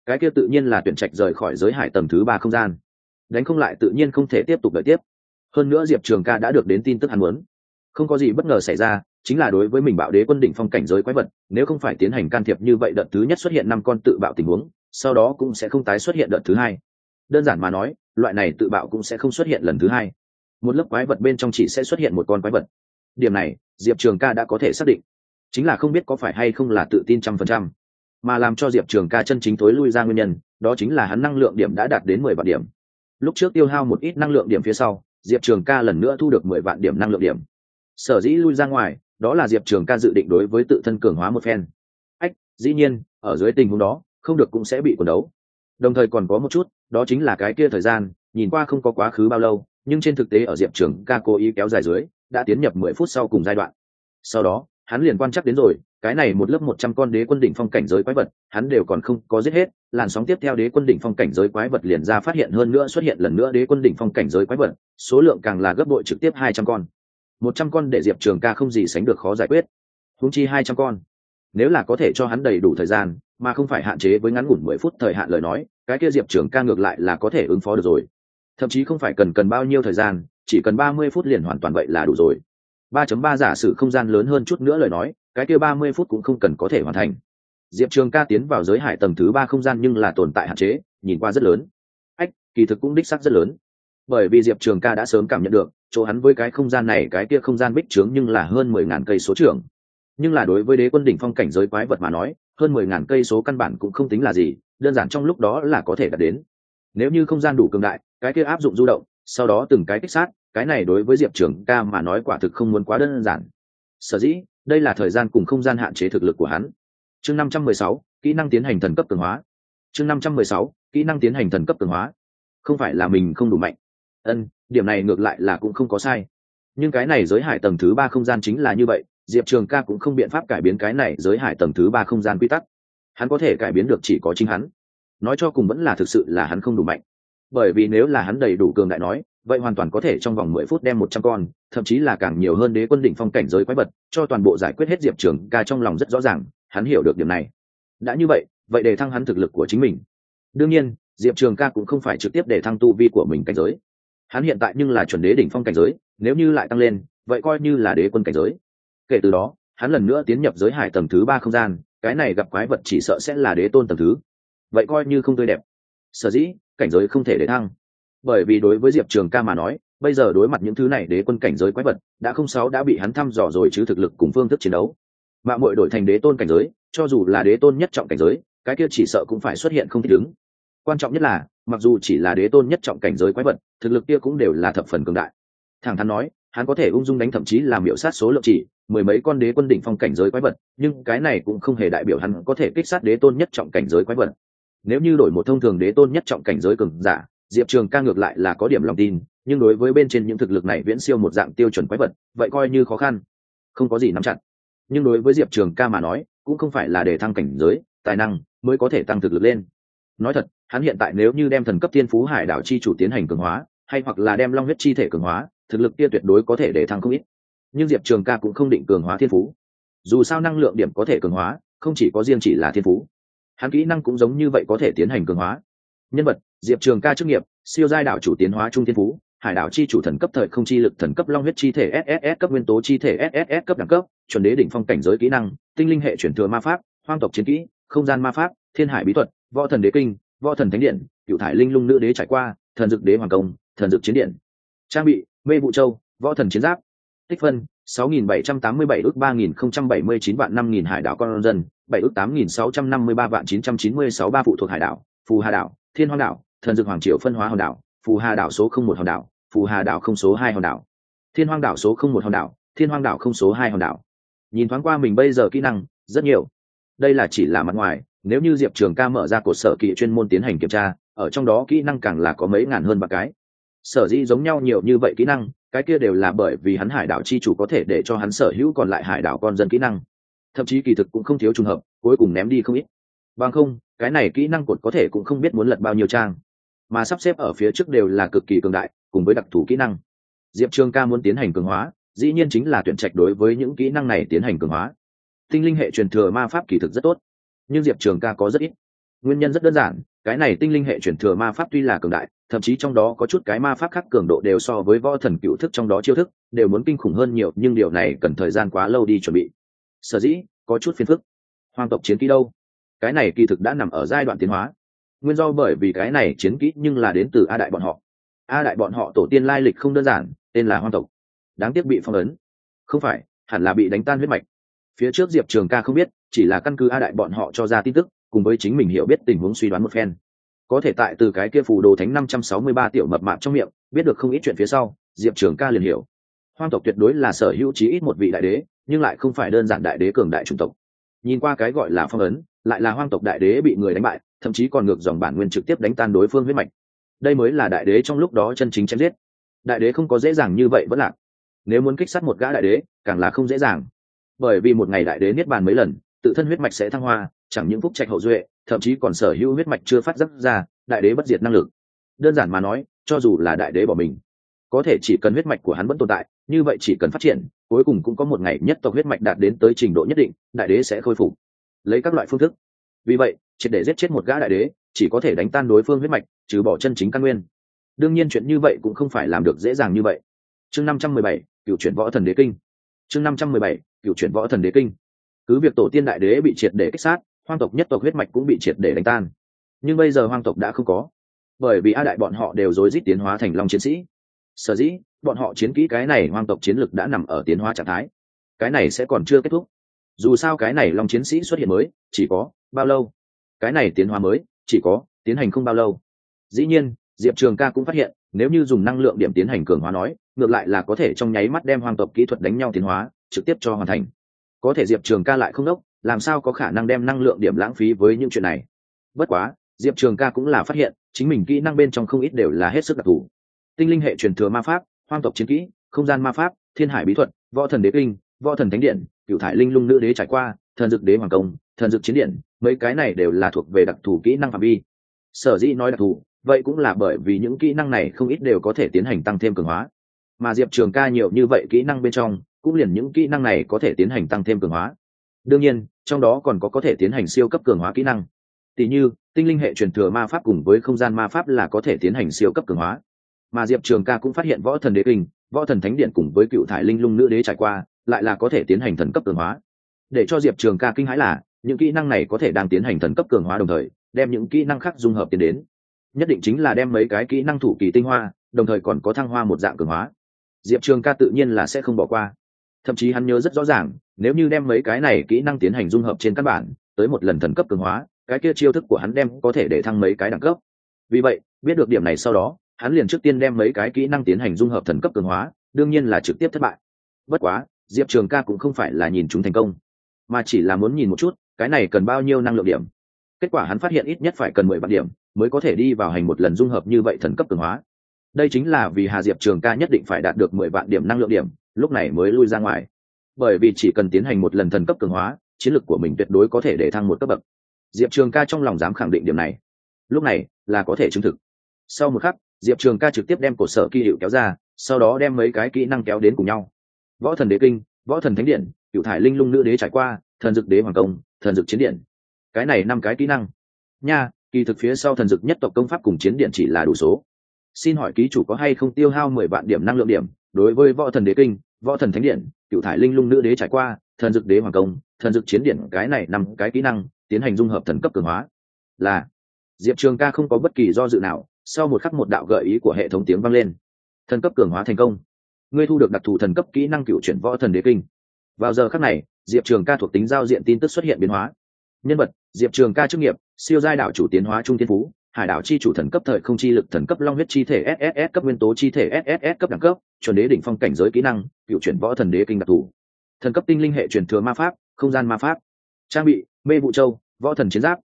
cái kia tự nhiên là tuyển trạch rời khỏi giới hải tầng thứ ba không gian đánh không lại tự nhiên không thể tiếp tục đợi tiếp. Hơn nữa diệp trường ca đã được đến tin tức hắn muốn. Không có gì bất ngờ xảy ra, chính là đối với mình bạo đế quân đỉnh phong cảnh giới quái vật, nếu không phải tiến hành can thiệp như vậy đợt thứ nhất xuất hiện năm con tự bạo tình huống, sau đó cũng sẽ không tái xuất hiện đợt thứ hai. Đơn giản mà nói, loại này tự bạo cũng sẽ không xuất hiện lần thứ hai. Một lớp quái vật bên trong chỉ sẽ xuất hiện một con quái vật. Điểm này, diệp trường ca đã có thể xác định. Chính là không biết có phải hay không là tự tin trăm phần trăm. Mà làm cho diệp trường ca chân chính tối lui ra nguyên nhân, đó chính là hắn năng lượng điểm đã đạt đến mười vạn điểm lúc trước tiêu hao một ít năng lượng điểm phía sau, diệp trường ca lần nữa thu được mười vạn điểm năng lượng điểm. Sở dĩ lui ra ngoài, đó là diệp trường ca dự định đối với tự thân cường hóa một phen. Ách, dĩ nhiên, ở dưới tình huống đó, không được cũng sẽ bị quần đấu. Đồng thời còn có một chút, đó chính là cái kia thời gian, nhìn qua không có quá khứ bao lâu, nhưng trên thực tế ở diệp trường ca cố ý kéo dài dưới, đã tiến nhập mười phút sau cùng giai đoạn. Sau đó hắn liền quan chắc đến rồi, cái này một lớp một trăm con đế quân đỉnh phong cảnh giới quái vật, hắn đều còn không có giết hết, làn sóng tiếp theo đế quân đỉnh phong cảnh giới quái vật liền ra phát hiện hơn nữa xuất hiện lần nữa đế quân đỉnh phong cảnh giới quái vật, số lượng càng là gấp bội trực tiếp hai trăm con. Một trăm con để diệp trường ca không gì sánh được khó giải quyết. Húng chi hai trăm con. Nếu là có thể cho hắn đầy đủ thời gian, mà không phải hạn chế với ngắn ngủn mười phút thời hạn lời nói, cái kia diệp trường ca ngược lại là có thể ứng phó được rồi. Thậm chí không phải cần cần bao nhiêu thời gian, chỉ cần ba mươi phút liền hoàn toàn vậy là đủ rồi ba chấm ba giả sử không gian lớn hơn chút nữa lời nói, cái kia ba mươi phút cũng không cần có thể hoàn thành. Diệp trường ca tiến vào giới hải tầng thứ ba không gian nhưng là tồn tại hạn chế, nhìn qua rất lớn. Ách, kỳ thực cũng đích xác rất lớn. Bởi vì diệp trường ca đã sớm cảm nhận được, chỗ hắn với cái không gian này, cái kia không gian bích trướng nhưng là hơn 10000 cây số trưởng. Nhưng là đối với đế quân đỉnh phong cảnh giới quái vật mà nói, hơn 10000 cây số căn bản cũng không tính là gì, đơn giản trong lúc đó là có thể đạt đến. Nếu như không gian đủ cường đại, cái kia áp dụng du động, sau đó từng cái kích sát cái này đối với diệp trường ca mà nói quả thực không muốn quá đơn giản. Sở dĩ, đây là thời gian cùng không gian hạn chế thực lực của hắn. Chương năm trăm mười sáu, kỹ năng tiến hành thần cấp cường hóa. Chương năm trăm mười sáu, kỹ năng tiến hành thần cấp cường hóa. Không phải là mình không đủ mạnh. Ân, điểm này ngược lại là cũng không có sai. Nhưng cái này giới hải tầng thứ ba không gian chính là như vậy, diệp trường ca cũng không biện pháp cải biến cái này giới hải tầng thứ ba không gian quy tắc. Hắn có thể cải biến được chỉ có chính hắn. Nói cho cùng vẫn là thực sự là hắn không đủ mạnh. Bởi vì nếu là hắn đầy đủ cường đại nói vậy hoàn toàn có thể trong vòng mười phút đem một trăm con, thậm chí là càng nhiều hơn đế quân đỉnh phong cảnh giới quái vật, cho toàn bộ giải quyết hết diệp trường ca trong lòng rất rõ ràng, hắn hiểu được điểm này. Đã như vậy vậy để thăng hắn thực lực của chính mình. Đương nhiên, diệp trường ca cũng không phải trực tiếp để thăng tu vi của mình cảnh giới. Hắn hiện tại nhưng là chuẩn đế đỉnh phong cảnh giới, nếu như lại tăng lên, vậy coi như là đế quân cảnh giới. Kể từ đó, hắn lần nữa tiến nhập giới hải tầng thứ ba không gian, cái này gặp quái vật chỉ sợ sẽ là đế tôn tầng thứ. Vậy coi như không tươi đẹp. Sở dĩ, cảnh giới không thể để thăng bởi vì đối với diệp trường ca mà nói, bây giờ đối mặt những thứ này đế quân cảnh giới quái vật, đã không sáu đã bị hắn thăm dò rồi chứ thực lực cùng phương thức chiến đấu. Mạng mội đổi thành đế tôn cảnh giới, cho dù là đế tôn nhất trọng cảnh giới, cái kia chỉ sợ cũng phải xuất hiện không thích ứng quan trọng nhất là, mặc dù chỉ là đế tôn nhất trọng cảnh giới quái vật, thực lực kia cũng đều là thập phần cường đại. Thẳng thắn nói, hắn có thể ung dung đánh thậm chí làm hiệu sát số lượng chỉ, mười mấy con đế quân đỉnh phong cảnh giới quái vật, nhưng cái này cũng không hề đại biểu hắn có thể kích sát đế tôn nhất trọng cảnh giới quái vật. Nếu như đổi một thông thường đế tôn nhất trọng cảnh giới cường giả diệp trường ca ngược lại là có điểm lòng tin, nhưng đối với bên trên những thực lực này viễn siêu một dạng tiêu chuẩn quái vật, vậy coi như khó khăn. Không có gì nắm chặt. Nhưng đối với diệp trường ca mà nói, cũng không phải là để thăng cảnh giới, tài năng mới có thể tăng thực lực lên. Nói thật, hắn hiện tại nếu như đem thần cấp thiên phú hải đảo chi chủ tiến hành cường hóa, hay hoặc là đem long huyết chi thể cường hóa, thực lực kia tuyệt đối có thể để thăng không ít. Nhưng diệp trường ca cũng không định cường hóa thiên phú. Dù sao năng lượng điểm có thể cường hóa, không chỉ có riêng chỉ là thiên phú. Hắn kỹ năng cũng giống như vậy có thể tiến hành cường hóa nhân vật, diệp trường ca chức nghiệp, siêu giai đảo chủ tiến hóa trung thiên phú, hải đảo chi chủ thần cấp thời không chi lực thần cấp long huyết chi thể sss cấp nguyên tố chi thể sss cấp đẳng cấp, chuẩn đế đỉnh phong cảnh giới kỹ năng, tinh linh hệ chuyển thừa ma pháp, hoang tộc chiến kỹ, không gian ma pháp, thiên hải bí thuật, võ thần đế kinh, võ thần thánh điện cựu thải linh lung nữ đế trải qua, thần dực đế hoàng công, thần dực chiến điện. Trang bị, mê vụ châu, võ thần chiến giáp. Tích phân 6.787 ước 3.079 vạn 5.000 hải đảo con dân 7 ước 8.653 vạn 996 ba phụ thuộc hải đảo, phù hà đảo thiên hoang đảo, thần dược hoàng triều phân hóa hòn đảo, phù hà đảo số không một hòn đảo, phù hà đảo không số hai hòn đảo. Thiên hoang đảo số không một hòn đảo, thiên hoang đảo không số hai hòn đảo. Nhìn thoáng qua mình bây giờ kỹ năng, rất nhiều. Đây là chỉ là mặt ngoài, nếu như diệp trường ca mở ra cột sở kỹ chuyên môn tiến hành kiểm tra, ở trong đó kỹ năng càng là có mấy ngàn hơn ba cái. Sở dĩ giống nhau nhiều như vậy kỹ năng, cái kia đều là bởi vì hắn hải đảo chi chủ có thể để cho hắn sở hữu còn lại hải đảo con dân kỹ năng. Thậm chí kỳ thực cũng không thiếu trùng hợp, cuối cùng ném đi không ít bằng không, cái này kỹ năng cột có thể cũng không biết muốn lật bao nhiêu trang. Mà sắp xếp ở phía trước đều là cực kỳ cường đại, cùng với đặc thù kỹ năng. Diệp trường ca muốn tiến hành cường hóa, dĩ nhiên chính là tuyển trạch đối với những kỹ năng này tiến hành cường hóa. Tinh linh hệ truyền thừa ma pháp kỳ thực rất tốt, nhưng diệp trường ca có rất ít. Nguyên nhân rất đơn giản, cái này tinh linh hệ truyền thừa ma pháp tuy là cường đại, thậm chí trong đó có chút cái ma pháp khác cường độ đều so với võ thần cựu thức trong đó chiêu thức, đều muốn kinh khủng hơn nhiều, nhưng điều này cần thời gian quá lâu đi chuẩn bị. Sở dĩ, có chút phiền phức. Hoàng tộc chiến kỹ đâu? Cái này kỳ thực đã nằm ở giai đoạn tiến hóa. Nguyên do bởi vì cái này chiến kỹ nhưng là đến từ a đại bọn họ. A đại bọn họ tổ tiên lai lịch không đơn giản, tên là hoang tộc. Đáng tiếc bị phong ấn. Không phải, hẳn là bị đánh tan huyết mạch. Phía trước diệp trường ca không biết, chỉ là căn cứ a đại bọn họ cho ra tin tức, cùng với chính mình hiểu biết tình huống suy đoán một phen. Có thể tại từ cái kia phù đồ thánh năm trăm sáu mươi ba tiểu mập mạp trong miệng, biết được không ít chuyện phía sau, diệp trường ca liền hiểu. Hoang tộc tuyệt đối là sở hữu trí ít một vị đại đế, nhưng lại không phải đơn giản đại đế cường đại trung tộc. Nhìn qua cái gọi là phong ấn lại là hoang tộc đại đế bị người đánh bại, thậm chí còn ngược dòng bản nguyên trực tiếp đánh tan đối phương huyết mạch. Đây mới là đại đế trong lúc đó chân chính chém giết. Đại đế không có dễ dàng như vậy vẫn lạc. Nếu muốn kích sát một gã đại đế, càng là không dễ dàng. Bởi vì một ngày đại đế niết bàn mấy lần, tự thân huyết mạch sẽ thăng hoa, chẳng những phúc trạch hậu duệ, thậm chí còn sở hữu huyết mạch chưa phát giác ra, đại đế bất diệt năng lực. Đơn giản mà nói, cho dù là đại đế bỏ mình, có thể chỉ cần huyết mạch của hắn vẫn tồn tại, như vậy chỉ cần phát triển, cuối cùng cũng có một ngày nhất tộc huyết mạch đạt đến tới trình độ nhất định, đại đế sẽ khôi phục lấy các loại phương thức. Vì vậy, triệt để giết chết một gã đại đế, chỉ có thể đánh tan đối phương huyết mạch, trừ bỏ chân chính căn nguyên. Đương nhiên chuyện như vậy cũng không phải làm được dễ dàng như vậy. Chương năm trăm mười bảy, cựu chuyển võ thần đế kinh. Chương năm trăm mười bảy, cựu chuyển võ thần đế kinh. Cứ việc tổ tiên đại đế bị triệt để kích sát, hoang tộc nhất tộc huyết mạch cũng bị triệt để đánh tan. Nhưng bây giờ hoang tộc đã không có. Bởi vì a đại bọn họ đều rối rít tiến hóa thành long chiến sĩ. Sở dĩ, bọn họ chiến kỹ cái này hoang tộc chiến lực đã nằm ở tiến hóa trạng thái. Cái này sẽ còn chưa kết thúc dù sao cái này long chiến sĩ xuất hiện mới, chỉ có bao lâu? Cái này tiến hóa mới, chỉ có tiến hành không bao lâu. Dĩ nhiên, diệp trường ca cũng phát hiện, nếu như dùng năng lượng điểm tiến hành cường hóa nói, ngược lại là có thể trong nháy mắt đem hoàng tộc kỹ thuật đánh nhau tiến hóa, trực tiếp cho hoàn thành. Có thể diệp trường ca lại không đốc, làm sao có khả năng đem năng lượng điểm lãng phí với những chuyện này? Bất quá, diệp trường ca cũng là phát hiện, chính mình kỹ năng bên trong không ít đều là hết sức đặc thù. Tinh linh hệ truyền thừa ma pháp, hoang tộc chiến kỹ, không gian ma pháp, thiên hải bí thuật, võ thần đế kinh, võ thần thánh điện cựu thải linh lung nữ đế trải qua, thần dực đế hoàng công, thần dực chiến điện, mấy cái này đều là thuộc về đặc thù kỹ năng phạm vi. Sở dĩ nói đặc thù, vậy cũng là bởi vì những kỹ năng này không ít đều có thể tiến hành tăng thêm cường hóa. Mà diệp trường ca nhiều như vậy kỹ năng bên trong, cũng liền những kỹ năng này có thể tiến hành tăng thêm cường hóa. Đương nhiên, trong đó còn có có thể tiến hành siêu cấp cường hóa kỹ năng. Tỷ như, tinh linh hệ truyền thừa ma pháp cùng với không gian ma pháp là có thể tiến hành siêu cấp cường hóa. Mà diệp trường ca cũng phát hiện võ thần đế kinh, võ thần thánh điện cùng với cựu thải linh lung nữ đế trải qua lại là có thể tiến hành thần cấp cường hóa. Để cho diệp trường ca kinh hãi là, những kỹ năng này có thể đang tiến hành thần cấp cường hóa đồng thời, đem những kỹ năng khác dung hợp tiến đến. Nhất định chính là đem mấy cái kỹ năng thủ kỳ tinh hoa, đồng thời còn có thăng hoa một dạng cường hóa. Diệp trường ca tự nhiên là sẽ không bỏ qua. Thậm chí hắn nhớ rất rõ ràng, nếu như đem mấy cái này kỹ năng tiến hành dung hợp trên căn bản, tới một lần thần cấp cường hóa, cái kia chiêu thức của hắn đem có thể để thăng mấy cái đẳng cấp. Vì vậy, biết được điểm này sau đó, hắn liền trước tiên đem mấy cái kỹ năng tiến hành dung hợp thần cấp cường hóa, đương nhiên là trực tiếp thất bại. Bất quá diệp trường ca cũng không phải là nhìn chúng thành công, mà chỉ là muốn nhìn một chút, cái này cần bao nhiêu năng lượng điểm. Kết quả hắn phát hiện ít nhất phải cần mười vạn điểm mới có thể đi vào hành một lần dung hợp như vậy thần cấp cường hóa. Đây chính là vì hà diệp trường ca nhất định phải đạt được mười vạn điểm năng lượng điểm, lúc này mới lui ra ngoài. Bởi vì chỉ cần tiến hành một lần thần cấp cường hóa, chiến lược của mình tuyệt đối có thể để thăng một cấp bậc. Diệp trường ca trong lòng dám khẳng định điểm này. Lúc này, là có thể chứng thực. Sau một khắc, diệp trường ca trực tiếp đem cổ sở kỳ hiệu kéo ra, sau đó đem mấy cái kỹ năng kéo đến cùng nhau võ thần đế kinh, võ thần thánh điện cựu thải linh lung nữ đế trải qua, thần dực đế hoàng công, thần dực chiến điện. Cái này năm cái kỹ năng. Nha, kỳ thực phía sau thần dực nhất tộc công pháp cùng chiến điện chỉ là đủ số. Xin hỏi ký chủ có hay không tiêu hao mười vạn điểm năng lượng điểm? Đối với võ thần đế kinh, võ thần thánh điện cựu thải linh lung nữ đế trải qua, thần dực đế hoàng công, thần dực chiến điện, cái này năm cái kỹ năng, tiến hành dung hợp thần cấp cường hóa. Là, diệp trường ca không có bất kỳ do dự nào, sau một khắc một đạo gợi ý của hệ thống tiếng vang lên. Thần cấp cường hóa thành công ngươi thu được đặc thù thần cấp kỹ năng cựu chuyển võ thần đế kinh. Vào giờ khắc này, diệp trường ca thuộc tính giao diện tin tức xuất hiện biến hóa. Nhân vật, diệp trường ca chức nghiệp, siêu giai đạo chủ tiến hóa trung tiên phú, hải đảo chi chủ thần cấp thời không chi lực thần cấp long huyết chi thể sss cấp nguyên tố chi thể sss cấp đẳng cấp, chuẩn đế đỉnh phong cảnh giới kỹ năng, cựu chuyển võ thần đế kinh đặc thù. Thần cấp tinh linh hệ truyền thừa ma pháp, không gian ma pháp. Trang bị, mê vụ châu, võ thần chiến giáp.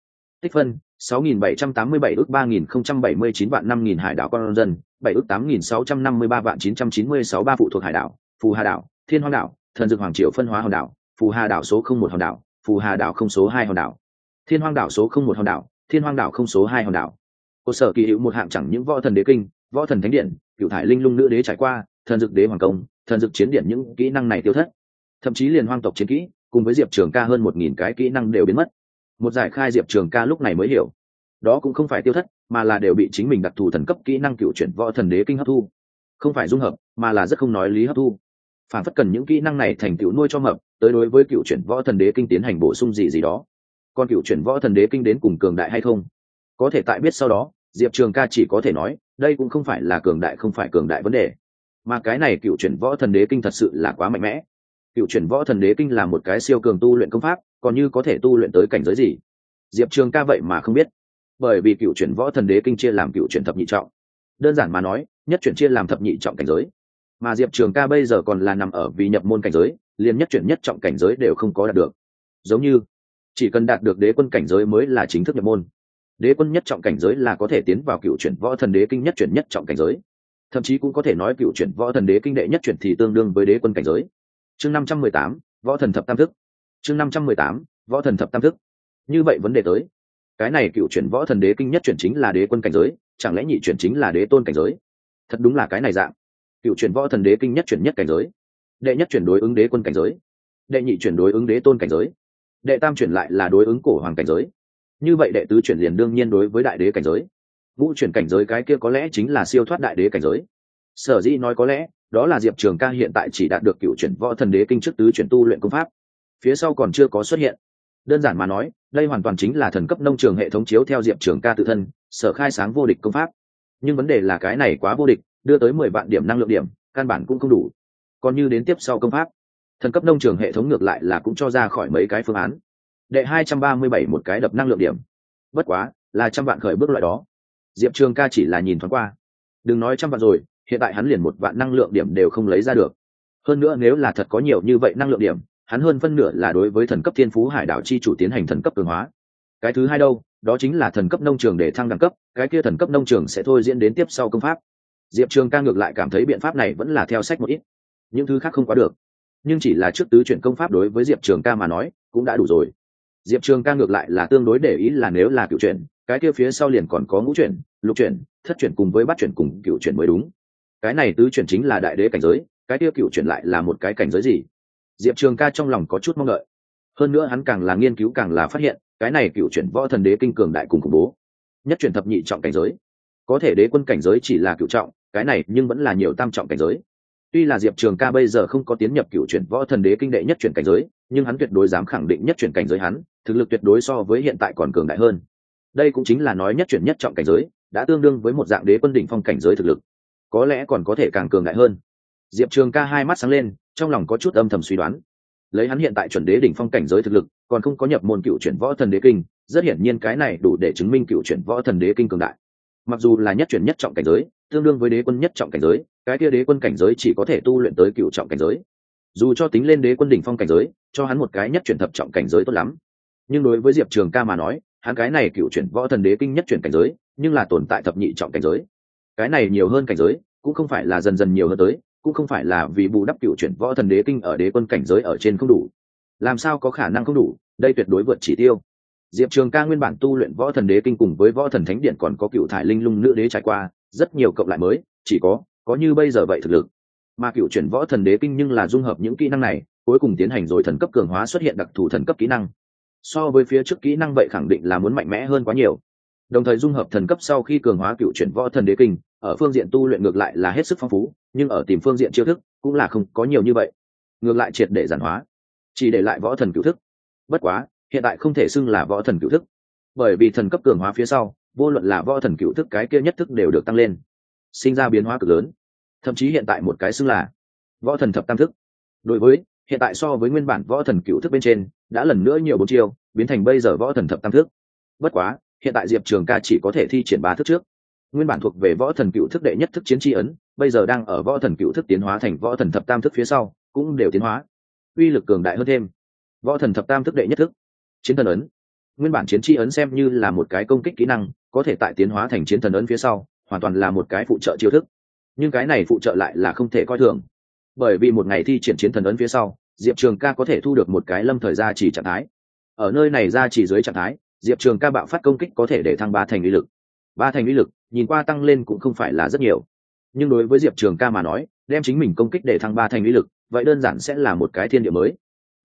Tích phân 6.787 ước 3.079 vạn 5.000 hải đảo con dân 7 ước 8.653 vạn 996 ba phụ thuộc hải đảo, phù hà đảo, thiên hoang đảo, thần Dực hoàng triều phân hóa hòn đảo, phù hà đảo số không một hòn đảo, phù hà đảo không số hai hòn đảo. Thiên hoang đảo số không một hòn đảo, thiên hoang đảo không số hai hòn đảo. Cơ sở kỳ hữu một hạng chẳng những võ thần đế kinh, võ thần thánh điện, cửu thải linh lung nữ đế trải qua, thần dực đế hoàng công, thần dực chiến điện những kỹ năng này tiêu thất. Thậm chí liền hoang tộc chiến kỹ, cùng với diệp trường ca hơn một nghìn cái kỹ năng đều biến mất một giải khai diệp trường ca lúc này mới hiểu. Đó cũng không phải tiêu thất, mà là đều bị chính mình đặc thù thần cấp kỹ năng cựu chuyển võ thần đế kinh hấp thu. Không phải dung hợp, mà là rất không nói lý hấp thu. Phản phất cần những kỹ năng này thành cựu nuôi cho mập, tới đối với cựu chuyển võ thần đế kinh tiến hành bổ sung gì gì đó. Còn cựu chuyển võ thần đế kinh đến cùng cường đại hay không? Có thể tại biết sau đó, diệp trường ca chỉ có thể nói, đây cũng không phải là cường đại không phải cường đại vấn đề. Mà cái này cựu chuyển võ thần đế kinh thật sự là quá mạnh mẽ. Cựu chuyển võ thần đế kinh là một cái siêu cường tu luyện công pháp còn như có thể tu luyện tới cảnh giới gì? Diệp trường ca vậy mà không biết. Bởi vì cựu chuyển võ thần đế kinh chia làm cựu chuyển thập nhị trọng. Đơn giản mà nói, nhất chuyển chia làm thập nhị trọng cảnh giới. Mà diệp trường ca bây giờ còn là nằm ở vì nhập môn cảnh giới, liền nhất chuyển nhất trọng cảnh giới đều không có đạt được. Giống như, chỉ cần đạt được đế quân cảnh giới mới là chính thức nhập môn. Đế quân nhất trọng cảnh giới là có thể tiến vào cựu chuyển võ thần đế kinh nhất chuyển nhất trọng cảnh giới. Thậm chí cũng có thể nói cựu chuyển võ thần đế kinh đệ nhất chuyển thì tương đương với đế quân cảnh giới. Chương năm trăm mười tám, võ thần thập tam thức chương năm trăm mười tám, võ thần thập tam thức. Như vậy vấn đề tới. Cái này cựu chuyển võ thần đế kinh nhất chuyển chính là đế quân cảnh giới, chẳng lẽ nhị chuyển chính là đế tôn cảnh giới? Thật đúng là cái này dạng. Cựu chuyển võ thần đế kinh nhất chuyển nhất cảnh giới. Đệ nhất chuyển đối ứng đế quân cảnh giới. Đệ nhị chuyển đối ứng đế tôn cảnh giới. Đệ tam chuyển lại là đối ứng cổ hoàng cảnh giới. Như vậy đệ tứ chuyển liền đương nhiên đối với đại đế cảnh giới. Ngũ chuyển cảnh giới cái kia có lẽ chính là siêu thoát đại đế cảnh giới. Sở dĩ nói có lẽ, đó là diệp trường ca hiện tại chỉ đạt được cựu chuyển võ thần đế kinh trước tứ chuyển tu luyện công pháp phía sau còn chưa có xuất hiện. Đơn giản mà nói, đây hoàn toàn chính là thần cấp nông trường hệ thống chiếu theo diệp trường ca tự thân, sở khai sáng vô địch công pháp. Nhưng vấn đề là cái này quá vô địch, đưa tới mười vạn điểm năng lượng điểm, căn bản cũng không đủ. Còn như đến tiếp sau công pháp, thần cấp nông trường hệ thống ngược lại là cũng cho ra khỏi mấy cái phương án. Đệ hai trăm ba mươi bảy một cái đập năng lượng điểm. Bất quá, là trăm vạn khởi bước loại đó. Diệp trường ca chỉ là nhìn thoáng qua. Đừng nói trăm vạn rồi, hiện tại hắn liền một vạn năng lượng điểm đều không lấy ra được. Hơn nữa nếu là thật có nhiều như vậy năng lượng điểm hắn hơn phân nửa là đối với thần cấp thiên phú hải đảo chi chủ tiến hành thần cấp cường hóa. Cái thứ hai đâu? Đó chính là thần cấp nông trường để thăng đẳng cấp, cái kia thần cấp nông trường sẽ thôi diễn đến tiếp sau công pháp. Diệp trường ca ngược lại cảm thấy biện pháp này vẫn là theo sách một ít. Những thứ khác không quá được. Nhưng chỉ là trước tứ chuyển công pháp đối với diệp trường ca mà nói, cũng đã đủ rồi. Diệp trường ca ngược lại là tương đối để ý là nếu là cựu chuyển, cái kia phía sau liền còn có ngũ chuyển, lục chuyển, thất chuyển cùng với bát chuyển cùng cựu chuyển mới đúng. Cái này tứ chuyển chính là đại đế cảnh giới, cái kia cựu chuyển lại là một cái cảnh giới gì? Diệp trường ca trong lòng có chút mong đợi. Hơn nữa hắn càng là nghiên cứu càng là phát hiện, cái này cựu chuyển võ thần đế kinh cường đại cùng khủng bố. Nhất chuyển thập nhị trọng cảnh giới. Có thể đế quân cảnh giới chỉ là cựu trọng, cái này nhưng vẫn là nhiều tam trọng cảnh giới. Tuy là diệp trường ca bây giờ không có tiến nhập cựu chuyển võ thần đế kinh đệ nhất chuyển cảnh giới, nhưng hắn tuyệt đối dám khẳng định nhất chuyển cảnh giới hắn, thực lực tuyệt đối so với hiện tại còn cường đại hơn. Đây cũng chính là nói nhất chuyển nhất trọng cảnh giới, đã tương đương với một dạng đế quân đỉnh phong cảnh giới thực lực. Có lẽ còn có thể càng cường đại hơn diệp trường ca hai mắt sáng lên, trong lòng có chút âm thầm suy đoán. Lấy hắn hiện tại chuẩn đế đỉnh phong cảnh giới thực lực, còn không có nhập môn cựu chuyển võ thần đế kinh, rất hiển nhiên cái này đủ để chứng minh cựu chuyển võ thần đế kinh cường đại. Mặc dù là nhất chuyển nhất trọng cảnh giới, tương đương với đế quân nhất trọng cảnh giới, cái kia đế quân cảnh giới chỉ có thể tu luyện tới cựu trọng cảnh giới. Dù cho tính lên đế quân đỉnh phong cảnh giới, cho hắn một cái nhất chuyển thập trọng cảnh giới tốt lắm. Nhưng đối với diệp trường ca mà nói, hắn cái này cựu chuyển võ thần đế kinh nhất chuyển cảnh giới, nhưng là tồn tại thập nhị trọng cảnh giới. Cái này nhiều hơn cảnh giới, cũng không phải là dần dần nhiều hơn tới cũng không phải là vì bù đắp cựu chuyển võ thần đế kinh ở đế quân cảnh giới ở trên không đủ. Làm sao có khả năng không đủ? Đây tuyệt đối vượt chỉ tiêu. Diệp trường ca nguyên bản tu luyện võ thần đế kinh cùng với võ thần thánh điện còn có cựu thải linh lung nữ đế trải qua, rất nhiều cộng lại mới, chỉ có có như bây giờ vậy thực lực. Mà cựu chuyển võ thần đế kinh nhưng là dung hợp những kỹ năng này, cuối cùng tiến hành rồi thần cấp cường hóa xuất hiện đặc thù thần cấp kỹ năng. So với phía trước kỹ năng vậy khẳng định là muốn mạnh mẽ hơn quá nhiều đồng thời dung hợp thần cấp sau khi cường hóa cựu chuyển võ thần đế kinh, ở phương diện tu luyện ngược lại là hết sức phong phú, nhưng ở tìm phương diện chiêu thức cũng là không có nhiều như vậy. Ngược lại triệt để giản hóa, chỉ để lại võ thần cựu thức. Bất quá, hiện tại không thể xưng là võ thần cựu thức, bởi vì thần cấp cường hóa phía sau, vô luận là võ thần cựu thức cái kia nhất thức đều được tăng lên, sinh ra biến hóa cực lớn. Thậm chí hiện tại một cái xưng là võ thần thập tam thức. Đối với, hiện tại so với nguyên bản võ thần cựu thức bên trên, đã lần nữa nhiều bốn chiêu, biến thành bây giờ võ thần thập tam thức. Bất quá hiện tại diệp trường ca chỉ có thể thi triển ba thức trước. Nguyên bản thuộc về võ thần cựu thức đệ nhất thức chiến tri ấn, bây giờ đang ở võ thần cựu thức tiến hóa thành võ thần thập tam thức phía sau, cũng đều tiến hóa. Uy lực cường đại hơn thêm. Võ thần thập tam thức đệ nhất thức, chiến thần ấn. Nguyên bản chiến tri ấn xem như là một cái công kích kỹ năng, có thể tại tiến hóa thành chiến thần ấn phía sau, hoàn toàn là một cái phụ trợ chiêu thức. Nhưng cái này phụ trợ lại là không thể coi thường. Bởi vì một ngày thi triển chiến thần ấn phía sau, diệp trường ca có thể thu được một cái lâm thời gia chỉ trạng thái. Ở nơi này gia chỉ dưới trạng thái diệp trường ca bạo phát công kích có thể để thăng ba thành uy lực. Ba thành uy lực, nhìn qua tăng lên cũng không phải là rất nhiều. Nhưng đối với diệp trường ca mà nói, đem chính mình công kích để thăng ba thành uy lực, vậy đơn giản sẽ là một cái thiên địa mới.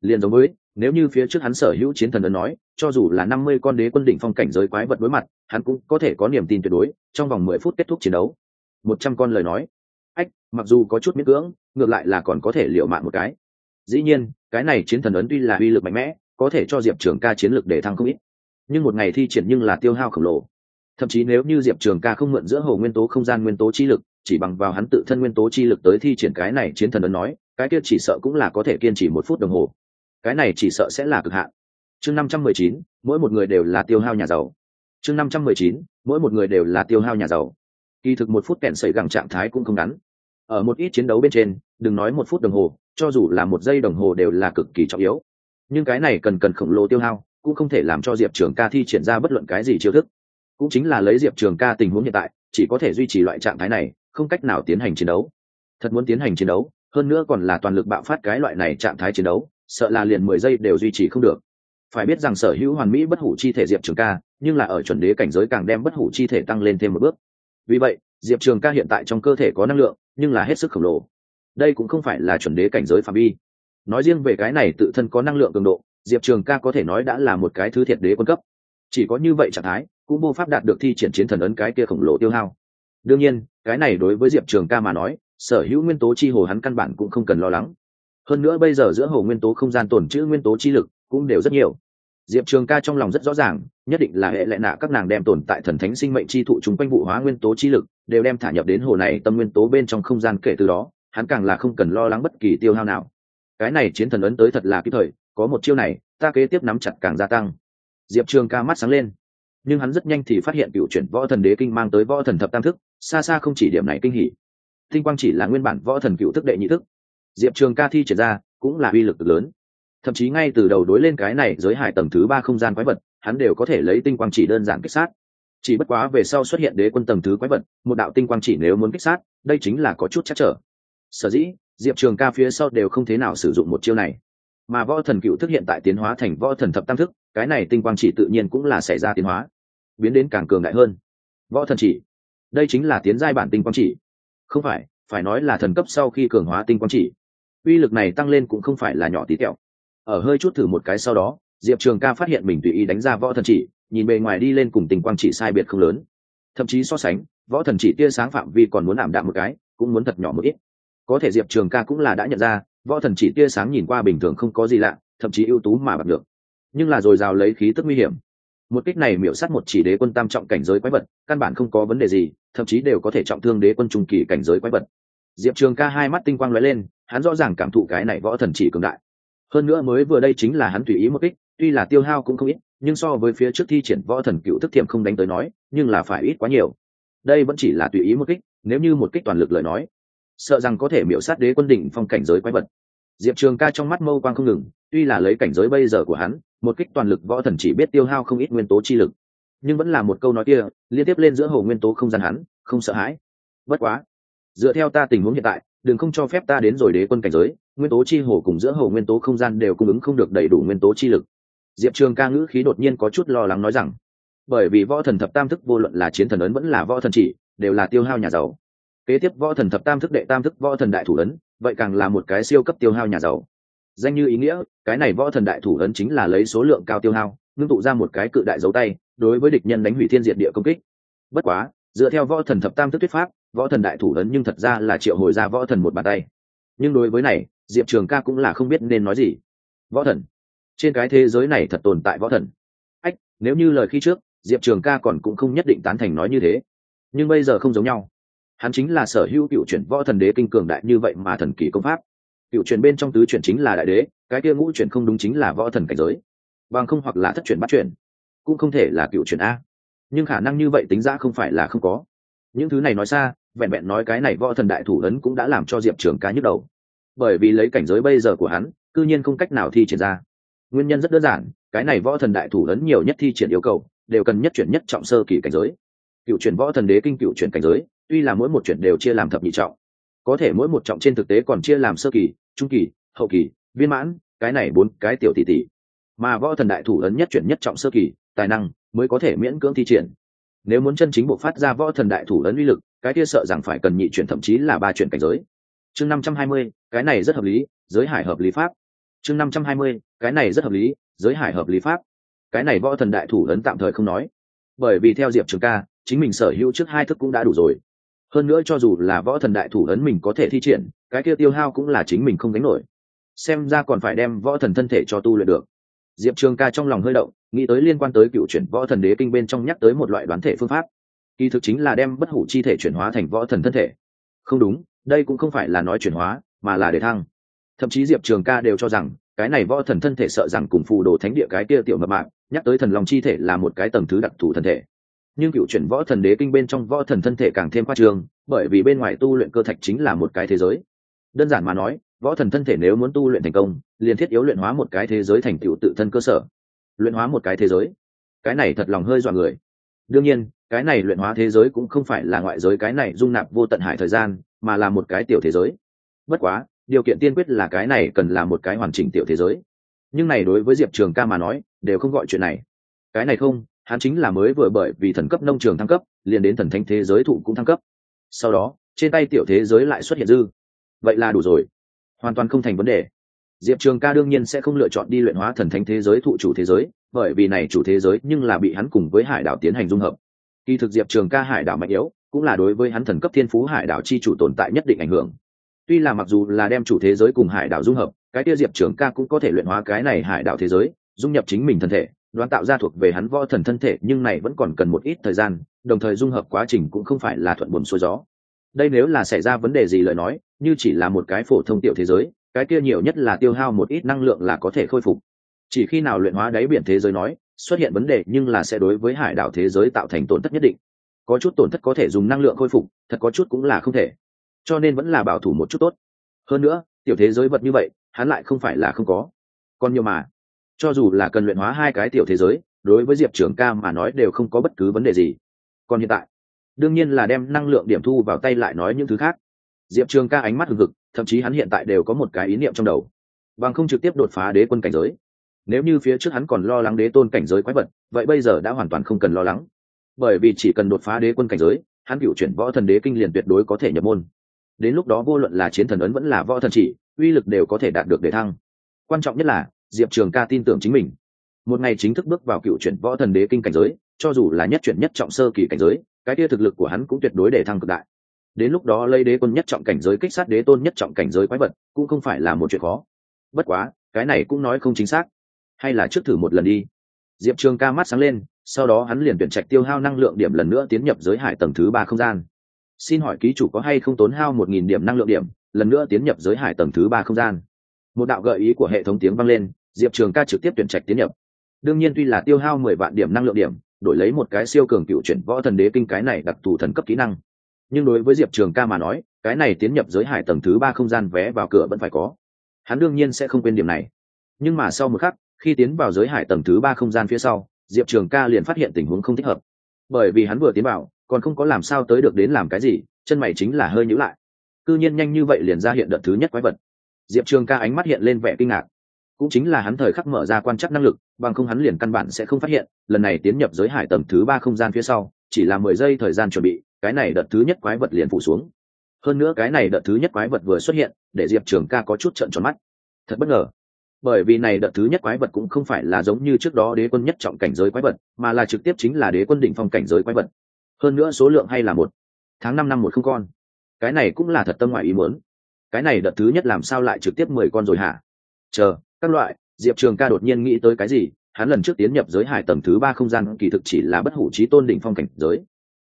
Liền giống với, nếu như phía trước hắn sở hữu chiến thần ấn nói, cho dù là năm mươi con đế quân đỉnh phong cảnh giới quái vật đối mặt, hắn cũng có thể có niềm tin tuyệt đối, trong vòng mười phút kết thúc chiến đấu. Một trăm con lời nói. Ách, mặc dù có chút miễn cưỡng, ngược lại là còn có thể liệu mạng một cái. Dĩ nhiên, cái này chiến thần ấn tuy là uy lực mạnh mẽ, có thể cho diệp trường ca chiến lược để thăng không ít nhưng một ngày thi triển nhưng là tiêu hao khổng lồ. Thậm chí nếu như diệp trường ca không mượn giữa hồ nguyên tố không gian nguyên tố chi lực, chỉ bằng vào hắn tự thân nguyên tố chi lực tới thi triển cái này chiến thần ấn nói, cái kia chỉ sợ cũng là có thể kiên trì một phút đồng hồ. Cái này chỉ sợ sẽ là cực hạn. Chương năm trăm mười chín, mỗi một người đều là tiêu hao nhà giàu. Chương năm trăm mười chín, mỗi một người đều là tiêu hao nhà giàu. Kỳ thực một phút kẹn xảy gẳng trạng thái cũng không ngắn. Ở một ít chiến đấu bên trên, đừng nói một phút đồng hồ, cho dù là một giây đồng hồ đều là cực kỳ trọng yếu. Nhưng cái này cần cần khổng lồ tiêu hao cũng không thể làm cho diệp trường ca thi triển ra bất luận cái gì chiêu thức. Cũng chính là lấy diệp trường ca tình huống hiện tại, chỉ có thể duy trì loại trạng thái này, không cách nào tiến hành chiến đấu. Thật muốn tiến hành chiến đấu, hơn nữa còn là toàn lực bạo phát cái loại này trạng thái chiến đấu, sợ là liền mười giây đều duy trì không được. Phải biết rằng sở hữu hoàn mỹ bất hủ chi thể diệp trường ca, nhưng là ở chuẩn đế cảnh giới càng đem bất hủ chi thể tăng lên thêm một bước. Vì vậy, diệp trường ca hiện tại trong cơ thể có năng lượng, nhưng là hết sức khổng lồ. Đây cũng không phải là chuẩn đế cảnh giới phạm vi. Nói riêng về cái này tự thân có năng lượng cường độ diệp trường ca có thể nói đã là một cái thứ thiệt đế quân cấp. Chỉ có như vậy trạng thái, cũng vô pháp đạt được thi triển chiến thần ấn cái kia khổng lồ tiêu hao. Đương nhiên, cái này đối với diệp trường ca mà nói, sở hữu nguyên tố chi hồ hắn căn bản cũng không cần lo lắng. Hơn nữa bây giờ giữa hồ nguyên tố không gian tồn chữ nguyên tố chi lực cũng đều rất nhiều. Diệp trường ca trong lòng rất rõ ràng, nhất định là hệ lệ nạ các nàng đem tồn tại thần thánh sinh mệnh chi thụ chúng quanh vụ hóa nguyên tố chi lực, đều đem thả nhập đến hồ này tâm nguyên tố bên trong không gian kể từ đó, hắn càng là không cần lo lắng bất kỳ tiêu hao nào. Cái này chiến thần ấn tới thật là kịp thời có một chiêu này, ta kế tiếp nắm chặt càng gia tăng. Diệp trường ca mắt sáng lên. Nhưng hắn rất nhanh thì phát hiện cựu chuyển võ thần đế kinh mang tới võ thần thập tam thức, xa xa không chỉ điểm này kinh hỉ. Tinh quang chỉ là nguyên bản võ thần cựu thức đệ nhị thức. Diệp trường ca thi triển ra, cũng là uy lực lớn. Thậm chí ngay từ đầu đối lên cái này giới hải tầng thứ ba không gian quái vật, hắn đều có thể lấy tinh quang chỉ đơn giản kích sát. Chỉ bất quá về sau xuất hiện đế quân tầng thứ quái vật, một đạo tinh quang chỉ nếu muốn kích sát, đây chính là có chút chắc trở. Sở dĩ, diệp trường ca phía sau đều không thế nào sử dụng một chiêu này mà võ thần cựu thức hiện tại tiến hóa thành võ thần thập tam thức, cái này tinh quang chỉ tự nhiên cũng là xảy ra tiến hóa, biến đến càng cường đại hơn. Võ thần chỉ, đây chính là tiến giai bản tinh quang chỉ. Không phải phải nói là thần cấp sau khi cường hóa tinh quang chỉ. Uy lực này tăng lên cũng không phải là nhỏ tí tẹo. Ở hơi chút thử một cái sau đó, diệp trường ca phát hiện mình tùy ý đánh ra võ thần chỉ, nhìn bề ngoài đi lên cùng tình quang chỉ sai biệt không lớn. Thậm chí so sánh, võ thần chỉ tia sáng phạm vi còn muốn ảm đạm một cái, cũng muốn thật nhỏ một ít. Có thể diệp trường ca cũng là đã nhận ra võ thần chỉ tia sáng nhìn qua bình thường không có gì lạ, thậm chí ưu tú mà bật được. Nhưng là dồi dào lấy khí tức nguy hiểm. Một kích này miểu sát một chỉ đế quân tam trọng cảnh giới quái vật, căn bản không có vấn đề gì, thậm chí đều có thể trọng thương đế quân trung kỳ cảnh giới quái vật. Diệp trường ca hai mắt tinh quang lóe lên, hắn rõ ràng cảm thụ cái này võ thần chỉ cường đại. Hơn nữa mới vừa đây chính là hắn tùy ý một kích, tuy là tiêu hao cũng không ít, nhưng so với phía trước thi triển võ thần cựu thức thiệm không đánh tới nói, nhưng là phải ít quá nhiều. Đây vẫn chỉ là tùy ý một kích, nếu như một kích toàn lực lời nói sợ rằng có thể miễu sát đế quân đỉnh phong cảnh giới quái vật. Diệp trường ca trong mắt mâu quang không ngừng, tuy là lấy cảnh giới bây giờ của hắn, một kích toàn lực võ thần chỉ biết tiêu hao không ít nguyên tố chi lực. Nhưng vẫn là một câu nói kia, liên tiếp lên giữa hồ nguyên tố không gian hắn, không sợ hãi. Bất quá, dựa theo ta tình huống hiện tại, đừng không cho phép ta đến rồi đế quân cảnh giới, nguyên tố chi hồ cùng giữa hồ nguyên tố không gian đều cung ứng không được đầy đủ nguyên tố chi lực. Diệp trường ca ngữ khí đột nhiên có chút lo lắng nói rằng, bởi vì võ thần thập tam thức vô luận là chiến thần ấn vẫn là võ thần chỉ, đều là tiêu hao nhà giàu kế tiếp võ thần thập tam thức đệ tam thức võ thần đại thủ ấn, vậy càng là một cái siêu cấp tiêu hao nhà giàu. Danh như ý nghĩa, cái này võ thần đại thủ ấn chính là lấy số lượng cao tiêu hao, ngưng tụ ra một cái cự đại dấu tay, đối với địch nhân đánh hủy thiên diệt địa công kích. Bất quá, dựa theo võ thần thập tam thức thuyết pháp, võ thần đại thủ ấn nhưng thật ra là triệu hồi ra võ thần một bàn tay. Nhưng đối với này, diệp trường ca cũng là không biết nên nói gì. Võ thần. Trên cái thế giới này thật tồn tại võ thần. Ách, nếu như lời khi trước, diệp trường ca còn cũng không nhất định tán thành nói như thế. Nhưng bây giờ không giống nhau hắn chính là sở hữu cựu chuyển võ thần đế kinh cường đại như vậy mà thần kỳ công pháp. Cựu chuyển bên trong tứ chuyển chính là đại đế, cái kia ngũ chuyển không đúng chính là võ thần cảnh giới. Bằng không hoặc là thất chuyển bắt chuyển, cũng không thể là cựu chuyển a. Nhưng khả năng như vậy tính ra không phải là không có. Những thứ này nói xa, vẹn vẹn nói cái này võ thần đại thủ ấn cũng đã làm cho diệp trường ca nhức đầu. Bởi vì lấy cảnh giới bây giờ của hắn, cư nhiên không cách nào thi triển ra. Nguyên nhân rất đơn giản, cái này võ thần đại thủ ấn nhiều nhất thi triển yêu cầu, đều cần nhất chuyển nhất trọng sơ kỳ cảnh giới. Cựu chuyển võ thần đế kinh cựu chuyển cảnh giới tuy là mỗi một chuyện đều chia làm thập nhị trọng, có thể mỗi một trọng trên thực tế còn chia làm sơ kỳ, trung kỳ, hậu kỳ, viên mãn, cái này bốn cái tiểu tỷ tỷ. Mà võ thần đại thủ ấn nhất chuyển nhất trọng sơ kỳ, tài năng mới có thể miễn cưỡng thi triển. Nếu muốn chân chính bộ phát ra võ thần đại thủ ấn uy lực, cái kia sợ rằng phải cần nhị chuyển thậm chí là ba chuyển cảnh giới. Chương năm trăm hai mươi, cái này rất hợp lý, giới hải hợp lý pháp. Chương năm trăm hai mươi, cái này rất hợp lý, giới hải hợp lý pháp. Cái này võ thần đại thủ ấn tạm thời không nói. Bởi vì theo diệp trường ca, chính mình sở hữu trước hai thức cũng đã đủ rồi hơn nữa cho dù là võ thần đại thủ ấn mình có thể thi triển, cái kia tiêu hao cũng là chính mình không đánh nổi. Xem ra còn phải đem võ thần thân thể cho tu luyện được. Diệp trường ca trong lòng hơi động, nghĩ tới liên quan tới cựu chuyển võ thần đế kinh bên trong nhắc tới một loại đoán thể phương pháp. Kỳ thực chính là đem bất hủ chi thể chuyển hóa thành võ thần thân thể. Không đúng, đây cũng không phải là nói chuyển hóa, mà là để thăng. Thậm chí diệp trường ca đều cho rằng, cái này võ thần thân thể sợ rằng cùng phù đồ thánh địa cái kia tiểu mập mạng nhắc tới thần lòng chi thể là một cái tầng thứ đặc thù thân thể nhưng cựu chuyển võ thần đế kinh bên trong võ thần thân thể càng thêm khoa trường bởi vì bên ngoài tu luyện cơ thạch chính là một cái thế giới. Đơn giản mà nói, võ thần thân thể nếu muốn tu luyện thành công, liền thiết yếu luyện hóa một cái thế giới thành tựu tự thân cơ sở. Luyện hóa một cái thế giới. Cái này thật lòng hơi dọa người. Đương nhiên, cái này luyện hóa thế giới cũng không phải là ngoại giới, cái này dung nạp vô tận hải thời gian, mà là một cái tiểu thế giới. Bất quá, điều kiện tiên quyết là cái này cần là một cái hoàn chỉnh tiểu thế giới. Nhưng này đối với diệp trường ca mà nói, đều không gọi chuyện này. Cái này không hắn chính là mới vừa bởi vì thần cấp nông trường thăng cấp, liền đến thần thánh thế giới thụ cũng thăng cấp. Sau đó, trên tay tiểu thế giới lại xuất hiện dư. Vậy là đủ rồi. Hoàn toàn không thành vấn đề. Diệp trường ca đương nhiên sẽ không lựa chọn đi luyện hóa thần thánh thế giới thụ chủ thế giới, bởi vì này chủ thế giới nhưng là bị hắn cùng với hải đảo tiến hành dung hợp. Kỳ thực diệp trường ca hải đảo mạnh yếu, cũng là đối với hắn thần cấp thiên phú hải đảo chi chủ tồn tại nhất định ảnh hưởng. Tuy là mặc dù là đem chủ thế giới cùng hải đảo dung hợp, cái kia diệp trường ca cũng có thể luyện hóa cái này hải đảo thế giới, dung nhập chính mình thân thể đoán tạo ra thuộc về hắn võ thần thân thể, nhưng này vẫn còn cần một ít thời gian, đồng thời dung hợp quá trình cũng không phải là thuận buồm xuôi gió. Đây nếu là xảy ra vấn đề gì lời nói, như chỉ là một cái phổ thông tiểu thế giới, cái kia nhiều nhất là tiêu hao một ít năng lượng là có thể khôi phục. Chỉ khi nào luyện hóa đáy biển thế giới nói, xuất hiện vấn đề nhưng là sẽ đối với hải đảo thế giới tạo thành tổn thất nhất định. Có chút tổn thất có thể dùng năng lượng khôi phục, thật có chút cũng là không thể. Cho nên vẫn là bảo thủ một chút tốt. Hơn nữa, tiểu thế giới vật như vậy, hắn lại không phải là không có. Còn nhiều mà cho dù là cần luyện hóa hai cái tiểu thế giới, đối với diệp trưởng ca mà nói đều không có bất cứ vấn đề gì. Còn hiện tại, đương nhiên là đem năng lượng điểm thu vào tay lại nói những thứ khác. Diệp trường ca ánh mắt hừng hực, thậm chí hắn hiện tại đều có một cái ý niệm trong đầu. Bằng không trực tiếp đột phá đế quân cảnh giới. Nếu như phía trước hắn còn lo lắng đế tôn cảnh giới quái vật, vậy bây giờ đã hoàn toàn không cần lo lắng. Bởi vì chỉ cần đột phá đế quân cảnh giới, hắn cựu chuyển võ thần đế kinh liền tuyệt đối có thể nhập môn. Đến lúc đó vô luận là chiến thần ấn vẫn là võ thần chỉ, uy lực đều có thể đạt được để thăng. Quan trọng nhất là diệp trường ca tin tưởng chính mình. Một ngày chính thức bước vào cựu chuyển võ thần đế kinh cảnh giới, cho dù là nhất chuyển nhất trọng sơ kỳ cảnh giới, cái kia thực lực của hắn cũng tuyệt đối để thăng cực đại. Đến lúc đó lấy đế quân nhất trọng cảnh giới kích sát đế tôn nhất trọng cảnh giới quái vật, cũng không phải là một chuyện khó. Bất quá, cái này cũng nói không chính xác. Hay là trước thử một lần đi. Diệp trường ca mắt sáng lên, sau đó hắn liền tuyển trạch tiêu hao năng lượng điểm lần nữa tiến nhập giới hải tầng thứ ba không gian. Xin hỏi ký chủ có hay không tốn hao một nghìn điểm năng lượng điểm, lần nữa tiến nhập giới hải tầng thứ ba không gian? Một đạo gợi ý của hệ thống tiếng vang lên diệp trường ca trực tiếp tuyển trạch tiến nhập. Đương nhiên tuy là tiêu hao mười vạn điểm năng lượng điểm, đổi lấy một cái siêu cường cựu chuyển võ thần đế kinh cái này đặc thù thần cấp kỹ năng. Nhưng đối với diệp trường ca mà nói, cái này tiến nhập giới hải tầng thứ ba không gian vé vào cửa vẫn phải có. Hắn đương nhiên sẽ không quên điểm này. Nhưng mà sau một khắc, khi tiến vào giới hải tầng thứ ba không gian phía sau, diệp trường ca liền phát hiện tình huống không thích hợp. Bởi vì hắn vừa tiến vào, còn không có làm sao tới được đến làm cái gì, chân mày chính là hơi nhữ lại. C ư nhiên nhanh như vậy liền ra hiện đợt thứ nhất quái vật. Diệp trường ca ánh mắt hiện lên vẻ kinh ngạc cũng chính là hắn thời khắc mở ra quan chắc năng lực, bằng không hắn liền căn bản sẽ không phát hiện, lần này tiến nhập giới hải tầng thứ ba không gian phía sau, chỉ là mười giây thời gian chuẩn bị, cái này đợt thứ nhất quái vật liền phủ xuống. Hơn nữa cái này đợt thứ nhất quái vật vừa xuất hiện, để diệp trường ca có chút trận tròn mắt. Thật bất ngờ. Bởi vì này đợt thứ nhất quái vật cũng không phải là giống như trước đó đế quân nhất trọng cảnh giới quái vật, mà là trực tiếp chính là đế quân đỉnh phong cảnh giới quái vật. Hơn nữa số lượng hay là một. Tháng năm năm một không con. Cái này cũng là thật tâm ngoại ý muốn. Cái này đợt thứ nhất làm sao lại trực tiếp mười con rồi hả? Chờ các loại, diệp trường ca đột nhiên nghĩ tới cái gì, hắn lần trước tiến nhập giới hải tầng thứ ba không gian kỳ thực chỉ là bất hủ trí tôn đỉnh phong cảnh giới.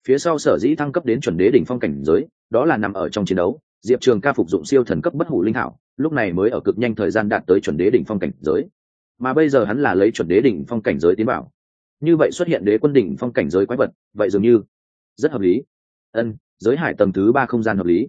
Phía sau sở dĩ thăng cấp đến chuẩn đế đỉnh phong cảnh giới, đó là nằm ở trong chiến đấu, diệp trường ca phục dụng siêu thần cấp bất hủ linh hảo lúc này mới ở cực nhanh thời gian đạt tới chuẩn đế đỉnh phong cảnh giới. Mà bây giờ hắn là lấy chuẩn đế đỉnh phong cảnh giới tiến bảo như vậy xuất hiện đế quân đỉnh phong cảnh giới quái vật, vậy dường như rất hợp lý. Ân, giới hải tầng thứ ba không gian hợp lý.